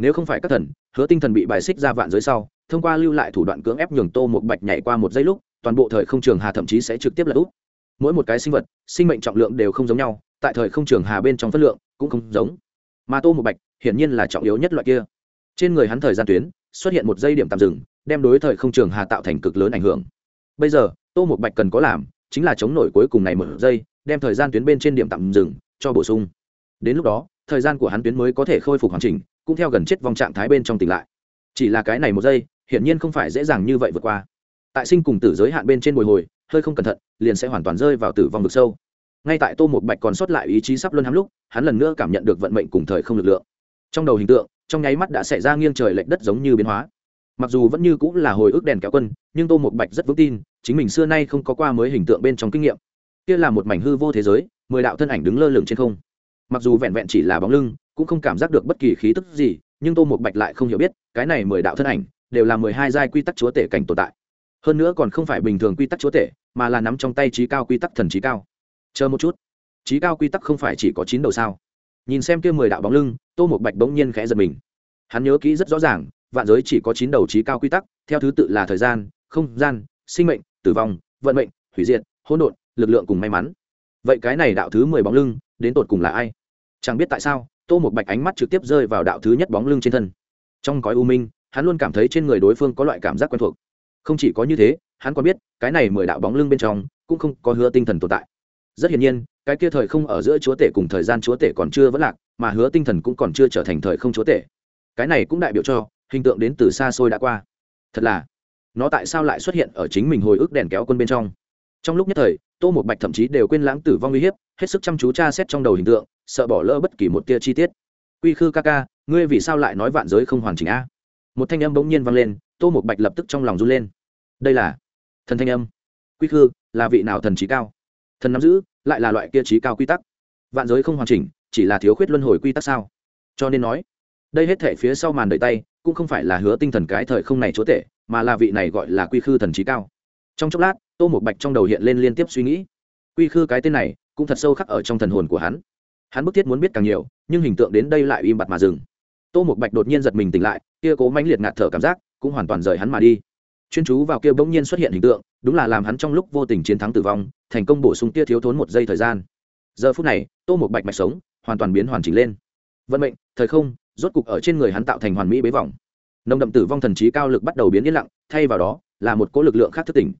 nếu không phải các thần, hứa tinh thần bị bài xích ra vạn giới sau, thông qua lưu lại thủ đoạn cưỡng ép nhường tô một bạch nhảy qua một giây lúc, toàn bộ thời không trường hà thậm chí sẽ trực tiếp là úp. Mỗi một cái sinh vật, sinh mệnh trọng lượng đều không giống nhau, tại thời không trường hà bên trong phân lượng cũng không giống. Mà tô một bạch, hiển nhiên là trọng yếu nhất loại kia. Trên người hắn thời gian tuyến, xuất hiện một dây điểm tạm dừng, đem đối thời không trường hà tạo thành cực lớn ảnh hưởng. Bây giờ, tô một bạch cần có làm, chính là chống nổi cuối cùng này một giây, đem thời gian tuyến bên trên điểm tạm dừng cho bổ sung. Đến lúc đó, thời gian của hắn tuyến mới có thể khôi phục hoàn chỉnh cũng theo gần chết vòng trạng thái bên trong tỉnh lại. Chỉ là cái này một giây, hiển nhiên không phải dễ dàng như vậy vượt qua. Tại sinh cùng tử giới hạn bên trên bồi hồi, hơi không cẩn thận, liền sẽ hoàn toàn rơi vào tử vong vực sâu. Ngay tại tô một bạch còn sót lại ý chí sắp luân hắm lúc, hắn lần nữa cảm nhận được vận mệnh cùng thời không lực lượng. Trong đầu hình tượng, trong nháy mắt đã xảy ra nghiêng trời lệch đất giống như biến hóa. Mặc dù vẫn như cũng là hồi ức đèn kéo quân, nhưng tô một bạch rất vững tin, chính mình xưa nay không có qua mới hình tượng bên trong kinh nghiệm. Kia là một mảnh hư vô thế giới, mười đạo thân ảnh đứng lơ lửng trên không. Mặc dù vẹn vẹn chỉ là bóng lưng cũng không cảm giác được bất kỳ khí tức gì, nhưng tô một bạch lại không hiểu biết, cái này mười đạo thân ảnh đều là mười hai giai quy tắc chúa tể cảnh tồn tại. Hơn nữa còn không phải bình thường quy tắc chúa tể, mà là nắm trong tay trí cao quy tắc thần trí cao. Chờ một chút. Trí cao quy tắc không phải chỉ có chín đầu sao? Nhìn xem kia mười đạo bóng lưng, tô một bạch bỗng nhiên khẽ giật mình. Hắn nhớ kỹ rất rõ ràng, vạn giới chỉ có chín đầu trí cao quy tắc, theo thứ tự là thời gian, không gian, sinh mệnh, tử vong, vận mệnh, hủy diệt, hỗn độn, lực lượng cùng may mắn. Vậy cái này đạo thứ mười bóng lưng, đến tột cùng là ai? Chẳng biết tại sao tô một bạch ánh mắt trực tiếp rơi vào đạo thứ nhất bóng lưng trên thân. Trong cõi u minh, hắn luôn cảm thấy trên người đối phương có loại cảm giác quen thuộc. Không chỉ có như thế, hắn còn biết, cái này mười đạo bóng lưng bên trong, cũng không có hứa tinh thần tồn tại. Rất hiển nhiên, cái kia thời không ở giữa chúa tể cùng thời gian chúa tể còn chưa vẫn lạc, mà hứa tinh thần cũng còn chưa trở thành thời không chúa tể. Cái này cũng đại biểu cho, hình tượng đến từ xa xôi đã qua. Thật là, nó tại sao lại xuất hiện ở chính mình hồi ức đèn kéo quân bên trong? Trong lúc nhất thời, tô một bạch thậm chí đều quên lãng tử vong uy hiếp, hết sức chăm chú tra xét trong đầu hình tượng, sợ bỏ lỡ bất kỳ một tia chi tiết. Quy khư ca ca, ngươi vì sao lại nói vạn giới không hoàn chỉnh a? Một thanh âm bỗng nhiên vang lên, tô một bạch lập tức trong lòng run lên. Đây là thần thanh âm. Quy khư, là vị nào thần trí cao? Thần nắm giữ, lại là loại kia trí cao quy tắc. Vạn giới không hoàn chỉnh, chỉ là thiếu khuyết luân hồi quy tắc sao? Cho nên nói, đây hết thể phía sau màn đợi tay, cũng không phải là hứa tinh thần cái thời không này chúa tể, mà là vị này gọi là quy khư thần trí cao trong chốc lát, tô một bạch trong đầu hiện lên liên tiếp suy nghĩ. Quy khư cái tên này cũng thật sâu khắc ở trong thần hồn của hắn. Hắn bức thiết muốn biết càng nhiều, nhưng hình tượng đến đây lại im bặt mà dừng. Tô một bạch đột nhiên giật mình tỉnh lại, kia cố mãnh liệt ngạt thở cảm giác cũng hoàn toàn rời hắn mà đi. Chuyên chú vào kia bỗng nhiên xuất hiện hình tượng, đúng là làm hắn trong lúc vô tình chiến thắng tử vong, thành công bổ sung tia thiếu thốn một giây thời gian. Giờ phút này, tô một bạch mạch sống, hoàn toàn biến hoàn chỉnh lên. Vận mệnh, thời không, rốt cục ở trên người hắn tạo thành hoàn mỹ bế vòng nồng đậm tử vong thần trí cao lực bắt đầu biến yên lặng, thay vào đó là một cỗ lực lượng khác thức tỉnh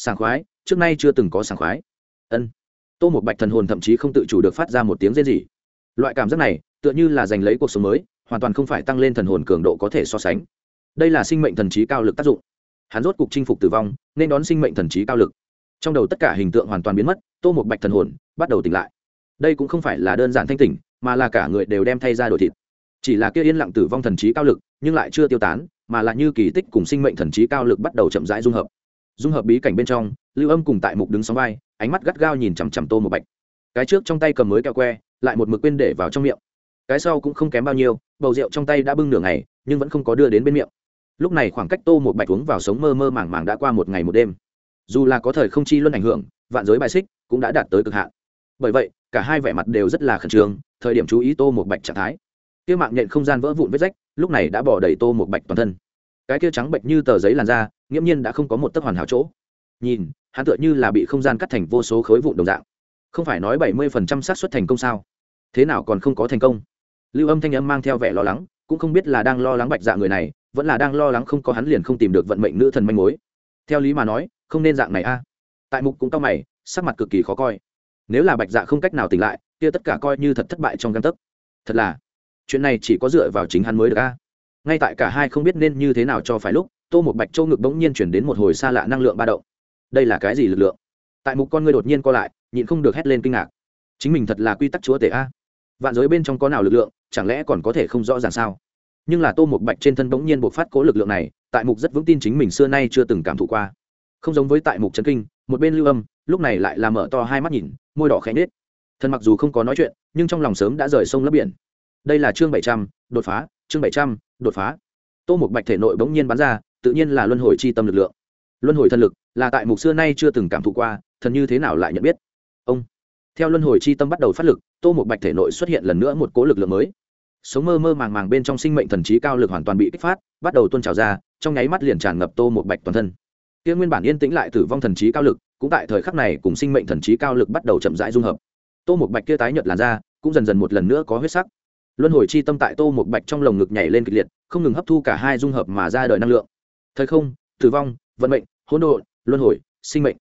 sảng khoái, trước nay chưa từng có sảng khoái. Ân. Tô một bạch thần hồn thậm chí không tự chủ được phát ra một tiếng rên rỉ. Loại cảm giác này, tựa như là giành lấy cuộc sống mới, hoàn toàn không phải tăng lên thần hồn cường độ có thể so sánh. Đây là sinh mệnh thần trí cao lực tác dụng. Hắn rốt cục chinh phục tử vong, nên đón sinh mệnh thần trí cao lực. Trong đầu tất cả hình tượng hoàn toàn biến mất, tô một bạch thần hồn bắt đầu tỉnh lại. Đây cũng không phải là đơn giản thanh tỉnh, mà là cả người đều đem thay ra đổi thịt. Chỉ là kia yên lặng tử vong thần trí cao lực, nhưng lại chưa tiêu tán, mà là như kỳ tích cùng sinh mệnh thần trí cao lực bắt đầu chậm rãi dung hợp dung hợp bí cảnh bên trong, lưu âm cùng tại mục đứng sóng vai, ánh mắt gắt gao nhìn chằm chằm tô một bạch. Cái trước trong tay cầm mới kẹo que, lại một mực quên để vào trong miệng. Cái sau cũng không kém bao nhiêu, bầu rượu trong tay đã bưng nửa ngày, nhưng vẫn không có đưa đến bên miệng. Lúc này khoảng cách tô một bạch uống vào sống mơ mơ màng màng đã qua một ngày một đêm. Dù là có thời không chi luân ảnh hưởng, vạn giới bài xích cũng đã đạt tới cực hạn. Bởi vậy, cả hai vẻ mặt đều rất là khẩn trương, thời điểm chú ý tô một bạch trạng thái. Kia mạng nhện không gian vỡ vụn vết rách, lúc này đã bỏ đầy tô một bạch toàn thân. Cái kia trắng bệnh như tờ giấy làn da nghiễm nhiên đã không có một tấc hoàn hảo chỗ. Nhìn, hắn tựa như là bị không gian cắt thành vô số khối vụn đồng dạng. Không phải nói bảy mươi phần trăm xác suất thành công sao? Thế nào còn không có thành công? Lưu âm thanh âm mang theo vẻ lo lắng, cũng không biết là đang lo lắng bạch dạ người này, vẫn là đang lo lắng không có hắn liền không tìm được vận mệnh nữ thần manh mối. Theo lý mà nói, không nên dạng này a. Tại mục cũng cao mày, sắc mặt cực kỳ khó coi. Nếu là bạch dạ không cách nào tỉnh lại, kia tất cả coi như thật thất bại trong căn tấc. Thật là, chuyện này chỉ có dựa vào chính hắn mới được a. Ngay tại cả hai không biết nên như thế nào cho phải lúc tô một bạch châu ngực bỗng nhiên chuyển đến một hồi xa lạ năng lượng ba động. Đây là cái gì lực lượng? Tại mục con ngươi đột nhiên co lại, nhịn không được hét lên kinh ngạc. Chính mình thật là quy tắc chúa tể a. Vạn giới bên trong có nào lực lượng, chẳng lẽ còn có thể không rõ ràng sao? Nhưng là tô một bạch trên thân bỗng nhiên buộc phát cố lực lượng này, tại mục rất vững tin chính mình xưa nay chưa từng cảm thụ qua. Không giống với tại mục trấn kinh, một bên lưu âm, lúc này lại là mở to hai mắt nhìn, môi đỏ khẽ nết thân mặc dù không có nói chuyện, nhưng trong lòng sớm đã rời sông lấp biển. Đây là chương bảy trăm, đột phá, chương bảy trăm, đột phá. Tô một bạch thể nội bỗng nhiên bắn ra tự nhiên là luân hồi chi tâm lực lượng. Luân hồi thân lực là tại mục xưa nay chưa từng cảm thụ qua, thần như thế nào lại nhận biết? Ông, theo luân hồi chi tâm bắt đầu phát lực, tô một bạch thể nội xuất hiện lần nữa một cố lực lượng mới. Sống mơ mơ màng màng bên trong sinh mệnh thần trí cao lực hoàn toàn bị kích phát, bắt đầu tuôn trào ra, trong nháy mắt liền tràn ngập tô một bạch toàn thân. Kia nguyên bản yên tĩnh lại tử vong thần trí cao lực, cũng tại thời khắc này cùng sinh mệnh thần trí cao lực bắt đầu chậm rãi dung hợp. Tô một bạch kia tái nhợt làn da, cũng dần dần một lần nữa có huyết sắc. Luân hồi chi tâm tại tô một bạch trong lồng ngực nhảy lên kịch liệt, không ngừng hấp thu cả hai dung hợp mà ra đời năng lượng thời không, tử vong, vận mệnh, hỗn độn, luân hồi, sinh mệnh.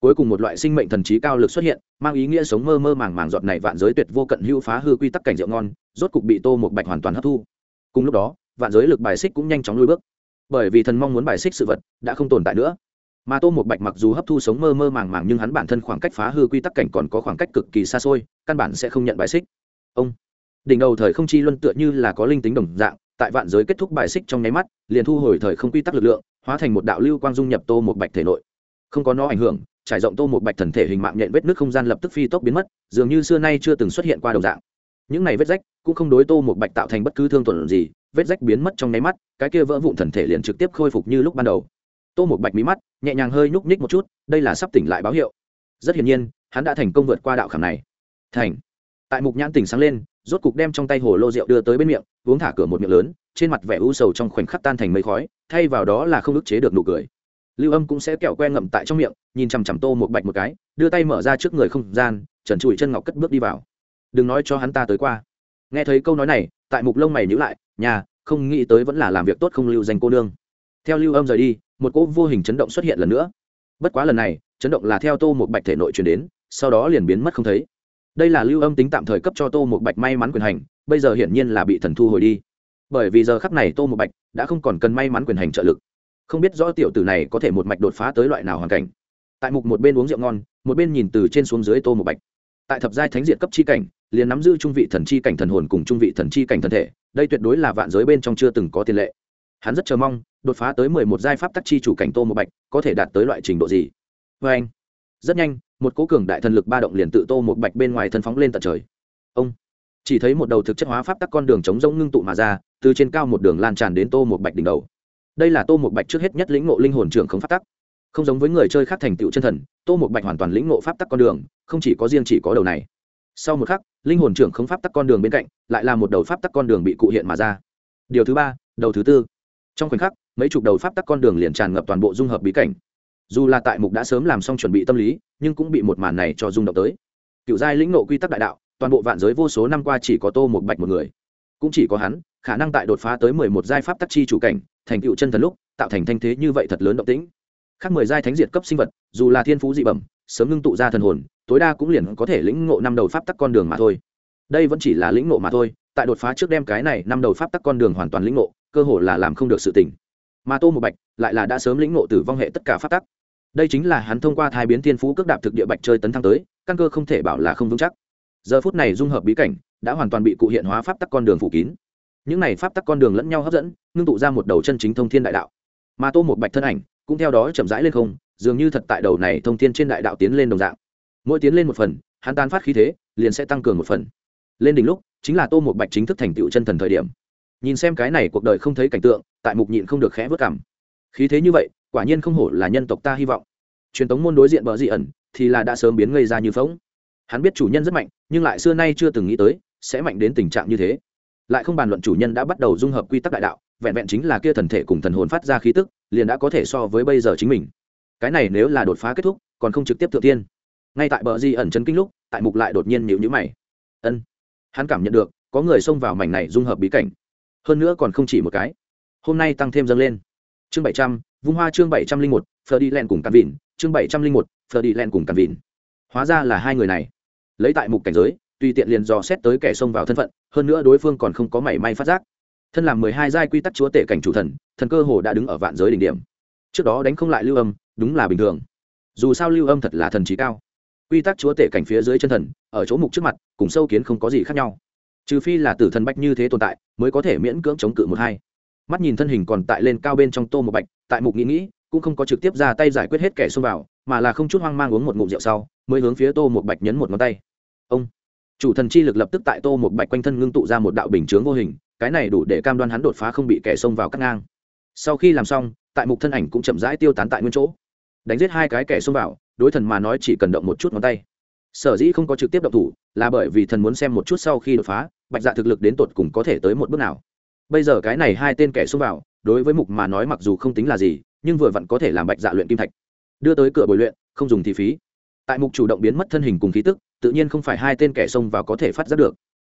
Cuối cùng một loại sinh mệnh thần trí cao lực xuất hiện, mang ý nghĩa sống mơ mơ màng màng giọt này vạn giới tuyệt vô cận hữu phá hư quy tắc cảnh rượu ngon, rốt cục bị tô một bạch hoàn toàn hấp thu. Cùng lúc đó, vạn giới lực bài xích cũng nhanh chóng lui bước. Bởi vì thần mong muốn bài xích sự vật đã không tồn tại nữa. Mà tô một bạch mặc dù hấp thu sống mơ mơ màng màng nhưng hắn bản thân khoảng cách phá hư quy tắc cảnh còn có khoảng cách cực kỳ xa xôi, căn bản sẽ không nhận bài xích. Ông, đỉnh đầu thời không chi luân tựa như là có linh tính đồng dạng tại vạn giới kết thúc bài xích trong nháy mắt, liền thu hồi thời không quy tắc lực lượng, hóa thành một đạo lưu quang dung nhập tô một bạch thể nội. Không có nó ảnh hưởng, trải rộng tô một bạch thần thể hình mạng nhện vết nước không gian lập tức phi tốc biến mất, dường như xưa nay chưa từng xuất hiện qua đồng dạng. Những này vết rách cũng không đối tô một bạch tạo thành bất cứ thương tổn gì, vết rách biến mất trong nháy mắt, cái kia vỡ vụn thần thể liền trực tiếp khôi phục như lúc ban đầu. Tô một bạch mí mắt, nhẹ nhàng hơi nhúc nhích một chút, đây là sắp tỉnh lại báo hiệu. Rất hiển nhiên, hắn đã thành công vượt qua đạo khảm này. Thành. Tại mục nhãn tỉnh sáng lên rốt cục đem trong tay hồ lô rượu đưa tới bên miệng, uống thả cửa một miệng lớn, trên mặt vẻ u sầu trong khoảnh khắc tan thành mây khói, thay vào đó là không ức chế được nụ cười. Lưu âm cũng sẽ kẹo que ngậm tại trong miệng, nhìn chằm chằm tô một bạch một cái, đưa tay mở ra trước người không gian, trần trụi chân ngọc cất bước đi vào. Đừng nói cho hắn ta tới qua. Nghe thấy câu nói này, tại mục lông mày nhữ lại, nhà, không nghĩ tới vẫn là làm việc tốt không lưu danh cô nương. Theo lưu âm rời đi, một cỗ vô hình chấn động xuất hiện lần nữa. Bất quá lần này, chấn động là theo tô một bạch thể nội truyền đến, sau đó liền biến mất không thấy đây là lưu âm tính tạm thời cấp cho tô một bạch may mắn quyền hành, bây giờ hiển nhiên là bị thần thu hồi đi. Bởi vì giờ khắc này tô một bạch đã không còn cần may mắn quyền hành trợ lực. Không biết rõ tiểu tử này có thể một mạch đột phá tới loại nào hoàn cảnh. Tại mục một bên uống rượu ngon, một bên nhìn từ trên xuống dưới tô một bạch. Tại thập giai thánh diện cấp chi cảnh, liền nắm giữ trung vị thần chi cảnh thần hồn cùng trung vị thần chi cảnh thân thể, đây tuyệt đối là vạn giới bên trong chưa từng có tiền lệ. Hắn rất chờ mong, đột phá tới mười một giai pháp tắc chi chủ cảnh tô một bạch có thể đạt tới loại trình độ gì. Vê anh. Rất nhanh một cố cường đại thần lực ba động liền tự tô một bạch bên ngoài thân phóng lên tận trời. Ông, chỉ thấy một đầu thực chất hóa pháp tắc con đường chống rông ngưng tụ mà ra, từ trên cao một đường lan tràn đến tô một bạch đỉnh đầu. Đây là tô một bạch trước hết nhất lĩnh ngộ linh hồn trưởng không pháp tắc. Không giống với người chơi khác thành tựu chân thần, tô một bạch hoàn toàn lĩnh ngộ pháp tắc con đường, không chỉ có riêng chỉ có đầu này. Sau một khắc, linh hồn trưởng không pháp tắc con đường bên cạnh, lại là một đầu pháp tắc con đường bị cụ hiện mà ra. Điều thứ ba, đầu thứ tư. Trong khoảnh khắc, mấy chục đầu pháp tắc con đường liền tràn ngập toàn bộ dung hợp bí cảnh dù là tại mục đã sớm làm xong chuẩn bị tâm lý, nhưng cũng bị một màn này cho rung động tới. Cựu giai lĩnh nộ quy tắc đại đạo, toàn bộ vạn giới vô số năm qua chỉ có tô một bạch một người. Cũng chỉ có hắn, khả năng tại đột phá tới mười một giai pháp tắc chi chủ cảnh, thành cựu chân thần lúc, tạo thành thanh thế như vậy thật lớn động tĩnh. Khác mười giai thánh diệt cấp sinh vật, dù là thiên phú dị bẩm, sớm ngưng tụ ra thần hồn, tối đa cũng liền có thể lĩnh ngộ năm đầu pháp tắc con đường mà thôi. Đây vẫn chỉ là lĩnh ngộ mà thôi, tại đột phá trước đem cái này năm đầu pháp tắc con đường hoàn toàn lĩnh ngộ, cơ hồ là làm không được sự tỉnh mà tô một bạch lại là đã sớm lĩnh ngộ tử vong hệ tất cả pháp tắc đây chính là hắn thông qua thai biến thiên phú cước đạp thực địa bạch chơi tấn thăng tới, căn cơ không thể bảo là không vững chắc. Giờ phút này dung hợp bí cảnh, đã hoàn toàn bị cụ hiện hóa pháp tắc con đường phủ kín. Những này pháp tắc con đường lẫn nhau hấp dẫn, ngưng tụ ra một đầu chân chính thông thiên đại đạo. Mà tô một bạch thân ảnh, cũng theo đó chậm rãi lên không, dường như thật tại đầu này thông thiên trên đại đạo tiến lên đồng dạng. Mỗi tiến lên một phần, hắn tan phát khí thế, liền sẽ tăng cường một phần. Lên đỉnh lúc, chính là tô một bạch chính thức thành tựu chân thần thời điểm. Nhìn xem cái này cuộc đời không thấy cảnh tượng, tại mục nhịn không được khẽ vớt cảm. Khí thế như vậy quả nhiên không hổ là nhân tộc ta hy vọng. Truyền thống môn đối diện bờ dị ẩn thì là đã sớm biến ngây ra như phóng hắn biết chủ nhân rất mạnh, nhưng lại xưa nay chưa từng nghĩ tới sẽ mạnh đến tình trạng như thế. Lại không bàn luận chủ nhân đã bắt đầu dung hợp quy tắc đại đạo, vẹn vẹn chính là kia thần thể cùng thần hồn phát ra khí tức, liền đã có thể so với bây giờ chính mình. Cái này nếu là đột phá kết thúc, còn không trực tiếp thượng tiên. Ngay tại bờ di ẩn chấn kinh lúc, tại mục lại đột nhiên nhịu nhữ mày. Ân. Hắn cảm nhận được, có người xông vào mảnh này dung hợp bí cảnh. Hơn nữa còn không chỉ một cái. Hôm nay tăng thêm dâng lên. Chương bảy trăm vung hoa chương bảy trăm linh một phờ đi len cùng cắn vịn chương bảy trăm linh một phờ đi len cùng cắn vịn hóa ra là hai người này. Lấy tại mục cảnh giới, tùy tiện liền dò xét tới kẻ xông vào thân phận, hơn nữa đối phương còn không có mảy may phát giác. Thân làm mười hai giai quy tắc chúa tể cảnh chủ thần thần cơ hồ đã đứng ở vạn giới đỉnh điểm. Trước đó đánh không lại lưu âm, đúng là bình thường. Dù sao lưu âm thật là thần trí cao. Quy tắc chúa tể cảnh phía dưới chân thần, ở chỗ mục trước mặt, cùng sâu kiến không có gì khác nhau. Trừ phi là tử thần bách như thế tồn tại, mới có thể miễn cưỡng chống cự một hai mắt nhìn thân hình còn tại lên cao bên trong tô một bạch, tại mục nghĩ nghĩ, cũng không có trực tiếp ra tay giải quyết hết kẻ xông vào, mà là không chút hoang mang uống một ngụm rượu sau, mới hướng phía tô một bạch nhấn một ngón tay. Ông, chủ thần chi lực lập tức tại tô một bạch quanh thân ngưng tụ ra một đạo bình chướng vô hình, cái này đủ để cam đoan hắn đột phá không bị kẻ xông vào cắt ngang. Sau khi làm xong, tại mục thân ảnh cũng chậm rãi tiêu tán tại nguyên chỗ. Đánh giết hai cái kẻ xông vào, đối thần mà nói chỉ cần động một chút ngón tay. Sở dĩ không có trực tiếp động thủ, là bởi vì thần muốn xem một chút sau khi đột phá, bạch dạ thực lực đến tột cùng có thể tới một bước nào bây giờ cái này hai tên kẻ xông vào, đối với mục mà nói mặc dù không tính là gì, nhưng vừa vặn có thể làm bạch dạ luyện kim thạch. Đưa tới cửa bồi luyện, không dùng thì phí. Tại mục chủ động biến mất thân hình cùng khí tức, tự nhiên không phải hai tên kẻ xông vào có thể phát giác được.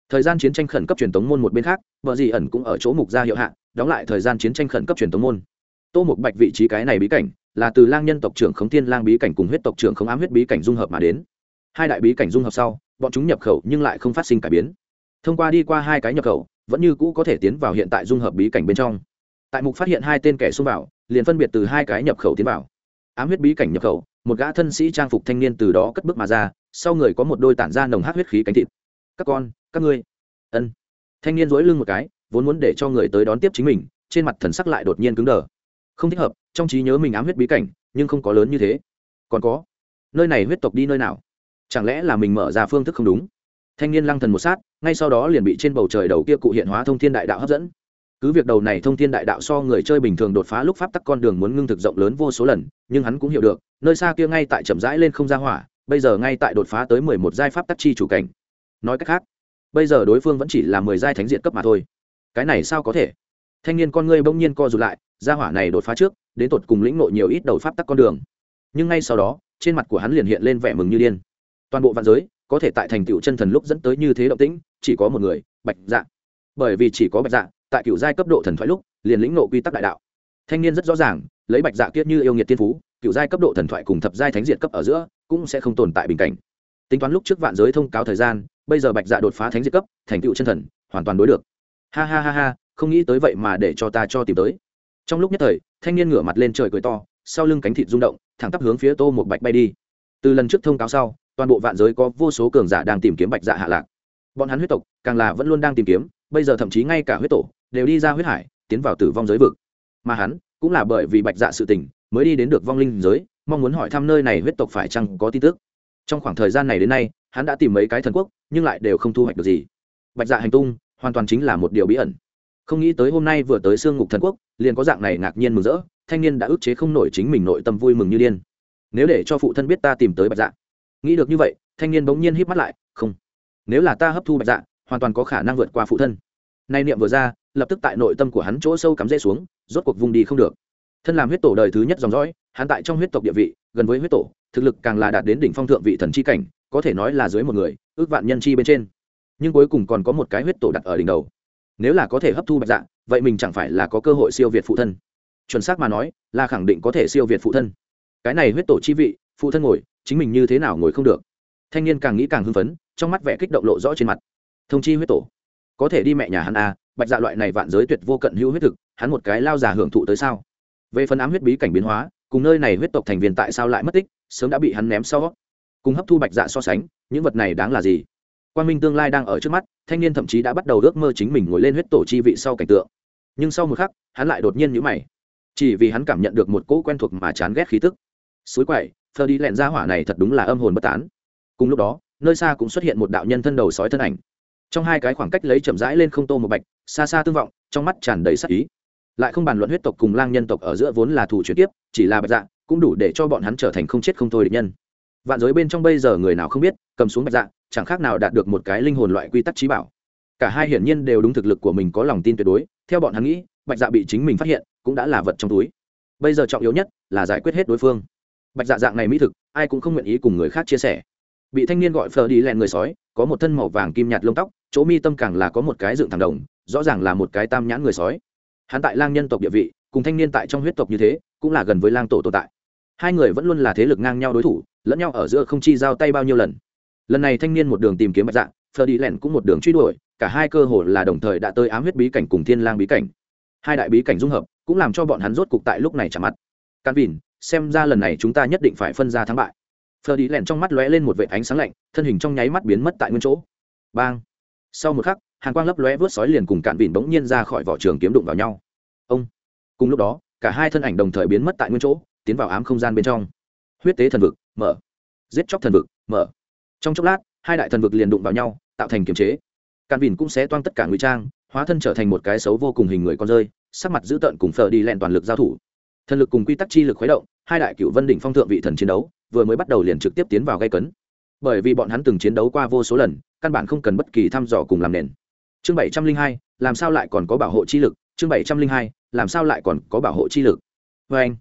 Thời gian chiến tranh khẩn cấp truyền tống môn một bên khác, vợ dì ẩn cũng ở chỗ mục gia hiệu hạ, đóng lại thời gian chiến tranh khẩn cấp truyền tống môn. Tô mục bạch vị trí cái này bí cảnh, là từ lang nhân tộc trưởng khống thiên lang bí cảnh cùng huyết tộc trưởng khống ám huyết bí cảnh dung hợp mà đến. Hai đại bí cảnh dung hợp sau, bọn chúng nhập khẩu nhưng lại không phát sinh cải biến. Thông qua đi qua hai cái nhập khẩu vẫn như cũ có thể tiến vào hiện tại dung hợp bí cảnh bên trong. Tại mục phát hiện hai tên kẻ xung vào, liền phân biệt từ hai cái nhập khẩu tiến vào. Ám huyết bí cảnh nhập khẩu, một gã thân sĩ trang phục thanh niên từ đó cất bước mà ra, sau người có một đôi tản ra nồng hát huyết khí cánh thịt. Các con, các ngươi. Ân. Thanh niên dối lưng một cái, vốn muốn để cho người tới đón tiếp chính mình, trên mặt thần sắc lại đột nhiên cứng đờ. Không thích hợp, trong trí nhớ mình ám huyết bí cảnh, nhưng không có lớn như thế. Còn có, nơi này huyết tộc đi nơi nào? Chẳng lẽ là mình mở ra phương thức không đúng? Thanh niên lăng thần một sát ngay sau đó liền bị trên bầu trời đầu kia cụ hiện hóa thông thiên đại đạo hấp dẫn. Cứ việc đầu này thông thiên đại đạo so người chơi bình thường đột phá lúc pháp tắc con đường muốn ngưng thực rộng lớn vô số lần, nhưng hắn cũng hiểu được, nơi xa kia ngay tại chậm rãi lên không ra hỏa, bây giờ ngay tại đột phá tới mười một giai pháp tắc chi chủ cảnh. Nói cách khác, bây giờ đối phương vẫn chỉ là mười giai thánh diện cấp mà thôi. Cái này sao có thể? Thanh niên con ngươi bỗng nhiên co rụt lại, gia hỏa này đột phá trước, đến tột cùng lĩnh nội nhiều ít đầu pháp tắc con đường. Nhưng ngay sau đó, trên mặt của hắn liền hiện lên vẻ mừng như điên. Toàn bộ vạn giới có thể tại thành tựu chân thần lúc dẫn tới như thế động tĩnh, chỉ có một người, bạch dạ. Bởi vì chỉ có bạch dạ tại cựu giai cấp độ thần thoại lúc, liền lĩnh nộ quy tắc đại đạo. Thanh niên rất rõ ràng, lấy bạch dạ kiết như yêu nghiệt tiên phú, cựu giai cấp độ thần thoại cùng thập giai thánh diệt cấp ở giữa, cũng sẽ không tồn tại bình cảnh. Tính toán lúc trước vạn giới thông cáo thời gian, bây giờ bạch dạ đột phá thánh diệt cấp, thành tựu chân thần, hoàn toàn đối được. Ha ha ha ha, không nghĩ tới vậy mà để cho ta cho tìm tới. Trong lúc nhất thời, thanh niên ngửa mặt lên trời cười to, sau lưng cánh thịt rung động, thẳng tắp hướng phía tô một bạch bay đi. Từ lần trước thông cáo sau toàn bộ vạn giới có vô số cường giả đang tìm kiếm bạch dạ hạ lạc. Bọn hắn huyết tộc, càng là vẫn luôn đang tìm kiếm, bây giờ thậm chí ngay cả huyết tổ đều đi ra huyết hải, tiến vào tử vong giới vực. Mà hắn cũng là bởi vì bạch dạ sự tình mới đi đến được vong linh giới, mong muốn hỏi thăm nơi này huyết tộc phải chăng có tin tức. Trong khoảng thời gian này đến nay, hắn đã tìm mấy cái thần quốc, nhưng lại đều không thu hoạch được gì. Bạch dạ hành tung hoàn toàn chính là một điều bí ẩn. Không nghĩ tới hôm nay vừa tới sương ngục thần quốc, liền có dạng này ngạc nhiên mừng rỡ, thanh niên đã ức chế không nổi chính mình nội tâm vui mừng như điên. Nếu để cho phụ thân biết ta tìm tới bạch dạ nghĩ được như vậy, thanh niên bỗng nhiên hít mắt lại, không, nếu là ta hấp thu bạch dạ hoàn toàn có khả năng vượt qua phụ thân. Nay niệm vừa ra, lập tức tại nội tâm của hắn chỗ sâu cắm rễ xuống, rốt cuộc vùng đi không được. Thân làm huyết tổ đời thứ nhất dòng dõi, hắn tại trong huyết tộc địa vị, gần với huyết tổ, thực lực càng là đạt đến đỉnh phong thượng vị thần chi cảnh, có thể nói là dưới một người, ước vạn nhân chi bên trên. Nhưng cuối cùng còn có một cái huyết tổ đặt ở đỉnh đầu. Nếu là có thể hấp thu bạch dạ vậy mình chẳng phải là có cơ hội siêu việt phụ thân. Chuẩn xác mà nói, là khẳng định có thể siêu việt phụ thân. Cái này huyết tổ chi vị, phụ thân ngồi chính mình như thế nào ngồi không được. Thanh niên càng nghĩ càng hưng phấn trong mắt vẻ kích động lộ rõ trên mặt. Thông chi huyết tổ. Có thể đi mẹ nhà hắn a à, bạch dạ loại này vạn giới tuyệt vô cận hữu huyết thực hắn một cái lao già hưởng thụ tới sao? Về phần ám huyết bí cảnh biến hóa cùng nơi này huyết tộc thành viên tại sao lại mất tích sớm đã bị hắn ném sau. Cùng hấp thu bạch dạ so sánh những vật này đáng là gì? Quan minh tương lai đang ở trước mắt thanh niên thậm chí đã bắt đầu ước mơ chính mình ngồi lên huyết tổ chi vị sau cảnh tượng. Nhưng sau một khắc hắn lại đột nhiên nhữ mày. Chỉ vì hắn cảm nhận được một cỗ quen thuộc mà chán ghét khí tức. Suối quậy thờ đi lẹn ra hỏa này thật đúng là âm hồn bất tán. Cùng lúc đó, nơi xa cũng xuất hiện một đạo nhân thân đầu sói thân ảnh. Trong hai cái khoảng cách lấy chậm rãi lên không tô một bạch, xa xa tương vọng, trong mắt tràn đầy sắc ý. Lại không bàn luận huyết tộc cùng lang nhân tộc ở giữa vốn là thủ chuyển tiếp chỉ là bạch dạ cũng đủ để cho bọn hắn trở thành không chết không thôi địch nhân. Vạn giới bên trong bây giờ người nào không biết, cầm xuống bạch dạ chẳng khác nào đạt được một cái linh hồn loại quy tắc trí bảo. Cả hai hiển nhiên đều đúng thực lực của mình có lòng tin tuyệt đối, theo bọn hắn nghĩ, bạch dạ bị chính mình phát hiện, cũng đã là vật trong túi. Bây giờ trọng yếu nhất là giải quyết hết đối phương bạch dạ dạng này mỹ thực, ai cũng không nguyện ý cùng người khác chia sẻ. Bị thanh niên gọi phờ đi lẹn người sói, có một thân màu vàng kim nhạt lông tóc, chỗ mi tâm càng là có một cái dựng thẳng đồng, rõ ràng là một cái tam nhãn người sói. Hắn tại lang nhân tộc địa vị, cùng thanh niên tại trong huyết tộc như thế, cũng là gần với lang tổ tồn tại. Hai người vẫn luôn là thế lực ngang nhau đối thủ, lẫn nhau ở giữa không chi giao tay bao nhiêu lần. Lần này thanh niên một đường tìm kiếm bạch dạng phờ đi lẹn cũng một đường truy đuổi, cả hai cơ hội là đồng thời đã tới ám huyết bí cảnh cùng thiên lang bí cảnh. Hai đại bí cảnh dung hợp, cũng làm cho bọn hắn rốt cục tại lúc này chạm mặt. Can vìn xem ra lần này chúng ta nhất định phải phân ra thắng bại. Phờ đi lẹn trong mắt lóe lên một vệ ánh sáng lạnh, thân hình trong nháy mắt biến mất tại nguyên chỗ. Bang! Sau một khắc, hàng quang lấp lóe vớt sói liền cùng cạn Vịn bỗng nhiên ra khỏi vỏ trường kiếm đụng vào nhau. Ông! Cùng lúc đó, cả hai thân ảnh đồng thời biến mất tại nguyên chỗ, tiến vào ám không gian bên trong. Huyết tế thần vực, mở. Giết chóc thần vực, mở. Trong chốc lát, hai đại thần vực liền đụng vào nhau, tạo thành kiềm chế. Càn vìn cũng sẽ toang tất cả ngụy trang, hóa thân trở thành một cái xấu vô cùng hình người con rơi, sắc mặt dữ tợn cùng Phở đi lẹn toàn lực giao thủ thần lực cùng quy tắc chi lực khuấy động, hai đại cựu vân đỉnh phong thượng vị thần chiến đấu, vừa mới bắt đầu liền trực tiếp tiến vào gây cấn. Bởi vì bọn hắn từng chiến đấu qua vô số lần, căn bản không cần bất kỳ thăm dò cùng làm nền. Chương bảy trăm linh hai, làm sao lại còn có bảo hộ chi lực? Chương bảy trăm linh hai, làm sao lại còn có bảo hộ chi lực? Vê anh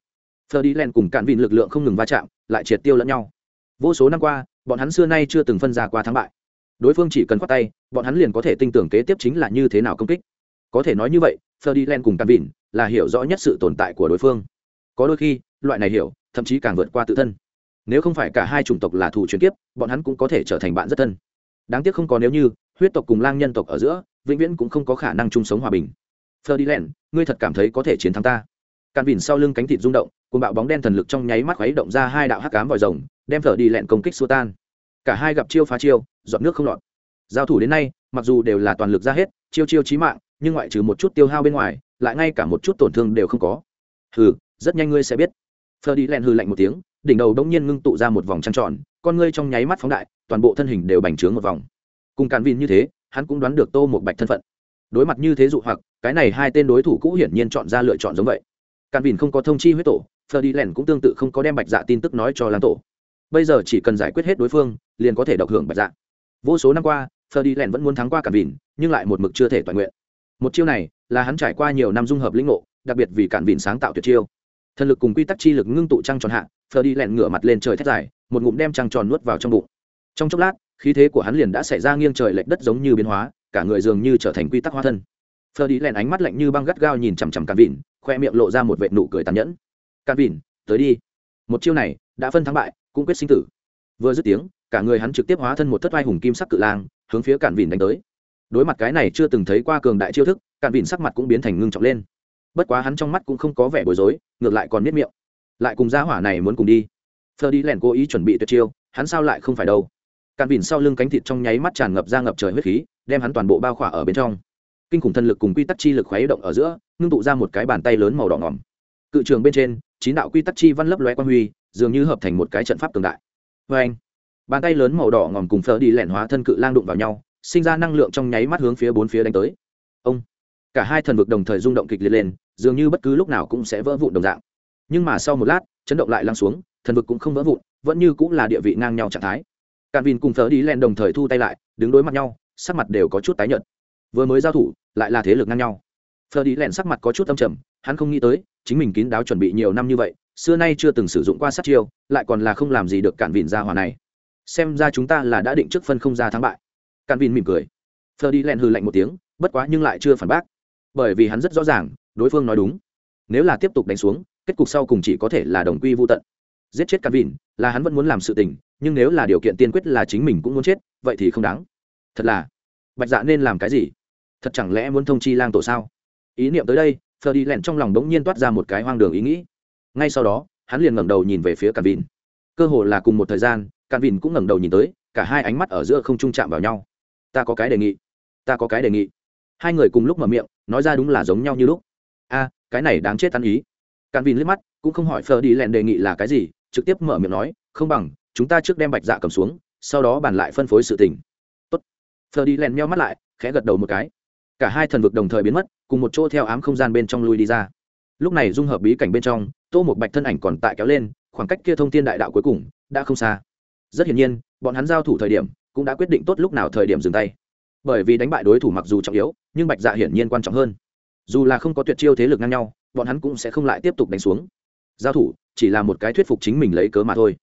thơ đi len cùng cạn vịn lực lượng không ngừng va chạm, lại triệt tiêu lẫn nhau. Vô số năm qua, bọn hắn xưa nay chưa từng phân ra qua thắng bại. Đối phương chỉ cần khoát tay, bọn hắn liền có thể tin tưởng kế tiếp chính là như thế nào công kích. Có thể nói như vậy, Ferdinand cùng Cam Vịn là hiểu rõ nhất sự tồn tại của đối phương. Có đôi khi, loại này hiểu, thậm chí càng vượt qua tự thân. Nếu không phải cả hai chủng tộc là thủ truyền kiếp, bọn hắn cũng có thể trở thành bạn rất thân. Đáng tiếc không có nếu như, huyết tộc cùng lang nhân tộc ở giữa, vĩnh viễn cũng không có khả năng chung sống hòa bình. Ferdinand, ngươi thật cảm thấy có thể chiến thắng ta? càn Vịn sau lưng cánh thịt rung động, cùng bạo bóng đen thần lực trong nháy mắt khuấy động ra hai đạo hắc ám vòi rồng, đem Ferdinand công kích xua tan. Cả hai gặp chiêu phá chiêu, dọn nước không lọt. Giao thủ đến nay, mặc dù đều là toàn lực ra hết, chiêu chiêu chí mạng, nhưng ngoại trừ một chút tiêu hao bên ngoài lại ngay cả một chút tổn thương đều không có hừ rất nhanh ngươi sẽ biết. Phờ đi len hư lạnh một tiếng, đỉnh đầu đông nhiên ngưng tụ ra một vòng trăng tròn, con ngươi trong nháy mắt phóng đại, toàn bộ thân hình đều bành trướng một vòng. Cùng càn vin như thế, hắn cũng đoán được tô một bạch thân phận. Đối mặt như thế dụ hoặc, cái này hai tên đối thủ cũ hiển nhiên chọn ra lựa chọn giống vậy. Càn vin không có thông chi huyết tổ, phờ đi len cũng tương tự không có đem bạch dạ tin tức nói cho lan tổ. Bây giờ chỉ cần giải quyết hết đối phương, liền có thể độc hưởng bạch dạ. Vô số năm qua, phờ đi len vẫn muốn thắng qua càn vin nhưng lại một mực chưa thể toàn nguyện. Một chiêu này là hắn trải qua nhiều năm dung hợp lĩnh ngộ, đặc biệt vì cản vịn sáng tạo tuyệt chiêu thần lực cùng quy tắc chi lực ngưng tụ trăng tròn hạ phờ đi lẹn ngửa mặt lên trời thét dài, một ngụm đem trăng tròn nuốt vào trong bụng. Trong chốc lát, khí thế của hắn liền đã xảy ra nghiêng trời lệch đất giống như biến hóa, cả người dường như trở thành quy tắc hóa thân. Phờ đi lẹn ánh mắt lạnh như băng gắt gao nhìn chằm chằm càn vịn, khoe miệng lộ ra một vệt nụ cười tàn nhẫn. Càn vịn, tới đi. Một chiêu này đã phân thắng bại, cũng quyết sinh tử. Vừa dứt tiếng, cả người hắn trực tiếp hóa thân một thất vai hùng kim sắc cự lang, hướng phía cản vịn đánh tới. Đối mặt cái này chưa từng thấy qua cường đại chiêu thức cạn vịn sắc mặt cũng biến thành ngưng trọng lên bất quá hắn trong mắt cũng không có vẻ bối rối, ngược lại còn biết miệng. Lại cùng gia hỏa này muốn cùng đi. Phờ đi lẻn cố ý chuẩn bị tuyệt chiêu, hắn sao lại không phải đâu? Càn vịn sau lưng cánh thịt trong nháy mắt tràn ngập ra ngập trời huyết khí, đem hắn toàn bộ bao khỏa ở bên trong. Kinh khủng thân lực cùng quy tắc chi lực khuấy động ở giữa, ngưng tụ ra một cái bàn tay lớn màu đỏ ngỏm. Cự trường bên trên, chín đạo quy tắc chi văn lấp loe quan huy, dường như hợp thành một cái trận pháp cường đại. Vê anh, bàn tay lớn màu đỏ ngòm cùng phở đi lẻn hóa thân cự lang đụng vào nhau, sinh ra năng lượng trong nháy mắt hướng phía bốn phía đánh tới. Ông cả hai thần vực đồng thời rung động kịch liệt lên, dường như bất cứ lúc nào cũng sẽ vỡ vụn đồng dạng. Nhưng mà sau một lát, chấn động lại lăn xuống, thần vực cũng không vỡ vụn, vẫn như cũng là địa vị ngang nhau trạng thái. Cạn vin cùng thờ đi len đồng thời thu tay lại, đứng đối mặt nhau, sắc mặt đều có chút tái nhợt. Vừa mới giao thủ, lại là thế lực ngang nhau. Thờ đi len sắc mặt có chút âm trầm, hắn không nghĩ tới, chính mình kín đáo chuẩn bị nhiều năm như vậy, xưa nay chưa từng sử dụng qua sát chiêu, lại còn là không làm gì được cản vìn ra hòa này. Xem ra chúng ta là đã định trước phân không ra thắng bại. Cản vìn mỉm cười. Thờ đi len hư lạnh một tiếng, bất quá nhưng lại chưa phản bác bởi vì hắn rất rõ ràng đối phương nói đúng. Nếu là tiếp tục đánh xuống kết cục sau cùng chỉ có thể là đồng quy vô tận. Giết chết cắt Vịn, là hắn vẫn muốn làm sự tình nhưng nếu là điều kiện tiên quyết là chính mình cũng muốn chết vậy thì không đáng. Thật là bạch dạ nên làm cái gì? Thật chẳng lẽ muốn thông chi lang tổ sao? Ý niệm tới đây phờ đi lẹn trong lòng đ ố n g nhiên toát ra một cái hoang đường ý nghĩ. Ngay sau đó hắn liền ngẩng đầu nhìn về phía càn vìn cơ hồ là cùng một thời gian càn vìn cũng ngẩng đầu nhìn tới cả hai ánh mắt ở giữa không trung chạm vào nhau. Ta có cái đề nghị. Ta có cái đề nghị hai người cùng lúc mở miệng, nói ra đúng là giống nhau như lúc. A, cái này đáng chết ăn ý. Càn vin liếc mắt, cũng không hỏi phờ đi lẹn đề nghị là cái gì, trực tiếp mở miệng nói, không bằng, chúng ta trước đem bạch dạ cầm xuống, sau đó bàn lại phân phối sự tình. Tốt. Phờ đi lẹn meo mắt lại, khẽ gật đầu một cái. Cả hai thần vực đồng thời biến mất, cùng một chỗ theo ám không gian bên trong lui đi ra. Lúc này dung hợp bí cảnh bên trong, tô một bạch thân ảnh còn tại kéo lên, khoảng cách kia thông tin đại đạo cuối cùng đã không xa. Rất hiển nhiên, bọn hắn giao thủ thời điểm, cũng đã quyết định tốt lúc nào thời điểm dừng tay bởi vì đánh bại đối thủ mặc dù trọng yếu, nhưng bạch dạ hiển nhiên quan trọng hơn. Dù là không có tuyệt chiêu thế lực ngang nhau, bọn hắn cũng sẽ không lại tiếp tục đánh xuống. Giao thủ chỉ là một cái thuyết phục chính mình lấy cớ mà thôi.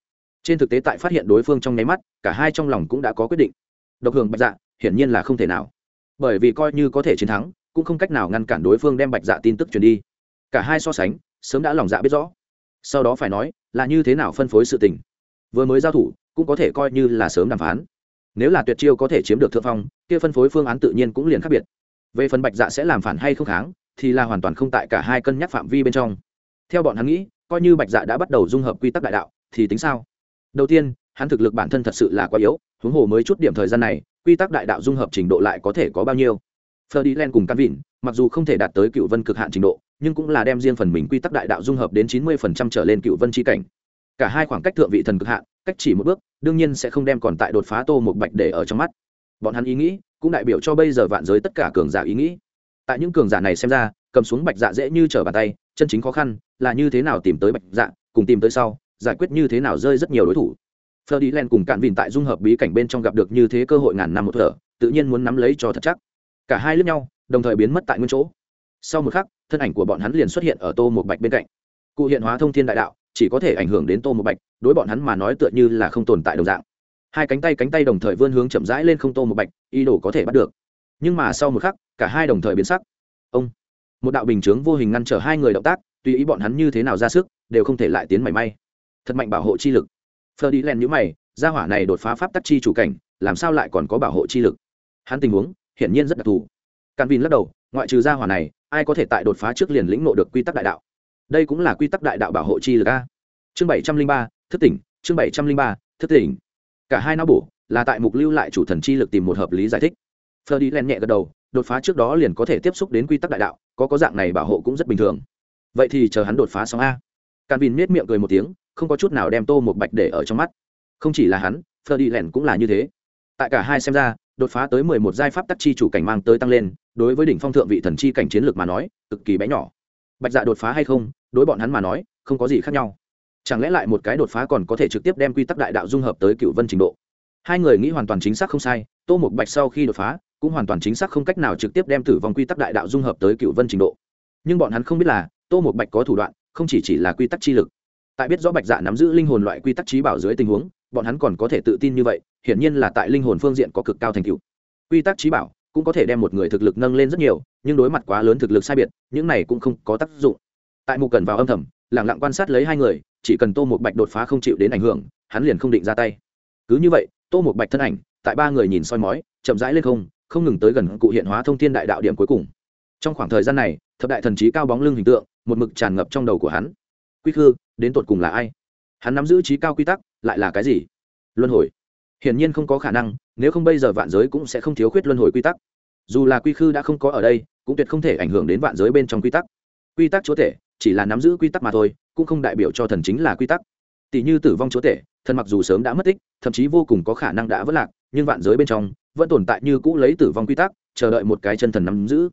Trên thực tế tại phát hiện đối phương trong nháy mắt, cả hai trong lòng cũng đã có quyết định. Độc hưởng bạch dạ hiển nhiên là không thể nào. Bởi vì coi như có thể chiến thắng, cũng không cách nào ngăn cản đối phương đem bạch dạ tin tức truyền đi. Cả hai so sánh, sớm đã lòng dạ biết rõ. Sau đó phải nói, là như thế nào phân phối sự tình. Vừa mới giao thủ, cũng có thể coi như là sớm đàm phán. Nếu là tuyệt chiêu có thể chiếm được thượng phong kia phân phối phương án tự nhiên cũng liền khác biệt. Về phần bạch dạ sẽ làm phản hay không kháng thì là hoàn toàn không tại cả hai cân nhắc phạm vi bên trong. Theo bọn hắn nghĩ coi như bạch dạ đã bắt đầu dung hợp quy tắc đại đạo thì tính sao? Đầu tiên hắn thực lực bản thân thật sự là quá yếu huống hồ mới chút điểm thời gian này quy tắc đại đạo dung hợp trình độ lại có thể có bao nhiêu? Ferdinand cùng Căn Vịn, mặc dù không thể đạt tới cựu vân cực hạn trình độ, nhưng cũng là đem riêng phần mình quy tắc đại đạo dung hợp đến chín mươi phần trăm trở lên cựu vân chi cảnh. Cả hai khoảng cách thượng vị thần cực hạn cách chỉ một bước đương nhiên sẽ không đem còn tại đột phá tô một bạch để ở trong mắt bọn hắn ý nghĩ cũng đại biểu cho bây giờ vạn giới tất cả cường giả ý nghĩ tại những cường giả này xem ra cầm xuống bạch dạ dễ như trở bàn tay chân chính khó khăn là như thế nào tìm tới bạch dạ cùng tìm tới sau giải quyết như thế nào rơi rất nhiều đối thủ Ferdinand cùng cạn vìn tại dung hợp bí cảnh bên trong gặp được như thế cơ hội ngàn năm một thở, tự nhiên muốn nắm lấy cho thật chắc. Cả hai lướt nhau, đồng thời biến mất tại nguyên chỗ. Sau một khắc, thân ảnh của bọn hắn liền xuất hiện ở Tô một Bạch bên cạnh. Cụ hiện hóa thông thiên đại đạo, chỉ có thể ảnh hưởng đến Tô một Bạch, đối bọn hắn mà nói tựa như là không tồn tại đồng dạng. Hai cánh tay cánh tay đồng thời vươn hướng chậm rãi lên không Tô một Bạch, ý đồ có thể bắt được. Nhưng mà sau một khắc, cả hai đồng thời biến sắc. Ông, một đạo bình chướng vô hình ngăn trở hai người động tác, tùy ý bọn hắn như thế nào ra sức, đều không thể lại tiến mảy may. Thật mạnh bảo hộ chi lực Ferdinand nhíu mày, gia hỏa này đột phá pháp tắc chi chủ cảnh, làm sao lại còn có bảo hộ chi lực? Hắn tình huống, hiển nhiên rất đặc thù. Càn Vin lắc đầu, ngoại trừ gia hỏa này, ai có thể tại đột phá trước liền lĩnh nộ được quy tắc đại đạo? Đây cũng là quy tắc đại đạo bảo hộ chi lực a. Chương bảy trăm linh ba, thức tỉnh, chương bảy trăm linh ba, thức tỉnh. Cả hai não bổ, là tại mục lưu lại chủ thần chi lực tìm một hợp lý giải thích. Ferdinand nhẹ gật đầu, đột phá trước đó liền có thể tiếp xúc đến quy tắc đại đạo, có có dạng này bảo hộ cũng rất bình thường. Vậy thì chờ hắn đột phá xong a. Càn Vin miết miệng cười một tiếng, không có chút nào đem tô một bạch để ở trong mắt không chỉ là hắn phờ đi len cũng là như thế tại cả hai xem ra đột phá tới mười một giai pháp tắc chi chủ cảnh mang tới tăng lên đối với đỉnh phong thượng vị thần chi cảnh chiến lược mà nói cực kỳ bé nhỏ bạch dạ đột phá hay không đối bọn hắn mà nói không có gì khác nhau chẳng lẽ lại một cái đột phá còn có thể trực tiếp đem quy tắc đại đạo dung hợp tới cựu vân trình độ? Hai người nghĩ hoàn toàn chính xác không sai, tô một bạch sau khi đột phá, cũng hoàn toàn chính xác không cách nào trực tiếp đem tử vong quy tắc đại đạo dung hợp tới cựu vân trình độ. Nhưng bọn hắn không biết là, tô một bạch có thủ đoạn, không chỉ chỉ là quy tắc chi lực. Tại biết rõ bạch dạ nắm giữ linh hồn loại quy tắc trí bảo dưới tình huống, bọn hắn còn có thể tự tin như vậy, hiển nhiên là tại linh hồn phương diện có cực cao thành tựu. Quy tắc trí bảo cũng có thể đem một người thực lực nâng lên rất nhiều, nhưng đối mặt quá lớn thực lực sai biệt, những này cũng không có tác dụng. Tại mục cần vào âm thầm lẳng lặng quan sát lấy hai người chỉ cần tô một bạch đột phá không chịu đến ảnh hưởng, hắn liền không định ra tay. Cứ như vậy, tô một bạch thân ảnh, tại ba người nhìn soi mói, chậm rãi lên không không ngừng tới gần cụ hiện hóa thông thiên đại đạo điểm cuối cùng. Trong khoảng thời gian này, thập đại thần trí cao bóng lưng hình tượng, một mực tràn ngập trong đầu của hắn. Quy khư, đến tột cùng là ai? Hắn nắm giữ trí cao quy tắc, lại là cái gì? Luân hồi. Hiển nhiên không có khả năng, nếu không bây giờ vạn giới cũng sẽ không thiếu khuyết luân hồi quy tắc. Dù là quy khư đã không có ở đây, cũng tuyệt không thể ảnh hưởng đến vạn giới bên trong quy tắc. Quy tắc chúa thể chỉ là nắm giữ quy tắc mà thôi, cũng không đại biểu cho thần chính là quy tắc. Tỷ như tử vong chúa tể, thần mặc dù sớm đã mất tích, thậm chí vô cùng có khả năng đã vất lạc, nhưng vạn giới bên trong vẫn tồn tại như cũ lấy tử vong quy tắc, chờ đợi một cái chân thần nắm giữ.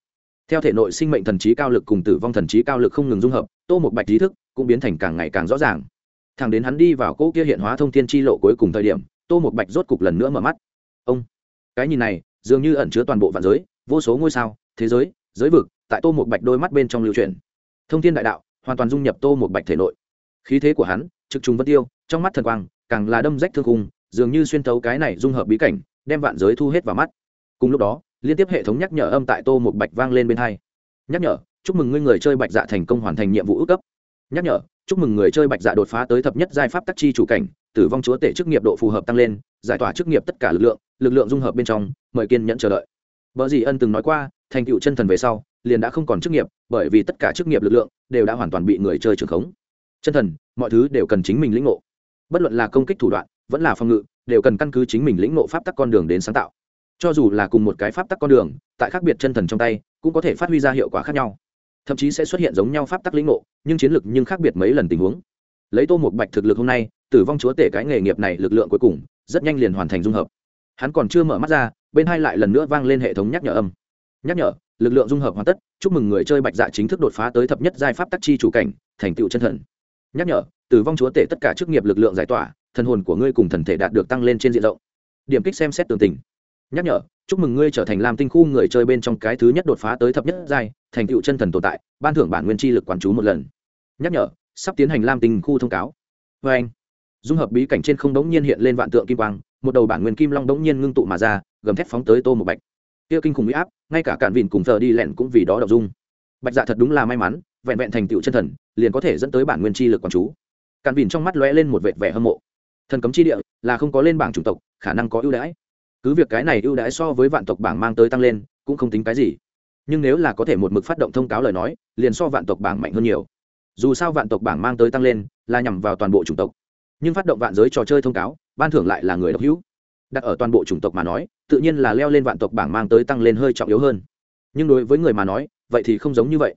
Theo thể nội sinh mệnh thần trí cao lực cùng tử vong thần trí cao lực không ngừng dung hợp, tô một bạch trí thức cũng biến thành càng ngày càng rõ ràng. Thằng đến hắn đi vào cỗ kia hiện hóa thông thiên chi lộ cuối cùng thời điểm, tô một bạch rốt cục lần nữa mở mắt. Ông, cái nhìn này, dường như ẩn chứa toàn bộ vạn giới, vô số ngôi sao, thế giới giới vực, tại tô một bạch đôi mắt bên trong lưu truyền thông thiên đại đạo, hoàn toàn dung nhập tô một bạch thể nội. Khí thế của hắn, trực trùng vân tiêu, trong mắt thần quang, càng là đâm rách thương cung dường như xuyên tấu cái này dung hợp bí cảnh, đem vạn giới thu hết vào mắt. Cùng lúc đó, liên tiếp hệ thống nhắc nhở âm tại tô một bạch vang lên bên hai. Nhắc nhở, chúc mừng ngươi người chơi bạch dạ thành công hoàn thành nhiệm vụ ước cấp. Nhắc nhở, chúc mừng người chơi bạch dạ đột phá tới thập nhất giai pháp tắc chi chủ cảnh, tử vong chúa tể chức nghiệp độ phù hợp tăng lên, giải tỏa chức nghiệp tất cả lực lượng lực lượng dung hợp bên trong, mời kiên nhẫn chờ đợi. Vợ dì ân từng nói qua, thành tựu chân thần về sau liền đã không còn chức nghiệp, bởi vì tất cả chức nghiệp lực lượng đều đã hoàn toàn bị người chơi trưởng khống. Chân thần, mọi thứ đều cần chính mình lĩnh ngộ. Bất luận là công kích thủ đoạn, vẫn là phòng ngự, đều cần căn cứ chính mình lĩnh ngộ pháp tắc con đường đến sáng tạo. Cho dù là cùng một cái pháp tắc con đường, tại khác biệt chân thần trong tay, cũng có thể phát huy ra hiệu quả khác nhau. Thậm chí sẽ xuất hiện giống nhau pháp tắc lĩnh ngộ, nhưng chiến lược nhưng khác biệt mấy lần tình huống. Lấy tô một bạch thực lực hôm nay, tử vong chúa tể cái nghề nghiệp này lực lượng cuối cùng, rất nhanh liền hoàn thành dung hợp. Hắn còn chưa mở mắt ra, bên hai lại lần nữa vang lên hệ thống nhắc nhở âm. Nhắc nhở lực lượng dung hợp hoàn tất, chúc mừng người chơi bạch dạ chính thức đột phá tới thập nhất giai pháp tắc chi chủ cảnh, thành tựu chân thần. Nhắc nhở, tử vong chúa tể tất cả chức nghiệp lực lượng giải tỏa, thần hồn của ngươi cùng thần thể đạt được tăng lên trên diện rộng. Điểm kích xem xét tường tình. Nhắc nhở, chúc mừng ngươi trở thành làm tinh khu người chơi bên trong cái thứ nhất đột phá tới thập nhất giai, thành tựu chân thần tồn tại, ban thưởng bản nguyên chi lực quản chú một lần. Nhắc nhở, sắp tiến hành lam tinh khu thông cáo. Vê anh, dung hợp bí cảnh trên không đống nhiên hiện lên vạn tượng kim quang, một đầu bản nguyên kim long đống nhiên ngưng tụ mà ra, gầm thép phóng tới tô một bạch kia kinh khủng huy áp, ngay cả cản vìn cùng thờ đi lẹn cũng vì đó đọc dung. Bạch dạ thật đúng là may mắn, vẹn vẹn thành tựu chân thần, liền có thể dẫn tới bản nguyên chi lực quản chú. Cản vìn trong mắt lóe lên một vệt vẻ hâm mộ. Thần cấm chi địa, là không có lên bảng chủng tộc, khả năng có ưu đãi. Cứ việc cái này ưu đãi so với vạn tộc bảng mang tới tăng lên, cũng không tính cái gì. Nhưng nếu là có thể một mực phát động thông cáo lời nói, liền so vạn tộc bảng mạnh hơn nhiều. Dù sao vạn tộc bảng mang tới tăng lên, là nhằm vào toàn bộ chủng tộc. Nhưng phát động vạn giới trò chơi thông cáo, ban thưởng lại là người độc hữu. Đặt ở toàn bộ chủng tộc mà nói tự nhiên là leo lên vạn tộc bảng mang tới tăng lên hơi trọng yếu hơn. Nhưng đối với người mà nói, vậy thì không giống như vậy.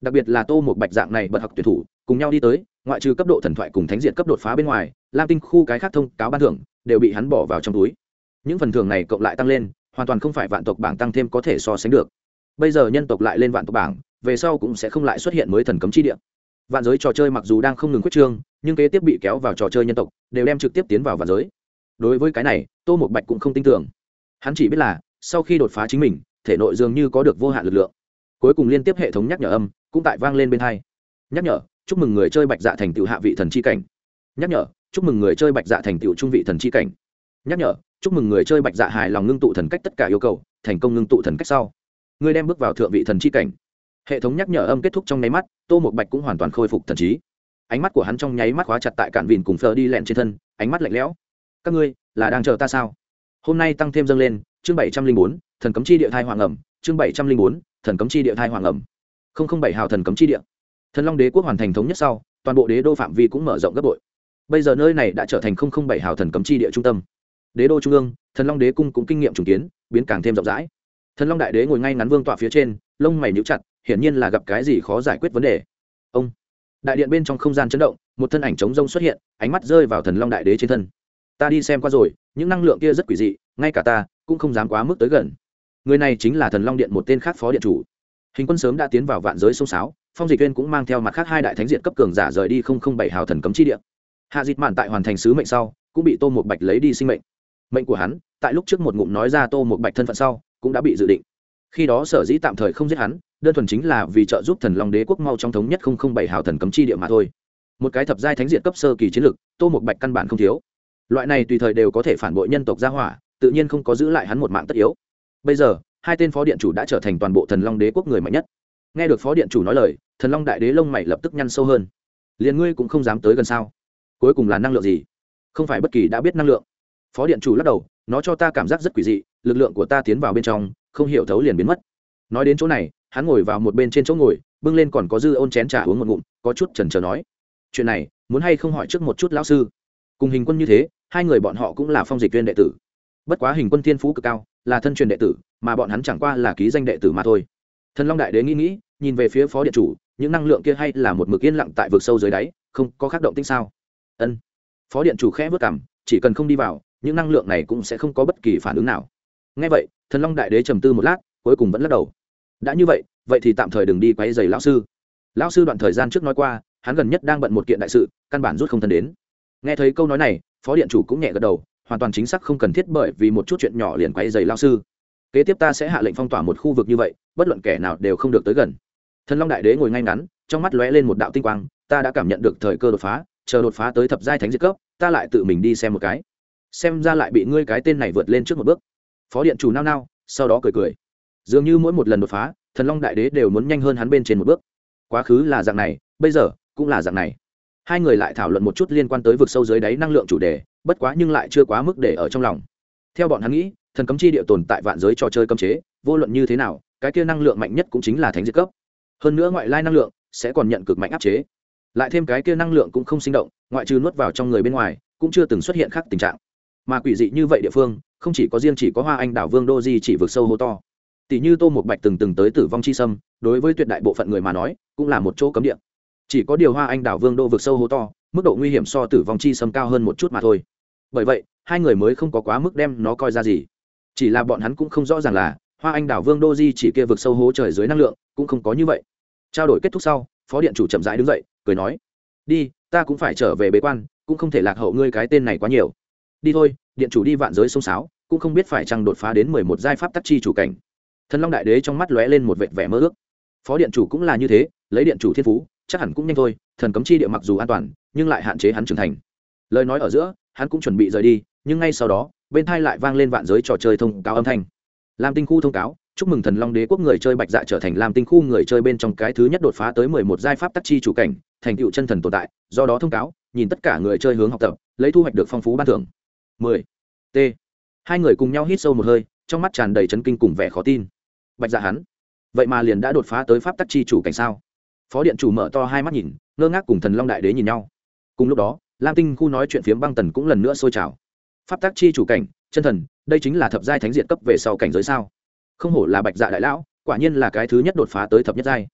Đặc biệt là tô một bạch dạng này bật học tuyển thủ, cùng nhau đi tới, ngoại trừ cấp độ thần thoại cùng thánh diện cấp đột phá bên ngoài, lam tinh khu cái khác thông cáo ban thưởng, đều bị hắn bỏ vào trong túi. Những phần thưởng này cộng lại tăng lên, hoàn toàn không phải vạn tộc bảng tăng thêm có thể so sánh được. Bây giờ nhân tộc lại lên vạn tộc bảng, về sau cũng sẽ không lại xuất hiện mới thần cấm chi địa. Vạn giới trò chơi mặc dù đang không ngừng quyết trương, nhưng kế tiếp bị kéo vào trò chơi nhân tộc, đều đem trực tiếp tiến vào vạn giới. Đối với cái này, tô một bạch cũng không tin tưởng hắn chỉ biết là, sau khi đột phá chính mình, thể nội dường như có được vô hạn lực lượng. Cuối cùng liên tiếp hệ thống nhắc nhở âm cũng tại vang lên bên hai. Nhắc nhở, chúc mừng người chơi bạch dạ thành tựu hạ vị thần c h i cảnh. Nhắc nhở, chúc mừng người chơi bạch dạ thành tựu trung vị thần c h i cảnh. Nhắc nhở, chúc mừng người chơi bạch dạ hài lòng ngưng tụ thần cách tất cả yêu cầu, thành công ngưng tụ thần cách sau. Người đem bước vào thượng vị thần c h i cảnh. Hệ thống nhắc nhở âm kết thúc trong nháy mắt, tô một bạch cũng hoàn toàn khôi phục thần trí. Ánh mắt của hắn trong nháy mắt khóa chặt tại cạn vìn cùng phờ đi lẹn trên thân, ánh mắt lạnh lẽo. Các ngươi, là đang chờ ta sao? Hôm nay tăng thêm dâng lên, chương bảy trăm linh bốn, thần cấm chi địa thai hoàng ẩm, chương bảy trăm linh bốn, thần cấm chi địa thai hoàng ẩm. không không bảy hào thần cấm chi địa. Thần long đế quốc hoàn thành thống nhất sau, toàn bộ đế đô phạm vi cũng mở rộng gấp bội. Bây giờ nơi này đã trở thành không không bảy hào thần cấm chi địa trung tâm. Đế đô trung ương, thần long đế cung cũng kinh nghiệm trùng kiến, biến càng thêm rộng rãi. Thần long đại đế ngồi ngay ngắn vương tọa phía trên, lông mày níu chặt, hiển nhiên là gặp cái gì khó giải quyết vấn đề. Ông. Đại điện bên trong không gian chấn động, một thân ảnh trống rông xuất hiện, ánh mắt rơi vào thần long đại đế trên thân. Ta đi xem qua rồi những năng lượng kia rất quỷ dị, ngay cả ta cũng không dám quá mức tới gần. Người này chính là thần long điện một tên khác phó điện chủ. Hình quân sớm đã tiến vào vạn giới sông sáo, phong dịch viên cũng mang theo mặt khác hai đại thánh diện cấp cường giả rời đi không không bảy hào thần cấm chi địa. Hạ dịch mạn tại hoàn thành sứ mệnh sau, cũng bị tô một bạch lấy đi sinh mệnh. Mệnh của hắn, tại lúc trước một ngụm nói ra tô một bạch thân phận sau, cũng đã bị dự định. Khi đó sở dĩ tạm thời không giết hắn, đơn thuần chính là vì trợ giúp thần long đế quốc mau trong thống nhất không không bảy hào thần cấm chi địa mà thôi. Một cái thập giai thánh diện cấp sơ kỳ chiến lực tô một bạch căn bản không thiếu loại này tùy thời đều có thể phản bội nhân tộc gia hỏa, tự nhiên không có giữ lại hắn một mạng tất yếu. Bây giờ, hai tên phó điện chủ đã trở thành toàn bộ thần long đế quốc người mạnh nhất. Nghe được phó điện chủ nói lời, thần long đại đế lông mày lập tức nhăn sâu hơn. Liền ngươi cũng không dám tới gần sao? Cuối cùng là năng lượng gì? Không phải bất kỳ đã biết năng lượng. Phó điện chủ lắc đầu, nó cho ta cảm giác rất quỷ dị, lực lượng của ta tiến vào bên trong, không hiểu thấu liền biến mất. Nói đến chỗ này, hắn ngồi vào một bên trên chỗ ngồi, bưng lên còn có dư ôn chén trà uống một ngụm, có chút trần trờ nói. Chuyện này, muốn hay không hỏi trước một chút lão sư? Cùng hình quân như thế hai người bọn họ cũng là phong dịch viên đệ tử. Bất quá hình quân thiên phú cực cao, là thân truyền đệ tử, mà bọn hắn chẳng qua là ký danh đệ tử mà thôi. Thần long đại đế nghĩ nghĩ, nhìn về phía phó điện chủ, những năng lượng kia hay là một mực yên lặng tại vực sâu dưới đáy, không có khắc động tinh sao? Ân. Phó điện chủ khẽ vất cảm chỉ cần không đi vào, những năng lượng này cũng sẽ không có bất kỳ phản ứng nào. Ngay vậy, thần long đại đế trầm tư một lát, cuối cùng vẫn lắc đầu. Đã như vậy vậy thì tạm thời đừng đi quay dày lão sư. Lão sư đoạn thời gian trước nói qua, hắn gần nhất đang bận một kiện đại sự, căn bản rút không thân đến. Nghe thấy câu nói này phó điện chủ cũng nhẹ gật đầu, hoàn toàn chính xác không cần thiết bởi vì một chút chuyện nhỏ liền quay giày lao sư. Kế tiếp ta sẽ hạ lệnh phong tỏa một khu vực như vậy, bất luận kẻ nào đều không được tới gần. Thần long đại đế ngồi ngay ngắn, trong mắt lóe lên một đạo tinh quang, ta đã cảm nhận được thời cơ đột phá, chờ đột phá tới thập giai thánh diệt cấp, ta lại tự mình đi xem một cái. Xem ra lại bị ngươi cái tên này vượt lên trước một bước. Phó điện chủ nao nao, sau đó cười cười. Dường như mỗi một lần đột phá, thần long đại đế đều muốn nhanh hơn hắn bên trên một bước. Quá khứ là dạng này, bây giờ cũng là dạng này hai người lại thảo luận một chút liên quan tới vực sâu dưới đáy năng lượng chủ đề, bất quá nhưng lại chưa quá mức để ở trong lòng. Theo bọn hắn nghĩ, thần cấm chi địa tồn tại vạn giới trò chơi cấm chế, vô luận như thế nào, cái kia năng lượng mạnh nhất cũng chính là thánh diệt cấp. Hơn nữa ngoại lai năng lượng sẽ còn nhận cực mạnh áp chế. Lại thêm cái kia năng lượng cũng không sinh động, ngoại trừ nuốt vào trong người bên ngoài, cũng chưa từng xuất hiện khác tình trạng. Mà quỷ dị như vậy địa phương, không chỉ có riêng chỉ có hoa anh đảo vương đô di chỉ vực sâu hô to. Tỷ như tô một bạch từng từng tới tử vong chi sâm, đối với tuyệt đại bộ phận người mà nói, cũng là một chỗ cấm địa chỉ có điều hoa anh đảo vương đô vực sâu hố to, mức độ nguy hiểm so tử vong chi sâm cao hơn một chút mà thôi. Bởi vậy, hai người mới không có quá mức đem nó coi ra gì. Chỉ là bọn hắn cũng không rõ ràng là, hoa anh đảo vương đô di chỉ kia vực sâu hố trời dưới năng lượng cũng không có như vậy. Trao đổi kết thúc sau, phó điện chủ chậm rãi đứng dậy, cười nói, đi, ta cũng phải trở về bế quan, cũng không thể lạc hậu ngươi cái tên này quá nhiều. Đi thôi, điện chủ đi vạn giới sông sáo, cũng không biết phải chăng đột phá đến mười một giai pháp tắc chi chủ cảnh. Thần long đại đế trong mắt lóe lên một vệt vẻ mơ ước. Phó điện chủ cũng là như thế, lấy điện chủ thiên phú chắc hẳn cũng nhanh thôi, thần cấm chi địa mặc dù an toàn, nhưng lại hạn chế hắn trưởng thành. Lời nói ở giữa, hắn cũng chuẩn bị rời đi, nhưng ngay sau đó, bên thai lại vang lên vạn giới trò chơi thông cáo âm thanh. Lam tinh khu thông cáo, chúc mừng thần long đế quốc người chơi bạch dạ trở thành lam tinh khu người chơi bên trong cái thứ nhất đột phá tới mười một giai pháp tắc chi chủ cảnh, thành tựu chân thần tồn tại, do đó thông cáo, nhìn tất cả người chơi hướng học tập, lấy thu hoạch được phong phú ban thưởng. Mười. T. Hai người cùng nhau hít sâu một hơi, trong mắt tràn đầy chấn kinh cùng vẻ khó tin. Bạch dạ hắn, vậy mà liền đã đột phá tới pháp tắc chi chủ cảnh sao? Phó điện chủ mở to hai mắt nhìn, ngơ ngác cùng thần long đại đế nhìn nhau. Cùng lúc đó, lam tinh khu nói chuyện phiếm băng tần cũng lần nữa sôi trào. Pháp tác chi chủ cảnh, chân thần, đây chính là thập giai thánh diện cấp về sau cảnh giới sao? Không hổ là bạch dạ đại lão, quả nhiên là cái thứ nhất đột phá tới thập nhất giai.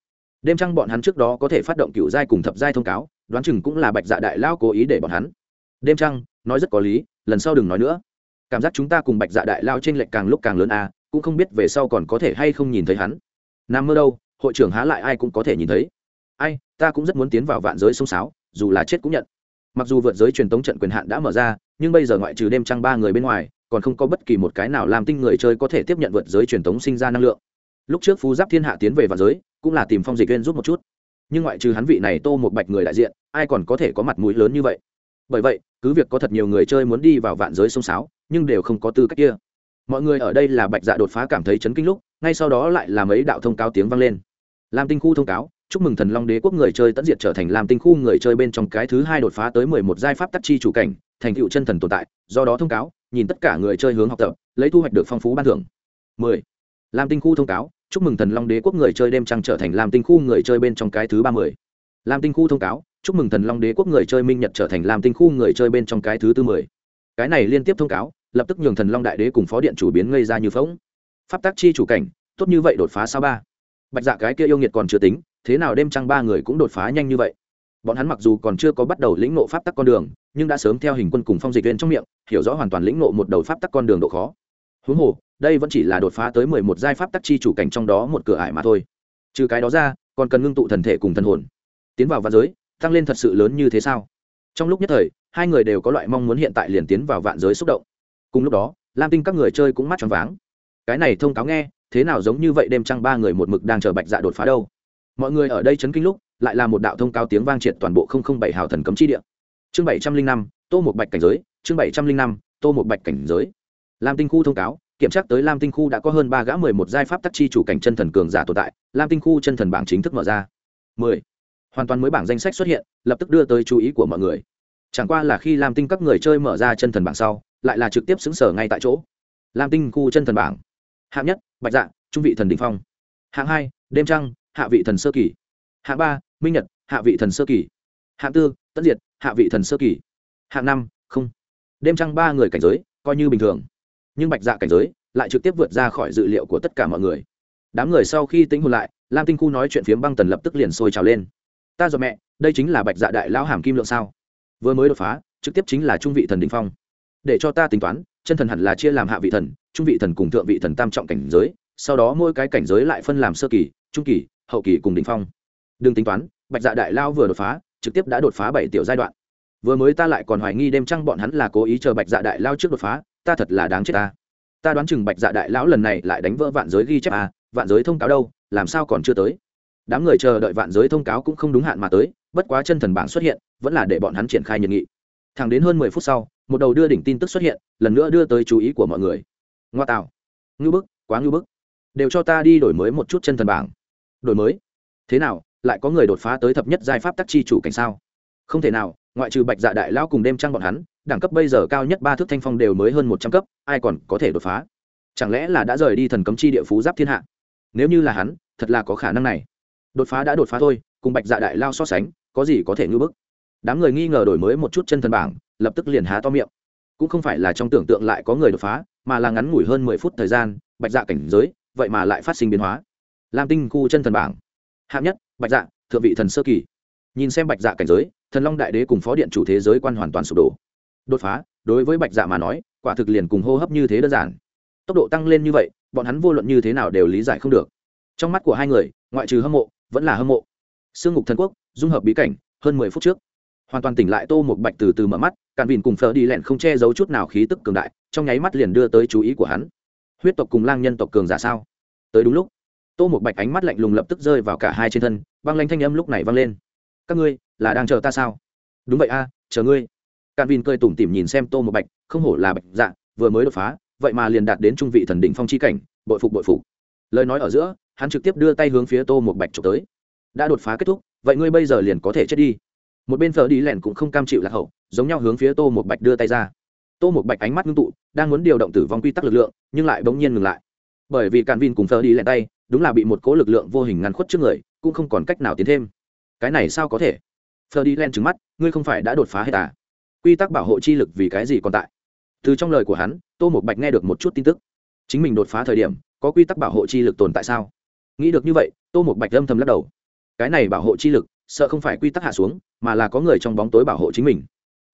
Đêm trăng bọn hắn trước đó có thể phát động cựu giai cùng thập giai thông cáo, đoán chừng cũng là bạch dạ đại Lão cố ý để bọn hắn. Đêm trăng, nói rất có lý, lần sau đừng nói nữa. Cảm giác chúng ta cùng bạch dạ đại lao trên lệnh càng lúc càng lớn a cũng không biết về sau còn có thể hay không nhìn thấy hắn. Nam mơ đâu, hội trưởng há lại ai cũng có thể nhìn thấy ai, ta cũng rất muốn tiến vào vạn giới sông sáo, dù là chết cũng nhận. Mặc dù vượt giới truyền tống trận quyền hạn đã mở ra, nhưng bây giờ ngoại trừ đêm trăng ba người bên ngoài, còn không có bất kỳ một cái nào làm tinh người chơi có thể tiếp nhận vượt giới truyền tống sinh ra năng lượng. Lúc trước phú giáp thiên hạ tiến về vạn giới, cũng là tìm phong dịch viên giúp một chút. Nhưng ngoại trừ hắn vị này tô một bạch người đại diện, ai còn có thể có mặt mũi lớn như vậy? Bởi vậy, cứ việc có thật nhiều người chơi muốn đi vào vạn giới sông sáo, nhưng đều không có tư cách kia. Mọi người ở đây là bạch dạ đột phá cảm thấy chấn kinh lúc, ngay sau đó lại là mấy đạo thông cáo tiếng vang lên. Làm tinh khu thông cáo chúc mừng thần long đế quốc người chơi tận diệt trở thành lam tinh khu người chơi bên trong cái thứ hai đột phá tới mười một giai pháp tắc chi chủ cảnh, thành tựu chân thần tồn tại, do đó thông cáo, nhìn tất cả người chơi hướng học tập, lấy thu hoạch được phong phú ban thưởng. Mười. Lam tinh khu thông cáo, chúc mừng thần long đế quốc người chơi đêm trăng trở thành lam tinh khu người chơi bên trong cái thứ ba mươi. Lam tinh khu thông cáo, chúc mừng thần long đế quốc người chơi minh nhật trở thành lam tinh khu người chơi bên trong cái thứ tư mười. Cái này liên tiếp thông cáo, lập tức nhường thần long đại đế cùng phó điện chủ biến ngây ra như phóng pháp tác chi chủ cảnh, tốt như vậy đột phá sao ba. Bạch dạ cái kia yêu nghiệt còn chưa tính thế nào đêm trăng ba người cũng đột phá nhanh như vậy? Bọn hắn mặc dù còn chưa có bắt đầu lĩnh nộ pháp tắc con đường, nhưng đã sớm theo hình quân cùng phong dịch viên trong miệng, hiểu rõ hoàn toàn lĩnh nộ một đầu pháp tắc con đường độ khó. Huống hồ, đây vẫn chỉ là đột phá tới mười một giai pháp tắc chi chủ cảnh trong đó một cửa ải mà thôi. Trừ cái đó ra, còn cần ngưng tụ thần thể cùng thần hồn. Tiến vào vạn giới, tăng lên thật sự lớn như thế sao? Trong lúc nhất thời, hai người đều có loại mong muốn hiện tại liền tiến vào vạn giới xúc động. Cùng lúc đó, lam tinh các người chơi cũng mắt tròn váng. Cái này thông cáo nghe, thế nào giống như vậy đêm trăng ba người một mực đang chờ bạch dạ đột phá đâu? Mọi người ở đây chấn kinh lúc, lại là một đạo thông cáo tiếng vang triệt toàn bộ không không bảy hào thần cấm chi địa. Chương bảy trăm linh năm, tô một bạch cảnh giới, chương bảy trăm linh năm, tô một bạch cảnh giới. Lam tinh khu thông cáo, kiểm tra tới lam tinh khu đã có hơn ba gã mười một giai pháp tắc chi chủ cảnh chân thần cường giả tồn tại, lam tinh khu chân thần bảng chính thức mở ra. Mười. Hoàn toàn mới bảng danh sách xuất hiện, lập tức đưa tới chú ý của mọi người. Chẳng qua là khi lam tinh các người chơi mở ra chân thần bảng sau, lại là trực tiếp xứng sở ngay tại chỗ. Lam tinh khu chân thần bảng. Hạng nhất, bạch dạ trung vị thần đình phong. Hạng hai, đêm trăng hạ vị thần sơ kỳ. Hạng ba, minh nhật, hạ vị thần sơ kỳ. Hạng tư tất diệt, hạ vị thần sơ kỳ. Hạng năm, không. Đêm trăng ba người cảnh giới, coi như bình thường. Nhưng bạch dạ cảnh giới lại trực tiếp vượt ra khỏi dự liệu của tất cả mọi người. Đám người sau khi tính hồn lại, lam tinh khu nói chuyện phiếm băng tần lập tức liền sôi trào lên. Ta dò mẹ, đây chính là bạch dạ đại lão hàm kim lượng sao? Vừa mới đột phá, trực tiếp chính là trung vị thần đình phong. Để cho ta tính toán, chân thần hẳn là chia làm hạ vị thần, trung vị thần cùng thượng vị thần tam trọng cảnh giới, sau đó mỗi cái cảnh giới lại phân làm sơ kỳ, trung kỳ hậu kỳ cùng đỉnh phong. Đừng tính toán, bạch dạ đại lao vừa đột phá, trực tiếp đã đột phá bảy tiểu giai đoạn. Vừa mới ta lại còn hoài nghi đêm trăng bọn hắn là cố ý chờ bạch dạ đại lao trước đột phá, ta thật là đáng chết ta. Ta đoán chừng bạch dạ đại lão lần này lại đánh vỡ vạn giới ghi chép à vạn giới thông cáo đâu, làm sao còn chưa tới. Đám người chờ đợi vạn giới thông cáo cũng không đúng hạn mà tới, bất quá chân thần bảng xuất hiện, vẫn là để bọn hắn triển khai nhiệt nghị. Thẳng đến hơn mười phút sau, một đầu đưa đỉnh tin tức xuất hiện, lần nữa đưa tới chú ý của mọi người. Ngoa tạo. Ngư bức, quá ngư bức. Đều cho ta đi đổi mới một chút chân thần bảng đổi mới. Thế nào, lại có người đột phá tới thập nhất giai pháp tắc chi chủ cảnh sao? Không thể nào, ngoại trừ bạch dạ đại lao cùng đêm trăng bọn hắn, đẳng cấp bây giờ cao nhất ba thước thanh phong đều mới hơn một trăm cấp, ai còn có thể đột phá? Chẳng lẽ là đã rời đi thần cấm chi địa phú giáp thiên hạ? Nếu như là hắn, thật là có khả năng này. Đột phá đã đột phá thôi, cùng bạch dạ đại lao so sánh, có gì có thể ngư bức? Đám người nghi ngờ đổi mới một chút chân thần bảng, lập tức liền há to miệng. Cũng không phải là trong tưởng tượng lại có người đột phá, mà là ngắn ngủi hơn mười phút thời gian, bạch dạ cảnh giới, vậy mà lại phát sinh biến hóa lam tinh khu chân thần bảng. Hạng nhất, bạch dạ thượng vị thần sơ kỳ. Nhìn xem bạch dạ cảnh giới, thần long đại đế cùng phó điện chủ thế giới quan hoàn toàn sụp đổ. Đột phá, đối với bạch dạ mà nói, quả thực liền cùng hô hấp như thế đơn giản. Tốc độ tăng lên như vậy, bọn hắn vô luận như thế nào đều lý giải không được. Trong mắt của hai người, ngoại trừ hâm mộ, vẫn là hâm mộ. Sương ngục thần quốc, dung hợp bí cảnh, hơn mười phút trước. Hoàn toàn tỉnh lại tô một bạch từ từ mở mắt, càn vìn cùng phở đi lẹn không che giấu chút nào khí tức cường đại, trong nháy mắt liền đưa tới chú ý của hắn. Huyết tộc cùng lang nhân tộc cường giả sao? Tới đúng lúc tô một bạch ánh mắt lạnh lùng lập tức rơi vào cả hai trên thân băng lanh thanh âm lúc này vang lên. Các ngươi, là đang chờ ta sao? Đúng vậy a, chờ ngươi. Càn vin cười tủm tỉm nhìn xem tô một bạch, không hổ là bạch dạ vừa mới đột phá, vậy mà liền đạt đến trung vị thần đỉnh phong chi cảnh, bội phục bội phục. Lời nói ở giữa, hắn trực tiếp đưa tay hướng phía tô một bạch trộm tới. Đã đột phá kết thúc, vậy ngươi bây giờ liền có thể chết đi. Một bên phở đi lẻn cũng không cam chịu lạc hậu, giống nhau hướng phía tô một bạch đưa tay ra. Tô một bạch ánh mắt ngưng tụ, đang muốn điều động tử vong quy tắc lực lượng, nhưng lại bỗng nhiên ngừng lại bởi vì càn vin cùng phở đi lẹn tay, đúng là bị một cố lực lượng vô hình ngăn khuất trước người, cũng không còn cách nào tiến thêm. Cái này sao có thể? Phở đi lẹn trứng mắt, ngươi không phải đã đột phá hết à? Quy tắc bảo hộ chi lực vì cái gì còn tại? Từ trong lời của hắn, tô một bạch nghe được một chút tin tức. Chính mình đột phá thời điểm, có quy tắc bảo hộ chi lực tồn tại sao? Nghĩ được như vậy, tô một bạch âm thầm lắc đầu. Cái này bảo hộ chi lực, sợ không phải quy tắc hạ xuống, mà là có người trong bóng tối bảo hộ chính mình.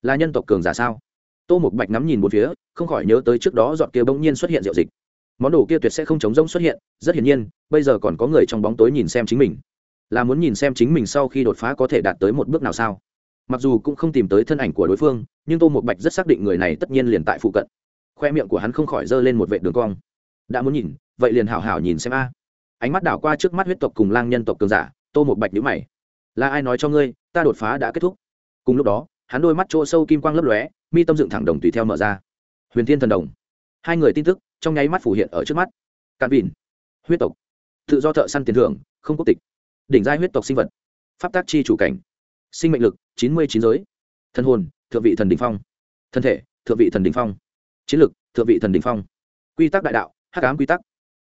Là nhân tộc cường giả sao? Tô một bạch ngắm nhìn một phía, không khỏi nhớ tới trước đó dọn kia bỗng nhiên xuất hiện diệu dịch món đồ kia tuyệt sẽ không chống rông xuất hiện, rất hiển nhiên, bây giờ còn có người trong bóng tối nhìn xem chính mình. Là muốn nhìn xem chính mình sau khi đột phá có thể đạt tới một bước nào sao? Mặc dù cũng không tìm tới thân ảnh của đối phương, nhưng tô một bạch rất xác định người này tất nhiên liền tại phụ cận. Khoe miệng của hắn không khỏi giơ lên một vệ đường cong. Đã muốn nhìn, vậy liền hảo hảo nhìn xem a. Ánh mắt đảo qua trước mắt huyết tộc cùng lang nhân tộc cường giả, tô một bạch nhữ mày. Là ai nói cho ngươi, ta đột phá đã kết thúc? Cùng lúc đó, hắn đôi mắt chỗ sâu kim quang lấp lóe, mi tâm dựng thẳng đồng tùy theo mở ra. Huyền thiên thần đồng. Hai người tin tức trong nháy mắt phủ hiện ở trước mắt. Cạn vìn huyết tộc. Tự do thợ săn tiền thưởng, không quốc tịch. Đỉnh giai huyết tộc sinh vật. Pháp tác chi chủ cảnh. Sinh mệnh lực, chín mươi chín giới. Thân hồn, thượng vị thần đình phong. Thân thể, thượng vị thần đình phong. Chiến lực, thượng vị thần đình phong. Quy tắc đại đạo, hắc ám quy tắc.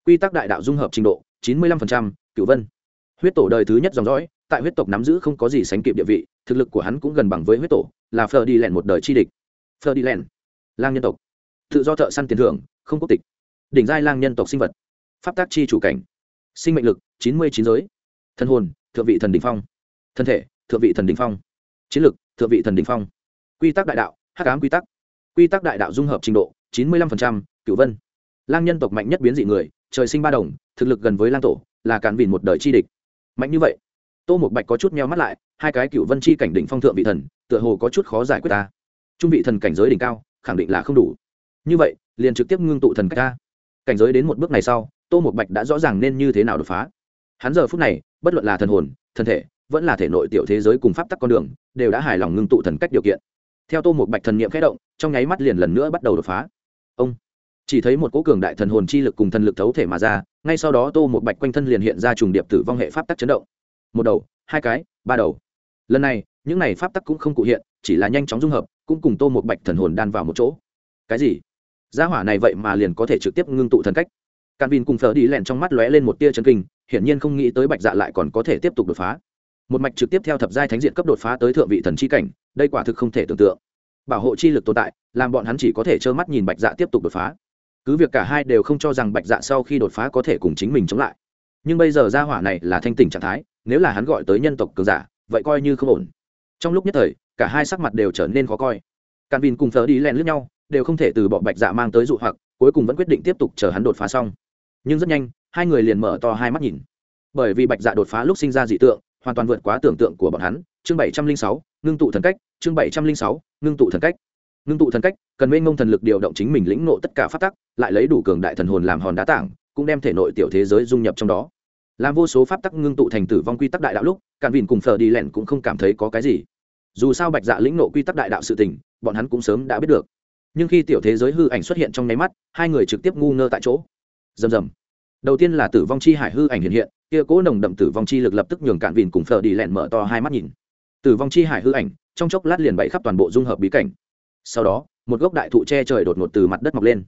Quy tắc đại đạo dung hợp trình độ, chín mươi lăm cựu vân. Huyết tổ đời thứ nhất dòng dõi, tại huyết tộc nắm giữ không có gì sánh kịp địa vị, thực lực của hắn cũng gần bằng với huyết tổ, là phờ đi lẹn một đời chi địch. Phờ đi lẹn lang nhân tộc. Tự do thợ săn tiền thưởng không quốc tịch. Đỉnh giai lang nhân tộc sinh vật. Pháp tác chi chủ cảnh. Sinh mệnh lực, chín mươi chín giới. Thân hồn, thượng vị thần đình phong. Thân thể, thượng vị thần đình phong. Chiến lực, thượng vị thần đình phong. Quy tắc đại đạo, hắc ám quy tắc. Quy tắc đại đạo dung hợp trình độ, chín mươi lăm cựu vân. Lang nhân tộc mạnh nhất biến dị người, trời sinh ba đồng, thực lực gần với lang tổ, là cản vìn một đời chi địch. Mạnh như vậy, tô một bạch có chút meo mắt lại, hai cái cựu vân chi cảnh đỉnh phong thượng vị thần, tựa hồ có chút khó giải quyết ta. Trung vị thần cảnh giới đỉnh cao, khẳng định là không đủ. Như vậy liền trực tiếp ngưng tụ thần cách ta cảnh giới đến một bước này sau, tô một bạch đã rõ ràng nên như thế nào đột phá. Hắn giờ phút này, bất luận là thần hồn thân thể, vẫn là thể nội tiểu thế giới cùng pháp tắc con đường, đều đã hài lòng ngưng tụ thần cách điều kiện. Theo tô một bạch thần niệm khẽ động, trong nháy mắt liền lần nữa bắt đầu đột phá. Ông! Chỉ thấy một cố cường đại thần hồn chi lực cùng thần lực thấu thể mà ra, ngay sau đó tô một bạch quanh thân liền hiện ra trùng điệp tử vong hệ pháp tắc chấn động. Một đầu, hai cái, ba đầu. Lần này, những này pháp tắc cũng không cụ hiện, chỉ là nhanh chóng dung hợp, cũng cùng tô một bạch thần hồn đan vào một chỗ. Cái gì? Gia hỏa này vậy mà liền có thể trực tiếp ngưng tụ thần cách. Càn vin cùng phở đi lẹn trong mắt lóe lên một tia chân kinh, hiển nhiên không nghĩ tới bạch dạ lại còn có thể tiếp tục đột phá. Một mạch trực tiếp theo thập giai thánh diện cấp đột phá tới thượng vị thần chi cảnh, đây quả thực không thể tưởng tượng. Bảo hộ chi lực tồn tại, làm bọn hắn chỉ có thể trơ mắt nhìn bạch dạ tiếp tục đột phá. Cứ việc cả hai đều không cho rằng bạch dạ sau khi đột phá có thể cùng chính mình chống lại. Nhưng bây giờ gia hỏa này là thanh tỉnh trạng thái, nếu là hắn gọi tới nhân tộc cường giả, vậy coi như không ổn. Trong lúc nhất thời, cả hai sắc mặt đều trở nên khó coi. Càn vin cùng thờ đi len lướt nhau đều không thể từ bỏ bạch dạ mang tới dụ hoặc, cuối cùng vẫn quyết định tiếp tục chờ hắn đột phá xong. Nhưng rất nhanh, hai người liền mở to hai mắt nhìn. Bởi vì bạch dạ đột phá lúc sinh ra dị tượng, hoàn toàn vượt quá tưởng tượng của bọn hắn. Chương bảy trăm linh sáu, ngưng tụ thần cách. Chương bảy trăm linh sáu, ngưng tụ thần cách. Ngưng tụ thần cách, cần mênh mông thần lực điều động chính mình lĩnh nộ tất cả phát tắc, lại lấy đủ cường đại thần hồn làm hòn đá tảng, cũng đem thể nội tiểu thế giới dung nhập trong đó. Làm vô số pháp tắc ngưng tụ thành tử vong quy tắc đại đạo lúc, càn vìn cùng phờ đi lẻn cũng không cảm thấy có cái gì. Dù sao bạch dạ lĩnh nộ quy tắc đại đạo sự tình, bọn hắn cũng sớm đã biết được nhưng khi tiểu thế giới hư ảnh xuất hiện trong nháy mắt, hai người trực tiếp ngu ngơ tại chỗ. Rầm rầm. Đầu tiên là tử vong chi hải hư ảnh hiện hiện, kia cố nồng đậm tử vong chi lực lập tức nhường cạn vìn cùng phở đi lẹn mở to hai mắt nhìn. Tử vong chi hải hư ảnh, trong chốc lát liền bậy khắp toàn bộ dung hợp bí cảnh. Sau đó, một gốc đại thụ che trời đột ngột từ mặt đất mọc lên.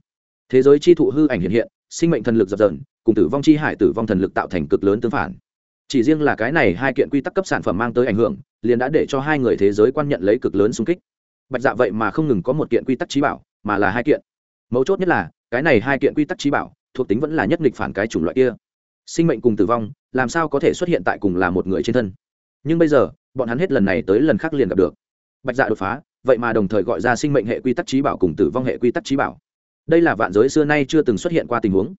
Thế giới chi thụ hư ảnh hiện hiện, sinh mệnh thần lực dập dần cùng tử vong chi hải tử vong thần lực tạo thành cực lớn tương phản. Chỉ riêng là cái này hai kiện quy tắc cấp sản phẩm mang tới ảnh hưởng, liền đã để cho hai người thế giới quan nhận lấy cực lớn xung kích bạch dạ vậy mà không ngừng có một kiện quy tắc trí bảo, mà là hai kiện. Mấu chốt nhất là, cái này hai kiện quy tắc trí bảo, thuộc tính vẫn là nhất nghịch phản cái chủng loại kia. Sinh mệnh cùng tử vong, làm sao có thể xuất hiện tại cùng là một người trên thân? Nhưng bây giờ, bọn hắn hết lần này tới lần khác liền gặp được. Bạch dạ đột phá, vậy mà đồng thời gọi ra sinh mệnh hệ quy tắc trí bảo cùng tử vong hệ quy tắc trí bảo. Đây là vạn giới xưa nay chưa từng xuất hiện qua tình huống.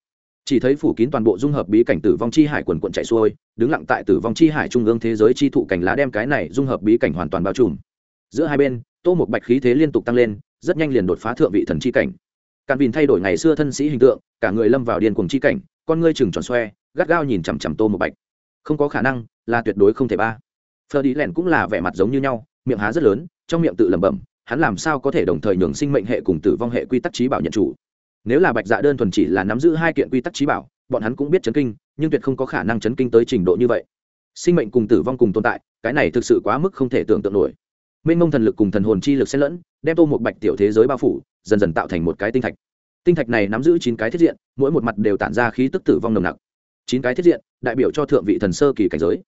Chỉ thấy phủ kín toàn bộ dung hợp bí cảnh tử vong chi hải quần quận chạy xuôi, đứng lặng tại tử vong chi hải trung ương thế giới chi thụ cảnh lá đem cái này dung hợp bí cảnh hoàn toàn bao trùm. Giữa hai bên tô một bạch khí thế liên tục tăng lên, rất nhanh liền đột phá thượng vị thần chi cảnh. Càn vìn thay đổi ngày xưa thân sĩ hình tượng, cả người lâm vào điên cuồng chi cảnh, con ngươi chừng tròn xoe, gắt gao nhìn chằm chằm tô một bạch. Không có khả năng, là tuyệt đối không thể ba. Phờ đi Lẻn cũng là vẻ mặt giống như nhau, miệng há rất lớn, trong miệng tự lẩm bẩm, hắn làm sao có thể đồng thời nhường sinh mệnh hệ cùng tử vong hệ quy tắc trí bảo nhận chủ? Nếu là bạch dạ đơn thuần chỉ là nắm giữ hai kiện quy tắc trí bảo, bọn hắn cũng biết chấn kinh, nhưng tuyệt không có khả năng chấn kinh tới trình độ như vậy. Sinh mệnh cùng tử vong cùng tồn tại, cái này thực sự quá mức không thể tưởng tượng nổi mênh mông thần lực cùng thần hồn chi lực xen lẫn, đem tô một bạch tiểu thế giới bao phủ, dần dần tạo thành một cái tinh thạch. Tinh thạch này nắm giữ chín cái thiết diện, mỗi một mặt đều tản ra khí tức tử vong nồng nặc. Chín cái thiết diện, đại biểu cho thượng vị thần sơ kỳ cảnh giới.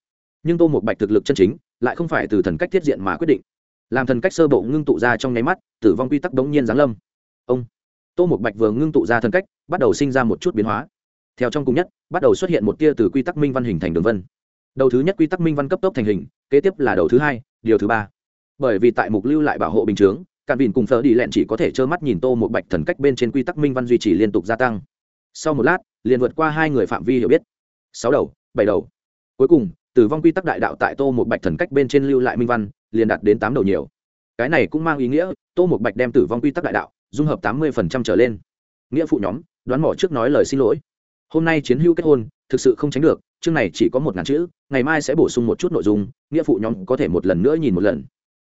Nhưng tô một bạch thực lực chân chính, lại không phải từ thần cách thiết diện mà quyết định. Làm thần cách sơ bộ ngưng tụ ra trong nháy mắt, tử vong quy tắc đống nhiên giáng lâm. Ông! Tô một bạch vừa ngưng tụ ra thần cách, bắt đầu sinh ra một chút biến hóa. Theo trong cùng nhất, bắt đầu xuất hiện một tia từ quy tắc minh văn hình thành đường vân. Đầu thứ nhất quy tắc minh văn cấp tốc thành hình, kế tiếp là đầu thứ hai, điều thứ ba bởi vì tại mục lưu lại bảo hộ bình chướng cạn vìn cùng phở đi lẹn chỉ có thể trơ mắt nhìn tô một bạch thần cách bên trên quy tắc minh văn duy trì liên tục gia tăng. Sau một lát, liền vượt qua hai người phạm vi hiểu biết. Sáu đầu, bảy đầu. Cuối cùng, tử vong quy tắc đại đạo tại tô một bạch thần cách bên trên lưu lại minh văn, liền đạt đến tám đầu nhiều. Cái này cũng mang ý nghĩa, tô một bạch đem tử vong quy tắc đại đạo, dung hợp tám mươi trở lên. Nghĩa phụ nhóm, đoán mỏ trước nói lời xin lỗi. Hôm nay chiến hữu kết hôn, thực sự không tránh được, chương này chỉ có một ngàn chữ, ngày mai sẽ bổ sung một chút nội dung, nghĩa phụ nhóm có thể một lần nữa nhìn một lần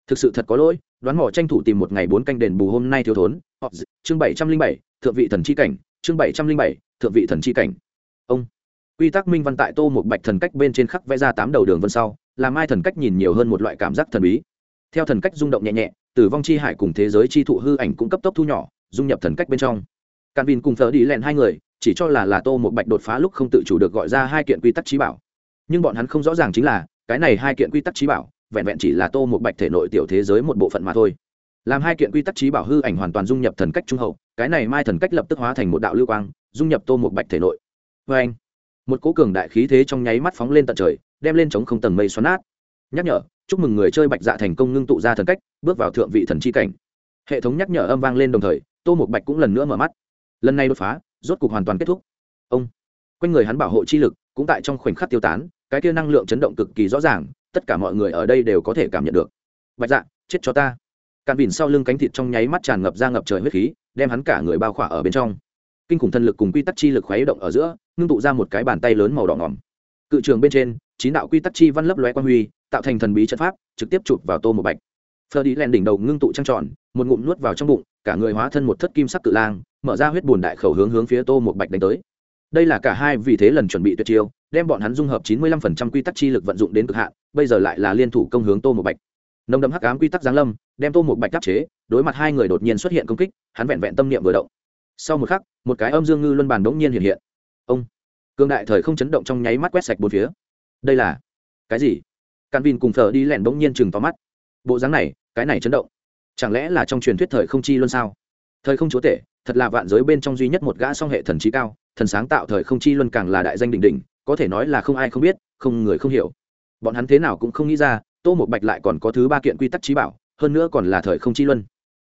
thực sự thật có lỗi, đoán mỏ tranh thủ tìm một ngày bốn canh đền bù hôm nay thiếu thốn. Họ chương bảy trăm linh bảy, thượng vị thần c h i cảnh. Chương bảy trăm linh bảy, thượng vị thần c h i cảnh. Ông. Quy tắc minh văn tại tô một bạch thần cách bên trên khắc vẽ ra tám đầu đường vân sau, làm ai thần cách nhìn nhiều hơn một loại cảm giác thần bí. Theo thần cách rung động nhẹ nhẹ, tử vong chi hải cùng thế giới chi thụ hư ảnh cũng cấp tốc thu nhỏ, dung nhập thần cách bên trong. Càn vin cùng thờ đi lẹn hai người, chỉ cho là là tô một bạch đột phá lúc không tự chủ được gọi ra hai kiện quy tắc trí bảo. Nhưng bọn hắn không rõ ràng chính là, cái này hai kiện quy tắc trí bảo vẹn vẹn chỉ là tô một bạch thể nội tiểu thế giới một bộ phận mà thôi. Làm hai kiện quy tắc trí bảo hư ảnh hoàn toàn dung nhập thần cách trung hậu, cái này mai thần cách lập tức hóa thành một đạo lưu quang, dung nhập tô một bạch thể nội. Vê anh, một cố cường đại khí thế trong nháy mắt phóng lên tận trời, đem lên chống không tầng mây xoắn nát. Nhắc nhở, chúc mừng người chơi bạch dạ thành công ngưng tụ ra thần cách, bước vào thượng vị thần chi cảnh. Hệ thống nhắc nhở âm vang lên đồng thời, tô một bạch cũng lần nữa mở mắt. Lần này đột phá, rốt cục hoàn toàn kết thúc. Ông, quanh người hắn bảo hộ chi lực, cũng tại trong khoảnh khắc tiêu tán, cái kia năng lượng chấn động cực kỳ rõ ràng tất cả mọi người ở đây đều có thể cảm nhận được. Bạch dạ chết cho ta. Càn bỉn sau lưng cánh thịt trong nháy mắt tràn ngập ra ngập trời huyết khí, đem hắn cả người bao khỏa ở bên trong. Kinh khủng thân lực cùng quy tắc chi lực khuấy động ở giữa, ngưng tụ ra một cái bàn tay lớn màu đỏ ngỏm. Cự trường bên trên, chín đạo quy tắc chi văn lấp lóe quan huy, tạo thành thần bí trận pháp, trực tiếp chụp vào tô một bạch. Phơ đi len đỉnh đầu ngưng tụ trăng tròn, một ngụm nuốt vào trong bụng, cả người hóa thân một thất kim sắc cự lang, mở ra huyết bùn đại khẩu hướng hướng phía tô một bạch đánh tới đây là cả hai vì thế lần chuẩn bị tuyệt chiêu, đem bọn hắn dung hợp chín mươi lăm phần trăm quy tắc chi lực vận dụng đến cực hạn, bây giờ lại là liên thủ công hướng tô một bạch. Nồng đậm hắc ám quy tắc giáng lâm, đem tô một bạch đắc chế, đối mặt hai người đột nhiên xuất hiện công kích, hắn vẹn vẹn tâm niệm vừa động. Sau một khắc, một cái âm dương ngư luân bàn đống nhiên hiện hiện. Ông! Cương đại thời không chấn động trong nháy mắt quét sạch bốn phía. Đây là cái gì? Căn vin cùng thờ đi lẻn đống nhiên chừng tóm mắt. Bộ dáng này, cái này chấn động. Chẳng lẽ là trong truyền thuyết thời không chi luân sao? Thời không chúa tể, thật là vạn giới bên trong duy nhất một gã song hệ thần trí cao thần sáng tạo thời không chi luân càng là đại danh đỉnh đỉnh, có thể nói là không ai không biết, không người không hiểu. Bọn hắn thế nào cũng không nghĩ ra, tô một bạch lại còn có thứ ba kiện quy tắc trí bảo, hơn nữa còn là thời không chi luân.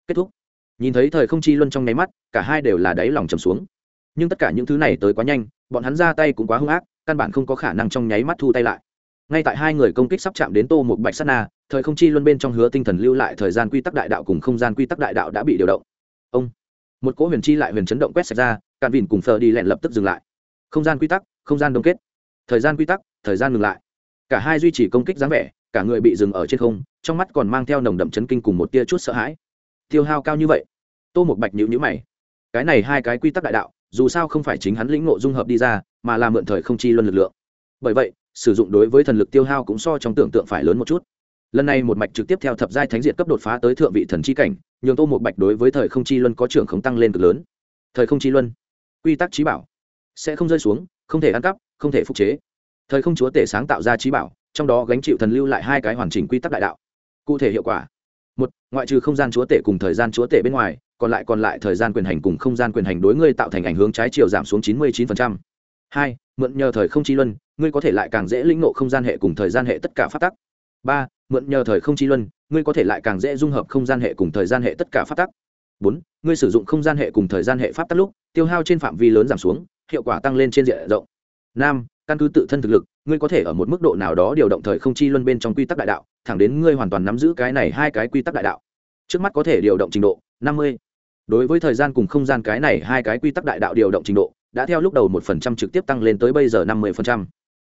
Kết thúc. Nhìn thấy thời không chi luân trong nháy mắt, cả hai đều là đáy lòng trầm xuống. Nhưng tất cả những thứ này tới quá nhanh, bọn hắn ra tay cũng quá hung ác, căn bản không có khả năng trong nháy mắt thu tay lại. Ngay tại hai người công kích sắp chạm đến tô một bạch sát na, thời không chi luân bên trong hứa tinh thần lưu lại thời gian quy tắc đại đạo cùng không gian quy tắc đại đạo đã bị điều động. Ông, một cỗ huyền chi lại huyền chấn động quét sạch ra cạn vìn cùng phờ đi lẹn lập tức dừng lại. Không gian quy tắc, không gian đông kết. Thời gian quy tắc, thời gian ngừng lại. Cả hai duy trì công kích dáng vẻ, cả người bị dừng ở trên không, trong mắt còn mang theo nồng đậm chấn kinh cùng một tia chút sợ hãi. Tiêu hao cao như vậy? Tô một bạch nhữ nhữ mày. Cái này hai cái quy tắc đại đạo, dù sao không phải chính hắn lĩnh ngộ dung hợp đi ra, mà là mượn thời không chi luân lực lượng. Bởi vậy, sử dụng đối với thần lực tiêu hao cũng so trong tưởng tượng phải lớn một chút. Lần này một mạch trực tiếp theo thập giai thánh diệt cấp đột phá tới thượng vị thần chi cảnh, nhường tô một bạch đối với thời không chi luân có trưởng không tăng lên cực lớn. Thời không chi luân? Quy tắc trí bảo. Sẽ không rơi xuống, không thể ăn cắp, không thể phục chế. Thời không chúa tể sáng tạo ra trí bảo, trong đó gánh chịu thần lưu lại hai cái hoàn chỉnh quy tắc đại đạo. Cụ thể hiệu quả. Một, ngoại trừ không gian chúa tể cùng thời gian chúa tể bên ngoài, còn lại còn lại thời gian quyền hành cùng không gian quyền hành đối ngươi tạo thành ảnh hướng trái chiều giảm xuống chín mươi chín hai, mượn nhờ thời không chi luân, ngươi có thể lại càng dễ lĩnh nộ không gian hệ cùng thời gian hệ tất cả phát tắc. Ba, mượn nhờ thời không chi luân, ngươi có thể lại càng dễ dung hợp không gian hệ cùng thời gian hệ tất cả phát tắc bốn, ngươi sử dụng không gian hệ cùng thời gian hệ pháp tắc lúc, tiêu hao trên phạm vi lớn giảm xuống, hiệu quả tăng lên trên diện rộng. Năm, căn cứ tự thân thực lực, ngươi có thể ở một mức độ nào đó điều động thời không chi luân bên trong quy tắc đại đạo, thẳng đến ngươi hoàn toàn nắm giữ cái này hai cái quy tắc đại đạo. Trước mắt có thể điều động trình độ, năm mươi. Đối với thời gian cùng không gian cái này hai cái quy tắc đại đạo điều động trình độ, đã theo lúc đầu một phần trăm trực tiếp tăng lên tới bây giờ năm mươi phần trăm.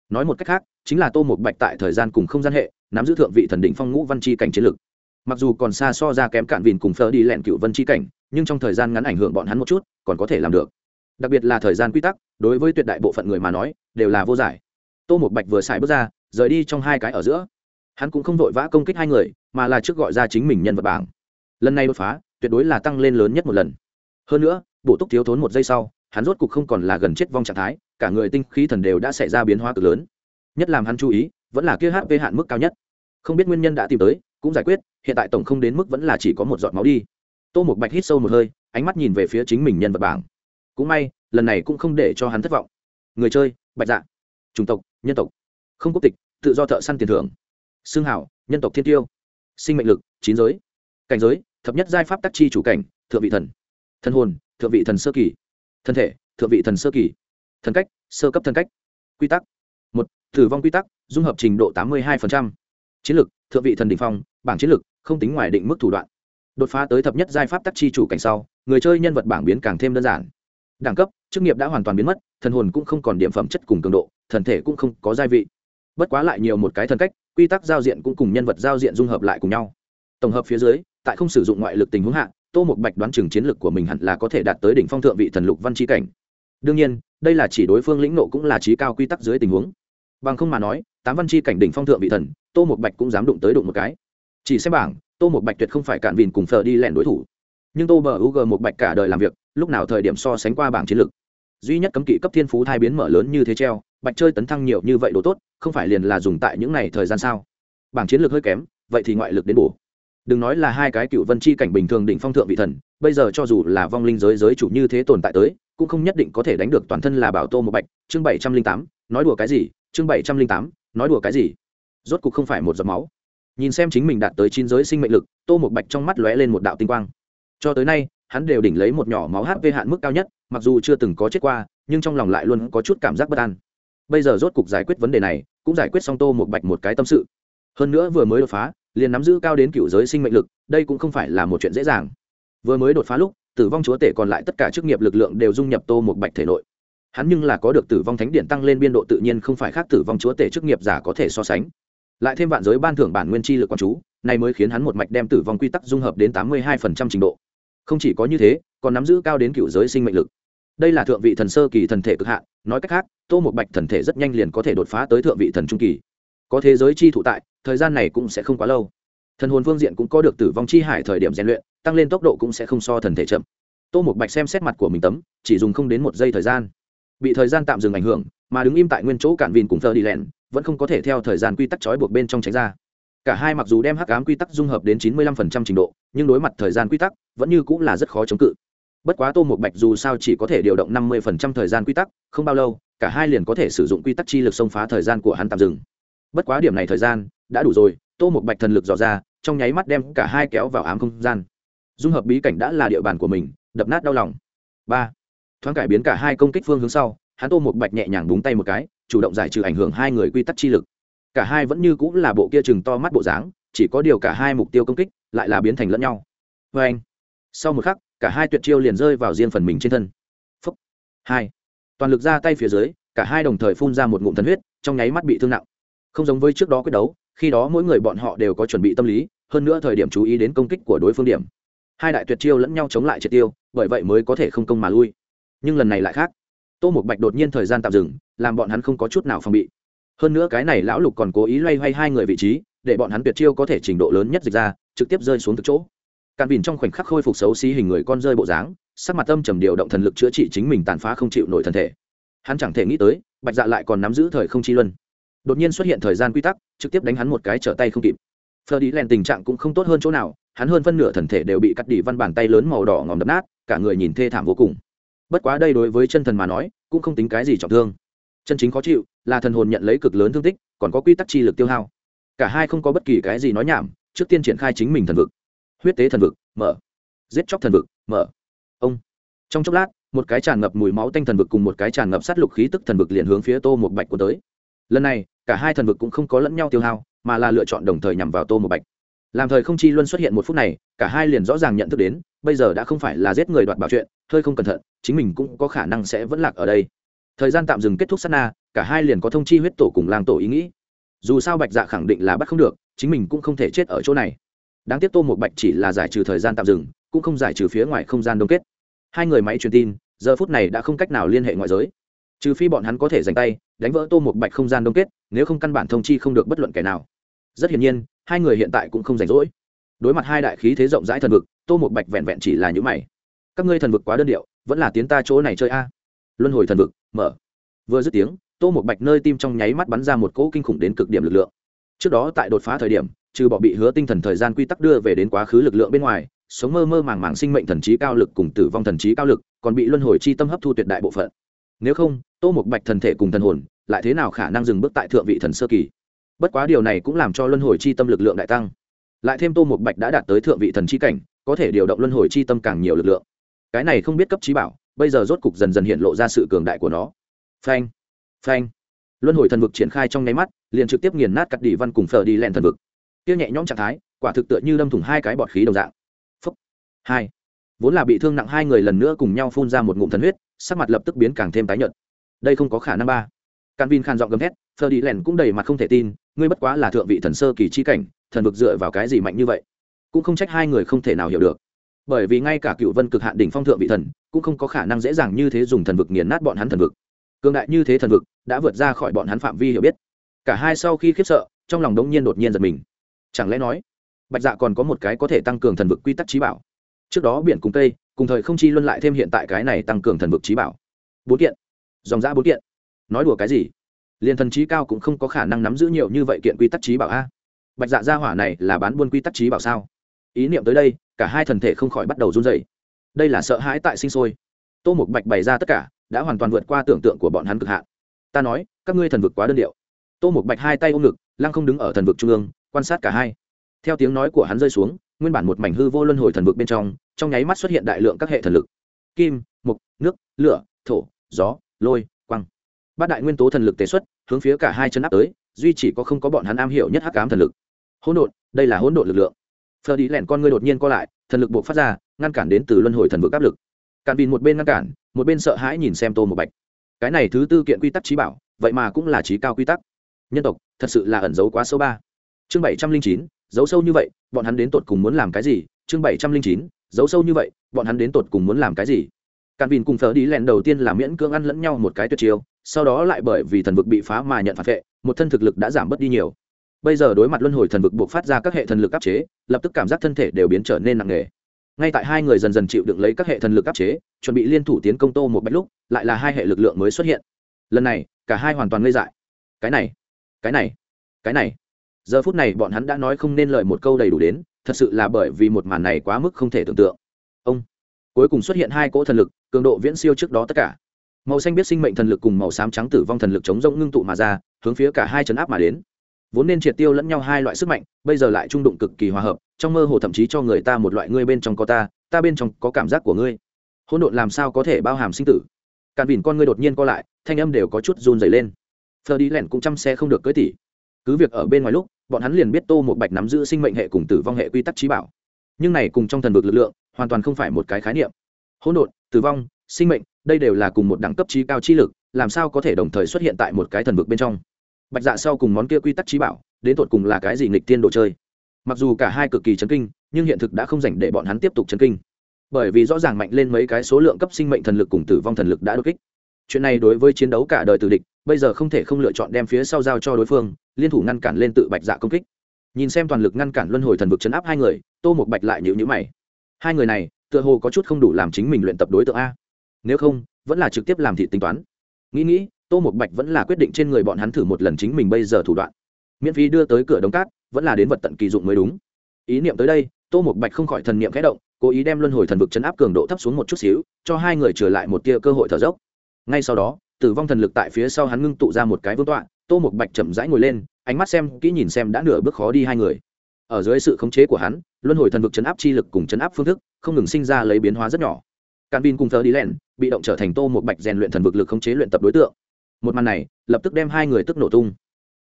Nói một cách khác, chính là tô một bạch tại thời gian cùng không gian hệ, nắm giữ thượng vị thần đỉnh phong ngũ văn chi cảnh chiến lực mặc dù còn xa so ra kém cạn vìn cùng phở đi lẹn cựu vân chi cảnh, nhưng trong thời gian ngắn ảnh hưởng bọn hắn một chút, còn có thể làm được. Đặc biệt là thời gian quy tắc, đối với tuyệt đại bộ phận người mà nói, đều là vô giải. Tô một bạch vừa xài bước ra, rời đi trong hai cái ở giữa. Hắn cũng không vội vã công kích hai người, mà là trước gọi ra chính mình nhân vật bảng. Lần này đột phá, tuyệt đối là tăng lên lớn nhất một lần. Hơn nữa, bổ túc thiếu thốn một giây sau, hắn rốt cục không còn là gần chết vong trạng thái, cả người tinh khí thần đều đã xảy ra biến hóa cực lớn. Nhất làm hắn chú ý, vẫn là kia hp hạn mức cao nhất. Không biết nguyên nhân đã tìm tới cũng giải quyết, hiện tại tổng không đến mức vẫn là chỉ có một giọt máu đi. Tô một bạch hít sâu một hơi, ánh mắt nhìn về phía chính mình nhân vật bảng. Cũng may, lần này cũng không để cho hắn thất vọng. Người chơi, bạch dạ. Chủng tộc, nhân tộc. Không quốc tịch, tự do thợ săn tiền thưởng. Xương hảo nhân tộc thiên tiêu. Sinh mệnh lực, chín giới. Cảnh giới, thập nhất giai pháp tác chi chủ cảnh, thượng vị thần. Thân hồn, thượng vị thần sơ kỳ. Thân thể, thượng vị thần sơ kỳ. Thần cách, sơ cấp thân cách. Quy tắc. Một, tử vong quy tắc, dung hợp trình độ tám mươi hai chiến lược thượng vị thần đ ỉ n h phong bảng chiến lược, không tính ngoài định mức thủ đoạn. Đột phá tới thập nhất giai pháp tắc chi chủ cảnh sau, người chơi nhân vật bảng biến càng thêm đơn giản. Đẳng cấp, chức nghiệp đã hoàn toàn biến mất, thần hồn cũng không còn điểm phẩm chất cùng cường độ, thần thể cũng không có gia vị. Bất quá lại nhiều một cái thần cách, quy tắc giao diện cũng cùng nhân vật giao diện dung hợp lại cùng nhau. Tổng hợp phía dưới, tại không sử dụng ngoại lực tình huống hạ, tô một bạch đoán chừng chiến lược của mình hẳn là có thể đạt tới đỉnh phong thượng vị thần lục văn trí cảnh. Đương nhiên, đây là chỉ đối phương lĩnh nộ cũng là trí cao quy tắc dưới tình huống. Bằng không mà nói, tám văn chi cảnh đỉnh phong thượng vị thần, tô một bạch cũng dám đụng tới đụng một cái chỉ xem bảng, tô một bạch tuyệt không phải cạn vìn cùng phờ đi lẻn đối thủ. Nhưng tô bờ u g một bạch cả đời làm việc, lúc nào thời điểm so sánh qua bảng chiến lược. Duy nhất cấm kỵ cấp thiên phú thai biến mở lớn như thế treo, bạch chơi tấn thăng nhiều như vậy đồ tốt, không phải liền là dùng tại những này thời gian sao? Bảng chiến lược hơi kém, vậy thì ngoại lực đến bổ. Đừng nói là hai cái cựu vân chi cảnh bình thường đỉnh phong thượng vị thần, bây giờ cho dù là vong linh giới giới chủ như thế tồn tại tới, cũng không nhất định có thể đánh được toàn thân là bảo tô một bạch. Chương bảy trăm linh tám, nói đùa cái gì? Chương bảy trăm linh tám, nói đùa cái gì? Rốt cục không phải một giọt máu nhìn xem chính mình đạt tới chín giới sinh mệnh lực, tô một bạch trong mắt lóe lên một đạo tinh quang. Cho tới nay, hắn đều đỉnh lấy một nhỏ máu hp hạn mức cao nhất, mặc dù chưa từng có chết qua, nhưng trong lòng lại luôn có chút cảm giác bất an. Bây giờ rốt cục giải quyết vấn đề này, cũng giải quyết xong tô một bạch một cái tâm sự. Hơn nữa vừa mới đột phá, liền nắm giữ cao đến cựu giới sinh mệnh lực, đây cũng không phải là một chuyện dễ dàng. Vừa mới đột phá lúc, tử vong chúa tể còn lại tất cả chức nghiệp lực lượng đều dung nhập tô một bạch thể nội. Hắn nhưng là có được tử vong thánh điện tăng lên biên độ tự nhiên không phải khác tử vong chúa tể chức nghiệp giả có thể so sánh lại thêm vạn giới ban thưởng bản nguyên chi lực quán chú, này mới khiến hắn một mạch đem tử vong quy tắc dung hợp đến tám mươi hai phần trăm trình độ. Không chỉ có như thế, còn nắm giữ cao đến cựu giới sinh mệnh lực. Đây là thượng vị thần sơ kỳ thần thể cực hạn, nói cách khác, tô một bạch thần thể rất nhanh liền có thể đột phá tới thượng vị thần trung kỳ. Có thế giới chi thụ tại, thời gian này cũng sẽ không quá lâu. Thần hồn phương diện cũng có được tử vong chi hải thời điểm rèn luyện, tăng lên tốc độ cũng sẽ không so thần thể chậm. Tô một bạch xem xét mặt của mình tấm, chỉ dùng không đến một giây thời gian. Bị thời gian tạm dừng ảnh hưởng, mà đứng im tại nguyên chỗ cạn vìn cùng thơ đi lẹn vẫn không có thể theo thời gian quy tắc trói buộc bên trong tránh ra. Cả hai mặc dù đem hắc ám quy tắc dung hợp đến chín mươi lăm phần trăm trình độ, nhưng đối mặt thời gian quy tắc, vẫn như cũng là rất khó chống cự. Bất quá tô một bạch dù sao chỉ có thể điều động năm mươi phần trăm thời gian quy tắc, không bao lâu, cả hai liền có thể sử dụng quy tắc chi lực xông phá thời gian của hắn tạm dừng. Bất quá điểm này thời gian đã đủ rồi, tô một bạch thần lực dò ra, trong nháy mắt đem cả hai kéo vào ám không gian. Dung hợp bí cảnh đã là địa bàn của mình, đập nát đau lòng. Ba, thoáng cải biến cả hai công kích phương hướng sau hắn tô một bạch nhẹ nhàng búng tay một cái, chủ động giải trừ ảnh hưởng hai người quy tắc chi lực. Cả hai vẫn như cũng là bộ kia chừng to mắt bộ dáng, chỉ có điều cả hai mục tiêu công kích lại là biến thành lẫn nhau. Vê anh, sau một khắc, cả hai tuyệt chiêu liền rơi vào riêng phần mình trên thân. Phúc. Hai. Toàn lực ra tay phía dưới, cả hai đồng thời phun ra một ngụm thần huyết, trong nháy mắt bị thương nặng. Không giống với trước đó quyết đấu, khi đó mỗi người bọn họ đều có chuẩn bị tâm lý, hơn nữa thời điểm chú ý đến công kích của đối phương điểm. Hai đại tuyệt chiêu lẫn nhau chống lại triệt tiêu, bởi vậy mới có thể không công mà lui. Nhưng lần này lại khác tô một bạch đột nhiên thời gian tạm dừng, làm bọn hắn không có chút nào phòng bị. Hơn nữa cái này lão lục còn cố ý loay hoay hai người vị trí, để bọn hắn tuyệt chiêu có thể trình độ lớn nhất dịch ra, trực tiếp rơi xuống từ chỗ. Càn bìn trong khoảnh khắc khôi phục xấu xí hình người con rơi bộ dáng, sắc mặt tâm trầm điều động thần lực chữa trị chính mình tàn phá không chịu nổi thân thể. Hắn chẳng thể nghĩ tới, bạch dạ lại còn nắm giữ thời không chi luân. Đột nhiên xuất hiện thời gian quy tắc, trực tiếp đánh hắn một cái trở tay không kịp. Phờ đi len tình trạng cũng không tốt hơn chỗ nào, hắn hơn phân nửa thần thể đều bị cắt đi văn bàn tay lớn màu đỏ ngòm đập nát, cả người nhìn thê thảm vô cùng bất quá đây đối với chân thần mà nói, cũng không tính cái gì trọng thương. Chân chính khó chịu là thần hồn nhận lấy cực lớn thương tích, còn có quy tắc chi lực tiêu hao. Cả hai không có bất kỳ cái gì nói nhảm, trước tiên triển khai chính mình thần vực. Huyết tế thần vực, mở. Giết chóc thần vực, mở. Ông. Trong chốc lát, một cái tràn ngập mùi máu tanh thần vực cùng một cái tràn ngập sát lục khí tức thần vực liền hướng phía tô một bạch của tới. Lần này, cả hai thần vực cũng không có lẫn nhau tiêu hao, mà là lựa chọn đồng thời nhằm vào tô một bạch làm thời không chi luân xuất hiện một phút này, cả hai liền rõ ràng nhận thức đến, bây giờ đã không phải là giết người đoạt bảo chuyện, hơi không cẩn thận, chính mình cũng có khả năng sẽ vẫn lạc ở đây. Thời gian tạm dừng kết thúc sát na, cả hai liền có thông chi huyết tổ cùng lang tổ ý nghĩ. Dù sao bạch dạ khẳng định là bắt không được, chính mình cũng không thể chết ở chỗ này. Đáng tiếc tô một bạch chỉ là giải trừ thời gian tạm dừng, cũng không giải trừ phía ngoài không gian đông kết. Hai người máy truyền tin, giờ phút này đã không cách nào liên hệ ngoại giới. Trừ phi bọn hắn có thể dành tay, đánh vỡ tô một bạch không gian đông kết, nếu không căn bản thông chi không được bất luận kẻ nào. Rất hiển nhiên hai người hiện tại cũng không rảnh rỗi. Đối mặt hai đại khí thế rộng rãi thần vực, tô một bạch vẹn vẹn chỉ là những mày. Các ngươi thần vực quá đơn điệu, vẫn là tiến ta chỗ này chơi a. Luân hồi thần vực, mở. Vừa dứt tiếng, tô một bạch nơi tim trong nháy mắt bắn ra một cỗ kinh khủng đến cực điểm lực lượng. Trước đó tại đột phá thời điểm, trừ bỏ bị hứa tinh thần thời gian quy tắc đưa về đến quá khứ lực lượng bên ngoài, sống mơ mơ màng màng sinh mệnh thần trí cao lực cùng tử vong thần trí cao lực, còn bị luân hồi chi tâm hấp thu tuyệt đại bộ phận. Nếu không, tô một bạch thần thể cùng thần hồn, lại thế nào khả năng dừng bước tại thượng vị thần sơ kỳ? Bất quá điều này cũng làm cho luân hồi chi tâm lực lượng đại tăng. Lại thêm tô một bạch đã đạt tới thượng vị thần chi cảnh, có thể điều động luân hồi chi tâm càng nhiều lực lượng. Cái này không biết cấp trí bảo, bây giờ rốt cục dần dần hiện lộ ra sự cường đại của nó. Phanh phanh. Luân hồi thần vực triển khai trong nháy mắt, liền trực tiếp nghiền nát cắt đỉ văn cùng phờ đi lẹn thần vực. Tiêu nhẹ nhõm trạng thái, quả thực tựa như đâm thủng hai cái bọt khí đồng dạng. Phúc, hai. Vốn là bị thương nặng hai người lần nữa cùng nhau phun ra một ngụm thần huyết, sắc mặt lập tức biến càng thêm tái nhợt. Đây không có khả năng ba. Can vin khan giọng gầm thét phờ đi lẻn cũng đầy mặt không thể tin, ngươi bất quá là thượng vị thần sơ kỳ chi cảnh, thần vực dựa vào cái gì mạnh như vậy? Cũng không trách hai người không thể nào hiểu được. Bởi vì ngay cả cựu vân cực hạn đỉnh phong thượng vị thần, cũng không có khả năng dễ dàng như thế dùng thần vực nghiền nát bọn hắn thần vực. Cường đại như thế thần vực, đã vượt ra khỏi bọn hắn phạm vi hiểu biết. Cả hai sau khi khiếp sợ, trong lòng đống nhiên đột nhiên giật mình. Chẳng lẽ nói, bạch dạ còn có một cái có thể tăng cường thần vực quy tắc trí bảo? Trước đó biển cùng tây cùng thời không chi luân lại thêm hiện tại cái này tăng cường thần vực trí bảo. Bốn kiện. Dòng giã bốn kiện. Nói đùa cái gì? Liền thần trí cao cũng không có khả năng nắm giữ nhiều như vậy kiện quy tắc trí bảo a. Bạch dạ gia hỏa này là bán buôn quy tắc trí bảo sao? Ý niệm tới đây, cả hai thần thể không khỏi bắt đầu run dày đây là sợ hãi tại sinh sôi. Tô mục bạch bày ra tất cả, đã hoàn toàn vượt qua tưởng tượng của bọn hắn cực hạn. Ta nói, các ngươi thần vực quá đơn điệu. Tô mục bạch hai tay ôm ngực, lăng không đứng ở thần vực trung ương, quan sát cả hai. Theo tiếng nói của hắn rơi xuống, nguyên bản một mảnh hư vô luân hồi thần vực bên trong trong nháy mắt xuất hiện đại lượng các hệ thần lực. Kim, mục, nước, lửa, thổ, gió, lôi bát đại nguyên tố thần lực tế xuất, hướng phía cả hai chân áp tới, duy chỉ có không có bọn hắn am hiểu nhất hắc ám thần lực. Hỗn độn, đây là hỗn độn lực lượng. Phờ đi lẹn con ngươi đột nhiên co lại, thần lực buộc phát ra, ngăn cản đến từ luân hồi thần vực áp lực. Cản vìn một bên ngăn cản, một bên sợ hãi nhìn xem tô một bạch. Cái này thứ tư kiện quy tắc trí bảo, vậy mà cũng là trí cao quy tắc. Nhân tộc, thật sự là ẩn giấu quá sâu ba. Chương bảy trăm linh chín, giấu sâu như vậy, bọn hắn đến tột cùng muốn làm cái gì? Chương bảy trăm linh chín, giấu sâu như vậy, bọn hắn đến tột cùng muốn làm cái gì? Cản vìn cùng phở đi lẹn đầu tiên là miễn cưỡng ăn lẫn nhau một cái tuyệt chiêu sau đó lại bởi vì thần vực bị phá mà nhận phản vệ, một thân thực lực đã giảm bớt đi nhiều. Bây giờ đối mặt luân hồi thần vực buộc phát ra các hệ thần lực áp chế, lập tức cảm giác thân thể đều biến trở nên nặng nề. Ngay tại hai người dần dần chịu đựng lấy các hệ thần lực áp chế, chuẩn bị liên thủ tiến công tô một bách lúc, lại là hai hệ lực lượng mới xuất hiện. Lần này, cả hai hoàn toàn ngây dại. Cái này cái này cái này. Giờ phút này bọn hắn đã nói không nên lời một câu đầy đủ đến, thật sự là bởi vì một màn này quá mức không thể tưởng tượng. Ông, cuối cùng xuất hiện hai cỗ thần lực, cường độ viễn siêu trước đó tất cả màu xanh biết sinh mệnh thần lực cùng màu xám trắng tử vong thần lực chống rông ngưng tụ mà ra, hướng phía cả hai chấn áp mà đến. Vốn nên triệt tiêu lẫn nhau hai loại sức mạnh, bây giờ lại trung đụng cực kỳ hòa hợp, trong mơ hồ thậm chí cho người ta một loại ngươi bên trong có ta ta bên trong có cảm giác của ngươi. Hỗn độn làm sao có thể bao hàm sinh tử? Càn vìn con ngươi đột nhiên co lại, thanh âm đều có chút run dày lên. Phờ đi lẻn cũng chăm xe không được cưới tỉ cứ việc ở bên ngoài lúc, bọn hắn liền biết tô một bạch nắm giữ sinh mệnh hệ cùng tử vong hệ quy tắc trí bảo. Nhưng này cùng trong thần vực lực lượng, hoàn toàn không phải một cái khái niệm. Hỗn độn, tử vong, sinh mệnh đây đều là cùng một đẳng cấp trí cao trí lực, làm sao có thể đồng thời xuất hiện tại một cái thần vực bên trong? Bạch dạ sau cùng món kia quy tắc trí bảo, đến tột cùng là cái gì nghịch tiên đồ chơi? Mặc dù cả hai cực kỳ chấn kinh, nhưng hiện thực đã không dành để bọn hắn tiếp tục chấn kinh. Bởi vì rõ ràng mạnh lên mấy cái số lượng cấp sinh mệnh thần lực cùng tử vong thần lực đã đột kích. Chuyện này đối với chiến đấu cả đời tử địch, bây giờ không thể không lựa chọn đem phía sau giao cho đối phương, liên thủ ngăn cản lên tự bạch dạ công kích. Nhìn xem toàn lực ngăn cản luân hồi thần vực chấn áp hai người, tô một bạch lại nhịu nhữ mày. Hai người này, tựa hồ có chút không đủ làm chính mình luyện tập đối tượng a nếu không, vẫn là trực tiếp làm thị tính toán. Nghĩ nghĩ, tô một bạch vẫn là quyết định trên người bọn hắn thử một lần chính mình bây giờ thủ đoạn. Miễn phí đưa tới cửa đống cát, vẫn là đến vật tận kỳ dụng mới đúng. Ý niệm tới đây, tô một bạch không khỏi thần niệm khẽ động, cố ý đem luân hồi thần vực chấn áp cường độ thấp xuống một chút xíu, cho hai người trở lại một tia cơ hội thở dốc. Ngay sau đó, tử vong thần lực tại phía sau hắn ngưng tụ ra một cái vương tọa, tô một bạch chậm rãi ngồi lên, ánh mắt xem kỹ nhìn xem đã nửa bước khó đi hai người. Ở dưới sự khống chế của hắn, luân hồi thần vực chấn áp chi lực cùng chấn áp phương thức không ngừng sinh ra lấy biến hóa rất nhỏ can bin cùng thờ đi len bị động trở thành tô một bạch rèn luyện thần vực lực khống chế luyện tập đối tượng. Một màn này lập tức đem hai người tức nổ tung.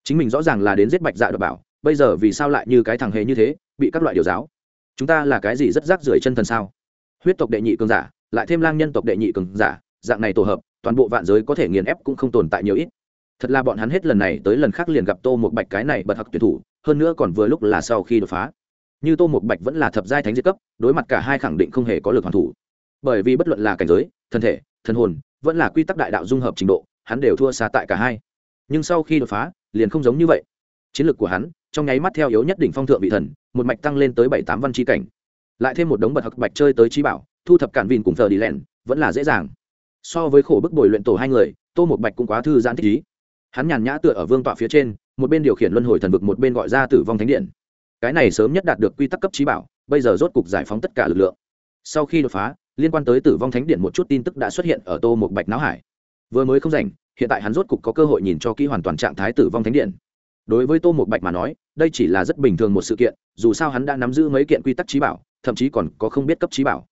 Chính mình rõ ràng là đến giết bạch dạ đ bảo, bây giờ vì sao lại như cái thằng hề như thế, bị các loại điều giáo? Chúng ta là cái gì rất rác rưởi chân thần sao? Huyết tộc đệ nhị cường giả, lại thêm lang nhân tộc đệ nhị cường giả, dạng này tổ hợp, toàn bộ vạn giới có thể nghiền ép cũng không tồn tại nhiều ít. Thật là bọn hắn hết lần này tới lần khác liền gặp tô một bạch cái này bật hặc tuyệt thủ, hơn nữa còn vừa lúc là sau khi đột phá. Như tô một bạch vẫn là thập giai thánh diệt cấp, đối mặt cả hai khẳng định không hề có lực hoàn thủ bởi vì bất luận là cảnh giới, thân thể, thân hồn, vẫn là quy tắc đại đạo dung hợp trình độ, hắn đều thua xa tại cả hai. Nhưng sau khi đột phá, liền không giống như vậy. Chiến lược của hắn, trong nháy mắt theo yếu nhất đỉnh phong thượng vị thần, một mạch tăng lên tới bảy tám văn chi cảnh. Lại thêm một đống bật hặc bạch chơi tới trí bảo, thu thập cản vìn cùng thờ đi lẻn vẫn là dễ dàng. So với khổ bức bồi luyện tổ hai người, tô một bạch cũng quá thư giãn thích ý. Hắn nhàn nhã tựa ở vương tọa phía trên, một bên điều khiển luân hồi thần vực, một bên gọi ra tử vong thánh điện. Cái này sớm nhất đạt được quy tắc cấp trí bảo, bây giờ rốt cục giải phóng tất cả lực lượng. Sau khi đột phá liên quan tới tử vong thánh điện một chút tin tức đã xuất hiện ở tô một bạch não hải. Vừa mới không rảnh, hiện tại hắn rốt cục có cơ hội nhìn cho kỹ hoàn toàn trạng thái tử vong thánh điện. Đối với tô một bạch mà nói, đây chỉ là rất bình thường một sự kiện, dù sao hắn đã nắm giữ mấy kiện quy tắc trí bảo, thậm chí còn có không biết cấp trí bảo.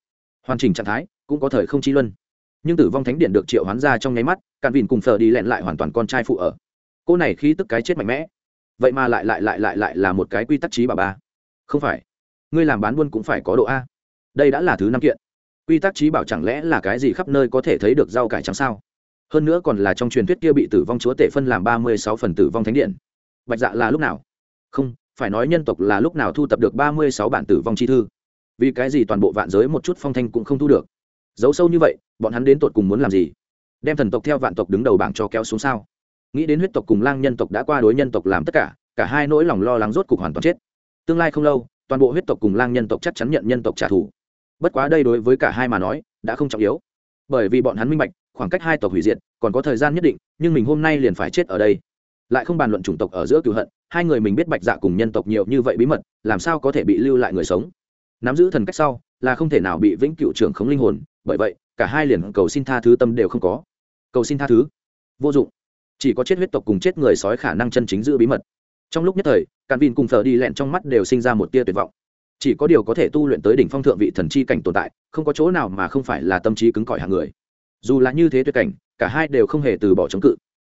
Hoàn chỉnh trạng thái, cũng có thời không chi luân. Nhưng tử vong thánh điện được triệu hoán ra trong nháy mắt cạn vìn cùng phờ đi lẹn lại hoàn toàn con trai phụ ở. Cô này khi tức cái chết mạnh mẽ. Vậy mà lại lại lại lại lại là một cái quy tắc trí bảo ba. Không phải. Ngươi làm bán buôn cũng phải có độ a. Đây đã là thứ năm kiện quy tắc trí bảo chẳng lẽ là cái gì khắp nơi có thể thấy được rau cải trắng sao? Hơn nữa còn là trong truyền thuyết kia bị tử vong chúa tể phân làm ba mươi sáu phần tử vong thánh điện. Bạch dạ là lúc nào? Không, phải nói nhân tộc là lúc nào thu tập được ba mươi sáu bản tử vong chi thư? Vì cái gì toàn bộ vạn giới một chút phong thanh cũng không thu được? Giấu sâu như vậy, bọn hắn đến tột cùng muốn làm gì? Đem thần tộc theo vạn tộc đứng đầu bảng cho kéo xuống sao? Nghĩ đến huyết tộc cùng lang nhân tộc đã qua đối nhân tộc làm tất cả cả hai nỗi lòng lo lắng rốt cục hoàn toàn chết. Tương lai không lâu, toàn bộ huyết tộc cùng lang nhân tộc chắc chắn nhận nhân tộc trả thù bất quá đây đối với cả hai mà nói, đã không trọng yếu. Bởi vì bọn hắn minh bạch, khoảng cách hai tộc hủy diệt, còn có thời gian nhất định, nhưng mình hôm nay liền phải chết ở đây. Lại không bàn luận chủng tộc ở giữa cựu hận, hai người mình biết bạch dạ cùng nhân tộc nhiều như vậy bí mật, làm sao có thể bị lưu lại người sống? Nắm giữ thần cách sau, là không thể nào bị vĩnh cựu trưởng khống linh hồn, bởi vậy, cả hai liền cầu xin tha thứ tâm đều không có. Cầu xin tha thứ? Vô dụng. Chỉ có chết huyết tộc cùng chết người sói khả năng chân chính giữ bí mật. Trong lúc nhất thời, càn vin cùng thờ đi lẹn trong mắt đều sinh ra một tia tuyệt vọng chỉ có điều có thể tu luyện tới đỉnh phong thượng vị thần chi cảnh tồn tại, không có chỗ nào mà không phải là tâm trí cứng cỏi hàng người. Dù là như thế tuyệt cảnh, cả hai đều không hề từ bỏ chống cự.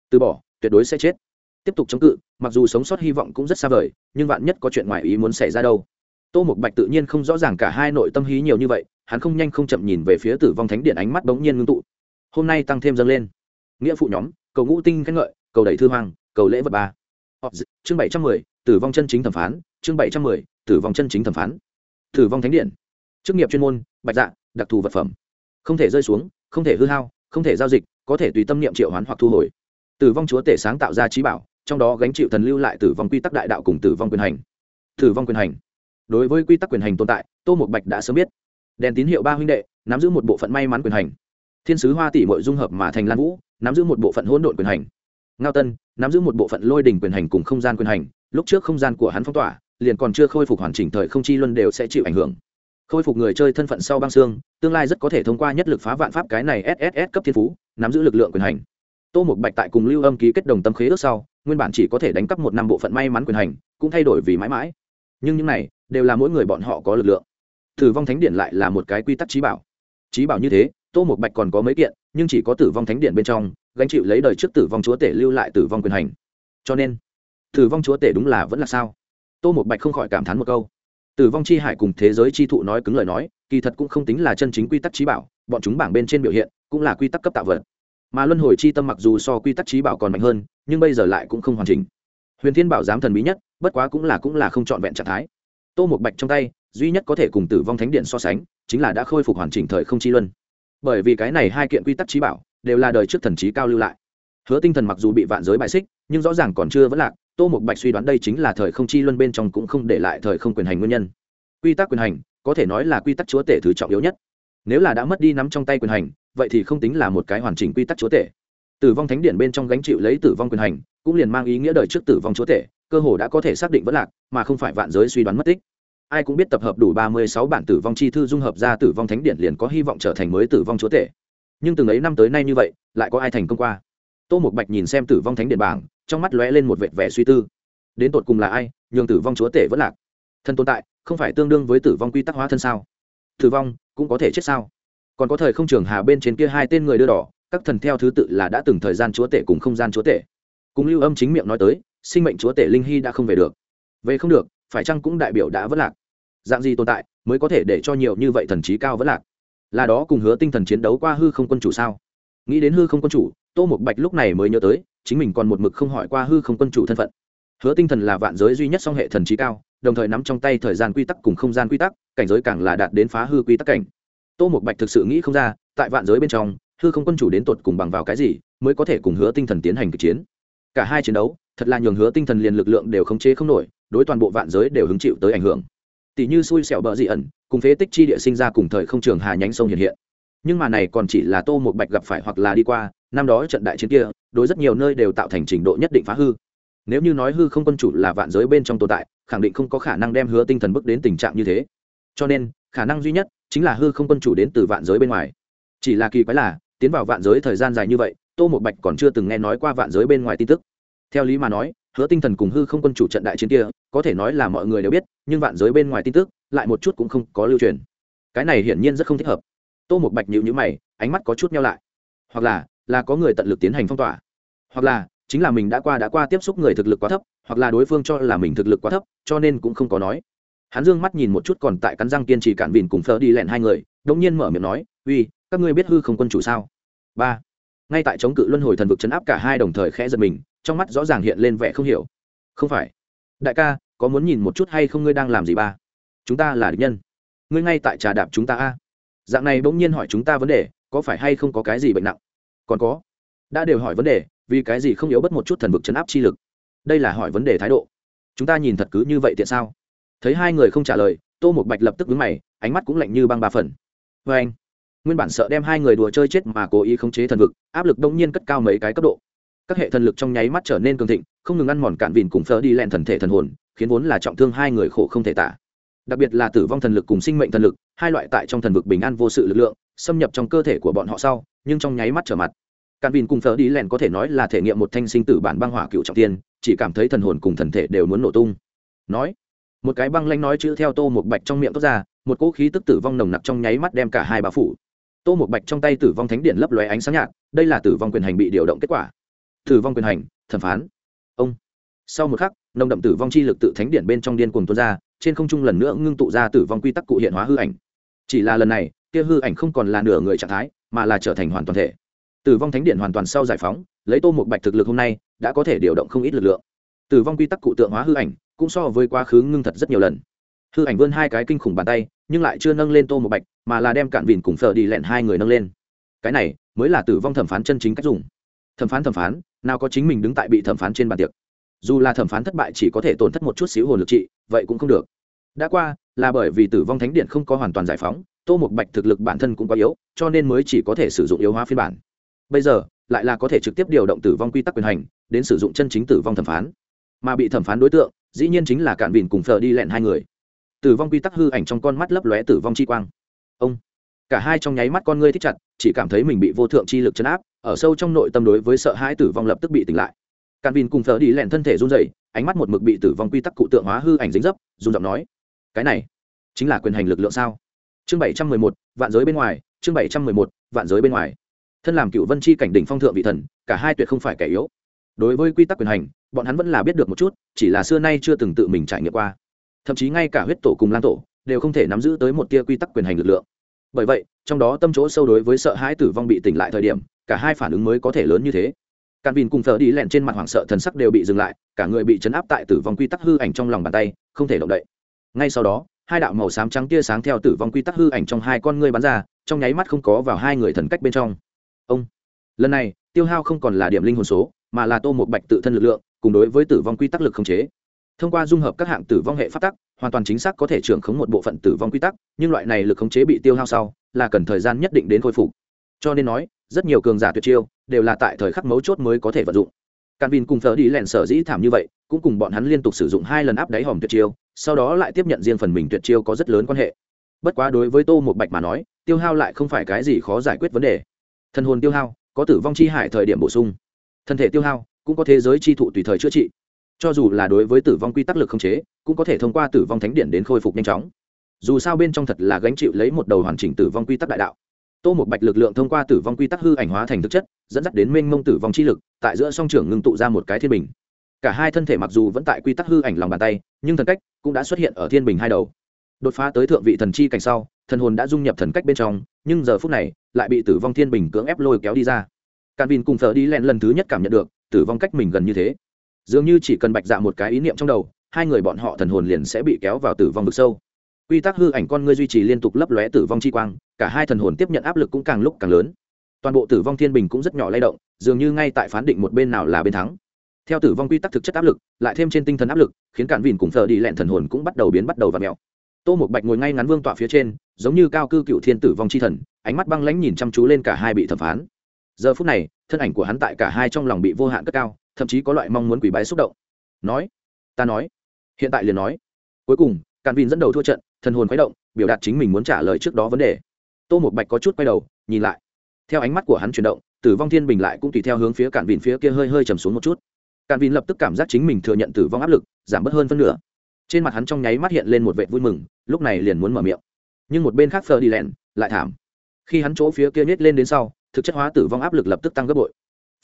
Từ bỏ, tuyệt đối sẽ chết. Tiếp tục chống cự, mặc dù sống sót hy vọng cũng rất xa vời, nhưng vạn nhất có chuyện ngoài ý muốn xảy ra đâu. Tô một bạch tự nhiên không rõ ràng cả hai nội tâm hí nhiều như vậy, hắn không nhanh không chậm nhìn về phía tử vong thánh điện ánh mắt bỗng nhiên ngưng tụ. Hôm nay tăng thêm dâng lên. Nghĩa phụ nhóm, cầu ngũ tinh khen ngợi, cầu đẩy thư hoàng cầu lễ vật ba. Chương bảy trăm mười, tử vong chân chính thẩm phán, chương bảy trăm mười tử vong chân chính thẩm phán. Tử vong thánh điện. Chức nghiệp chuyên môn, bạch dạ đặc thù vật phẩm. Không thể rơi xuống, không thể hư hao, không thể giao dịch, có thể tùy tâm niệm triệu hoán hoặc thu hồi. Tử vong chúa tể sáng tạo ra trí bảo, trong đó gánh chịu thần lưu lại tử vong quy tắc đại đạo cùng tử vong quyền hành. Tử vong quyền hành. Đối với quy tắc quyền hành tồn tại, tô một bạch đã sớm biết. Đèn tín hiệu ba huynh đệ, nắm giữ một bộ phận may mắn quyền hành. Thiên sứ hoa tỷ mội dung hợp mà thành lan vũ, nắm giữ một bộ phận hỗn độn quyền hành. Ngao tân, nắm giữ một bộ phận lôi đình quyền hành cùng không gian quyền hành, lúc trước không gian của hắn phong tỏa liền còn chưa khôi phục hoàn chỉnh thời không chi luân đều sẽ chịu ảnh hưởng. Khôi phục người chơi thân phận sau băng xương, tương lai rất có thể thông qua nhất lực phá vạn pháp cái này sss cấp thiên phú, nắm giữ lực lượng quyền hành. Tô một bạch tại cùng lưu âm ký kết đồng tâm khế ước sau, nguyên bản chỉ có thể đánh cắp một năm bộ phận may mắn quyền hành, cũng thay đổi vì mãi mãi. Nhưng những này đều là mỗi người bọn họ có lực lượng. Tử vong thánh điện lại là một cái quy tắc trí bảo. Trí bảo như thế, tô một bạch còn có mấy kiện, nhưng chỉ có tử vong thánh điện bên trong, gánh chịu lấy đời trước tử vong chúa tể lưu lại tử vong quyền hành. Cho nên, tử vong chúa tể đúng là vẫn là sao? Tô một bạch không khỏi cảm thán một câu. Tử vong chi hải cùng thế giới chi thụ nói cứng lời nói, kỳ thật cũng không tính là chân chính quy tắc trí bảo, bọn chúng bảng bên trên biểu hiện cũng là quy tắc cấp tạo vật. Mà luân hồi chi tâm mặc dù so quy tắc trí bảo còn mạnh hơn, nhưng bây giờ lại cũng không hoàn chỉnh. Huyền thiên bảo giám thần bí nhất, bất quá cũng là cũng là không trọn vẹn trạng thái. Tô một bạch trong tay, duy nhất có thể cùng tử vong thánh điện so sánh, chính là đã khôi phục hoàn chỉnh thời không chi luân. Bởi vì cái này hai kiện quy tắc trí bảo đều là đời trước thần trí cao lưu lại. Hứa tinh thần mặc dù bị vạn giới bại xích, nhưng rõ ràng còn chưa vẫn lạc tô một bạch suy đoán đây chính là thời không chi luân bên trong cũng không để lại thời không quyền hành nguyên nhân. Quy tắc quyền hành, có thể nói là quy tắc chúa tể thứ trọng yếu nhất. Nếu là đã mất đi nắm trong tay quyền hành, vậy thì không tính là một cái hoàn chỉnh quy tắc chúa tể. Tử vong thánh điện bên trong gánh chịu lấy tử vong quyền hành, cũng liền mang ý nghĩa đời trước tử vong chúa tể, cơ hồ đã có thể xác định vẫn lạc, mà không phải vạn giới suy đoán mất tích. Ai cũng biết tập hợp đủ ba mươi sáu bản tử vong chi thư dung hợp ra tử vong thánh điện liền có hy vọng trở thành mới tử vong chúa tể. Nhưng từng ấy năm tới nay như vậy, lại có ai thành công qua? Tô một bạch nhìn xem tử vong thánh điện bảng trong mắt lóe lên một vệt vẻ suy tư. Đến tột cùng là ai, nhường tử vong chúa tể vẫn lạc? Thân tồn tại, không phải tương đương với tử vong quy tắc hóa thân sao? Tử vong, cũng có thể chết sao? Còn có thời không trường hà bên trên kia hai tên người đưa đỏ, các thần theo thứ tự là đã từng thời gian chúa tể cùng không gian chúa tể. Cùng lưu âm chính miệng nói tới, sinh mệnh chúa tể linh hy đã không về được. Về không được, phải chăng cũng đại biểu đã vất lạc? Dạng gì tồn tại, mới có thể để cho nhiều như vậy thần trí cao vất lạc? Là đó cùng hứa tinh thần chiến đấu qua hư không quân chủ sao? Nghĩ đến hư không quân chủ, tô một bạch lúc này mới nhớ tới, chính mình còn một mực không hỏi qua hư không quân chủ thân phận. Hứa tinh thần là vạn giới duy nhất song hệ thần trí cao, đồng thời nắm trong tay thời gian quy tắc cùng không gian quy tắc, cảnh giới càng là đạt đến phá hư quy tắc cảnh. Tô một bạch thực sự nghĩ không ra, tại vạn giới bên trong, hư không quân chủ đến tột cùng bằng vào cái gì mới có thể cùng hứa tinh thần tiến hành kịch chiến. Cả hai chiến đấu, thật là nhường hứa tinh thần liền lực lượng đều khống chế không nổi, đối toàn bộ vạn giới đều hứng chịu tới ảnh hưởng. Tỷ như xui xẻo bờ dị ẩn, cùng phế tích chi địa sinh ra cùng thời không trường hà nhánh sông hiện hiện nhưng mà này còn chỉ là tô một bạch gặp phải hoặc là đi qua, năm đó trận đại chiến kia, đối rất nhiều nơi đều tạo thành trình độ nhất định phá hư. Nếu như nói hư không quân chủ là vạn giới bên trong tồn tại, khẳng định không có khả năng đem hứa tinh thần bước đến tình trạng như thế. Cho nên, khả năng duy nhất chính là hư không quân chủ đến từ vạn giới bên ngoài. Chỉ là kỳ quái là, tiến vào vạn giới thời gian dài như vậy, tô một bạch còn chưa từng nghe nói qua vạn giới bên ngoài tin tức. Theo lý mà nói, hứa tinh thần cùng hư không quân chủ trận đại chiến kia, có thể nói là mọi người đều biết, nhưng vạn giới bên ngoài tin tức lại một chút cũng không có lưu truyền. Cái này hiển nhiên rất không thích hợp tô một bạch nhịu nhữ mày, ánh mắt có chút nhau lại. Hoặc là là có người tận lực tiến hành phong tỏa. Hoặc là, chính là mình đã qua đã qua tiếp xúc người thực lực quá thấp, hoặc là đối phương cho là mình thực lực quá thấp, cho nên cũng không có nói. Hắn dương mắt nhìn một chút còn tại cắn răng kiên trì cản vìn cùng phở đi lẹn hai người đông nhiên mở miệng nói, uy, các ngươi biết hư không quân chủ sao? Ba. Ngay tại chống cự luân hồi thần vực chấn áp cả hai đồng thời khẽ giật mình, trong mắt rõ ràng hiện lên vẻ không hiểu. Không phải. Đại ca, có muốn nhìn một chút hay không ngươi đang làm gì ba? Chúng ta là địch nhân. Ngươi ngay tại trà đạp chúng ta a dạng này bỗng nhiên hỏi chúng ta vấn đề, có phải hay không có cái gì bệnh nặng? Còn có, đã đều hỏi vấn đề, vì cái gì không yếu bất một chút thần vực chấn áp chi lực? Đây là hỏi vấn đề thái độ. Chúng ta nhìn thật cứ như vậy tiện sao? Thấy hai người không trả lời, tô một bạch lập tức vướng mày, ánh mắt cũng lạnh như băng ba phần. Vê anh, nguyên bản sợ đem hai người đùa chơi chết mà cố ý khống chế thần vực, áp lực đông nhiên cất cao mấy cái cấp độ. Các hệ thần lực trong nháy mắt trở nên cường thịnh, không ngừng ăn mòn cạn vìn cùng phở đi lẹn thần thể thần hồn, khiến vốn là trọng thương hai người khổ không thể tả đặc biệt là tử vong thần lực cùng sinh mệnh thần lực, hai loại tại trong thần vực bình an vô sự lực lượng, xâm nhập trong cơ thể của bọn họ sau, nhưng trong nháy mắt trở mặt. Cạn vìn cùng phở đi lèn có thể nói là thể nghiệm một thanh sinh tử bản băng hỏa cựu trọng tiên, chỉ cảm thấy thần hồn cùng thần thể đều muốn nổ tung. Nói, một cái băng lanh nói chữ theo tô một bạch trong miệng tốt ra, một cỗ khí tức tử vong nồng nặc trong nháy mắt đem cả hai bà phủ. Tô một bạch trong tay tử vong thánh điện lấp lóe ánh sáng nhạt, đây là tử vong quyền hành bị điều động kết quả. Tử vong quyền hành, thẩm phán. Ông. Sau một khắc, nồng đậm tử vong chi lực tự thánh điện bên trong điên cuồng tuôn ra trên không trung lần nữa ngưng tụ ra tử vong quy tắc cụ hiện hóa hư ảnh. Chỉ là lần này, kia hư ảnh không còn là nửa người trạng thái, mà là trở thành hoàn toàn thể. Tử vong thánh điện hoàn toàn sau giải phóng, lấy tô một bạch thực lực hôm nay, đã có thể điều động không ít lực lượng. Tử vong quy tắc cụ tượng hóa hư ảnh, cũng so với quá khứ ngưng thật rất nhiều lần. Hư ảnh vươn hai cái kinh khủng bàn tay, nhưng lại chưa nâng lên tô một bạch, mà là đem cạn vìn cùng phở đi lẹn hai người nâng lên. Cái này, mới là tử vong thẩm phán chân chính cách dùng. Thẩm phán thẩm phán, nào có chính mình đứng tại bị thẩm phán trên bàn tiệc dù là thẩm phán thất bại chỉ có thể tổn thất một chút xíu hồn lực trị, vậy cũng không được. Đã qua, là bởi vì tử vong thánh điện không có hoàn toàn giải phóng, tô một bạch thực lực bản thân cũng quá yếu, cho nên mới chỉ có thể sử dụng yếu hóa phiên bản. Bây giờ, lại là có thể trực tiếp điều động tử vong quy tắc quyền hành, đến sử dụng chân chính tử vong thẩm phán. Mà bị thẩm phán đối tượng, dĩ nhiên chính là cạn vìn cùng phờ đi lẹn hai người. Tử vong quy tắc hư ảnh trong con mắt lấp lóe tử vong chi quang. Ông, cả hai trong nháy mắt con ngươi thích chặt, chỉ cảm thấy mình bị vô thượng chi lực chấn áp, ở sâu trong nội tâm đối với sợ hãi tử vong lập tức bị tỉnh lại càn vin cùng thở đi lẹn thân thể run rẩy, ánh mắt một mực bị tử vong quy tắc cụ tượng hóa hư ảnh dính dấp, run giọng nói, cái này chính là quyền hành lực lượng sao? Chương bảy trăm mười một, vạn giới bên ngoài, chương bảy trăm mười một, vạn giới bên ngoài. Thân làm cựu vân chi cảnh đỉnh phong thượng vị thần, cả hai tuyệt không phải kẻ yếu. Đối với quy tắc quyền hành, bọn hắn vẫn là biết được một chút, chỉ là xưa nay chưa từng tự mình trải nghiệm qua. Thậm chí ngay cả huyết tổ cùng lan tổ đều không thể nắm giữ tới một tia quy tắc quyền hành lực lượng. Bởi vậy, trong đó tâm chỗ sâu đối với sợ hãi tử vong bị tỉnh lại thời điểm, cả hai phản ứng mới có thể lớn như thế càn vìn cùng thợ đi lẹn trên mặt hoảng sợ thần sắc đều bị dừng lại, cả người bị chấn áp tại tử vong quy tắc hư ảnh trong lòng bàn tay, không thể động đậy. Ngay sau đó, hai đạo màu xám trắng tia sáng theo tử vong quy tắc hư ảnh trong hai con ngươi bắn ra, trong nháy mắt không có vào hai người thần cách bên trong. Ông! Lần này, tiêu hao không còn là điểm linh hồn số, mà là tô một bạch tự thân lực lượng, cùng đối với tử vong quy tắc lực khống chế. Thông qua dung hợp các hạng tử vong hệ phát tắc, hoàn toàn chính xác có thể trưởng khống một bộ phận tử vong quy tắc, nhưng loại này lực khống chế bị tiêu hao sau, là cần thời gian nhất định đến khôi phục. Cho nên nói rất nhiều cường giả tuyệt chiêu đều là tại thời khắc mấu chốt mới có thể vận dụng Càn Vin cùng Phở đi lẻn sở dĩ thảm như vậy, cũng cùng bọn hắn liên tục sử dụng hai lần áp đáy hòm tuyệt chiêu, sau đó lại tiếp nhận riêng phần mình tuyệt chiêu có rất lớn quan hệ. Bất quá đối với Tô một Bạch mà nói, tiêu hao lại không phải cái gì khó giải quyết vấn đề. Thân hồn tiêu hao, có tử vong chi hại thời điểm bổ sung. Thân thể tiêu hao, cũng có thế giới chi thụ tùy thời chữa trị cho dù là đối với tử vong quy tắc lực không chế cũng có thể thông qua tử vong thánh điện đến khôi phục nhanh chóng dù sao bên trong thật là gánh chịu lấy một đầu hoàn chỉnh tử vong quy tắc đại đạo tô một bạch lực lượng thông qua tử vong quy tắc hư ảnh hóa thành thực chất, dẫn dắt đến mênh mông tử vong chi lực, tại giữa song trưởng ngưng tụ ra một cái thiên bình. Cả hai thân thể mặc dù vẫn tại quy tắc hư ảnh lòng bàn tay, nhưng thần cách cũng đã xuất hiện ở thiên bình hai đầu. Đột phá tới thượng vị thần chi cảnh sau, thần hồn đã dung nhập thần cách bên trong, nhưng giờ phút này, lại bị tử vong thiên bình cưỡng ép lôi kéo đi ra. Càn vin cùng thờ đi len lần thứ nhất cảm nhận được, tử vong cách mình gần như thế. Dường như chỉ cần bạch dạ một cái ý niệm trong đầu, hai người bọn họ thần hồn liền sẽ bị kéo vào tử vong vực sâu quy tắc hư ảnh con ngươi duy trì liên tục lấp lóe tử vong chi quang, cả hai thần hồn tiếp nhận áp lực cũng càng lúc càng lớn. Toàn bộ tử vong thiên bình cũng rất nhỏ lay động, dường như ngay tại phán định một bên nào là bên thắng. Theo tử vong quy tắc thực chất áp lực, lại thêm trên tinh thần áp lực, khiến cản vìn cùng thợ đi lẹn thần hồn cũng bắt đầu biến bắt đầu và mèo. Tô một bạch ngồi ngay ngắn vương tọa phía trên, giống như cao cư cựu thiên tử vong chi thần, ánh mắt băng lãnh nhìn chăm chú lên cả hai bị thẩm phán. Giờ phút này, thân ảnh của hắn tại cả hai trong lòng bị vô hạn cất cao, thậm chí có loại mong muốn quỷ bái xúc động. Nói, ta nói. Hiện tại liền nói. Cuối cùng càn vìn dẫn đầu thua trận thần hồn khuấy động, biểu đạt chính mình muốn trả lời trước đó vấn đề. Tô một bạch có chút quay đầu, nhìn lại. Theo ánh mắt của hắn chuyển động, tử vong thiên bình lại cũng tùy theo hướng phía cạn vìn phía kia hơi hơi chầm xuống một chút. Cạn vìn lập tức cảm giác chính mình thừa nhận tử vong áp lực, giảm bớt hơn phân nửa. Trên mặt hắn trong nháy mắt hiện lên một vệ vui mừng, lúc này liền muốn mở miệng. Nhưng một bên khác phờ đi lẹn lại thảm. Khi hắn chỗ phía kia nhét lên đến sau, thực chất hóa tử vong áp lực lập tức tăng gấp bội.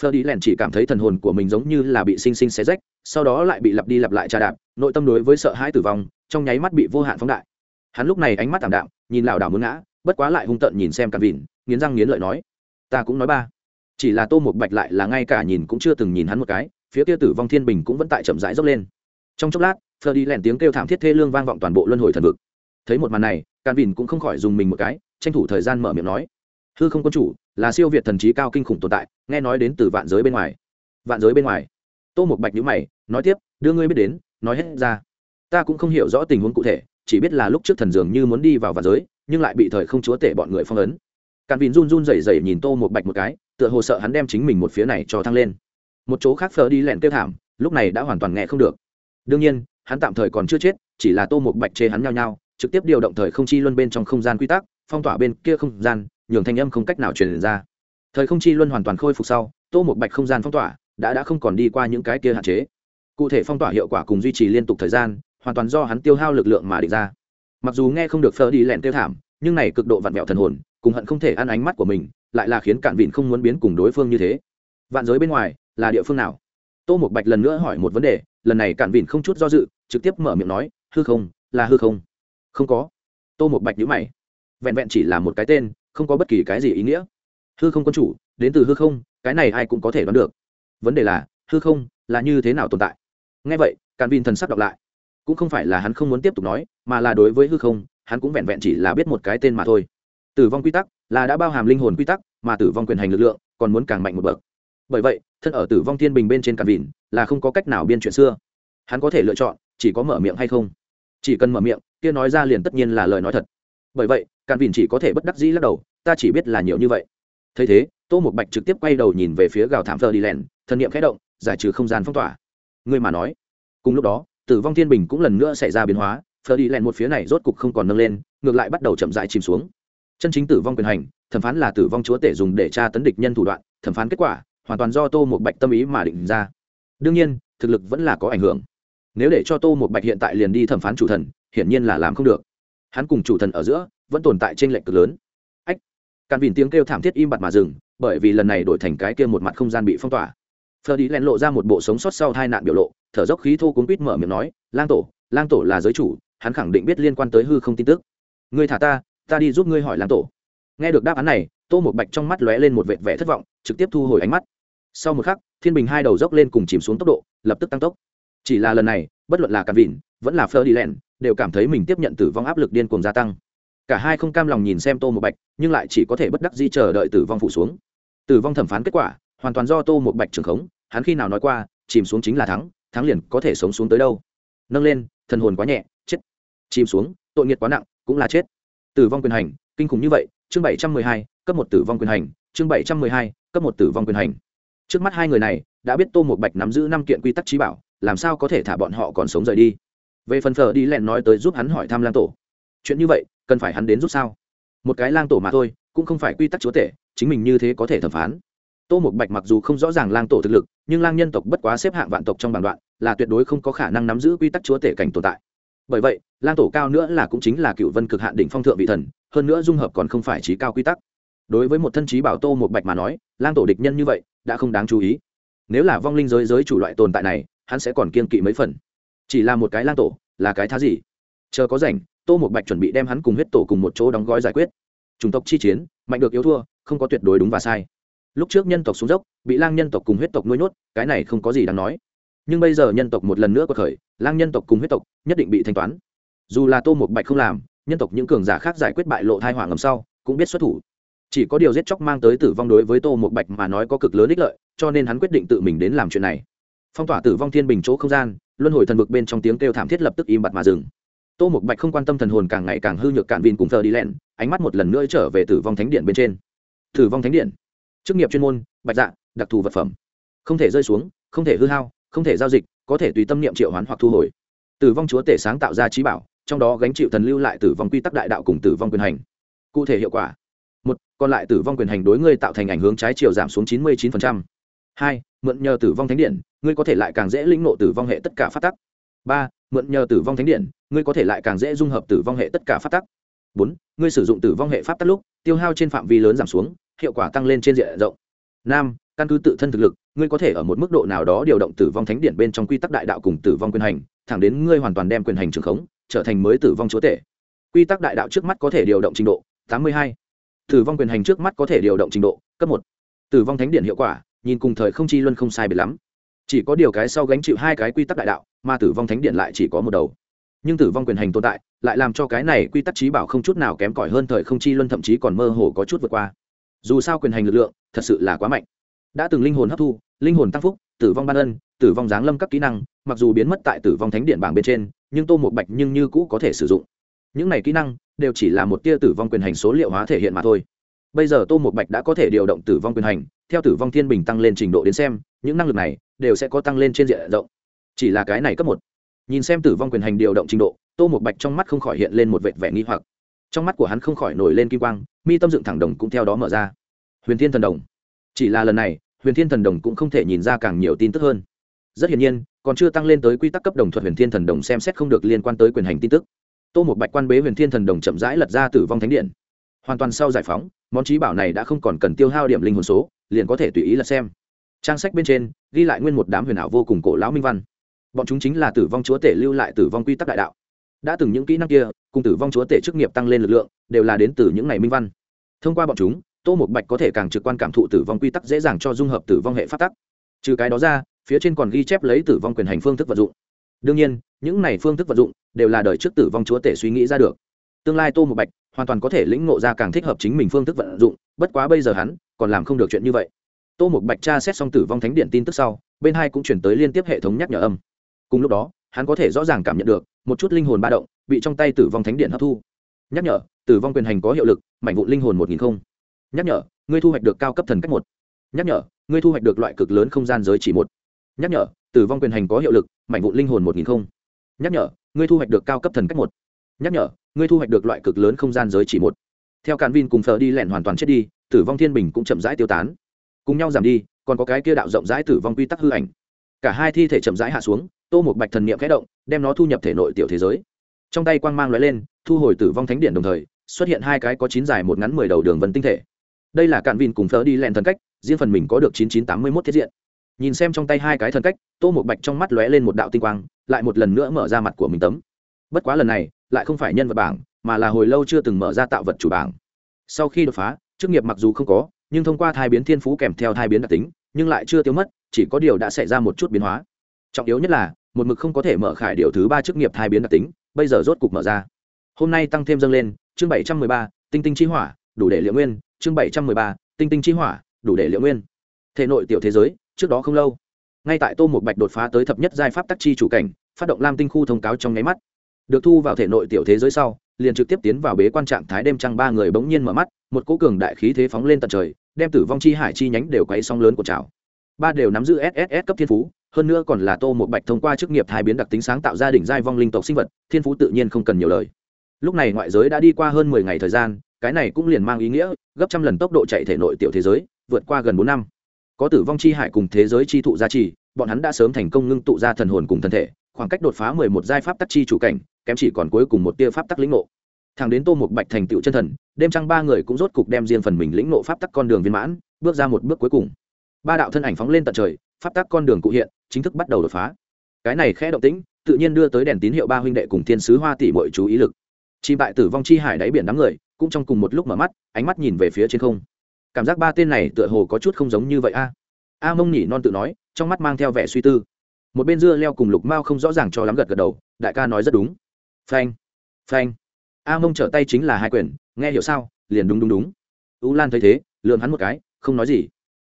Phờ đi lẹn chỉ cảm thấy thần hồn của mình giống như là bị sinh sinh xé rách, sau đó lại bị lặp đi lặp lại trà đạp, nội tâm đối với sợ hãi tử vong, trong nháy mắt bị vô hạn phóng đại hắn lúc này ánh mắt t ạ m đạm, nhìn lảo đảo muốn ngã, bất quá lại hung tợn nhìn xem càn vìn nghiến răng nghiến lợi nói, ta cũng nói ba. Chỉ là tô một bạch lại là ngay cả nhìn cũng chưa từng nhìn hắn một cái, phía kia tử vong thiên bình cũng vẫn tại chậm rãi dốc lên. Trong chốc lát, phờ đi lẹn tiếng kêu thảm thiết thê lương vang vọng toàn bộ luân hồi thần vực. Thấy một màn này càn vìn cũng không khỏi dùng mình một cái, tranh thủ thời gian mở miệng nói, hư không quân chủ, là siêu việt thần trí cao kinh khủng tồn tại, nghe nói đến từ vạn giới bên ngoài. Vạn giới bên ngoài. Tô một bạch nhữ mày, nói tiếp, đưa ngươi biết đến, nói hết ra. Ta cũng không hiểu rõ tình huống cụ thể chỉ biết là lúc trước thần dường như muốn đi vào và giới, nhưng lại bị thời không chúa tể bọn người phong ấn. Càn vìn run run rẩy rẩy nhìn tô một bạch một cái, tựa hồ sợ hắn đem chính mình một phía này cho thăng lên. Một chỗ khác phờ đi lẹn kêu thảm, lúc này đã hoàn toàn nghe không được. Đương nhiên, hắn tạm thời còn chưa chết, chỉ là tô một bạch chê hắn nhao nhao, trực tiếp điều động thời không chi luân bên trong không gian quy tắc, phong tỏa bên kia không gian, nhường thanh âm không cách nào truyền ra. Thời không chi luân hoàn toàn khôi phục sau, tô một bạch không gian phong tỏa, đã đã không còn đi qua những cái kia hạn chế. Cụ thể phong tỏa hiệu quả cùng duy trì liên tục thời gian hoàn toàn do hắn tiêu hao lực lượng mà định ra. Mặc dù nghe không được phơ đi lẹn tiêu thảm, nhưng này cực độ vặn vẹo thần hồn, cùng hận không thể ăn ánh mắt của mình, lại là khiến cạn vịn không muốn biến cùng đối phương như thế. Vạn giới bên ngoài, là địa phương nào? Tô một bạch lần nữa hỏi một vấn đề, lần này cạn vịn không chút do dự, trực tiếp mở miệng nói, hư không, là hư không? Không có. Tô một bạch nhữ mày. Vẹn vẹn chỉ là một cái tên, không có bất kỳ cái gì ý nghĩa. Hư không quân chủ, đến từ hư không, cái này ai cũng có thể đoán được. Vấn đề là, hư không, là như thế nào tồn tại? Ngay vậy càn vin thần sắp đọc lại cũng không phải là hắn không muốn tiếp tục nói, mà là đối với hư không, hắn cũng vẹn vẹn chỉ là biết một cái tên mà thôi. Tử vong quy tắc là đã bao hàm linh hồn quy tắc, mà tử vong quyền hành lực lượng còn muốn càng mạnh một bậc. Bởi vậy, thân ở tử vong thiên bình bên trên càn vịn là không có cách nào biên chuyện xưa. Hắn có thể lựa chọn, chỉ có mở miệng hay không. Chỉ cần mở miệng, kia nói ra liền tất nhiên là lời nói thật. Bởi vậy, càn vìn chỉ có thể bất đắc dĩ lắc đầu, ta chỉ biết là nhiều như vậy. Thấy thế, tô một bạch trực tiếp quay đầu nhìn về phía gào thảm thờ đi lẻn thần niệm khẽ động, giải trừ không gian phong tỏa. Ngươi mà nói. Cùng lúc đó tử vong thiên bình cũng lần nữa xảy ra biến hóa, phờ đi lẻn một phía này rốt cục không còn nâng lên, ngược lại bắt đầu chậm rãi chìm xuống. Chân chính tử vong quyền hành, thẩm phán là tử vong chúa tể dùng để tra tấn địch nhân thủ đoạn, thẩm phán kết quả, hoàn toàn do tô một bạch tâm ý mà định ra. Đương nhiên, thực lực vẫn là có ảnh hưởng. Nếu để cho tô một bạch hiện tại liền đi thẩm phán chủ thần, hiển nhiên là làm không được. Hắn cùng chủ thần ở giữa, vẫn tồn tại trên lệnh cực lớn. Ách! Càn vìn tiếng kêu thảm thiết im bặt mà dừng, bởi vì lần này đổi thành cái kia một mặt không gian bị phong tỏa. Phờ đi len lộ ra một bộ sống sót sau tai nạn biểu lộ thở dốc khí thô cuốn quýt mở miệng nói, lang tổ lang tổ là giới chủ, hắn khẳng định biết liên quan tới hư không tin tức. Ngươi thả ta ta đi giúp ngươi hỏi lang tổ. Nghe được đáp án này, tô một bạch trong mắt lóe lên một vệt vẻ thất vọng, trực tiếp thu hồi ánh mắt. Sau một khắc, thiên bình hai đầu dốc lên cùng chìm xuống tốc độ, lập tức tăng tốc. Chỉ là lần này, bất luận là càn vịn, vẫn là phơ đi lẹn đều cảm thấy mình tiếp nhận tử vong áp lực điên cuồng gia tăng. Cả hai không cam lòng nhìn xem tô một bạch, nhưng lại chỉ có thể bất đắc di chờ đợi tử vong phủ xuống. Tử vong thẩm phán kết quả, hoàn toàn do tô một bạch trưởng khống, hắn khi nào nói qua, chìm xuống chính là thắng thắng liền có thể sống xuống tới đâu. Nâng lên, thần hồn quá nhẹ, chết. Chìm xuống, tội nghiệt quá nặng, cũng là chết. Tử vong quyền hành, kinh khủng như vậy, chương bảy trăm mười hai, cấp một tử vong quyền hành, chương bảy trăm mười hai, cấp một tử vong quyền hành. Trước mắt hai người này, đã biết tô một bạch nắm giữ năm kiện quy tắc trí bảo, làm sao có thể thả bọn họ còn sống rời đi? Về phần phở đi lẹn nói tới giúp hắn hỏi thăm lang tổ. Chuyện như vậy, cần phải hắn đến giúp sao? Một cái lang tổ mà thôi, cũng không phải quy tắc chúa tể, chính mình như thế có thể thẩm phán tô một bạch mặc dù không rõ ràng lang tổ thực lực, nhưng lang nhân tộc bất quá xếp hạng vạn tộc trong bản đoạn, là tuyệt đối không có khả năng nắm giữ quy tắc chúa tể cảnh tồn tại. Bởi vậy, lang tổ cao nữa là cũng chính là cựu vân cực hạn đỉnh phong thượng vị thần, hơn nữa dung hợp còn không phải trí cao quy tắc. Đối với một thân trí bảo tô một bạch mà nói, lang tổ địch nhân như vậy, đã không đáng chú ý. Nếu là vong linh giới giới chủ loại tồn tại này, hắn sẽ còn kiên kỵ mấy phần. Chỉ là một cái lang tổ, là cái thá gì? Chờ có rảnh, tô một bạch chuẩn bị đem hắn cùng huyết tổ cùng một chỗ đóng gói giải quyết. Chủng tộc chi chiến, mạnh được yếu thua, không có tuyệt đối đúng và sai lúc trước nhân tộc xuống dốc, bị lang nhân tộc cùng huyết tộc nuôi nhốt, cái này không có gì đáng nói. Nhưng bây giờ nhân tộc một lần nữa có khởi, lang nhân tộc cùng huyết tộc nhất định bị thanh toán. Dù là tô một bạch không làm, nhân tộc những cường giả khác giải quyết bại lộ thai hỏa ngầm sau, cũng biết xuất thủ. Chỉ có điều giết chóc mang tới tử vong đối với tô một bạch mà nói có cực lớn ích lợi, cho nên hắn quyết định tự mình đến làm chuyện này. Phong tỏa tử vong thiên bình chỗ không gian, luân hồi thần vực bên trong tiếng kêu thảm thiết lập tức im bặt mà dừng. Tô một bạch không quan tâm thần hồn càng ngày càng hư nhược cạn vin cùng thờ đi len ánh mắt một lần nữa trở về tử vong thánh điện bên trên. Tử vong thánh điện? Chức nghiệp chuyên môn, bạch dạ đặc thù vật phẩm. Không thể rơi xuống, không thể hư hao, không thể giao dịch, có thể tùy tâm niệm triệu hoán hoặc thu hồi. Tử vong chúa tể sáng tạo ra trí bảo, trong đó gánh chịu thần lưu lại tử vong quy tắc đại đạo cùng tử vong quyền hành. Cụ thể hiệu quả. Một, còn lại tử vong quyền hành đối ngươi tạo thành ảnh hướng trái chiều giảm xuống chín mươi chín hai, mượn nhờ tử vong thánh điện, ngươi có thể lại càng dễ lĩnh nộ tử vong hệ tất cả phát tắc. Ba, mượn nhờ tử vong thánh điện, ngươi có thể lại càng dễ dung hợp tử vong hệ tất cả phát tắc. Bốn, ngươi sử dụng tử vong hệ pháp tắc lúc, tiêu hao trên phạm vi lớn giảm xuống hiệu quả tăng lên trên diện rộng. Năm căn cứ tự thân thực lực, ngươi có thể ở một mức độ nào đó điều động tử vong thánh điện bên trong quy tắc đại đạo cùng tử vong quyền hành, thẳng đến ngươi hoàn toàn đem quyền hành trường khống, trở thành mới tử vong chúa tể. Quy tắc đại đạo trước mắt có thể điều động trình độ, tám mươi hai. Tử vong quyền hành trước mắt có thể điều động trình độ, cấp một. Tử vong thánh điện hiệu quả, nhìn cùng thời không chi luân không sai biệt lắm. Chỉ có điều cái sau gánh chịu hai cái quy tắc đại đạo, mà tử vong thánh điện lại chỉ có một đầu. Nhưng tử vong quyền hành tồn tại, lại làm cho cái này quy tắc trí bảo không chút nào kém cỏi hơn thời không chi luân thậm chí còn mơ hồ có chút vượt qua dù sao quyền hành lực lượng thật sự là quá mạnh. Đã từng linh hồn hấp thu, linh hồn tăng phúc, tử vong ban ân, tử vong giáng lâm các kỹ năng, mặc dù biến mất tại tử vong thánh điện bảng bên trên, nhưng tô một bạch nhưng như cũ có thể sử dụng. Những này kỹ năng đều chỉ là một tia tử vong quyền hành số liệu hóa thể hiện mà thôi. Bây giờ tô một bạch đã có thể điều động tử vong quyền hành, theo tử vong thiên bình tăng lên trình độ đến xem, những năng lực này đều sẽ có tăng lên trên diện rộng. Chỉ là cái này cấp một. Nhìn xem tử vong quyền hành điều động trình độ, tô một bạch trong mắt không khỏi hiện lên một vệt vẻ nghi hoặc. Trong mắt của hắn không khỏi nổi lên kim quang mi tâm dựng thẳng đồng cũng theo đó mở ra. Huyền thiên thần đồng. Chỉ là lần này, huyền thiên thần đồng cũng không thể nhìn ra càng nhiều tin tức hơn. Rất hiển nhiên, còn chưa tăng lên tới quy tắc cấp đồng thuật huyền thiên thần đồng xem xét không được liên quan tới quyền hành tin tức. Tô một bạch quan bế huyền thiên thần đồng chậm rãi lật ra tử vong thánh điện. Hoàn toàn sau giải phóng, món trí bảo này đã không còn cần tiêu hao điểm linh hồn số, liền có thể tùy ý lật xem. Trang sách bên trên, ghi lại nguyên một đám huyền ảo vô cùng cổ lão minh văn. Bọn chúng chính là tử vong chúa tể lưu lại tử vong quy tắc đại đạo đã từng những kỹ năng kia, cùng tử vong chúa tể chức nghiệp tăng lên lực lượng, đều là đến từ những ngày minh văn. Thông qua bọn chúng, tô một bạch có thể càng trực quan cảm thụ tử vong quy tắc dễ dàng cho dung hợp tử vong hệ phát tắc. Trừ cái đó ra, phía trên còn ghi chép lấy tử vong quyền hành phương thức vận dụng. Đương nhiên, những này phương thức vận dụng đều là đời trước tử vong chúa tể suy nghĩ ra được. Tương lai tô một bạch hoàn toàn có thể lĩnh ngộ ra càng thích hợp chính mình phương thức vận dụng, bất quá bây giờ hắn còn làm không được chuyện như vậy. Tô một bạch tra xét xong tử vong thánh điện tin tức sau, bên hai cũng chuyển tới liên tiếp hệ thống nhắc nhở âm. Cùng lúc đó hắn có thể rõ ràng cảm nhận được, một chút linh hồn ba động bị trong tay tử vong thánh điện hấp thu. Nhắc nhở, tử vong quyền hành có hiệu lực, mảnh vụ linh hồn một nghìn không. Nhắc nhở, ngươi thu hoạch được cao cấp thần cách một. Nhắc nhở, ngươi thu hoạch được loại cực lớn không gian giới chỉ một. Nhắc nhở, tử vong quyền hành có hiệu lực, mảnh vụ linh hồn một nghìn không. Nhắc nhở, ngươi thu hoạch được cao cấp thần cách một. Nhắc nhở, ngươi thu hoạch được loại cực lớn không gian giới chỉ một. Theo càn vin cùng phờ đi lẻn hoàn toàn chết đi, tử vong thiên bình cũng chậm rãi tiêu tán. Cùng nhau giảm đi, còn có cái kia đạo rộng rãi tử vong quy tắc hư ảnh. Cả hai thi thể chậm rãi hạ xuống tô một bạch thần niệm khẽ động, đem nó thu nhập thể nội tiểu thế giới. Trong tay quang mang lóe lên, thu hồi tử vong thánh điện đồng thời, xuất hiện hai cái có chín dài một ngắn mười đầu đường vân tinh thể. Đây là cạn vin cùng phở đi len thần cách, riêng phần mình có được chín chín tám mươi mốt thiết diện. Nhìn xem trong tay hai cái thần cách, tô một bạch trong mắt lóe lên một đạo tinh quang, lại một lần nữa mở ra mặt của mình tấm. Bất quá lần này, lại không phải nhân vật bảng, mà là hồi lâu chưa từng mở ra tạo vật chủ bảng. Sau khi đột phá, chức nghiệp mặc dù không có, nhưng thông qua thai biến thiên phú kèm theo thai biến đặc tính, nhưng lại chưa tiêu mất, chỉ có điều đã xảy ra một chút biến hóa trọng yếu nhất là, một mực không có thể mở khải điều thứ ba chức nghiệp thai biến đặc tính, bây giờ rốt cục mở ra. Hôm nay tăng thêm dâng lên, chương bảy trăm mười ba, tinh tinh chi hỏa, đủ để liệu nguyên, chương bảy trăm mười ba, tinh tinh chi hỏa, đủ để liệu nguyên. Thể nội tiểu thế giới, trước đó không lâu. Ngay tại tô một bạch đột phá tới thập nhất giai pháp tắc chi chủ cảnh, phát động lam tinh khu thông cáo trong nháy mắt. Được thu vào thể nội tiểu thế giới sau, liền trực tiếp tiến vào bế quan trạng thái đêm trăng ba người bỗng nhiên mở mắt, một cỗ cường đại khí thế phóng lên tận trời, đem tử vong chi hải chi nhánh đều quấy song lớn của trào. Ba đều nắm giữ sss cấp thiên phú hơn nữa còn là tô một bạch thông qua chức nghiệp hai biến đặc tính sáng tạo gia đình giai vong linh tộc sinh vật, thiên phú tự nhiên không cần nhiều lời. Lúc này ngoại giới đã đi qua hơn mười ngày thời gian, cái này cũng liền mang ý nghĩa, gấp trăm lần tốc độ chạy thể nội tiểu thế giới, vượt qua gần bốn năm. Có tử vong chi hải cùng thế giới chi thụ gia trì, bọn hắn đã sớm thành công ngưng tụ ra thần hồn cùng thân thể, khoảng cách đột phá mười một giai pháp tắc chi chủ cảnh, kém chỉ còn cuối cùng một tia pháp tắc lĩnh ngộ. Thằng đến tô một bạch thành tựu chân thần, đêm trăng ba người cũng rốt cục đem riêng phần mình lĩnh ngộ pháp tắc con đường viên mãn, bước ra một bước cuối cùng. Ba đạo thân ảnh phóng lên tận trời pháp tắc con đường cụ hiện, chính thức bắt đầu đột phá. Cái này khẽ động tĩnh, tự nhiên đưa tới đèn tín hiệu ba huynh đệ cùng thiên sứ hoa tỷ mọi chú ý lực. Chi bại tử vong chi hải đáy biển đám người, cũng trong cùng một lúc mở mắt, ánh mắt nhìn về phía trên không. Cảm giác ba tên này tựa hồ có chút không giống như vậy a. A mông nhỉ non tự nói, trong mắt mang theo vẻ suy tư. Một bên dưa leo cùng lục mao không rõ ràng cho lắm gật gật đầu, đại ca nói rất đúng. Phanh phanh. A mông trở tay chính là hai quyền, nghe hiểu sao? Liền đúng đúng đúng. U lan thấy thế lường hắn một cái, không nói gì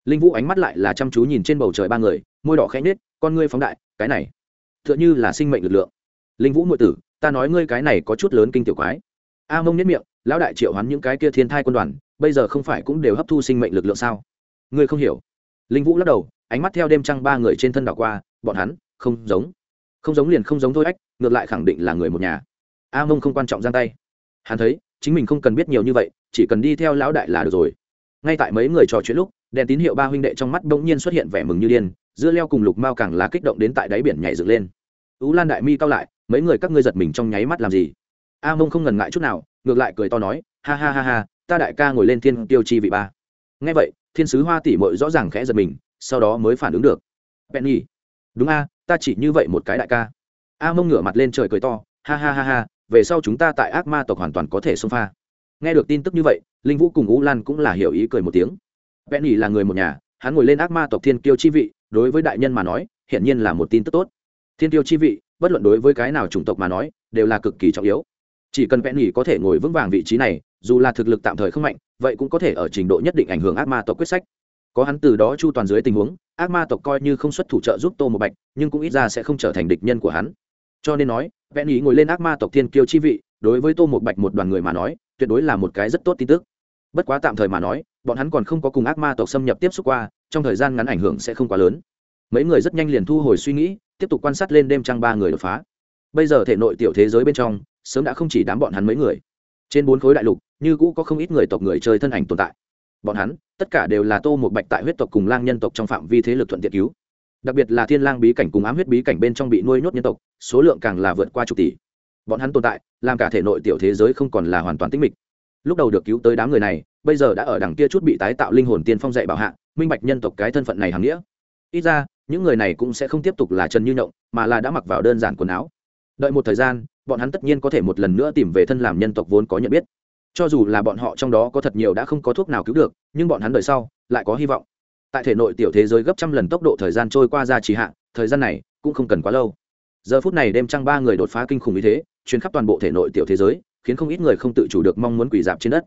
linh vũ ánh mắt lại là chăm chú nhìn trên bầu trời ba người, môi đỏ khẽ nết con ngươi phóng đại, cái này t h ư ợ n h ư là sinh mệnh lực lượng. Linh vũ ngụy tử, ta nói ngươi cái này có chút lớn kinh tiểu quái. A mông nhất miệng, lão đại triệu hoán những cái kia thiên thai quân đoàn, bây giờ không phải cũng đều hấp thu sinh mệnh lực lượng sao? Ngươi không hiểu. Linh vũ lắc đầu, ánh mắt theo đêm trăng ba người trên thân đảo qua, bọn hắn, không giống không giống liền không giống thôi ách, ngược lại khẳng định là người một nhà. A mông không quan trọng giang tay. Hắn thấy, chính mình không cần biết nhiều như vậy, chỉ cần đi theo lão đại là được rồi. Ngay tại mấy người trò chuyện lúc đèn tín hiệu ba huynh đệ trong mắt bỗng nhiên xuất hiện vẻ mừng như điên, dưa leo cùng lục mao càng là kích động đến tại đáy biển nhảy dựng lên. Ú lan đại mi cao lại, mấy người các ngươi giật mình trong nháy mắt làm gì? A mông không ngần ngại chút nào, ngược lại cười to nói, ha ha ha ha, ta đại ca ngồi lên thiên tiêu chi vị ba. Nghe vậy, thiên sứ hoa tỷ mội rõ ràng khẽ giật mình, sau đó mới phản ứng được. Penny, đúng a, ta chỉ như vậy một cái đại ca. A mông ngửa mặt lên trời cười to, ha ha ha ha, về sau chúng ta tại ác ma tộc hoàn toàn có thể xông pha. Nghe được tin tức như vậy, linh vũ cùng u lan cũng là hiểu ý cười một tiếng penny là người một nhà, hắn ngồi lên ác ma tộc thiên kiêu chi vị, đối với đại nhân mà nói, hiển nhiên là một tin tức tốt. Thiên kiêu chi vị, bất luận đối với cái nào chủng tộc mà nói, đều là cực kỳ trọng yếu. Chỉ cần penny có thể ngồi vững vàng vị trí này, dù là thực lực tạm thời không mạnh, vậy cũng có thể ở trình độ nhất định ảnh hưởng ác ma tộc quyết sách. Có hắn từ đó chu toàn dưới tình huống, ác ma tộc coi như không xuất thủ trợ giúp tô một bạch, nhưng cũng ít ra sẽ không trở thành địch nhân của hắn. Cho nên nói vẽ nỉ ngồi lên ác ma tộc thiên kiêu chi vị, đối với tô một bạch một đoàn người mà nói, tuyệt đối là một cái rất tốt tin tức. Bất quá tạm thời mà nói bọn hắn còn không có cùng ác ma tộc xâm nhập tiếp xúc qua, trong thời gian ngắn ảnh hưởng sẽ không quá lớn. Mấy người rất nhanh liền thu hồi suy nghĩ, tiếp tục quan sát lên đêm trăng ba người đột phá. Bây giờ thể nội tiểu thế giới bên trong, sớm đã không chỉ đám bọn hắn mấy người. Trên bốn khối đại lục, như cũ có không ít người tộc người chơi thân ảnh tồn tại. Bọn hắn, tất cả đều là tô một bạch tại huyết tộc cùng lang nhân tộc trong phạm vi thế lực thuận tiện cứu. Đặc biệt là thiên lang bí cảnh cùng ám huyết bí cảnh bên trong bị nuôi nhốt nhân tộc, số lượng càng là vượt qua chục tỷ. Bọn hắn tồn tại, làm cả thể nội tiểu thế giới không còn là hoàn toàn tĩnh mịch lúc đầu được cứu tới đám người này, bây giờ đã ở đằng kia chút bị tái tạo linh hồn tiên phong dạy bảo hạ, minh bạch nhân tộc cái thân phận này hàm nghĩa. Ít ra, những người này cũng sẽ không tiếp tục là trần như nhộng, mà là đã mặc vào đơn giản quần áo. Đợi một thời gian, bọn hắn tất nhiên có thể một lần nữa tìm về thân làm nhân tộc vốn có nhận biết. Cho dù là bọn họ trong đó có thật nhiều đã không có thuốc nào cứu được, nhưng bọn hắn đời sau lại có hy vọng. Tại thể nội tiểu thế giới gấp trăm lần tốc độ thời gian trôi qua ra trì hạn thời gian này cũng không cần quá lâu. Giờ phút này đêm trăng ba người đột phá kinh khủng như thế chuyến khắp toàn bộ thể nội tiểu thế giới khiến không ít người không tự chủ được mong muốn quỳ dạp trên đất.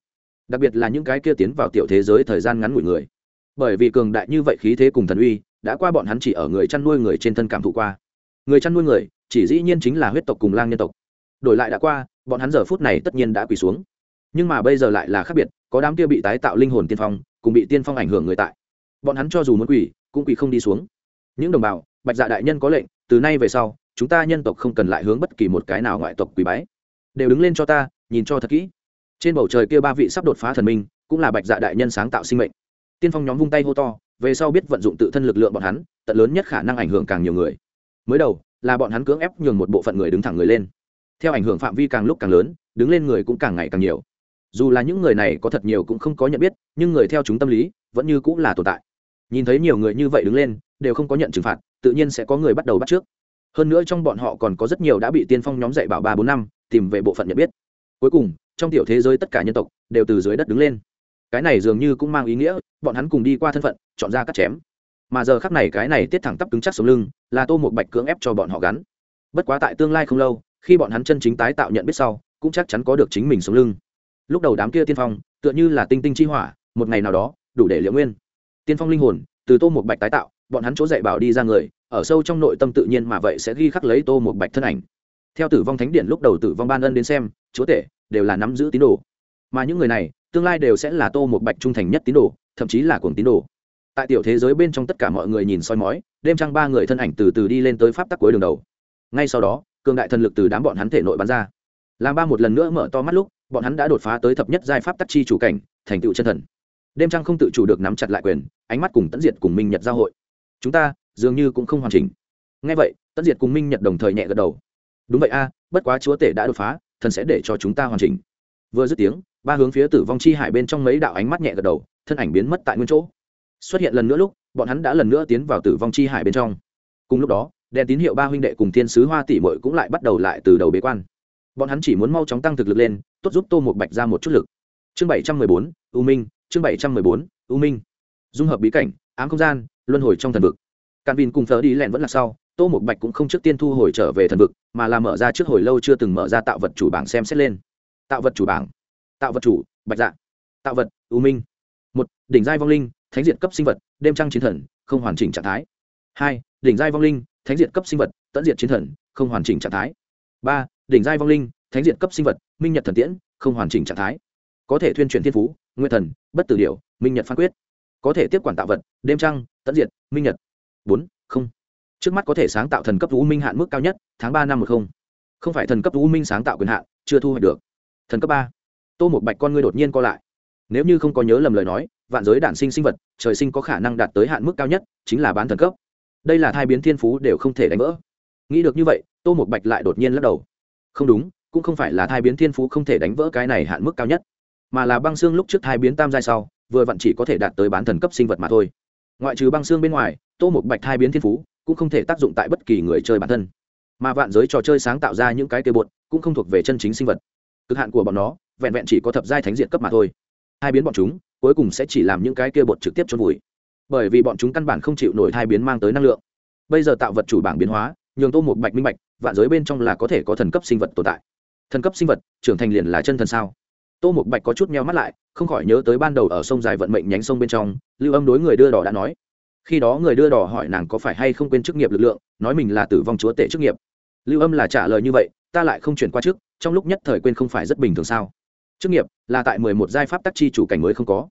Đặc biệt là những cái kia tiến vào tiểu thế giới thời gian ngắn ngủi người. Bởi vì cường đại như vậy khí thế cùng thần uy, đã qua bọn hắn chỉ ở người chăn nuôi người trên thân cảm thụ qua. Người chăn nuôi người, chỉ dĩ nhiên chính là huyết tộc cùng lang nhân tộc. Đổi lại đã qua, bọn hắn giờ phút này tất nhiên đã quỳ xuống. Nhưng mà bây giờ lại là khác biệt, có đám kia bị tái tạo linh hồn tiên phong, cùng bị tiên phong ảnh hưởng người tại. Bọn hắn cho dù muốn quỳ, cũng quỳ không đi xuống. Những đồng bào, bạch dạ đại nhân có lệnh, từ nay về sau, chúng ta nhân tộc không cần lại hướng bất kỳ một cái nào ngoại tộc quỳ bái đều đứng lên cho ta, nhìn cho thật kỹ. Trên bầu trời kia ba vị sắp đột phá thần minh, cũng là bạch dạ đại nhân sáng tạo sinh mệnh. Tiên phong nhóm vung tay hô to, về sau biết vận dụng tự thân lực lượng bọn hắn, tận lớn nhất khả năng ảnh hưởng càng nhiều người. Mới đầu, là bọn hắn cưỡng ép nhường một bộ phận người đứng thẳng người lên. Theo ảnh hưởng phạm vi càng lúc càng lớn, đứng lên người cũng càng ngày càng nhiều. Dù là những người này có thật nhiều cũng không có nhận biết, nhưng người theo chúng tâm lý, vẫn như cũng là tồn tại. Nhìn thấy nhiều người như vậy đứng lên, đều không có nhận trừng phạt, tự nhiên sẽ có người bắt đầu bắt trước. Hơn nữa trong bọn họ còn có rất nhiều đã bị tiên phong nhóm dạy bảo ba bốn năm tìm về bộ phận nhận biết. Cuối cùng, trong tiểu thế giới tất cả nhân tộc đều từ dưới đất đứng lên. Cái này dường như cũng mang ý nghĩa, bọn hắn cùng đi qua thân phận, chọn ra cắt chém. Mà giờ khắc này cái này tiết thẳng tắp cứng chắc sống lưng, là tô một bạch cưỡng ép cho bọn họ gắn. Bất quá tại tương lai không lâu, khi bọn hắn chân chính tái tạo nhận biết sau, cũng chắc chắn có được chính mình sống lưng. Lúc đầu đám kia tiên phong, tựa như là tinh tinh chi hỏa, một ngày nào đó, đủ để liệu nguyên. Tiên phong linh hồn, từ tô một bạch tái tạo, bọn hắn chỗ dạy bảo đi ra người, ở sâu trong nội tâm tự nhiên mà vậy sẽ ghi khắc lấy tô một bạch thân ảnh theo tử vong thánh điện lúc đầu tử vong ban ân đến xem, chúa tể đều là nắm giữ tín đồ. Mà những người này, tương lai đều sẽ là tô một bạch trung thành nhất tín đồ, thậm chí là cuồng tín đồ. Tại tiểu thế giới bên trong tất cả mọi người nhìn soi mói, đêm trăng ba người thân ảnh từ từ đi lên tới pháp tắc cuối đường đầu. Ngay sau đó, cường đại thần lực từ đám bọn hắn thể nội bắn ra. Làm ba một lần nữa mở to mắt lúc, bọn hắn đã đột phá tới thập nhất giai pháp tắc chi chủ cảnh, thành tựu chân thần. Đêm trăng không tự chủ được nắm chặt lại quyền, ánh mắt cùng tận diệt cùng minh nhật giao hội. Chúng ta dường như cũng không hoàn chỉnh. Ngay vậy tận diệt cùng minh nhật đồng thời nhẹ gật đầu đúng vậy a, bất quá chúa tể đã đột phá, thần sẽ để cho chúng ta hoàn chỉnh. Vừa dứt tiếng, ba hướng phía tử vong chi hải bên trong mấy đạo ánh mắt nhẹ gật đầu, thân ảnh biến mất tại nguyên chỗ. Xuất hiện lần nữa lúc, bọn hắn đã lần nữa tiến vào tử vong chi hải bên trong. Cùng lúc đó, đèn tín hiệu ba huynh đệ cùng thiên sứ hoa tỷ mội cũng lại bắt đầu lại từ đầu bế quan. Bọn hắn chỉ muốn mau chóng tăng thực lực lên, tốt giúp tô một bạch ra một chút lực. Chương bảy trăm mười bốn, u minh, chương bảy trăm mười bốn, u minh. Dung hợp bí cảnh, ám không gian, luân hồi trong thần vực. Càn vin cùng thờ đi lẹn vẫn là sau tô một bạch cũng không trước tiên thu hồi trở về thần vực, mà là mở ra trước hồi lâu chưa từng mở ra tạo vật chủ bảng xem xét lên. Tạo vật chủ bảng. Tạo vật chủ, bạch dạ. Tạo vật ưu minh. Một, đỉnh giai vong linh, thánh diện cấp sinh vật, đêm trăng chiến thần, không hoàn chỉnh trạng thái. Hai, đỉnh giai vong linh, thánh diện cấp sinh vật tận diện chiến thần, không hoàn chỉnh trạng thái. Ba, đỉnh giai vong linh, thánh diện cấp sinh vật, minh nhật thần tiễn, không hoàn chỉnh trạng thái. Có thể thuyên truyền thiên phú, nguyên thần, bất tử điều minh nhật phán quyết. Có thể tiếp quản tạo vật, đêm trăng tận diệt, minh nhật. Bốn trước mắt có thể sáng tạo thần cấp u minh hạn mức cao nhất, tháng ba năm một không. Không phải thần cấp u minh sáng tạo quyền hạn, chưa thu hoạch được. Thần cấp ba. Tô một bạch con ngươi đột nhiên co lại. Nếu như không có nhớ lầm lời nói, vạn giới đản sinh sinh vật, trời sinh có khả năng đạt tới hạn mức cao nhất, chính là bán thần cấp. Đây là thai biến thiên phú đều không thể đánh vỡ. Nghĩ được như vậy, tô một bạch lại đột nhiên lắc đầu. Không đúng, cũng không phải là thai biến thiên phú không thể đánh vỡ cái này hạn mức cao nhất, mà là băng xương lúc trước thai biến tam giai sau, vừa vặn chỉ có thể đạt tới bán thần cấp sinh vật mà thôi. Ngoại trừ băng xương bên ngoài, tô một bạch thai biến thiên phú cũng không thể tác dụng tại bất kỳ người chơi bản thân. Mà vạn giới trò chơi sáng tạo ra những cái kê bột cũng không thuộc về chân chính sinh vật. Cực hạn của bọn nó, vẹn vẹn chỉ có thập giai thánh diện cấp mà thôi. Hai biến bọn chúng, cuối cùng sẽ chỉ làm những cái kia bột trực tiếp trôn vùi. Bởi vì bọn chúng căn bản không chịu nổi hai biến mang tới năng lượng. Bây giờ tạo vật chủ bảng biến hóa, nhường tô một bạch minh bạch, vạn giới bên trong là có thể có thần cấp sinh vật tồn tại. Thần cấp sinh vật, trưởng thành liền là chân thần sao? Tô một bạch có chút meo mắt lại, không khỏi nhớ tới ban đầu ở sông dài vận mệnh nhánh sông bên trong, lưu âm đối người đưa đỏ đã nói khi đó người đưa đỏ hỏi nàng có phải hay không quên chức nghiệp lực lượng, nói mình là tử vong chúa tể chức nghiệp. Lưu âm là trả lời như vậy, ta lại không chuyển qua trước, trong lúc nhất thời quên không phải rất bình thường sao? Chức nghiệp là tại mười một giai pháp tác chi chủ cảnh mới không có.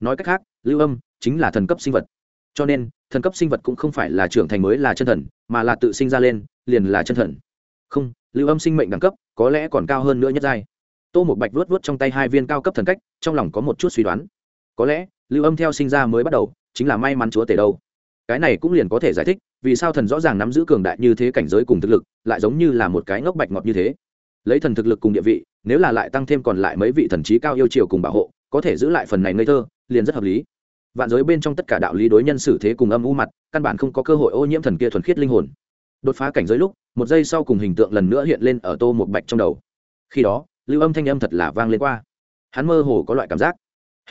Nói cách khác, lưu âm chính là thần cấp sinh vật. Cho nên, thần cấp sinh vật cũng không phải là trưởng thành mới là chân thần, mà là tự sinh ra lên, liền là chân thần. Không, lưu âm sinh mệnh đẳng cấp có lẽ còn cao hơn nữa nhất giai. Tô một bạch vuốt vuốt trong tay hai viên cao cấp thần cách, trong lòng có một chút suy đoán. Có lẽ, lưu âm theo sinh ra mới bắt đầu chính là may mắn chúa tể đâu. Cái này cũng liền có thể giải thích, vì sao thần rõ ràng nắm giữ cường đại như thế cảnh giới cùng thực lực, lại giống như là một cái ngốc bạch ngọt như thế. Lấy thần thực lực cùng địa vị, nếu là lại tăng thêm còn lại mấy vị thần trí cao yêu chiều cùng bảo hộ, có thể giữ lại phần này ngây thơ, liền rất hợp lý. Vạn giới bên trong tất cả đạo lý đối nhân xử thế cùng âm u mặt, căn bản không có cơ hội ô nhiễm thần kia thuần khiết linh hồn. Đột phá cảnh giới lúc, một giây sau cùng hình tượng lần nữa hiện lên ở tô một bạch trong đầu. Khi đó, lưu âm thanh âm thật là vang lên qua. Hắn mơ hồ có loại cảm giác.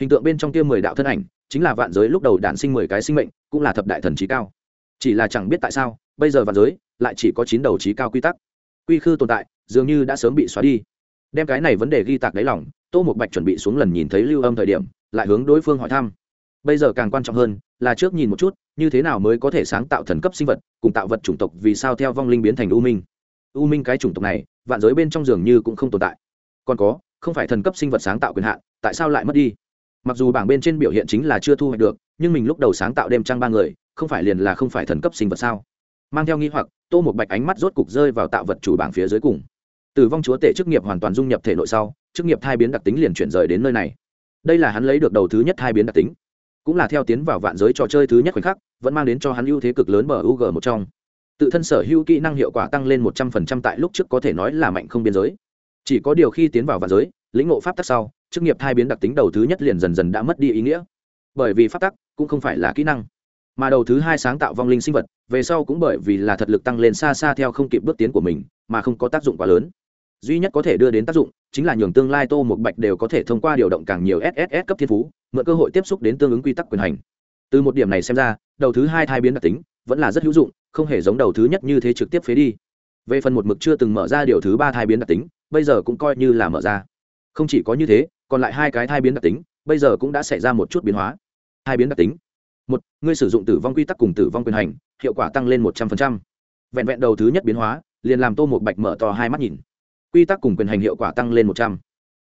Hình tượng bên trong kia mười đạo thân ảnh chính là vạn giới lúc đầu đản sinh mười cái sinh mệnh, cũng là thập đại thần trí cao. Chỉ là chẳng biết tại sao, bây giờ vạn giới lại chỉ có chín đầu trí cao quy tắc. Quy khư tồn tại, dường như đã sớm bị xóa đi. Đem cái này vấn đề ghi tạc đáy lòng, tô một bạch chuẩn bị xuống lần nhìn thấy lưu âm thời điểm, lại hướng đối phương hỏi thăm. Bây giờ càng quan trọng hơn là trước nhìn một chút, như thế nào mới có thể sáng tạo thần cấp sinh vật, cùng tạo vật chủng tộc vì sao theo vong linh biến thành u minh. U minh cái chủng tộc này, vạn giới bên trong dường như cũng không tồn tại. Còn có, không phải thần cấp sinh vật sáng tạo quyền hạn, tại sao lại mất đi? Mặc dù bảng bên trên biểu hiện chính là chưa thu hoạch được, nhưng mình lúc đầu sáng tạo đêm trăng ba người, không phải liền là không phải thần cấp sinh vật sao? Mang theo nghi hoặc, tô một bạch ánh mắt rốt cục rơi vào tạo vật chủ bảng phía dưới cùng. Tử vong chúa tể chức nghiệp hoàn toàn dung nhập thể nội sau, chức nghiệp thai biến đặc tính liền chuyển rời đến nơi này. Đây là hắn lấy được đầu thứ nhất thai biến đặc tính. Cũng là theo tiến vào vạn giới trò chơi thứ nhất khoảnh khắc, vẫn mang đến cho hắn ưu thế cực lớn bờ UG g một trong. Tự thân sở hữu kỹ năng hiệu quả tăng lên một trăm phần trăm tại lúc trước có thể nói là mạnh không biên giới. Chỉ có điều khi tiến vào vạn giới, lĩnh ngộ pháp tắc sau chức nghiệp thai biến đặc tính đầu thứ nhất liền dần dần đã mất đi ý nghĩa. Bởi vì pháp tắc cũng không phải là kỹ năng, mà đầu thứ hai sáng tạo vong linh sinh vật, về sau cũng bởi vì là thật lực tăng lên xa xa theo không kịp bước tiến của mình, mà không có tác dụng quá lớn. Duy nhất có thể đưa đến tác dụng chính là nhường tương lai tô một bạch đều có thể thông qua điều động càng nhiều sss cấp thiên phú, mượn cơ hội tiếp xúc đến tương ứng quy tắc quyền hành. Từ một điểm này xem ra, đầu thứ hai thai biến đặc tính vẫn là rất hữu dụng, không hề giống đầu thứ nhất như thế trực tiếp phế đi. Về phần một mực chưa từng mở ra điều thứ ba thai biến đặc tính, bây giờ cũng coi như là mở ra. Không chỉ có như thế còn lại hai cái thai biến đặc tính, bây giờ cũng đã xảy ra một chút biến hóa. Hai biến đặc tính. Một, ngươi sử dụng tử vong quy tắc cùng tử vong quyền hành, hiệu quả tăng lên một trăm linh vẹn vẹn đầu thứ nhất biến hóa, liền làm tô một bạch mở to hai mắt nhìn. Quy tắc cùng quyền hành hiệu quả tăng lên một trăm.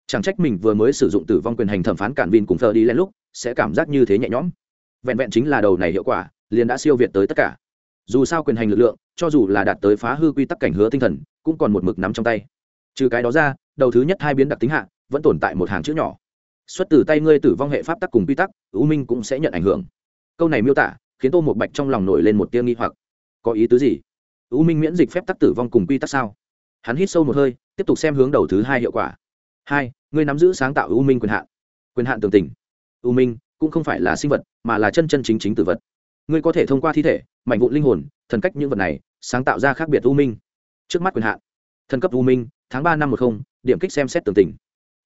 Chẳng trách mình vừa mới sử dụng tử vong quyền hành thẩm phán cản vin cùng thờ đi lên lúc, sẽ cảm giác như thế nhẹ nhõm. Vẹn vẹn chính là đầu này hiệu quả, liền đã siêu việt tới tất cả. Dù sao quyền hành lực lượng, cho dù là đạt tới phá hư quy tắc cảnh hứa tinh thần, cũng còn một mực nắm trong tay. Trừ cái đó ra, đầu thứ nhất hai biến đặc tính hạ vẫn tồn tại một hàng chữ nhỏ. Xuất từ tay ngươi tử vong hệ pháp tắc cùng quy tắc ưu minh cũng sẽ nhận ảnh hưởng. Câu này miêu tả, khiến tô một bạch trong lòng nổi lên một tia nghi hoặc. Có ý tứ gì? Ưu minh miễn dịch phép tắc tử vong cùng quy tắc sao? Hắn hít sâu một hơi, tiếp tục xem hướng đầu thứ hai hiệu quả. Hai, ngươi nắm giữ sáng tạo ưu minh quyền hạn. Quyền hạn tường tình. Ưu minh cũng không phải là sinh vật, mà là chân chân chính chính tử vật. Ngươi có thể thông qua thi thể, mảnh vụ linh hồn, thần cách những vật này, sáng tạo ra khác biệt ưu minh. Trước mắt quyền hạn. Thần cấp ưu minh, tháng ba năm một không, điểm kích xem xét tường tình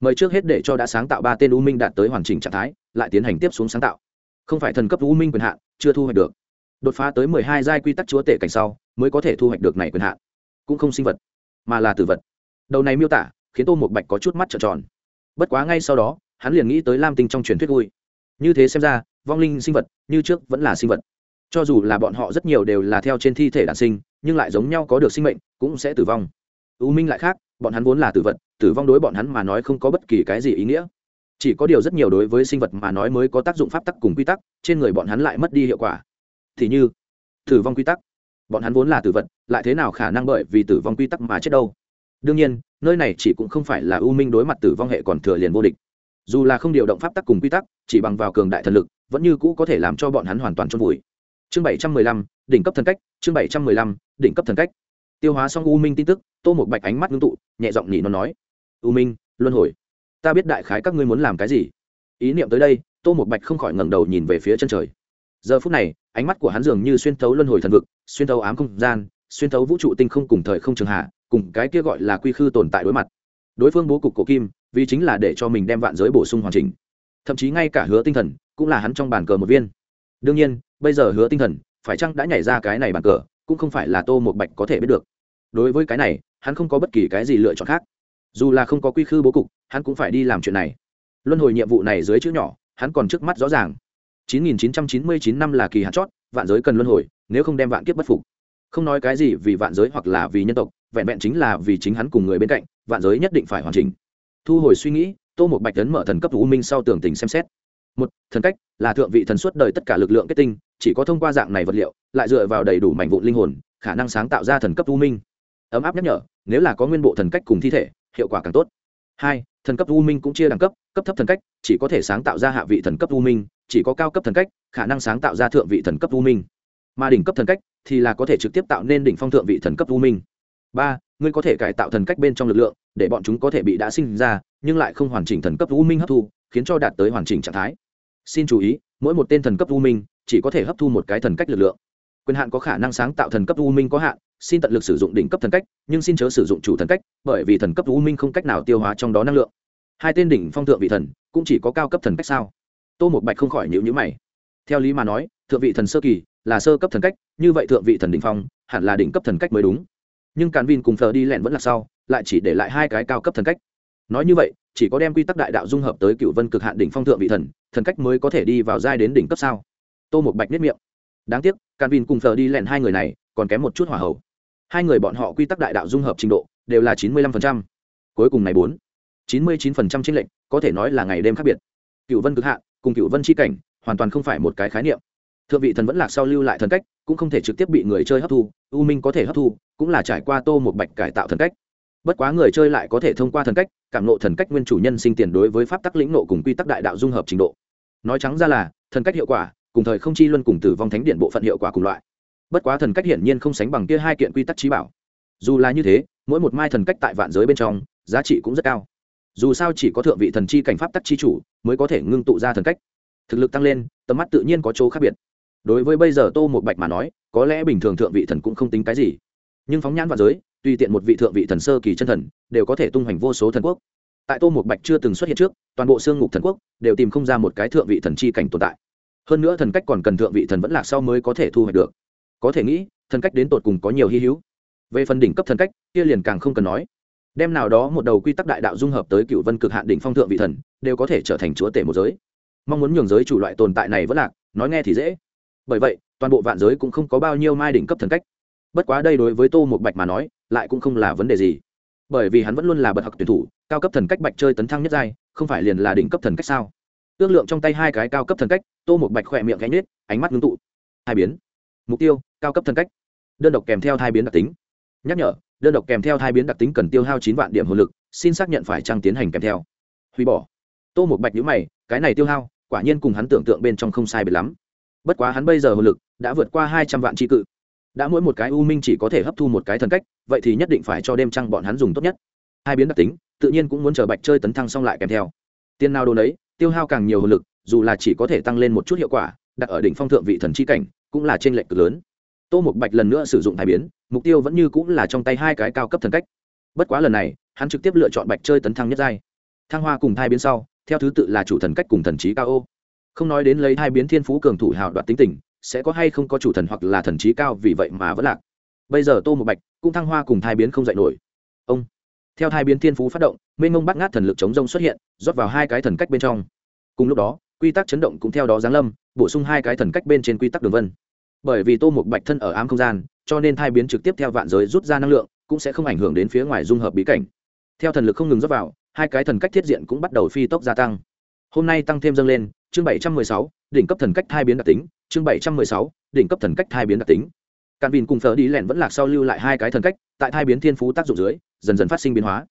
mời trước hết để cho đã sáng tạo ba tên ưu minh đạt tới hoàn chỉnh trạng thái, lại tiến hành tiếp xuống sáng tạo. Không phải thần cấp ưu minh quyền hạn, chưa thu hoạch được. Đột phá tới mười hai giai quy tắc chúa tể cảnh sau, mới có thể thu hoạch được này quyền hạn. Cũng không sinh vật, mà là tử vật. Đầu này miêu tả, khiến tô một bạch có chút mắt trợn tròn. Bất quá ngay sau đó, hắn liền nghĩ tới lam tinh trong truyền thuyết vui. Như thế xem ra, vong linh sinh vật như trước vẫn là sinh vật. Cho dù là bọn họ rất nhiều đều là theo trên thi thể đản sinh, nhưng lại giống nhau có được sinh mệnh, cũng sẽ tử vong. U minh lại khác, bọn hắn vốn là tử vật tử vong đối bọn hắn mà nói không có bất kỳ cái gì ý nghĩa. Chỉ có điều rất nhiều đối với sinh vật mà nói mới có tác dụng pháp tắc cùng quy tắc, trên người bọn hắn lại mất đi hiệu quả. Thì như, tử vong quy tắc. Bọn hắn vốn là tử vật, lại thế nào khả năng bởi vì tử vong quy tắc mà chết đâu? Đương nhiên, nơi này chỉ cũng không phải là ưu minh đối mặt tử vong hệ còn thừa liền vô địch. Dù là không điều động pháp tắc cùng quy tắc, chỉ bằng vào cường đại thần lực, vẫn như cũ có thể làm cho bọn hắn hoàn toàn chôn vùi. Chương bảy trăm mười lăm, đỉnh cấp thần cách, chương bảy trăm mười lăm, đỉnh cấp thần cách. Tiêu hóa xong u minh tin tức, tô một bạch ánh mắt ngưng tụ, nhẹ giọng nhị nó nói u minh, luân hồi. Ta biết đại khái các ngươi muốn làm cái gì. Ý niệm tới đây, tô một bạch không khỏi ngẩng đầu nhìn về phía chân trời. Giờ phút này, ánh mắt của hắn dường như xuyên thấu luân hồi thần vực, xuyên thấu ám không gian, xuyên thấu vũ trụ tinh không cùng thời không trường hạ, cùng cái kia gọi là quy khư tồn tại đối mặt. Đối phương bố cục cổ kim, vì chính là để cho mình đem vạn giới bổ sung hoàn chỉnh. Thậm chí ngay cả hứa tinh thần, cũng là hắn trong bàn cờ một viên. Đương nhiên, bây giờ hứa tinh thần, phải chăng đã nhảy ra cái này bàn cờ, cũng không phải là tô một bạch có thể biết được. Đối với cái này, hắn không có bất kỳ cái gì lựa chọn khác dù là không có quy khư bố cục, hắn cũng phải đi làm chuyện này. Luân hồi nhiệm vụ này dưới chữ nhỏ, hắn còn trước mắt rõ ràng. 9999 năm là kỳ hạn chót, vạn giới cần luân hồi, nếu không đem vạn kiếp bất phục. Không nói cái gì vì vạn giới hoặc là vì nhân tộc, vẹn vẹn chính là vì chính hắn cùng người bên cạnh, vạn giới nhất định phải hoàn chỉnh. Thu hồi suy nghĩ, tô một bạch tấn mở thần cấp u minh sau tường tình xem xét. Một, thần cách, là thượng vị thần suốt đời tất cả lực lượng kết tinh, chỉ có thông qua dạng này vật liệu, lại dựa vào đầy đủ mảnh vụn linh hồn, khả năng sáng tạo ra thần cấp u minh. Ấm áp nhắc nhở, nếu là có nguyên bộ thần cách cùng thi thể hiệu quả càng tốt. Hai, thần cấp u minh cũng chia đẳng cấp cấp thấp thần cách, chỉ có thể sáng tạo ra hạ vị thần cấp u minh, chỉ có cao cấp thần cách, khả năng sáng tạo ra thượng vị thần cấp u minh. Mà đỉnh cấp thần cách thì là có thể trực tiếp tạo nên đỉnh phong thượng vị thần cấp u minh. Ba, ngươi có thể cải tạo thần cách bên trong lực lượng, để bọn chúng có thể bị đã sinh ra, nhưng lại không hoàn chỉnh thần cấp u minh hấp thu, khiến cho đạt tới hoàn chỉnh trạng thái. Xin chú ý, mỗi một tên thần cấp u minh chỉ có thể hấp thu một cái thần cách lực lượng. Quyền hạn có khả năng sáng tạo thần cấp u minh có hạn xin tận lực sử dụng đỉnh cấp thần cách, nhưng xin chớ sử dụng chủ thần cách, bởi vì thần cấp u minh không cách nào tiêu hóa trong đó năng lượng. Hai tên đỉnh phong thượng vị thần cũng chỉ có cao cấp thần cách sao? Tô một bạch không khỏi nhữ nhữ mày. Theo lý mà nói, thượng vị thần sơ kỳ là sơ cấp thần cách, như vậy thượng vị thần đỉnh phong hẳn là đỉnh cấp thần cách mới đúng. Nhưng càn vin cùng thờ đi lẹn vẫn là sau, lại chỉ để lại hai cái cao cấp thần cách. Nói như vậy, chỉ có đem quy tắc đại đạo dung hợp tới cựu vân cực hạn đỉnh phong thượng vị thần thần cách mới có thể đi vào giai đến đỉnh cấp sao? Tô một bạch nhất miệng. Đáng tiếc, càn vin cùng thờ đi lẹn hai người này còn kém một chút hỏa hậu hai người bọn họ quy tắc đại đạo dung hợp trình độ đều là chín mươi lăm phần trăm. Cuối cùng này bốn, chín mươi chín phần trăm tranh lệnh có thể nói là ngày đêm khác biệt. Cựu vân cực hạ, cùng cựu vân c h i cảnh, hoàn toàn không phải một cái khái niệm. Thượng vị thần vẫn lạc sau lưu lại thần cách, cũng không thể trực tiếp bị người chơi hấp thu, u minh có thể hấp thu, cũng là trải qua tô một bạch cải tạo thần cách. Bất quá người chơi lại có thể thông qua thần cách, cảm nộ thần cách nguyên chủ nhân sinh tiền đối với pháp tắc lĩnh nộ cùng quy tắc đại đạo dung hợp trình độ. Nói trắng ra là, thần cách hiệu quả, cùng thời không chi luân cùng tử vong thánh điện bộ phận hiệu quả cùng loại bất quá thần cách hiển nhiên không sánh bằng kia hai kiện quy tắc trí bảo. Dù là như thế, mỗi một mai thần cách tại vạn giới bên trong, giá trị cũng rất cao. Dù sao chỉ có thượng vị thần chi cảnh pháp tắc chi chủ mới có thể ngưng tụ ra thần cách. Thực lực tăng lên, tầm mắt tự nhiên có chỗ khác biệt. Đối với bây giờ tô một bạch mà nói, có lẽ bình thường thượng vị thần cũng không tính cái gì. Nhưng phóng nhãn vạn giới, tùy tiện một vị thượng vị thần sơ kỳ chân thần, đều có thể tung hoành vô số thần quốc. Tại tô một bạch chưa từng xuất hiện trước, toàn bộ xương ngục thần quốc đều tìm không ra một cái thượng vị thần chi cảnh tồn tại. Hơn nữa thần cách còn cần thượng vị thần vẫn lạc sau mới có thể thu hoạch được có thể nghĩ, thần cách đến tột cùng có nhiều hy hữu. Về phần đỉnh cấp thần cách, kia liền càng không cần nói. Đem nào đó một đầu quy tắc đại đạo dung hợp tới cựu vân cực hạn đỉnh phong thượng vị thần, đều có thể trở thành chúa tể một giới. Mong muốn nhường giới chủ loại tồn tại này vẫn lạc, nói nghe thì dễ. Bởi vậy, toàn bộ vạn giới cũng không có bao nhiêu mai đỉnh cấp thần cách. Bất quá đây đối với tô một bạch mà nói, lại cũng không là vấn đề gì. Bởi vì hắn vẫn luôn là bậc học tuyển thủ, cao cấp thần cách bạch chơi tấn thăng nhất giai, không phải liền là đỉnh cấp thần cách sao? Ước lượng trong tay hai cái cao cấp thần cách, tô một bạch khỏe miệng gánh nết ánh mắt ngưng tụ. Hai biến. Mục tiêu cao cấp thần cách. Đơn độc kèm theo hai biến đặc tính. Nhắc nhở, đơn độc kèm theo hai biến đặc tính cần tiêu hao chín vạn điểm hồn lực, xin xác nhận phải trăng tiến hành kèm theo. Hủy bỏ. Tô một bạch nhữ mày, cái này tiêu hao, quả nhiên cùng hắn tưởng tượng bên trong không sai biệt lắm. Bất quá hắn bây giờ hồn lực đã vượt qua hai trăm vạn tri cự. Đã mỗi một cái u minh chỉ có thể hấp thu một cái thần cách, vậy thì nhất định phải cho đêm trăng bọn hắn dùng tốt nhất. Hai biến đặc tính, tự nhiên cũng muốn chờ bạch chơi tấn thăng xong lại kèm theo. Tiền nào đồ đấy tiêu hao càng nhiều hồn lực, dù là chỉ có thể tăng lên một chút hiệu quả, đặt ở đỉnh phong thượng vị thần chi cảnh, cũng là trên lệch cực lớn tô một bạch lần nữa sử dụng hai biến, mục tiêu vẫn như cũng là trong tay hai cái cao cấp thần cách. Bất quá lần này, hắn trực tiếp lựa chọn bạch chơi tấn thăng nhất giai. Thăng hoa cùng thai biến sau, theo thứ tự là chủ thần cách cùng thần trí cao ô. Không nói đến lấy hai biến thiên phú cường thủ hào đoạt tính tình, sẽ có hay không có chủ thần hoặc là thần trí cao vì vậy mà vẫn lạc. Bây giờ tô một bạch cũng thăng hoa cùng thai biến không dạy nổi. Ông, theo thai biến thiên phú phát động, mênh mông bắt ngát thần lực chống rông xuất hiện, rót vào hai cái thần cách bên trong. Cùng lúc đó, quy tắc chấn động cũng theo đó giáng lâm, bổ sung hai cái thần cách bên trên quy tắc đường vân bởi vì tô một bạch thân ở ám không gian, cho nên thai biến trực tiếp theo vạn giới rút ra năng lượng, cũng sẽ không ảnh hưởng đến phía ngoài dung hợp bí cảnh. Theo thần lực không ngừng dốc vào, hai cái thần cách thiết diện cũng bắt đầu phi tốc gia tăng. Hôm nay tăng thêm dâng lên, chương bảy trăm mười sáu, đỉnh cấp thần cách thai biến đặc tính, chương bảy trăm mười sáu, đỉnh cấp thần cách thai biến đặc tính. Càn vìn cùng phở đi lẻn vẫn lạc sau lưu lại hai cái thần cách, tại thai biến thiên phú tác dụng dưới, dần dần phát sinh biến hóa.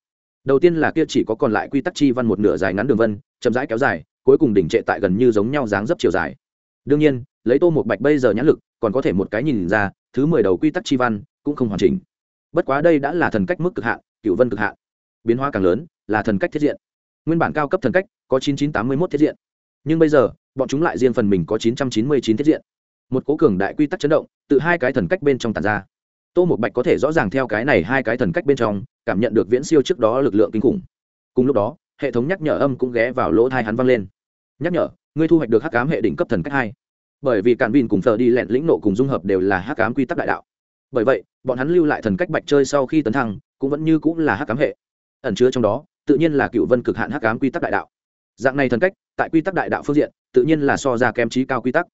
Đầu tiên là kia chỉ có còn lại quy tắc chi văn một nửa dài ngắn đường vân, chậm rãi kéo dài, cuối cùng đỉnh trệ tại gần như giống nhau dáng dấp chiều dài. Đương nhiên, lấy tô một bạch bây giờ nhãn lực còn có thể một cái nhìn ra, thứ mười đầu quy tắc chi văn cũng không hoàn chỉnh. Bất quá đây đã là thần cách mức cực hạn, cựu vân cực hạn. Biến hóa càng lớn, là thần cách thiết diện. Nguyên bản cao cấp thần cách có chín chín tám mươi một thiết diện. Nhưng bây giờ, bọn chúng lại riêng phần mình có chín trăm chín mươi chín thiết diện. Một cố cường đại quy tắc chấn động từ hai cái thần cách bên trong tàn ra. Tô một bạch có thể rõ ràng theo cái này hai cái thần cách bên trong, cảm nhận được viễn siêu trước đó lực lượng kinh khủng. Cùng lúc đó, hệ thống nhắc nhở âm cũng ghé vào lỗ thai hắn vang lên. Nhắc nhở, ngươi thu hoạch được hắc cám hệ đỉnh cấp thần cách hai bởi vì cản vin cùng thờ đi lẹn lĩnh nộ cùng dung hợp đều là hắc cám quy tắc đại đạo. Bởi vậy, bọn hắn lưu lại thần cách bạch chơi sau khi tấn thăng, cũng vẫn như cũng là hắc cám hệ. Ẩn chứa trong đó, tự nhiên là cựu vân cực hạn hắc cám quy tắc đại đạo. Dạng này thần cách, tại quy tắc đại đạo phương diện, tự nhiên là so ra kém trí cao quy tắc.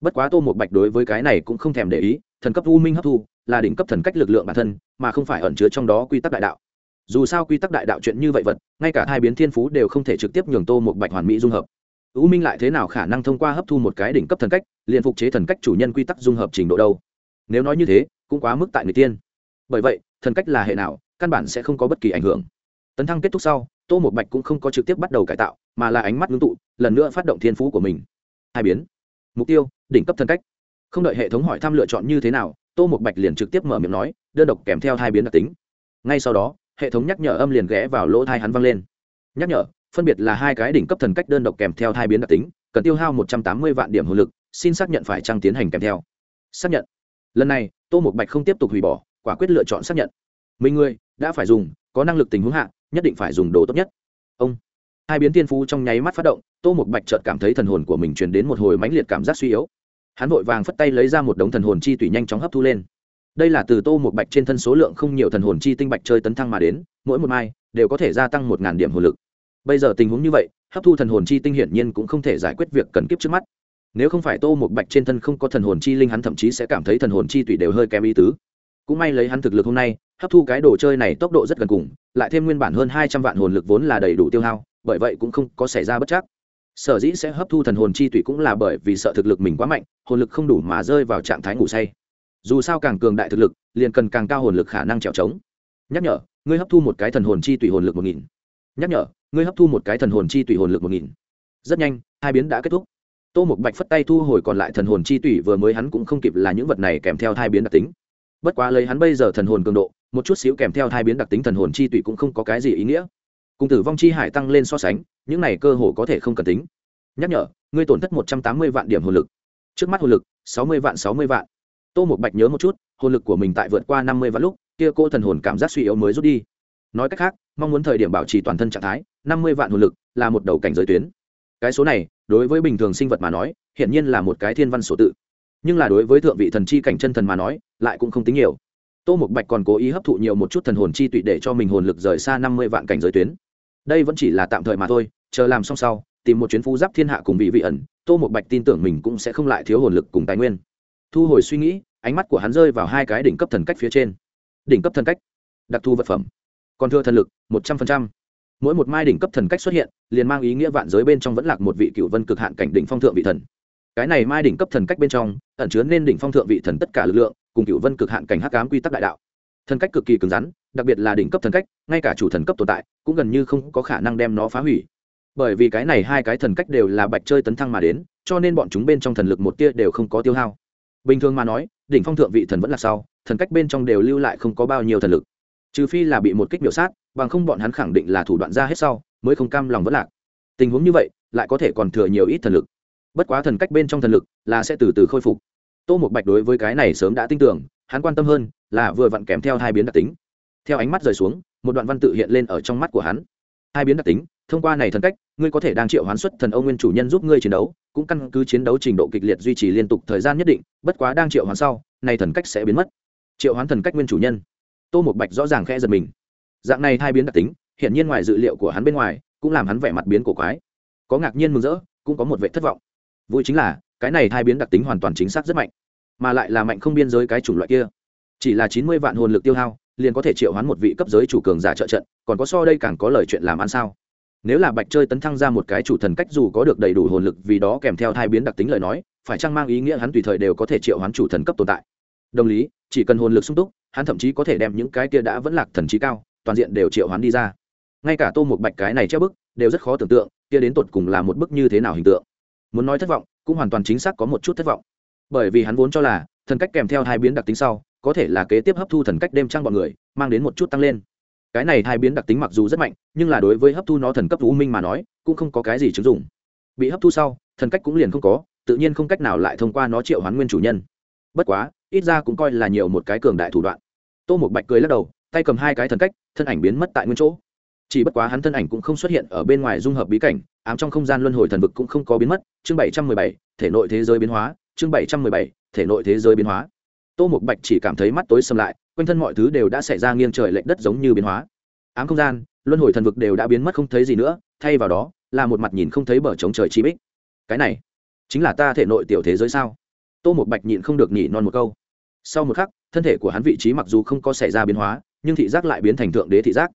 Bất quá tô một bạch đối với cái này cũng không thèm để ý, thần cấp u minh hấp thu, là đỉnh cấp thần cách lực lượng bản thân, mà không phải ẩn chứa trong đó quy tắc đại đạo. Dù sao quy tắc đại đạo chuyện như vậy vật, ngay cả hai biến thiên phú đều không thể trực tiếp nhường tô một bạch hoàn mỹ dung hợp. U minh lại thế nào khả năng thông qua hấp thu một cái đỉnh cấp thần cách liền phục chế thần cách chủ nhân quy tắc dung hợp trình độ đâu. Nếu nói như thế, cũng quá mức tại người tiên. Bởi vậy, thần cách là hệ nào, căn bản sẽ không có bất kỳ ảnh hưởng. Tấn thăng kết thúc sau, tô một bạch cũng không có trực tiếp bắt đầu cải tạo, mà là ánh mắt ngưng tụ, lần nữa phát động thiên phú của mình. Hai biến. Mục tiêu, đỉnh cấp thần cách. Không đợi hệ thống hỏi thăm lựa chọn như thế nào, tô một bạch liền trực tiếp mở miệng nói, đơn độc kèm theo hai biến đặc tính. Ngay sau đó, hệ thống nhắc nhở âm liền ghé vào lỗ thai hắn vang lên. Nhắc nhở, phân biệt là hai cái đỉnh cấp thần cách đơn độc kèm theo hai biến đặc tính, cần tiêu hao một trăm tám mươi vạn điểm hồn lực xin xác nhận phải trăng tiến hành kèm theo. Xác nhận. Lần này, tô một bạch không tiếp tục hủy bỏ, quả quyết lựa chọn xác nhận. Mình người, đã phải dùng, có năng lực tình huống hạ, nhất định phải dùng đồ tốt nhất. Ông. Hai biến tiên phú trong nháy mắt phát động, tô một bạch chợt cảm thấy thần hồn của mình truyền đến một hồi mãnh liệt cảm giác suy yếu. Hắn vội vàng phất tay lấy ra một đống thần hồn chi tùy nhanh chóng hấp thu lên. Đây là từ tô một bạch trên thân số lượng không nhiều thần hồn chi tinh bạch chơi tấn thăng mà đến, mỗi một mai đều có thể gia tăng một điểm hồn lực. Bây giờ tình huống như vậy, hấp thu thần hồn chi tinh hiển nhiên cũng không thể giải quyết việc cần kiếp trước mắt nếu không phải tô một bạch trên thân không có thần hồn chi linh, hắn thậm chí sẽ cảm thấy thần hồn chi tủy đều hơi kém ý tứ. Cũng may lấy hắn thực lực hôm nay, hấp thu cái đồ chơi này tốc độ rất gần cùng, lại thêm nguyên bản hơn hai trăm vạn hồn lực vốn là đầy đủ tiêu hao, bởi vậy cũng không có xảy ra bất chắc. Sở dĩ sẽ hấp thu thần hồn chi tủy cũng là bởi vì sợ thực lực mình quá mạnh, hồn lực không đủ mà rơi vào trạng thái ngủ say. Dù sao càng cường đại thực lực, liền cần càng cao hồn lực khả năng trèo trống. Nhắc nhở, ngươi hấp thu một cái thần hồn chi tủy hồn lực một nghìn. Nhắc nhở, ngươi hấp thu một cái thần hồn chi tủy hồn lực một nghìn. Rất nhanh, hai biến đã kết thúc tô một bạch phất tay thu hồi còn lại thần hồn chi tủy, vừa mới hắn cũng không kịp là những vật này kèm theo thai biến đặc tính. Bất quá lấy hắn bây giờ thần hồn cường độ, một chút xíu kèm theo thai biến đặc tính thần hồn chi tủy cũng không có cái gì ý nghĩa. Cùng tử vong chi hải tăng lên so sánh, những này cơ hồ có thể không cần tính. Nhắc nhở, ngươi tổn thất một trăm tám mươi vạn điểm hồn lực. Trước mắt hồn lực, sáu mươi vạn, sáu mươi vạn. Tô một bạch nhớ một chút, hồn lực của mình tại vượt qua năm mươi vạn lúc, kia cô thần hồn cảm giác suy yếu mới rút đi. Nói cách khác, mong muốn thời điểm bảo trì toàn thân trạng thái, năm mươi vạn hồn lực là một đầu cảnh giới tuyến. Cái số này đối với bình thường sinh vật mà nói, hiển nhiên là một cái thiên văn số tự. Nhưng là đối với thượng vị thần chi cảnh chân thần mà nói, lại cũng không tính nhiều. Tô mục bạch còn cố ý hấp thụ nhiều một chút thần hồn chi tụy để cho mình hồn lực rời xa năm mươi vạn cảnh giới tuyến. Đây vẫn chỉ là tạm thời mà thôi, chờ làm xong sau, tìm một chuyến phu giáp thiên hạ cùng vị vị ẩn, tô mục bạch tin tưởng mình cũng sẽ không lại thiếu hồn lực cùng tài nguyên. Thu hồi suy nghĩ, ánh mắt của hắn rơi vào hai cái đỉnh cấp thần cách phía trên. Đỉnh cấp thần cách, đặc thù vật phẩm. Còn thưa thần lực, một trăm phần trăm mỗi một mai đỉnh cấp thần cách xuất hiện, liền mang ý nghĩa vạn giới bên trong vẫn lạc một vị cựu vân cực hạn cảnh đỉnh phong thượng vị thần. Cái này mai đỉnh cấp thần cách bên trong, ẩn chứa nên đỉnh phong thượng vị thần tất cả lực lượng, cùng cựu vân cực hạn cảnh hắc ám quy tắc đại đạo. Thần cách cực kỳ cứng rắn, đặc biệt là đỉnh cấp thần cách, ngay cả chủ thần cấp tồn tại, cũng gần như không có khả năng đem nó phá hủy. Bởi vì cái này hai cái thần cách đều là bạch chơi tấn thăng mà đến, cho nên bọn chúng bên trong thần lực một tia đều không có tiêu hao. Bình thường mà nói, đỉnh phong thượng vị thần vẫn là sau, thần cách bên trong đều lưu lại không có bao nhiêu thần lực trừ phi là bị một kích biểu sát, bằng không bọn hắn khẳng định là thủ đoạn ra hết sau, mới không cam lòng vẫn lạc. Tình huống như vậy, lại có thể còn thừa nhiều ít thần lực. Bất quá thần cách bên trong thần lực là sẽ từ từ khôi phục. Tô một bạch đối với cái này sớm đã tin tưởng, hắn quan tâm hơn là vừa vặn kèm theo hai biến đặc tính. Theo ánh mắt rời xuống, một đoạn văn tự hiện lên ở trong mắt của hắn. Hai biến đặc tính, thông qua này thần cách, ngươi có thể đang triệu hoán xuất thần âu nguyên chủ nhân giúp ngươi chiến đấu, cũng căn cứ chiến đấu trình độ kịch liệt duy trì liên tục thời gian nhất định, bất quá đang triệu hoán sau, này thần cách sẽ biến mất. Triệu hoán thần cách nguyên chủ nhân tô một bạch rõ ràng khẽ giật mình. Dạng này hai biến đặc tính, hiển nhiên ngoài dự liệu của hắn bên ngoài, cũng làm hắn vẻ mặt biến cổ quái. Có ngạc nhiên mừng rỡ, cũng có một vệ thất vọng. Vui chính là, cái này hai biến đặc tính hoàn toàn chính xác rất mạnh, mà lại là mạnh không biên giới cái chủng loại kia. Chỉ là chín mươi vạn hồn lực tiêu hao, liền có thể triệu hoán một vị cấp giới chủ cường giả trợ trận, còn có so đây càng có lời chuyện làm ăn sao? Nếu là bạch chơi tấn thăng ra một cái chủ thần cách dù có được đầy đủ hồn lực vì đó kèm theo thai biến đặc tính lời nói, phải chăng mang ý nghĩa hắn tùy thời đều có thể triệu hoán chủ thần cấp tồn tại? Đồng lý, chỉ cần hồn lực sung túc, hắn thậm chí có thể đem những cái kia đã vẫn lạc thần trí cao, toàn diện đều triệu hắn đi ra. Ngay cả tô một bạch cái này chép bức, đều rất khó tưởng tượng, kia đến tột cùng là một bức như thế nào hình tượng. Muốn nói thất vọng, cũng hoàn toàn chính xác có một chút thất vọng. Bởi vì hắn vốn cho là, thần cách kèm theo hai biến đặc tính sau, có thể là kế tiếp hấp thu thần cách đêm trăng bọn người, mang đến một chút tăng lên. Cái này hai biến đặc tính mặc dù rất mạnh, nhưng là đối với hấp thu nó thần cấp u minh mà nói, cũng không có cái gì chứng dụng. Bị hấp thu sau, thần cách cũng liền không có, tự nhiên không cách nào lại thông qua nó triệu hoán nguyên chủ nhân. Bất quá ít ra cũng coi là nhiều một cái cường đại thủ đoạn. Tô một bạch cười lắc đầu, tay cầm hai cái thần cách, thân ảnh biến mất tại nguyên chỗ. Chỉ bất quá hắn thân ảnh cũng không xuất hiện ở bên ngoài dung hợp bí cảnh, ám trong không gian luân hồi thần vực cũng không có biến mất. Chương bảy trăm mười bảy, thể nội thế giới biến hóa. Chương bảy trăm mười bảy, thể nội thế giới biến hóa. Tô một bạch chỉ cảm thấy mắt tối xâm lại, quanh thân mọi thứ đều đã xảy ra nghiêng trời lệch đất giống như biến hóa. Ám không gian, luân hồi thần vực đều đã biến mất không thấy gì nữa, thay vào đó, là một mặt nhìn không thấy bờ trống trời chi bích. Cái này, chính là ta thể nội tiểu thế giới sao? Tô một bạch nhịn không được nhỉ non một câu. Sau một khắc, thân thể của hắn vị trí mặc dù không có xảy ra biến hóa, nhưng thị giác lại biến thành thượng đế thị giác.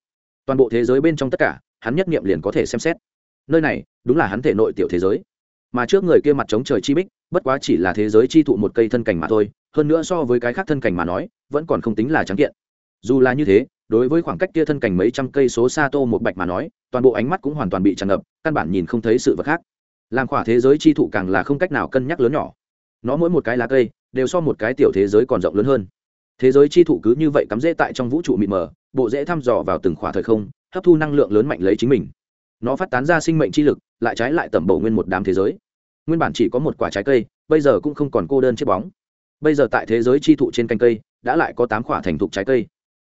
Toàn bộ thế giới bên trong tất cả, hắn nhất nghiệm liền có thể xem xét. Nơi này, đúng là hắn thể nội tiểu thế giới. Mà trước người kia mặt trống trời chi bích, bất quá chỉ là thế giới chi thụ một cây thân cảnh mà thôi, hơn nữa so với cái khác thân cảnh mà nói, vẫn còn không tính là trắng kiện. Dù là như thế, đối với khoảng cách kia thân cảnh mấy trăm cây số xa tô một bạch mà nói, toàn bộ ánh mắt cũng hoàn toàn bị tràn ngập, căn bản nhìn không thấy sự vật khác. Làm khỏa thế giới chi thụ càng là không cách nào cân nhắc lớn nhỏ nó mỗi một cái lá cây đều so một cái tiểu thế giới còn rộng lớn hơn. Thế giới chi thụ cứ như vậy cắm rễ tại trong vũ trụ mịt mờ, bộ dễ thăm dò vào từng khỏa thời không, hấp thu năng lượng lớn mạnh lấy chính mình. Nó phát tán ra sinh mệnh chi lực, lại trái lại tẩm bổ nguyên một đám thế giới. Nguyên bản chỉ có một quả trái cây, bây giờ cũng không còn cô đơn chiếc bóng. Bây giờ tại thế giới chi thụ trên canh cây, đã lại có tám quả thành thục trái cây.